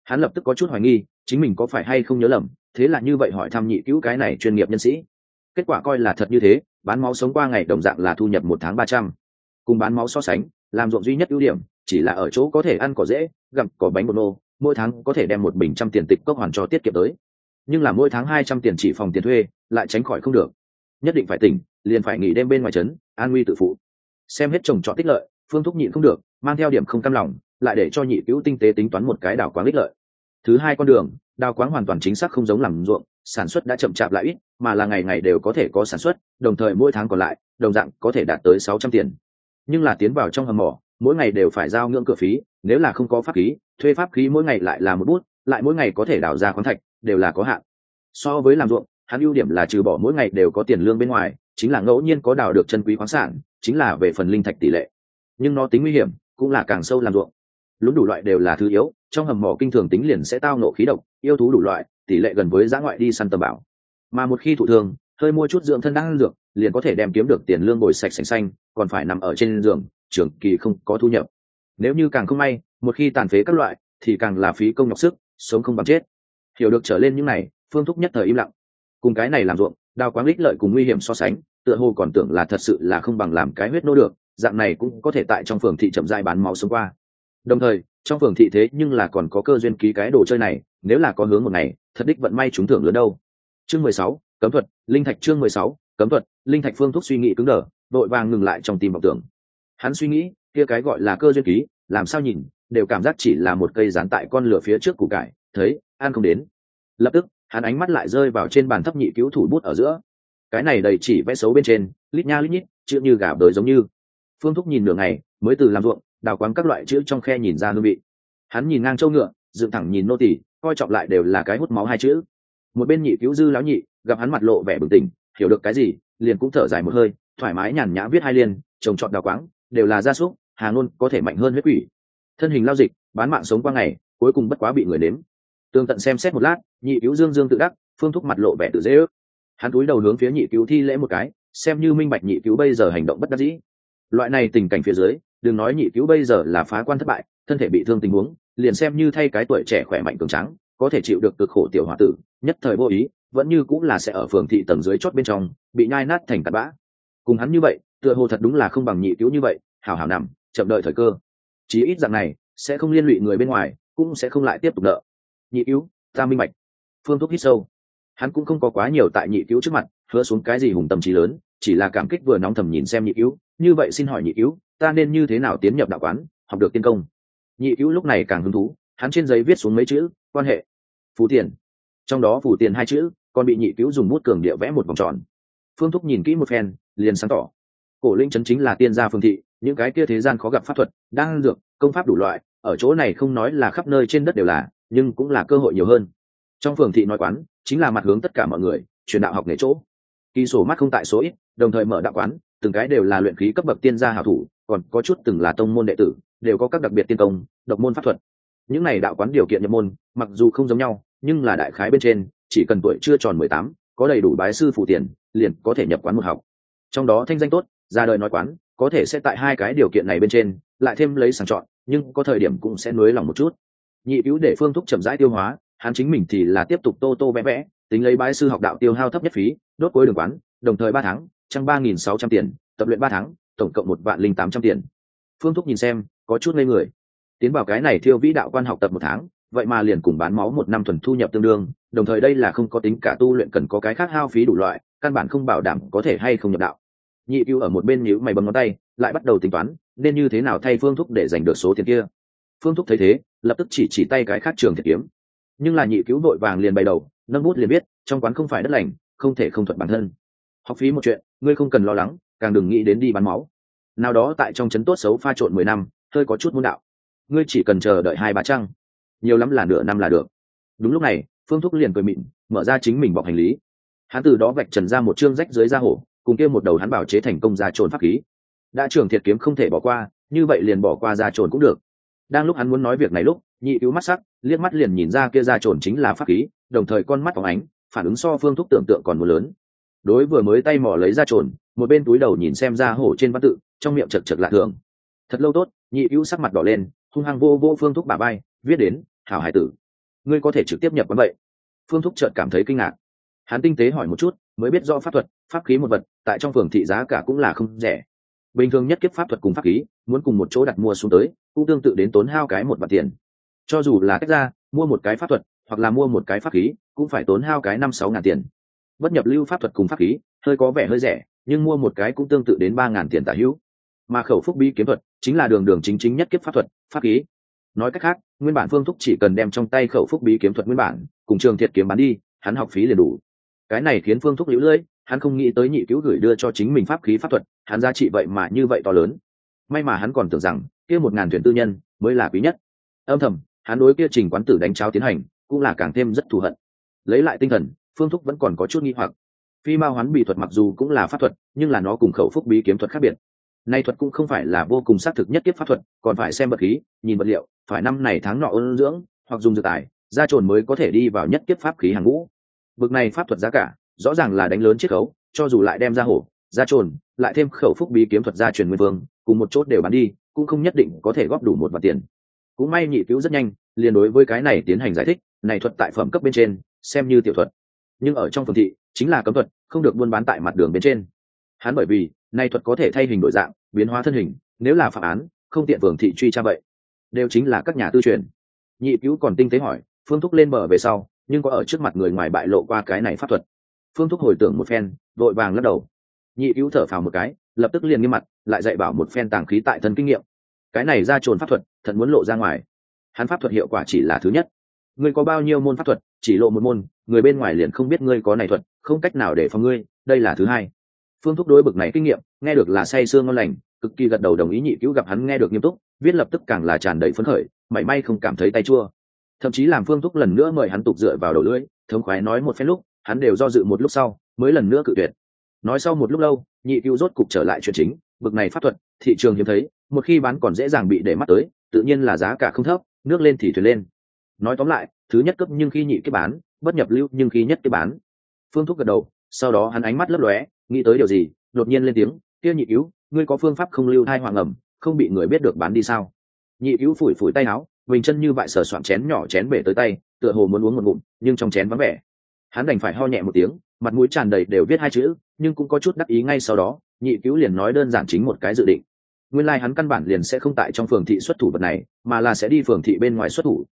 Hắn lập tức có chút hoài nghi, chính mình có phải hay không nhớ lầm, thế là như vậy hỏi thăm nhị cứu cái này chuyên nghiệp nhân sĩ kết quả coi là thật như thế, bán máu sống qua ngày đồng dạng là thu nhập một tháng ba trăm. Cùng bán máu so sánh, làm ruộng duy nhất ưu điểm, chỉ là ở chỗ có thể ăn cỏ dễ, gặm cỏ bánh bột nô, mỗi tháng có thể đem một bình trăm tiền tịch cốc hoàn cho tiết kiệm tới. Nhưng là mỗi tháng hai trăm tiền chỉ phòng tiền thuê, lại tránh khỏi không được. Nhất định phải tỉnh, liền phải nghỉ đêm bên ngoài trấn, an nguy tự phụ. Xem hết trồng trọt tích lợi, phương thúc nhịn không được, mang theo điểm không cam lòng, lại để cho nhị cứu tinh tế tính toán một cái đảo quáng ích lợi. Thứ hai con đường, đào quáng hoàn toàn chính xác không giống làm ruộng sản xuất đã chậm chạp lại ít, mà là ngày ngày đều có thể có sản xuất, đồng thời mỗi tháng còn lại, đồng dạng có thể đạt tới sáu trăm tiền. Nhưng là tiến vào trong hầm mỏ, mỗi ngày đều phải giao ngưỡng cửa phí, nếu là không có pháp khí, thuê pháp khí mỗi ngày lại là một bút, lại mỗi ngày có thể đào ra khoáng thạch, đều là có hạn. So với làm ruộng, hắn ưu điểm là trừ bỏ mỗi ngày đều có tiền lương bên ngoài, chính là ngẫu nhiên có đào được chân quý khoáng sản, chính là về phần linh thạch tỷ lệ. Nhưng nó tính nguy hiểm, cũng là càng sâu làm ruộng. Lũ đủ loại đều là thứ yếu, trong hầm mỏ kinh thường tính liền sẽ tao nộ khí độc, yêu thú đủ loại tỷ lệ gần với giã ngoại đi săn tầm bảo. Mà một khi thụ thương, hơi mua chút dưỡng thân đang dược, liền có thể đem kiếm được tiền lương bồi sạch sành xanh, còn phải nằm ở trên giường, trường kỳ không có thu nhập. Nếu như càng không may, một khi tàn phế các loại, thì càng là phí công nhọc sức, sống không bằng chết. Hiểu được trở lên những này, phương thúc nhất thời im lặng. Cùng cái này làm ruộng đào quáng lích lợi cùng nguy hiểm so sánh, tựa hồ còn tưởng là thật sự là không bằng làm cái huyết nô được, dạng này cũng có thể tại trong phường thị chậm dại bán máu sống qua đồng thời, trong phường thị thế nhưng là còn có cơ duyên ký cái đồ chơi này, nếu là có hướng một ngày, thật đích vận may trúng thưởng lớn đâu. Chương mười sáu, cấm thuật, linh thạch chương mười sáu, cấm thuật, linh thạch phương thúc suy nghĩ cứng đờ vội vàng ngừng lại trong tim vọng tưởng. Hắn suy nghĩ, kia cái gọi là cơ duyên ký, làm sao nhìn, đều cảm giác chỉ là một cây dán tại con lửa phía trước củ cải, thấy an không đến. Lập tức, hắn ánh mắt lại rơi vào trên bàn thấp nhị cứu thủ bút ở giữa. Cái này đầy chỉ vẽ xấu bên trên, lít nha lít nhít, chữ như gà bới giống như. Phương thúc nhìn nửa ngày, mới từ làm ruộng đào quáng các loại chữ trong khe nhìn ra hương vị. Hắn nhìn ngang châu ngựa, dựng thẳng nhìn nô tỳ, coi trọng lại đều là cái hút máu hai chữ. Một bên nhị cứu dư lão nhị, gặp hắn mặt lộ vẻ bừng tỉnh, hiểu được cái gì, liền cũng thở dài một hơi, thoải mái nhàn nhã viết hai liên, trồng trọt đào quáng, đều là gia súc, hà ngôn có thể mạnh hơn huyết quỷ. Thân hình lao dịch, bán mạng sống qua ngày, cuối cùng bất quá bị người nếm. Tương tận xem xét một lát, nhị cứu dương dương tự đắc, phương thúc mặt lộ vẻ tự dễ ước. Hắn cúi đầu hướng phía nhị cứu thi lễ một cái, xem như minh bạch nhị cứu bây giờ hành động bất đắc dĩ. Loại này tình cảnh phía dưới đừng nói nhị cứu bây giờ là phá quan thất bại, thân thể bị thương tình huống, liền xem như thay cái tuổi trẻ khỏe mạnh cường trắng có thể chịu được cực khổ tiểu h o a tử, nhất thời vô ý, vẫn như cũng là sẽ ở phường thị tầng dưới chót bên trong, bị nhai nát thành tạt bã. Cùng hắn như vậy, tựa hồ thật đúng là không bằng nhị cứu như vậy hào hào nằm, chậm đợi thời cơ. Chí ít dạng này, sẽ không liên lụy người bên ngoài, cũng sẽ không lại tiếp tục nợ. Nhị cứu, ta minh mạch phương thuốc hít sâu. Hắn cũng không có quá nhiều tại nhị cứu trước mặt, hứa xuống cái gì hùng tâm trí lớn chỉ là cảm kích vừa nóng thầm nhìn xem nhị cứu như vậy xin hỏi nhị cứu ta nên như thế nào tiến nhập đạo quán, học được tiên công? Nhị cứu lúc này càng hứng thú, hắn trên giấy viết xuống mấy chữ, quan hệ, phù tiền. Trong đó phù tiền hai chữ, còn bị nhị cứu dùng bút cường địa vẽ một vòng tròn. Phương thúc nhìn kỹ một phen, liền sáng tỏ. Cổ linh chấn chính là tiên gia phương thị, những cái kia thế gian khó gặp pháp thuật đang dược, công pháp đủ loại, ở chỗ này không nói là khắp nơi trên đất đều là, nhưng cũng là cơ hội nhiều hơn. Trong phường thị nói quán, chính là mặt hướng tất cả mọi người, truyền đạo học nghề chỗ. Kỳ sổ mắt không tại số ít đồng thời mở đạo quán, từng cái đều là luyện khí cấp bậc tiên gia hảo thủ, còn có chút từng là tông môn đệ tử, đều có các đặc biệt tiên công, độc môn pháp thuật. Những này đạo quán điều kiện nhập môn, mặc dù không giống nhau, nhưng là đại khái bên trên, chỉ cần tuổi chưa tròn mười tám, có đầy đủ bái sư phụ tiền, liền có thể nhập quán một học. Trong đó thanh danh tốt, ra đời nói quán, có thể sẽ tại hai cái điều kiện này bên trên, lại thêm lấy sàng chọn, nhưng có thời điểm cũng sẽ nuối lòng một chút. Nhị cứu để phương thúc chậm rãi tiêu hóa, hắn chính mình thì là tiếp tục tô tô vẽ vẽ, tính lấy bái sư học đạo tiêu hao thấp nhất phí, đốt cuối đường quán, đồng thời ba tháng trăng ba nghìn sáu trăm tiền, tập luyện ba tháng, tổng cộng một vạn linh tám trăm tiền. Phương thúc nhìn xem, có chút ngây người. Tiến vào cái này thiêu vĩ đạo quan học tập một tháng, vậy mà liền cùng bán máu một năm thuần thu nhập tương đương, đồng thời đây là không có tính cả tu luyện cần có cái khác hao phí đủ loại, căn bản không bảo đảm có thể hay không nhập đạo. Nhị cứu ở một bên nhữ mày bấm ngón tay, lại bắt đầu tính toán, nên như thế nào thay phương thúc để giành được số tiền kia. Phương thúc thấy thế, lập tức chỉ chỉ tay cái khác trường thiệt kiếm. Nhưng là nhị cứu vội vàng liền bày đầu, nâng bút liền biết, trong quán không phải đất lành, không thể không thuận bản thân học phí một chuyện, ngươi không cần lo lắng, càng đừng nghĩ đến đi bán máu. Nào đó tại trong chấn tốt xấu pha trộn mười năm, hơi có chút môn đạo. Ngươi chỉ cần chờ đợi hai ba trăng. Nhiều lắm là nửa năm là được. Đúng lúc này, phương thúc liền cười mịn, mở ra chính mình bọc hành lý. Hắn từ đó vạch trần ra một chương rách dưới da hổ, cùng kia một đầu hắn bảo chế thành công ra trồn pháp khí. Đã trường thiệt kiếm không thể bỏ qua, như vậy liền bỏ qua ra trồn cũng được. Đang lúc hắn muốn nói việc này lúc, nhị cứu mắt sắc, liếc mắt liền nhìn ra kia ra trồn chính là pháp khí, đồng thời con mắt phóng ánh, phản ứng so phương thúc tưởng tượng còn một lớn đối vừa mới tay mỏ lấy ra trồn, một bên túi đầu nhìn xem ra hổ trên văn tự, trong miệng chật chật lạ thường. Thật lâu tốt, nhị hữu sắc mặt đỏ lên, hung hăng vô vô phương thúc bà bay viết đến, hảo hải tử, ngươi có thể trực tiếp nhập quán vậy. Phương thúc chợt cảm thấy kinh ngạc. Hắn tinh tế hỏi một chút, mới biết rõ pháp thuật, pháp khí một vật, tại trong phường thị giá cả cũng là không rẻ. Bình thường nhất kiếp pháp thuật cùng pháp khí, muốn cùng một chỗ đặt mua xuống tới, cũng tương tự đến tốn hao cái một bạc tiền. Cho dù là cách ra, mua một cái pháp thuật, hoặc là mua một cái pháp khí, cũng phải tốn hao cái năm sáu ngàn tiền bất nhập lưu pháp thuật cùng pháp khí, hơi có vẻ hơi rẻ, nhưng mua một cái cũng tương tự đến ba ngàn tiền tả hữu. Mà khẩu phúc bi kiếm thuật chính là đường đường chính chính nhất kiếp pháp thuật, pháp khí. Nói cách khác, nguyên bản phương thúc chỉ cần đem trong tay khẩu phúc bí kiếm thuật nguyên bản, cùng trường thiệt kiếm bán đi, hắn học phí liền đủ. Cái này khiến phương thúc lũ lưỡi, hắn không nghĩ tới nhị cứu gửi đưa cho chính mình pháp khí pháp thuật, hắn giá trị vậy mà như vậy to lớn. May mà hắn còn tưởng rằng, kia một ngàn thuyền tư nhân mới là quý nhất. Âm thầm, hắn đối kia trình quán tử đánh cháo tiến hành, cũng là càng thêm rất thù hận. Lấy lại tinh thần phương thúc vẫn còn có chút nghi hoặc. Phi mao hoán bị thuật mặc dù cũng là pháp thuật, nhưng là nó cùng khẩu phúc bí kiếm thuật khác biệt. Nay thuật cũng không phải là vô cùng xác thực nhất kiếp pháp thuật, còn phải xem vật khí, nhìn vật liệu, phải năm này tháng nọ ôn dưỡng, hoặc dùng dự tài, gia trồn mới có thể đi vào nhất kiếp pháp khí hàng ngũ. Bực này pháp thuật giá cả, rõ ràng là đánh lớn chiết khấu, cho dù lại đem ra hổ ra trồn, lại thêm khẩu phúc bí kiếm thuật gia truyền nguyên vương, cùng một chốt đều bán đi, cũng không nhất định có thể góp đủ một vạn tiền. Cũng may nhị cứu rất nhanh, liền đối với cái này tiến hành giải thích, này thuật tại phẩm cấp bên trên, xem như tiểu thuật nhưng ở trong phường thị, chính là cấm thuật, không được buôn bán tại mặt đường bên trên. Hắn bởi vì, nay thuật có thể thay hình đổi dạng, biến hóa thân hình, nếu là phạm án, không tiện phường thị truy tra vậy, đều chính là các nhà tư truyền. Nhị cứu còn tinh tế hỏi, phương thúc lên bờ về sau, nhưng có ở trước mặt người ngoài bại lộ qua cái này pháp thuật. Phương thúc hồi tưởng một phen, vội vàng lắc đầu. Nhị cứu thở phào một cái, lập tức liền nghiêm mặt, lại dạy bảo một phen tàng khí tại thân kinh nghiệm. Cái này ra trồn pháp thuật, thật muốn lộ ra ngoài. Hắn pháp thuật hiệu quả chỉ là thứ nhất ngươi có bao nhiêu môn pháp thuật, chỉ lộ một môn, người bên ngoài liền không biết ngươi có này thuật, không cách nào để phòng ngươi, đây là thứ hai. Phương thúc đối bực này kinh nghiệm, nghe được là say sương ngon lành, cực kỳ gật đầu đồng ý nhị cứu gặp hắn nghe được nghiêm túc, viết lập tức càng là tràn đầy phấn khởi, mảy may không cảm thấy tay chua. Thậm chí làm phương thúc lần nữa mời hắn tục dựa vào đầu lưỡi, thống khoái nói một phen lúc, hắn đều do dự một lúc sau, mới lần nữa cự tuyệt. Nói sau một lúc lâu, nhị cứu rốt cục trở lại chuyện chính, bực này pháp thuật, thị trường hiếm thấy, một khi bán còn dễ dàng bị để mắt tới, tự nhiên là giá cả không thấp, nước lên thì thuyền lên nói tóm lại, thứ nhất cấp nhưng khi nhị cái bán, bất nhập lưu nhưng khi nhất cái bán. Phương thúc gật đầu, sau đó hắn ánh mắt lấp lóe, nghĩ tới điều gì, đột nhiên lên tiếng, kia nhị cứu, ngươi có phương pháp không lưu thai hoàng ẩm, không bị người biết được bán đi sao? Nhị cứu phủi phủi tay áo bình chân như vậy sờ soạn chén nhỏ chén bể tới tay, tựa hồ muốn uống một ngụm, nhưng trong chén vắng vẻ. Hắn đành phải ho nhẹ một tiếng, mặt mũi tràn đầy đều viết hai chữ, nhưng cũng có chút đắc ý ngay sau đó, nhị cứu liền nói đơn giản chính một cái dự định. Nguyên lai、like、hắn căn bản liền sẽ không tại trong phường thị xuất thủ vật này, mà là sẽ đi phường thị bên ngoài xuất thủ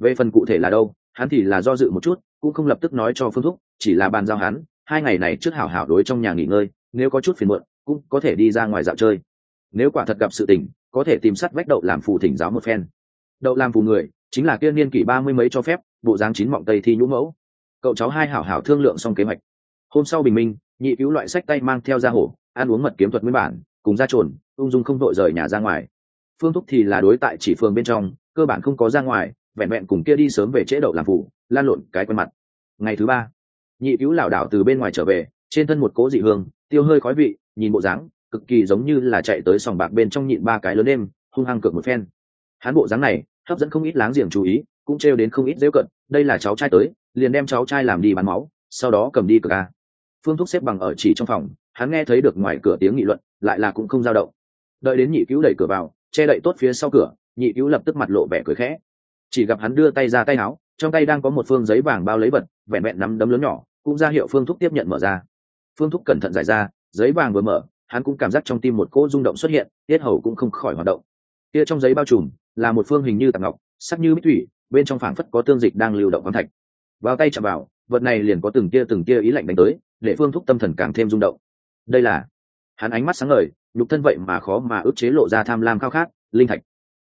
về phần cụ thể là đâu, hắn thì là do dự một chút, cũng không lập tức nói cho phương thúc, chỉ là bàn giao hắn, hai ngày này trước hảo hảo đối trong nhà nghỉ ngơi, nếu có chút phiền muộn, cũng có thể đi ra ngoài dạo chơi. Nếu quả thật gặp sự tình, có thể tìm sắt vách đậu làm phù thỉnh giáo một phen. Đậu làm phù người, chính là kia niên kỷ ba mươi mấy cho phép, bộ dáng chín mọng tây thi nhũ mẫu. Cậu cháu hai hảo hảo thương lượng xong kế hoạch. Hôm sau bình minh, nhị cứu loại sách tay mang theo ra hổ ăn uống mật kiếm thuật nguyên bản, cùng ra trồn, ung dung không đội rời nhà ra ngoài. Phương thúc thì là đối tại chỉ phường bên trong, cơ bản không có ra ngoài vẹn vẹn cùng kia đi sớm về chế đậu làm phụ, lan lộn cái quen mặt. Ngày thứ ba, nhị cứu lảo đảo từ bên ngoài trở về, trên thân một cố dị hương, tiêu hơi khói vị, nhìn bộ dáng, cực kỳ giống như là chạy tới sòng bạc bên trong nhịn ba cái lớn đêm, hung hăng cược một phen. Hắn bộ dáng này, hấp dẫn không ít láng giềng chú ý, cũng trêu đến không ít dễ cận, đây là cháu trai tới, liền đem cháu trai làm đi bán máu, sau đó cầm đi cược a. Phương thúc xếp bằng ở chỉ trong phòng, hắn nghe thấy được ngoài cửa tiếng nghị luận, lại là cũng không dao động. Đợi đến nhị cứu đẩy cửa vào, che đậy tốt phía sau cửa, nhị cứu lập tức mặt lộ vẻ cười khẽ chỉ gặp hắn đưa tay ra tay áo trong tay đang có một phương giấy vàng bao lấy vật, vẹn vẹn nắm đấm lớn nhỏ, cũng ra hiệu phương thúc tiếp nhận mở ra. Phương thúc cẩn thận giải ra, giấy vàng vừa mở, hắn cũng cảm giác trong tim một cỗ rung động xuất hiện, tiết hầu cũng không khỏi hoạt động. Kia trong giấy bao trùm, là một phương hình như tạc ngọc, sắc như bích thủy, bên trong phảng phất có tương dịch đang lưu động khoáng thạch. Vào tay chạm vào, vật này liền có từng tia từng tia ý lạnh đánh tới, để phương thúc tâm thần càng thêm rung động. Đây là, hắn ánh mắt sáng ngời, nhục thân vậy mà khó mà ức chế lộ ra tham lam khao khát, linh thạch.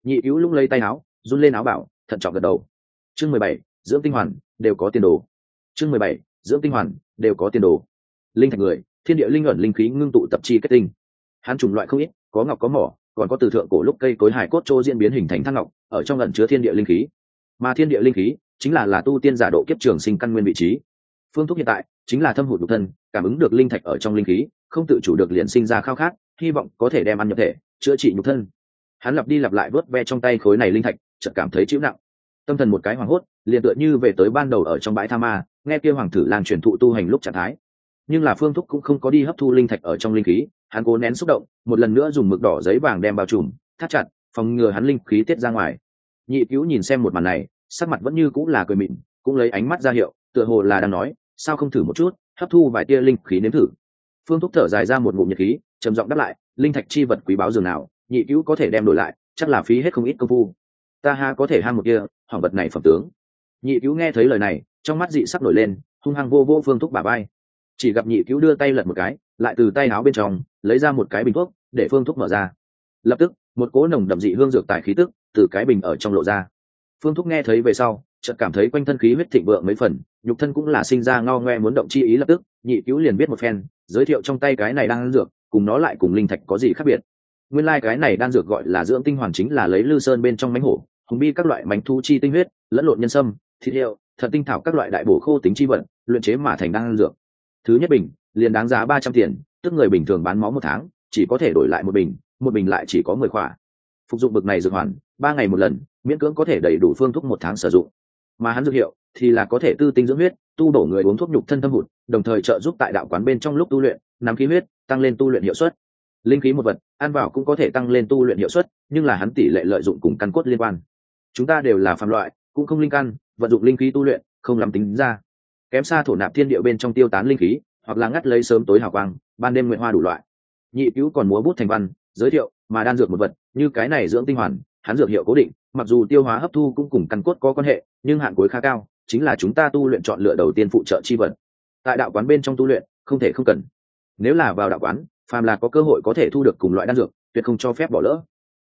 Nhị cứu lung lấy tay áo, run lên áo bảo thận trọng gật đầu. Chương mười bảy, dưỡng tinh hoàn, đều có tiền đồ. Chương mười bảy, dưỡng tinh hoàn, đều có tiền đồ. Linh thạch người, thiên địa linh ẩn linh khí ngưng tụ tập chi kết tinh. Hắn chủng loại không ít, có ngọc có mỏ, còn có từ thượng cổ lúc cây cối hải cốt trô diễn biến hình thành thăng ngọc, ở trong ẩn chứa thiên địa linh khí. Mà thiên địa linh khí chính là là tu tiên giả độ kiếp trường sinh căn nguyên vị trí. Phương thuốc hiện tại chính là thâm hụt nhục thân, cảm ứng được linh thạch ở trong linh khí, không tự chủ được liền sinh ra khao khát, hy vọng có thể đem ăn nhập thể, chữa trị nhục thân. Hắn lặp đi lặp lại vớt ve trong tay khối này linh thạch chợt cảm thấy chịu nặng. Tâm thần một cái hoảng hốt, liền tựa như về tới ban đầu ở trong bãi tha ma, nghe kia hoàng tử lan truyền thụ tu hành lúc trạng thái. Nhưng là phương thúc cũng không có đi hấp thu linh thạch ở trong linh khí, hắn cố nén xúc động, một lần nữa dùng mực đỏ giấy vàng đem bao trùm, thắt chặt, phòng ngừa hắn linh khí tiết ra ngoài. Nhị cứu nhìn xem một màn này, sắc mặt vẫn như cũng là cười mịn, cũng lấy ánh mắt ra hiệu, tựa hồ là đang nói, sao không thử một chút, hấp thu vài tia linh khí nếm thử? Phương thúc thở dài ra một ngụm nhiệt khí, trầm giọng đáp lại, linh thạch chi vật quý báo dường nào, nhị cứu có thể đem đổi lại, chắc là phí hết không ít công phu ta ha có thể ham một kia, hỏng vật này phẩm tướng. Nhị cứu nghe thấy lời này, trong mắt dị sắc nổi lên, hung hăng vô vô phương thúc bà bay chỉ gặp nhị cứu đưa tay lật một cái, lại từ tay áo bên trong, lấy ra một cái bình thuốc, để phương thúc mở ra. Lập tức, một cỗ nồng đậm dị hương dược tài khí tức, từ cái bình ở trong lộ ra. Phương thúc nghe thấy về sau, chợt cảm thấy quanh thân khí huyết thịnh vượng mấy phần, nhục thân cũng là sinh ra ngao ngoe muốn động chi ý lập tức, nhị cứu liền biết một phen, giới thiệu trong tay cái này đang ăn dược, cùng nó lại cùng linh thạch có gì khác biệt. Nguyên lai cái này đan dược gọi là dưỡng tinh hoàn chính là lấy lư sơn bên trong mánh hổ hùng bi các loại mảnh thu chi tinh huyết, lẫn lộn nhân sâm, thịt hiệu thật tinh thảo các loại đại bổ khô tính chi vận, luyện chế mà thành đan dược. Thứ nhất bình, liền đáng giá ba trăm tiền, tức người bình thường bán máu một tháng, chỉ có thể đổi lại một bình một bình lại chỉ có mười khỏa. Phục dụng bực này dược hoàn, ba ngày một lần, miễn cưỡng có thể đầy đủ phương thuốc một tháng sử dụng. Mà hắn dược hiệu thì là có thể tư tinh dưỡng huyết, tu bổ người uống thuốc nhục thân thâm hụt, đồng thời trợ giúp tại đạo quán bên trong lúc tu luyện, nắm khí huyết, tăng lên tu luyện hiệu suất. Linh khí một vật, ăn vào cũng có thể tăng lên tu luyện hiệu suất, nhưng là hắn tỷ lệ lợi dụng cùng căn cốt liên quan chúng ta đều là phạm loại, cũng không linh căn, vận dụng linh khí tu luyện, không làm tính ra. Kém xa thổ nạp thiên địa bên trong tiêu tán linh khí, hoặc là ngắt lấy sớm tối hào quang, ban đêm nguyện hoa đủ loại. Nhị cứu còn múa bút thành văn, giới thiệu, mà đan dược một vật, như cái này dưỡng tinh hoàn, hắn dược hiệu cố định, mặc dù tiêu hóa hấp thu cũng cùng căn cốt có quan hệ, nhưng hạn cuối khá cao, chính là chúng ta tu luyện chọn lựa đầu tiên phụ trợ chi vật. Tại đạo quán bên trong tu luyện, không thể không cần. Nếu là vào đạo quán, phàm là có cơ hội có thể thu được cùng loại đan dược, tuyệt không cho phép bỏ lỡ.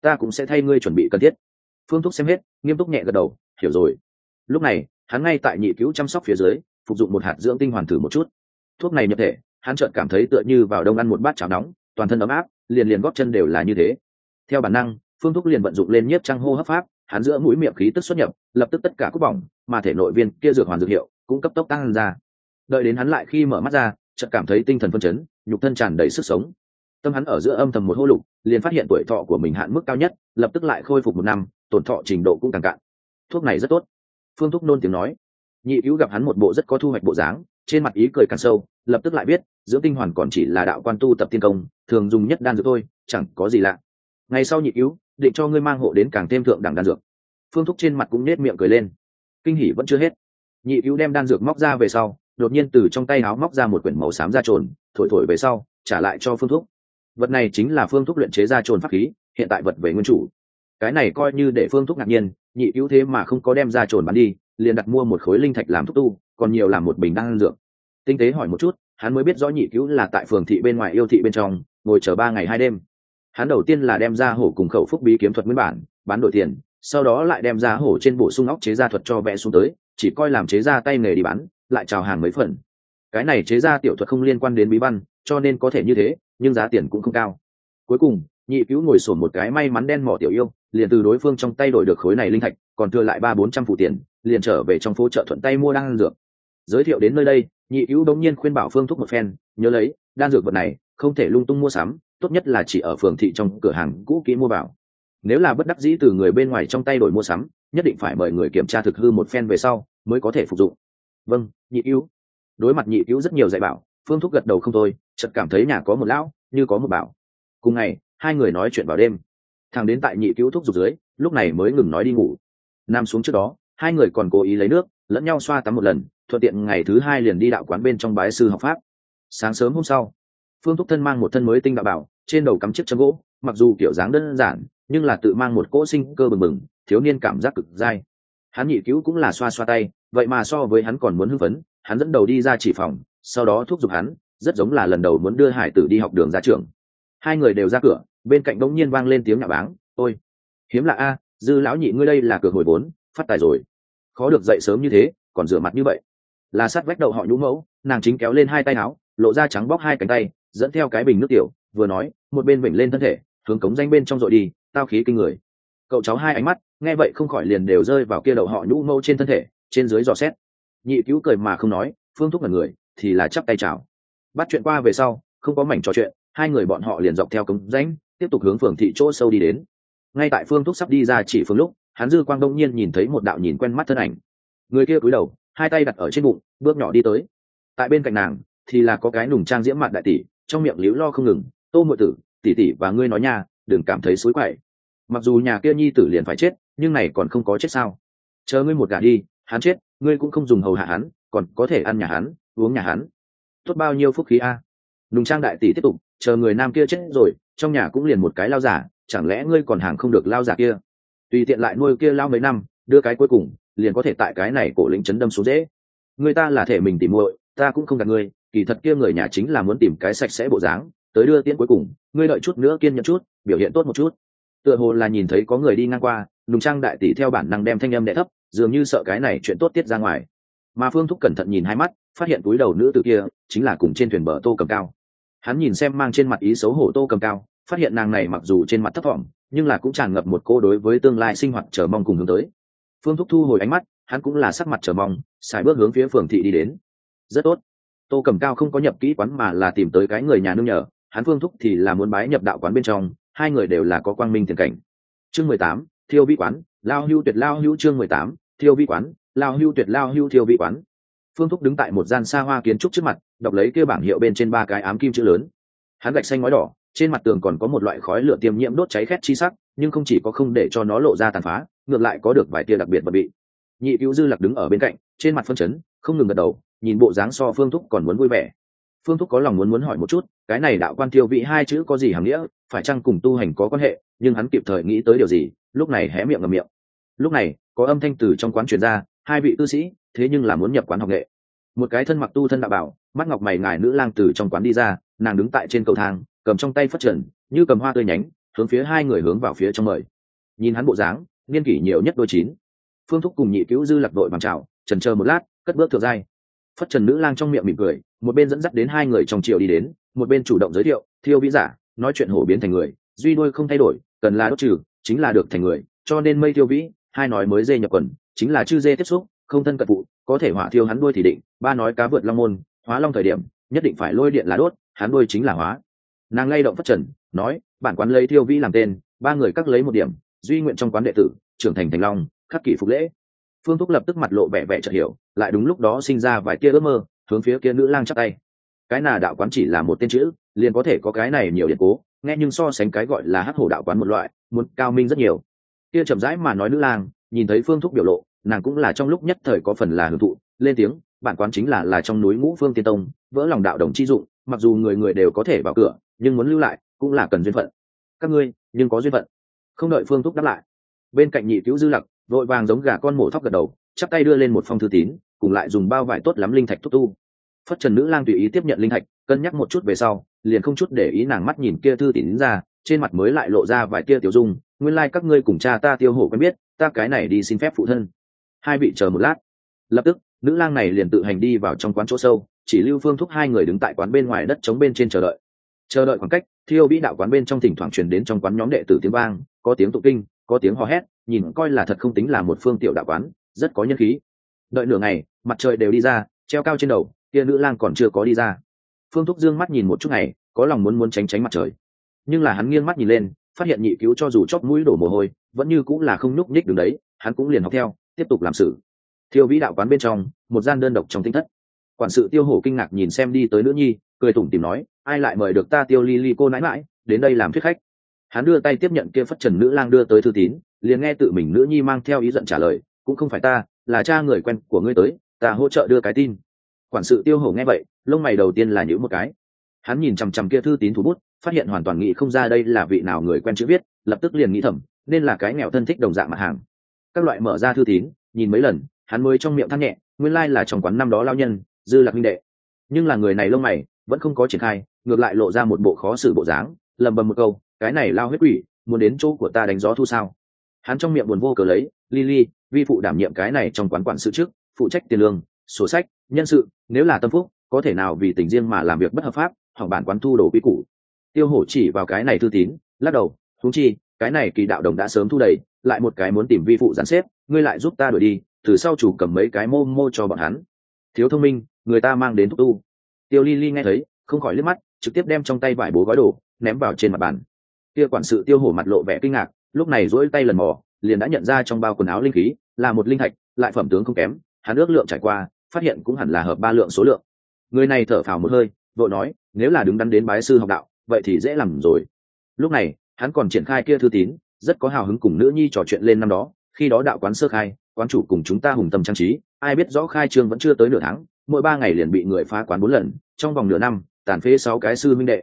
Ta cũng sẽ thay ngươi chuẩn bị cần thiết phương thúc xem hết, nghiêm túc nhẹ gật đầu, hiểu rồi. Lúc này, hắn ngay tại nhị cứu chăm sóc phía dưới, phục dụng một hạt dưỡng tinh hoàn thử một chút. Thuốc này nhập thể, hắn chợt cảm thấy tựa như vào đông ăn một bát cháo nóng, toàn thân ấm áp, liền liền góp chân đều là như thế. Theo bản năng, phương thúc liền vận dụng lên nhiếp trăng hô hấp pháp, hắn giữa mũi miệng khí tức xuất nhập, lập tức tất cả cúc bỏng, mà thể nội viên kia dược hoàn dược hiệu cũng cấp tốc tăng ra. Đợi đến hắn lại khi mở mắt ra, chợt cảm thấy tinh thần phân chấn, nhục thân tràn đầy sức sống. Tâm hắn ở giữa âm thầm một hô lục, liền phát hiện tuổi thọ của mình hạn mức cao nhất, lập tức lại khôi phục một năm tổn thọ trình độ cũng càng cạn. Thuốc này rất tốt. Phương thúc nôn tiếng nói. Nhị cứu gặp hắn một bộ rất có thu hoạch bộ dáng, trên mặt ý cười càng sâu, lập tức lại biết, dưỡng tinh hoàn còn chỉ là đạo quan tu tập tiên công, thường dùng nhất đan dược thôi, chẳng có gì lạ. Ngày sau nhị cứu, định cho ngươi mang hộ đến càng thêm thượng đẳng đan dược. Phương thúc trên mặt cũng nết miệng cười lên. Kinh hỉ vẫn chưa hết. Nhị cứu đem đan dược móc ra về sau, đột nhiên từ trong tay áo móc ra một quyển màu xám da trồn, thổi thổi về sau, trả lại cho phương thúc. Vật này chính là phương thúc luyện chế ra trồn pháp khí, hiện tại vật về nguyên chủ cái này coi như để phương thúc ngạc nhiên, nhị cứu thế mà không có đem ra trồn bán đi, liền đặt mua một khối linh thạch làm thuốc tu, còn nhiều làm một bình đan dược. Tinh tế hỏi một chút, hắn mới biết rõ nhị cứu là tại phường thị bên ngoài yêu thị bên trong, ngồi chờ ba ngày hai đêm. Hắn đầu tiên là đem ra hổ cùng khẩu phúc bí kiếm thuật nguyên bản, bán đổi tiền, sau đó lại đem ra hổ trên bổ sung óc chế ra thuật cho vẽ xuống tới, chỉ coi làm chế ra tay nghề đi bán, lại chào hàng mấy phần. Cái này chế ra tiểu thuật không liên quan đến bí văn, cho nên có thể như thế, nhưng giá tiền cũng không cao. Cuối cùng, nhị cứu ngồi sổn một cái may mắn đen mỏ tiểu yêu liền từ đối phương trong tay đổi được khối này linh thạch, còn thừa lại ba bốn trăm phụ tiền, liền trở về trong phố chợ thuận tay mua đan dược. Giới thiệu đến nơi đây, nhị cứu đống nhiên khuyên bảo phương thúc một phen, nhớ lấy, đan dược vật này không thể lung tung mua sắm, tốt nhất là chỉ ở phường thị trong cửa hàng cũ kỹ mua vào. Nếu là bất đắc dĩ từ người bên ngoài trong tay đổi mua sắm, nhất định phải mời người kiểm tra thực hư một phen về sau mới có thể phục dụng. Vâng nhị cứu đối mặt nhị cứu rất nhiều dạy bảo, phương thúc gật đầu không thôi, chợt cảm thấy nhà có một lão, như có một bảo. Cùng ngày, hai người nói chuyện vào đêm thằng đến tại nhị cứu thuốc dục dưới, lúc này mới ngừng nói đi ngủ. Nằm xuống trước đó, hai người còn cố ý lấy nước, lẫn nhau xoa tắm một lần, thuận tiện ngày thứ hai liền đi đạo quán bên trong bái sư học pháp. Sáng sớm hôm sau, phương thúc thân mang một thân mới tinh đạo bảo, trên đầu cắm chiếc châm gỗ, mặc dù kiểu dáng đơn giản, nhưng là tự mang một cỗ sinh cơ bừng bừng, thiếu niên cảm giác cực dai. Hắn nhị cứu cũng là xoa xoa tay, vậy mà so với hắn còn muốn hưng phấn, hắn dẫn đầu đi ra chỉ phòng, sau đó thúc giục hắn, rất giống là lần đầu muốn đưa hải tử đi học đường ra trường. Hai người đều ra cửa bên cạnh đống nhiên vang lên tiếng nhà báng. Ôi, hiếm là a, dư lão nhị ngươi đây là cược hồi vốn, phát tài rồi. Khó được dậy sớm như thế, còn rửa mặt như vậy. Là sát vách đầu họ nhũ mẫu, nàng chính kéo lên hai tay áo, lộ ra trắng bóc hai cánh tay, dẫn theo cái bình nước tiểu, vừa nói, một bên vểnh lên thân thể, hướng cống danh bên trong dội đi, tao khí kinh người. Cậu cháu hai ánh mắt, nghe vậy không khỏi liền đều rơi vào kia đầu họ nhũ mẫu trên thân thể, trên dưới dò xét. Nhị cứu cười mà không nói, phương thúc là người, thì là chắp tay chào. Bắt chuyện qua về sau, không có mảnh trò chuyện, hai người bọn họ liền dọc theo cống rãnh tiếp tục hướng phường thị chỗ sâu đi đến. Ngay tại phương thúc sắp đi ra chỉ phương lúc, hắn dư quang đông nhiên nhìn thấy một đạo nhìn quen mắt thân ảnh. Người kia cúi đầu, hai tay đặt ở trên bụng, bước nhỏ đi tới. Tại bên cạnh nàng, thì là có cái nùng trang diễm mặt đại tỷ, trong miệng líu lo không ngừng, tô mượn tử, tỷ tỷ và ngươi nói nha, đừng cảm thấy xối quậy. Mặc dù nhà kia nhi tử liền phải chết, nhưng này còn không có chết sao? Chờ ngươi một gà đi, hắn chết, ngươi cũng không dùng hầu hạ hắn, còn có thể ăn nhà hắn, uống nhà hắn. Tốt bao nhiêu phúc khí a. Nùng trang đại tỷ tiếp tục, chờ người nam kia chết rồi trong nhà cũng liền một cái lao giả, chẳng lẽ ngươi còn hàng không được lao giả kia? Tùy tiện lại nuôi kia lao mấy năm, đưa cái cuối cùng, liền có thể tại cái này cổ lĩnh chấn đâm xuống dễ. Người ta là thể mình tìm muội, ta cũng không gạt ngươi, kỳ thật kia người nhà chính là muốn tìm cái sạch sẽ bộ dáng, tới đưa tiễn cuối cùng, ngươi đợi chút nữa kiên nhẫn chút, biểu hiện tốt một chút. Tựa hồ là nhìn thấy có người đi ngang qua, nùng trang đại tỷ theo bản năng đem thanh âm đẻ thấp, dường như sợ cái này chuyện tốt tiết ra ngoài. Mà phương thúc cẩn thận nhìn hai mắt, phát hiện túi đầu nữ từ kia, chính là cùng trên thuyền bờ tô cầm cao hắn nhìn xem mang trên mặt ý xấu hổ tô cầm cao, phát hiện nàng này mặc dù trên mặt thấp thỏm, nhưng là cũng tràn ngập một cô đối với tương lai sinh hoạt chờ mong cùng hướng tới. Phương thúc thu hồi ánh mắt, hắn cũng là sắc mặt chờ mong xài bước hướng phía phường thị đi đến. Rất tốt. Tô cầm cao không có nhập kỹ quán mà là tìm tới cái người nhà nương nhờ, hắn phương thúc thì là muốn bái nhập đạo quán bên trong, hai người đều là có quang minh tiền cảnh. Chương mười tám, thiêu vi quán, lao hưu tuyệt lao hưu chương mười tám, thiêu vi quán, lao hưu tuyệt lao hưu thiêu vi quán phương thúc đứng tại một gian xa hoa kiến trúc trước mặt, đọc lấy kêu bảng hiệu bên trên ba cái ám kim chữ lớn. Hắn gạch xanh ngói đỏ, trên mặt tường còn có một loại khói lửa tiêm nhiễm đốt cháy khét chi sắc, nhưng không chỉ có không để cho nó lộ ra tàn phá, ngược lại có được vài tia đặc biệt bật bị nhị cứu dư lạc đứng ở bên cạnh, trên mặt phân chấn, không ngừng gật đầu, nhìn bộ dáng so phương thúc còn muốn vui vẻ. Phương thúc có lòng muốn muốn hỏi một chút, cái này đạo quan tiêu vị hai chữ có gì hàm nghĩa, phải chăng cùng tu hành có quan hệ, nhưng hắn kịp thời nghĩ tới điều gì, lúc này hé miệng ngầm miệng. Lúc này, có âm thanh từ trong quán truyền ra, hai vị tư sĩ thế nhưng là muốn nhập quán học nghệ. Một cái thân mặc tu thân đạo bảo, mắt ngọc mày ngài nữ lang từ trong quán đi ra, nàng đứng tại trên cầu thang, cầm trong tay phất trần, như cầm hoa tươi nhánh, hướng phía hai người hướng vào phía trong mời. Nhìn hắn bộ dáng, niên kỷ nhiều nhất đôi chín. Phương thúc cùng nhị cứu dư lạc đội bằng trào trần chờ một lát, cất bước thượng giai. Phất trần nữ lang trong miệng mỉm cười, một bên dẫn dắt đến hai người trong triều đi đến, một bên chủ động giới thiệu, thiêu vĩ giả, nói chuyện hổ biến thành người, duy đuôi không thay đổi, cần là đốt trừ, chính là được thành người, cho nên mây thiêu vĩ, hai nói mới dê nhập quần, chính là chư dê tiếp xúc không thân cận phụ có thể hỏa thiêu hắn đuôi thì định, ba nói cá vượt long môn, hóa long thời điểm, nhất định phải lôi điện là đốt, hắn đuôi chính là hóa. Nàng lay động phất trần, nói, bản quán lấy thiêu vĩ làm tên, ba người cắt lấy một điểm, duy nguyện trong quán đệ tử, trưởng thành thành long, khắc kỷ phục lễ. Phương thúc lập tức mặt lộ vẻ vẻ chợt hiểu, lại đúng lúc đó sinh ra vài tia ước mơ, hướng phía kia nữ lang chắc tay. Cái nào đạo quán chỉ là một tên chữ, liền có thể có cái này nhiều điện cố, nghe nhưng so sánh cái gọi là hắc hổ đạo quán một loại, muốn cao minh rất nhiều. Kia chậm rãi mà nói nữ lang, nhìn thấy phương thúc biểu lộ nàng cũng là trong lúc nhất thời có phần là hưởng thụ, lên tiếng, bản quán chính là là trong núi ngũ phương tiên tông, vỡ lòng đạo đồng chi dụng, mặc dù người người đều có thể vào cửa, nhưng muốn lưu lại, cũng là cần duyên phận. Các ngươi, nhưng có duyên phận. Không đợi phương thúc đáp lại, bên cạnh nhị cứu dư lặc, vội vàng giống gà con mổ thóc gật đầu, chắp tay đưa lên một phong thư tín, cùng lại dùng bao vải tốt lắm linh thạch thúc tu. Phất trần nữ lang tùy ý tiếp nhận linh thạch, cân nhắc một chút về sau, liền không chút để ý nàng mắt nhìn kia thư tín ra, trên mặt mới lại lộ ra vài tia tiểu dung, nguyên lai、like、các ngươi cùng cha ta tiêu hổ quen biết, ta cái này đi xin phép phụ thân hai vị chờ một lát. Lập tức, nữ lang này liền tự hành đi vào trong quán chỗ sâu, chỉ lưu phương thúc hai người đứng tại quán bên ngoài đất chống bên trên chờ đợi. Chờ đợi khoảng cách, thiêu vĩ đạo quán bên trong thỉnh thoảng truyền đến trong quán nhóm đệ tử tiếng vang, có tiếng tụng kinh, có tiếng hò hét, nhìn coi là thật không tính là một phương tiểu đạo quán, rất có nhân khí. Đợi nửa ngày, mặt trời đều đi ra, treo cao trên đầu, kia nữ lang còn chưa có đi ra. Phương thúc dương mắt nhìn một chút ngày có lòng muốn muốn tránh tránh mặt trời. Nhưng là hắn nghiêng mắt nhìn lên, phát hiện nhị cứu cho dù chóp mũi đổ mồ hôi, vẫn như cũng là không nhúc nhích đứng đấy, hắn cũng liền học theo tiếp tục làm sự. Thiêu vĩ đạo quán bên trong, một gian đơn độc trong tinh thất. Quản sự tiêu hổ kinh ngạc nhìn xem đi tới nữ nhi, cười tủm tìm nói, ai lại mời được ta tiêu ly ly cô nãi mãi, đến đây làm thuyết khách? Hắn đưa tay tiếp nhận kia phất trần nữ lang đưa tới thư tín, liền nghe tự mình nữ nhi mang theo ý giận trả lời, cũng không phải ta, là cha người quen của ngươi tới, ta hỗ trợ đưa cái tin. Quản sự tiêu hổ nghe vậy, lông mày đầu tiên là nhíu một cái. Hắn nhìn chằm chằm kia thư tín thủ bút, phát hiện hoàn toàn nghĩ không ra đây là vị nào người quen chữ viết, lập tức liền nghĩ thầm, nên là cái nghèo thân thích đồng dạng mặt hàng các loại mở ra thư tín nhìn mấy lần hắn mới trong miệng than nhẹ nguyên lai là trong quán năm đó lao nhân dư lạc minh đệ. Nhưng là người này lông mày vẫn không có triển khai ngược lại lộ ra một bộ khó xử bộ dáng lầm bầm một câu cái này lao huyết quỷ muốn đến chỗ của ta đánh gió thu sao? Hắn trong miệng buồn vô cờ lấy Lily, vi phụ đảm nhiệm cái này trong quán quản sự trước phụ trách tiền lương sổ sách nhân sự nếu là tâm phúc có thể nào vì tình riêng mà làm việc bất hợp pháp hoặc bản quán thu đồ quy củ. Tiêu hổ chỉ vào cái này thư tín lắc đầu thúng chi cái này kỳ đạo đồng đã sớm thu đầy, lại một cái muốn tìm vi phụ gián xếp, ngươi lại giúp ta đuổi đi, từ sau chủ cầm mấy cái mô mô cho bọn hắn. Thiếu thông minh, người ta mang đến thúc tu. Tiêu ly ly nghe thấy, không khỏi liếc mắt, trực tiếp đem trong tay vải bố gói đồ, ném vào trên mặt bàn. Kia quản sự tiêu hổ mặt lộ vẻ kinh ngạc, lúc này dỗi tay lần mò, liền đã nhận ra trong bao quần áo linh khí, là một linh thạch, lại phẩm tướng không kém, hắn ước lượng trải qua, phát hiện cũng hẳn là hợp ba lượng số lượng. Người này thở phào một hơi, vội nói, nếu là đứng đắn đến bái sư học đạo, vậy thì dễ làm rồi. Lúc này hắn còn triển khai kia thư tín, rất có hào hứng cùng nữ nhi trò chuyện lên năm đó, khi đó đạo quán sơ khai, quán chủ cùng chúng ta hùng tâm trang trí, ai biết rõ khai trương vẫn chưa tới nửa tháng, mỗi ba ngày liền bị người phá quán bốn lần, trong vòng nửa năm, tàn phế sáu cái sư minh đệ.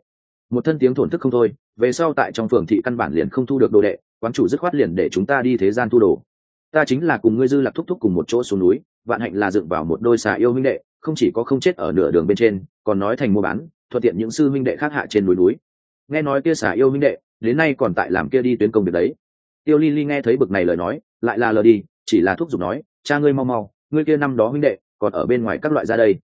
Một thân tiếng thổn thức không thôi, về sau tại trong phường thị căn bản liền không thu được đồ đệ, quán chủ dứt khoát liền để chúng ta đi thế gian thu đồ. Ta chính là cùng ngươi dư lạc thúc thúc cùng một chỗ xuống núi, vạn hạnh là dựng vào một đôi xà yêu minh đệ, không chỉ có không chết ở nửa đường bên trên, còn nói thành mua bán, thuận tiện những sư minh đệ khác hạ trên núi núi. Nghe nói kia xà yêu minh đệ đến nay còn tại làm kia đi tuyến công việc đấy. Tiêu ly ly nghe thấy bực này lời nói, lại là lờ đi, chỉ là thúc giục nói, cha ngươi mau mau, ngươi kia năm đó huynh đệ, còn ở bên ngoài các loại ra đây.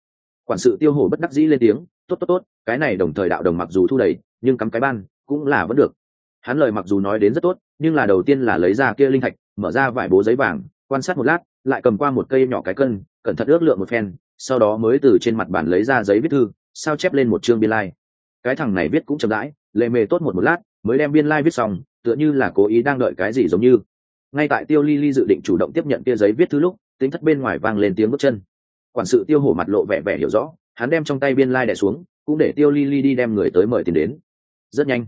Quản sự tiêu hổ bất đắc dĩ lên tiếng, tốt tốt tốt, cái này đồng thời đạo đồng mặc dù thu đầy, nhưng cắm cái ban, cũng là vẫn được. Hắn lời mặc dù nói đến rất tốt, nhưng là đầu tiên là lấy ra kia linh thạch, mở ra vải bố giấy vàng, quan sát một lát, lại cầm qua một cây nhỏ cái cân, cẩn thận ước lượng một phen, sau đó mới từ trên mặt bàn lấy ra giấy viết thư, sao chép lên một chương biên lai、like. cái thằng này viết cũng chậm rãi, lệ mề tốt một một lát mới đem biên lai viết xong, tựa như là cố ý đang đợi cái gì giống như. Ngay tại tiêu ly ly dự định chủ động tiếp nhận kia giấy viết thư lúc, tính thất bên ngoài vang lên tiếng bước chân. Quản sự tiêu hổ mặt lộ vẻ vẻ hiểu rõ, hắn đem trong tay biên lai đệ xuống, cũng để tiêu ly ly đi đem người tới mời tiền đến. Rất nhanh,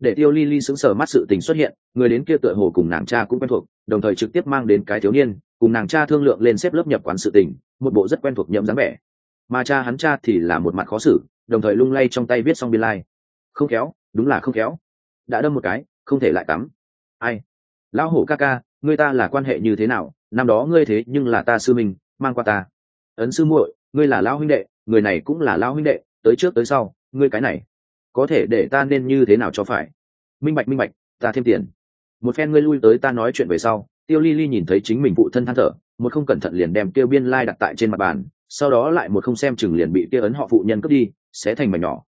để tiêu ly ly sững sờ mắt sự tình xuất hiện, người đến kia tựa hồ cùng nàng cha cũng quen thuộc, đồng thời trực tiếp mang đến cái thiếu niên, cùng nàng cha thương lượng lên xếp lớp nhập quán sự tình, một bộ rất quen thuộc nhậm dáng vẻ. Mà cha hắn cha thì là một mặt khó xử, đồng thời lung lay trong tay viết xong biên lai、like. không khéo, đúng là không khéo đã đâm một cái, không thể lại tắm ai? Lão hổ ca ca ngươi ta là quan hệ như thế nào? Năm đó ngươi thế nhưng là ta sư minh, mang qua ta. Ấn sư muội, ngươi là lão huynh đệ, người này cũng là lão huynh đệ, tới trước tới sau, ngươi cái này, có thể để ta nên như thế nào cho phải? Minh bạch minh bạch, ta thêm tiền. Một phen ngươi lui tới ta nói chuyện về sau, tiêu ly ly nhìn thấy chính mình phụ thân than thở, một không cẩn thận liền đem tiêu biên lai đặt tại trên mặt bàn, sau đó lại một không xem chừng liền bị kia ấn họ phụ nhân cướp đi sẽ thành mảnh nhỏ.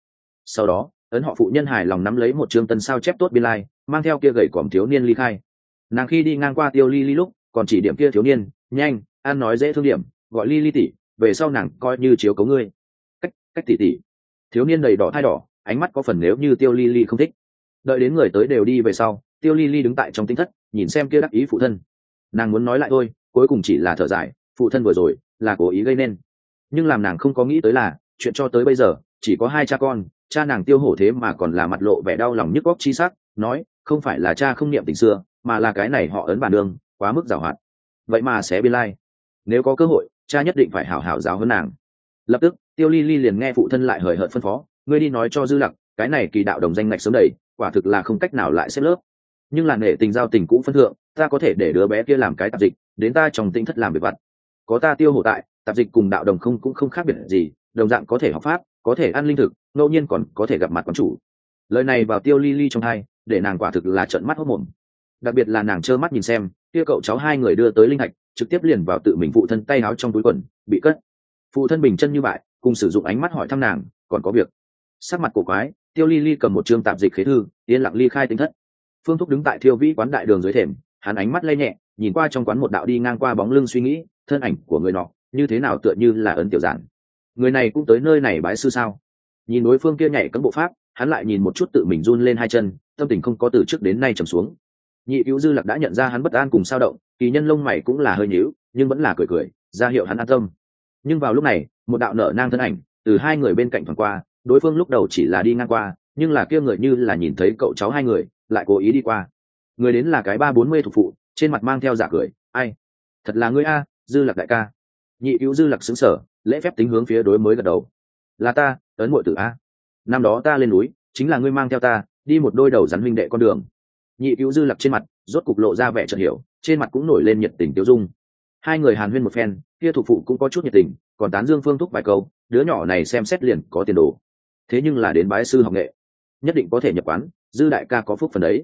Sau đó ấn họ phụ nhân hài lòng nắm lấy một chương tân sao chép tốt biên lai, mang theo kia gậy còm thiếu niên ly khai. Nàng khi đi ngang qua tiêu ly ly lúc, còn chỉ điểm kia thiếu niên, nhanh an nói dễ thương điểm, gọi ly ly tỷ, về sau nàng coi như chiếu cấu ngươi. Cách cách tỷ tỷ. Thiếu niên đầy đỏ thai đỏ, ánh mắt có phần nếu như tiêu ly ly không thích. Đợi đến người tới đều đi về sau, tiêu ly ly đứng tại trong tinh thất, nhìn xem kia đắc ý phụ thân. Nàng muốn nói lại thôi, cuối cùng chỉ là thở dài, phụ thân vừa rồi là cố ý gây nên. Nhưng làm nàng không có nghĩ tới là, chuyện cho tới bây giờ, chỉ có hai cha con cha nàng tiêu hổ thế mà còn là mặt lộ vẻ đau lòng nhức góc chi sắc, nói, không phải là cha không niệm tình xưa, mà là cái này họ ấn bản đường quá mức giảo hoạt vậy mà sẽ biên lai. Nếu có cơ hội, cha nhất định phải hảo hảo giáo hơn nàng. Lập tức, tiêu ly ly liền nghe phụ thân lại hời hợt phân phó, ngươi đi nói cho dư lặc, cái này kỳ đạo đồng danh ngạch sớm đầy, quả thực là không cách nào lại xếp lớp. Nhưng là nể tình giao tình cũ phân thượng, ta có thể để đứa bé kia làm cái tạp dịch, đến ta trong tinh thất làm việc vặt. Có ta tiêu hổ tại, tạp dịch cùng đạo đồng không cũng không khác biệt gì, đồng dạng có thể học pháp, có thể ăn linh thực ngẫu nhiên còn có thể gặp mặt quán chủ. Lời này vào tiêu ly ly trong hai để nàng quả thực là trận mắt hốc mồm đặc biệt là nàng trơ mắt nhìn xem, kia cậu cháu hai người đưa tới linh hạch trực tiếp liền vào tự mình phụ thân tay áo trong túi quần, bị cất. Phụ thân bình chân như vậy cùng sử dụng ánh mắt hỏi thăm nàng, còn có việc? Sắc mặt cổ quái, tiêu ly ly cầm một chương tạp dịch khế thư, yên lặng ly khai tính thất. Phương thúc đứng tại thiêu vĩ quán đại đường dưới thềm, hắn ánh mắt lay nhẹ, nhìn qua trong quán một đạo đi ngang qua bóng lưng suy nghĩ, thân ảnh của người nọ, như thế nào tựa như là ấn tiểu giản. Người này cũng tới nơi này bái sư sao? Nhìn đối phương kia nhảy cấm bộ pháp, hắn lại nhìn một chút tự mình run lên hai chân, tâm tình không có từ trước đến nay trầm xuống. Nhị cứu dư lạc đã nhận ra hắn bất an cùng sao động, kỳ nhân lông mày cũng là hơi nhíu, nhưng vẫn là cười cười, ra hiệu hắn an tâm. Nhưng vào lúc này, một đạo nở nang thân ảnh từ hai người bên cạnh thoảng qua, đối phương lúc đầu chỉ là đi ngang qua, nhưng là kia người như là nhìn thấy cậu cháu hai người, lại cố ý đi qua. Người đến là cái ba bốn mươi thuộc phụ, trên mặt mang theo giả cười, ai? Thật là ngươi a, dư lạc đại ca. Nhị cứu dư lạc xứng sở lễ phép tính hướng phía đối mới gật đầu. Là ta ấn muội tử a. Năm đó ta lên núi, chính là ngươi mang theo ta, đi một đôi đầu rắn minh đệ con đường. Nhị cứu dư lập trên mặt, rốt cục lộ ra vẻ chợt hiểu, trên mặt cũng nổi lên nhiệt tình tiêu dung. Hai người hàn huyên một phen, kia thủ phụ cũng có chút nhiệt tình, còn tán dương phương thúc vài câu, đứa nhỏ này xem xét liền có tiền đồ. Thế nhưng là đến bái sư học nghệ, nhất định có thể nhập quán, dư đại ca có phúc phần đấy.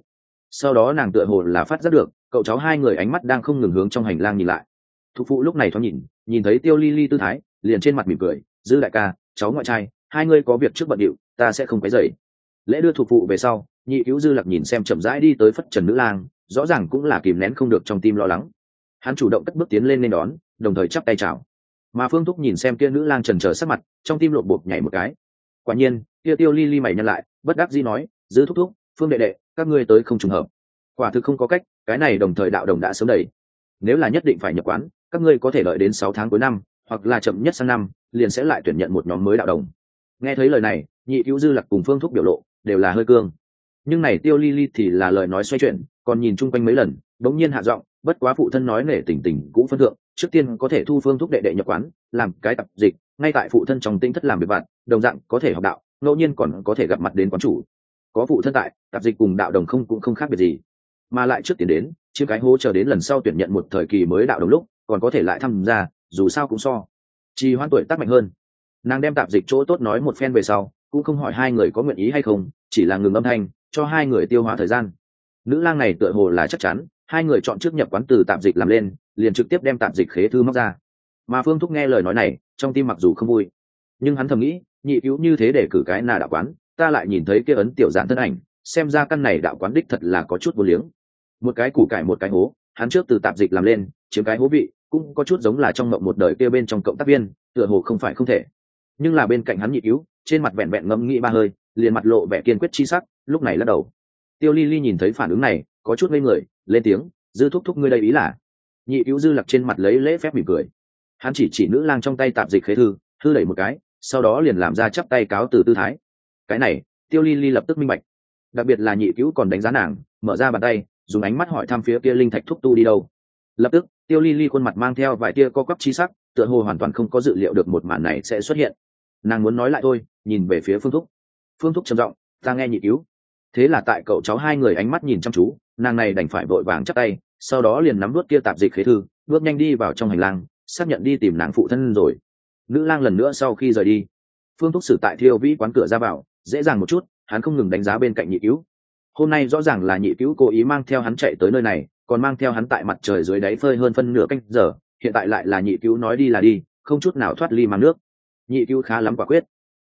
Sau đó nàng tựa hồ là phát giác được, cậu cháu hai người ánh mắt đang không ngừng hướng trong hành lang nhìn lại. Thục phụ lúc này thoáng nhìn nhìn thấy tiêu ly ly tư thái, liền trên mặt mỉm cười, dư đại ca, cháu ngoại trai hai ngươi có việc trước bận điệu, ta sẽ không quấy dậy lễ đưa thuộc phụ về sau, nhị cứu dư lặc nhìn xem chậm rãi đi tới phất trần nữ lang, rõ ràng cũng là kìm nén không được trong tim lo lắng. Hắn chủ động cất bước tiến lên nên đón, đồng thời chắp tay chào. Mà phương thúc nhìn xem kia nữ lang trần trờ sắc mặt, trong tim lộn bột nhảy một cái. Quả nhiên, kia tiêu ly ly mày nhân lại, bất đắc dĩ nói giữ thúc thúc, phương đệ đệ, các ngươi tới không trùng hợp. Quả thực không có cách, cái này đồng thời đạo đồng đã sớm đầy. Nếu là nhất định phải nhập quán, các ngươi có thể đợi đến sáu tháng cuối năm, hoặc là chậm nhất sang năm, liền sẽ lại tuyển nhận một nhóm mới đạo đồng nghe thấy lời này, nhị cứu dư lạc cùng phương thúc biểu lộ đều là hơi cương. Nhưng này tiêu ly ly thì là lời nói xoay chuyển, còn nhìn chung quanh mấy lần đống nhiên hạ giọng, bất quá phụ thân nói nể tình tình cũng phân thượng, trước tiên có thể thu phương thúc đệ đệ nhập quán, làm cái tập dịch, ngay tại phụ thân trong tinh thất làm việc vặt, đồng dạng có thể học đạo, ngẫu nhiên còn có thể gặp mặt đến quán chủ. Có phụ thân tại, tập dịch cùng đạo đồng không cũng không khác biệt gì. Mà lại trước tiền đến chứ cái hố chờ đến lần sau tuyển nhận một thời kỳ mới đạo đồng lúc, còn có thể lại tham gia, dù sao cũng so. Trì hoãn tuổi tác mạnh hơn nàng đem tạp dịch chỗ tốt nói một phen về sau, cũng không hỏi hai người có nguyện ý hay không, chỉ là ngừng âm thanh, cho hai người tiêu hóa thời gian. Nữ lang này tựa hồ là chắc chắn, hai người chọn trước nhập quán từ tạp dịch làm lên, liền trực tiếp đem tạp dịch khế thư móc ra. Mà phương thúc nghe lời nói này, trong tim mặc dù không vui. Nhưng hắn thầm nghĩ, nhị cứu như thế để cử cái nà đạo quán, ta lại nhìn thấy kia ấn tiểu giản thân ảnh, xem ra căn này đạo quán đích thật là có chút vô liếng. Một cái củ cải một cái hố, hắn trước từ tạp dịch làm lên, chiếm cái hố vị, cũng có chút giống là trong mộng một đời kia bên trong cộng tác viên, tựa hồ không phải không thể nhưng là bên cạnh hắn nhị cứu, trên mặt vẹn vẹn ngẫm nghĩ ba hơi, liền mặt lộ vẻ kiên quyết chi sắc, lúc này lắc đầu. Tiêu ly ly nhìn thấy phản ứng này, có chút ngây người, lên tiếng, dư thúc thúc ngươi đây ý là? Nhị cứu dư lặc trên mặt lấy lễ phép mỉm cười. Hắn chỉ chỉ nữ lang trong tay tạp dịch khế thư thư đẩy một cái, sau đó liền làm ra chắp tay cáo từ tư thái. Cái này, tiêu ly ly lập tức minh bạch. Đặc biệt là nhị cứu còn đánh giá nàng, mở ra bàn tay, dùng ánh mắt hỏi thăm phía kia linh thạch thúc tu đi đâu. Lập tức, tiêu ly ly khuôn mặt mang theo vài tia co quắp chi sắc, tựa hồ hoàn toàn không có dự liệu được một màn này sẽ xuất hiện nàng muốn nói lại thôi nhìn về phía phương thúc. Phương thúc trầm giọng, ta nghe nhị cứu. Thế là tại cậu cháu hai người ánh mắt nhìn chăm chú, nàng này đành phải vội vàng chắc tay, sau đó liền nắm đuốt kia tạp dịch khế thư, bước nhanh đi vào trong hành lang, xác nhận đi tìm nàng phụ thân rồi. Nữ lang lần nữa sau khi rời đi, phương thúc xử tại thiêu vĩ quán cửa ra vào, dễ dàng một chút, hắn không ngừng đánh giá bên cạnh nhị cứu. Hôm nay rõ ràng là nhị cứu cố ý mang theo hắn chạy tới nơi này, còn mang theo hắn tại mặt trời dưới đáy phơi hơn phân nửa canh giờ, hiện tại lại là nhị cứu nói đi là đi, không chút nào thoát ly mang nước nhị cứu khá lắm quả quyết.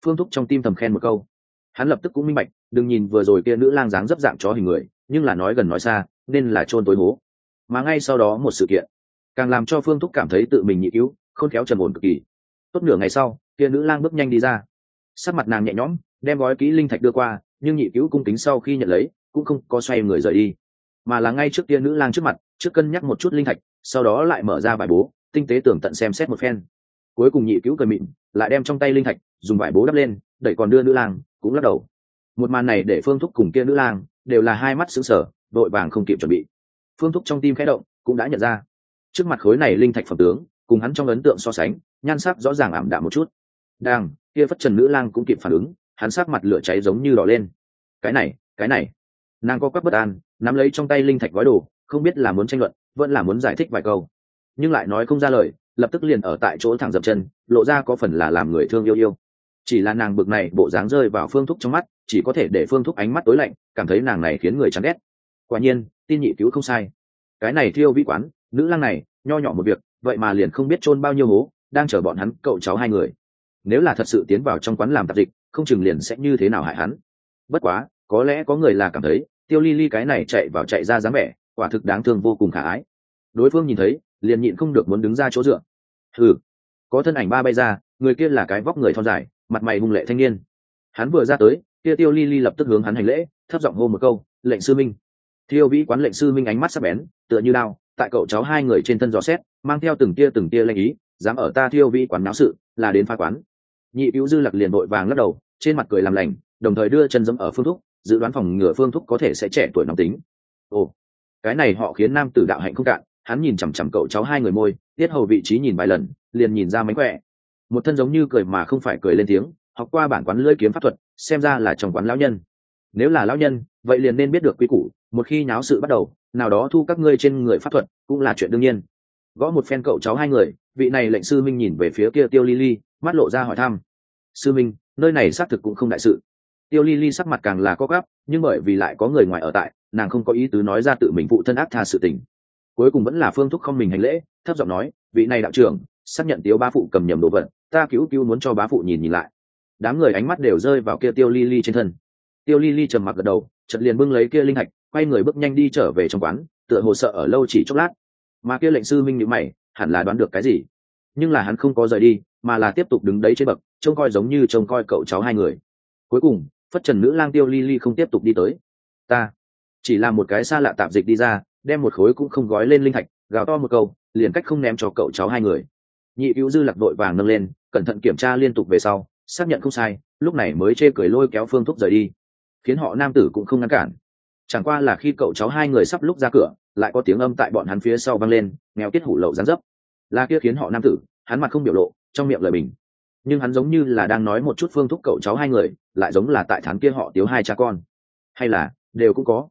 Phương thúc trong tim thầm khen một câu. Hắn lập tức cũng minh bạch, đừng nhìn vừa rồi kia nữ lang dáng dấp dạng chó hình người, nhưng là nói gần nói xa, nên là chôn tối hố. Mà ngay sau đó một sự kiện, càng làm cho phương thúc cảm thấy tự mình nhị cứu khôn khéo trầm ổn cực kỳ. Tốt nửa ngày sau, kia nữ lang bước nhanh đi ra. Sắc mặt nàng nhẹ nhõm, đem gói kỹ linh thạch đưa qua, nhưng nhị cứu cung kính sau khi nhận lấy, cũng không có xoay người rời đi. Mà là ngay trước kia nữ lang trước mặt, trước cân nhắc một chút linh thạch, sau đó lại mở ra bài bố, tinh tế tưởng tận xem xét một phen cuối cùng nhị cứu cười mịn, lại đem trong tay linh thạch dùng vải bố đắp lên, đẩy còn đưa nữ lang, cũng lắc đầu. Một màn này để phương thúc cùng kia nữ lang đều là hai mắt xứng sở đội vàng không kịp chuẩn bị. Phương thúc trong tim khẽ động, cũng đã nhận ra. Trước mặt khối này linh thạch phẩm tướng, cùng hắn trong ấn tượng so sánh, nhan sắc rõ ràng ảm đạm một chút. Đang, kia phất trần nữ lang cũng kịp phản ứng, hắn sắc mặt lửa cháy giống như đỏ lên. Cái này cái này. Nàng có quắc bất an, nắm lấy trong tay linh thạch gói đồ, không biết là muốn tranh luận, vẫn là muốn giải thích vài câu. Nhưng lại nói không ra lời lập tức liền ở tại chỗ thẳng dập chân, lộ ra có phần là làm người thương yêu yêu. Chỉ là nàng bực này, bộ dáng rơi vào phương thúc trong mắt, chỉ có thể để phương thúc ánh mắt tối lạnh, cảm thấy nàng này khiến người chán ghét. Quả nhiên, tin nhị cứu không sai. Cái này thiêu vĩ quán, nữ lang này, nho nhỏ một việc, vậy mà liền không biết chôn bao nhiêu hố, đang chờ bọn hắn, cậu cháu hai người. Nếu là thật sự tiến vào trong quán làm tạp dịch, không chừng liền sẽ như thế nào hại hắn. Bất quá, có lẽ có người là cảm thấy, tiêu ly ly cái này chạy vào chạy ra dáng vẻ, quả thực đáng thương vô cùng khả ái. Đối phương nhìn thấy liền nhịn không được muốn đứng ra chỗ dựa. Ừ có thân ảnh ba bay ra, người kia là cái vóc người thon dài, mặt mày hung lệ thanh niên. Hắn vừa ra tới, kia tiêu ly ly lập tức hướng hắn hành lễ, thấp giọng hô một câu, lệnh sư minh. Thiêu vĩ quán lệnh sư minh ánh mắt sắc bén, tựa như đao, tại cậu cháu hai người trên thân dò xét, mang theo từng tia từng tia lệnh ý, dám ở ta Thiêu vĩ quán náo sự, là đến phá quán. Nhị cứu dư lặc liền vội vàng lắc đầu, trên mặt cười làm lành, đồng thời đưa chân dẫm ở phương thúc, dự đoán phòng ngừa phương thúc có thể sẽ trẻ tuổi nóng tính. Ồ, cái này họ khiến nam tử đạo hạnh không cạn hắn nhìn chằm chằm cậu cháu hai người môi, tiết hầu vị trí nhìn vài lần, liền nhìn ra mánh khỏe. Một thân giống như cười mà không phải cười lên tiếng, học qua bản quán lưỡi kiếm pháp thuật, xem ra là trong quán lão nhân. Nếu là lão nhân, vậy liền nên biết được quy củ, một khi nháo sự bắt đầu, nào đó thu các ngươi trên người pháp thuật cũng là chuyện đương nhiên. Gõ một phen cậu cháu hai người, vị này lệnh sư minh nhìn về phía kia tiêu ly ly, mắt lộ ra hỏi thăm. Sư minh, nơi này xác thực cũng không đại sự. Tiêu ly ly sắc mặt càng là có gắp nhưng bởi vì lại có người ngoài ở tại, nàng không có ý tứ nói ra tự mình phụ thân ác tha sự tình cuối cùng vẫn là phương thúc không mình hành lễ, thấp giọng nói, vị này đạo trưởng, xác nhận tiêu ba phụ cầm nhầm đồ vật, ta cứu cứu muốn cho bá phụ nhìn nhìn lại. Đám người ánh mắt đều rơi vào kia tiêu ly ly trên thân. Tiêu ly ly trầm mặc gật đầu chật liền bưng lấy kia linh hạch, quay người bước nhanh đi trở về trong quán, tựa hồ sợ ở lâu chỉ chốc lát. Mà kia lệnh sư minh nhữ mày, hẳn là đoán được cái gì? Nhưng là hắn không có rời đi, mà là tiếp tục đứng đấy trên bậc, trông coi giống như trông coi cậu cháu hai người. Cuối cùng, phất trần nữ lang tiêu ly ly không tiếp tục đi tới. Ta, chỉ là một cái xa lạ tạp dịch đi ra đem một khối cũng không gói lên linh thạch, gào to một câu, liền cách không ném cho cậu cháu hai người. Nhị cứu dư lạc đội vàng nâng lên, cẩn thận kiểm tra liên tục về sau, xác nhận không sai, lúc này mới chê cười lôi kéo phương thúc rời đi. Khiến họ nam tử cũng không ngăn cản. Chẳng qua là khi cậu cháu hai người sắp lúc ra cửa, lại có tiếng âm tại bọn hắn phía sau vang lên, nghèo kết hủ lậu rán dấp. Là kia khiến họ nam tử, hắn mặt không biểu lộ, trong miệng lời bình. Nhưng hắn giống như là đang nói một chút phương thúc cậu cháu hai người, lại giống là tại thán kia họ tiếu hai cha con. Hay là, đều cũng có.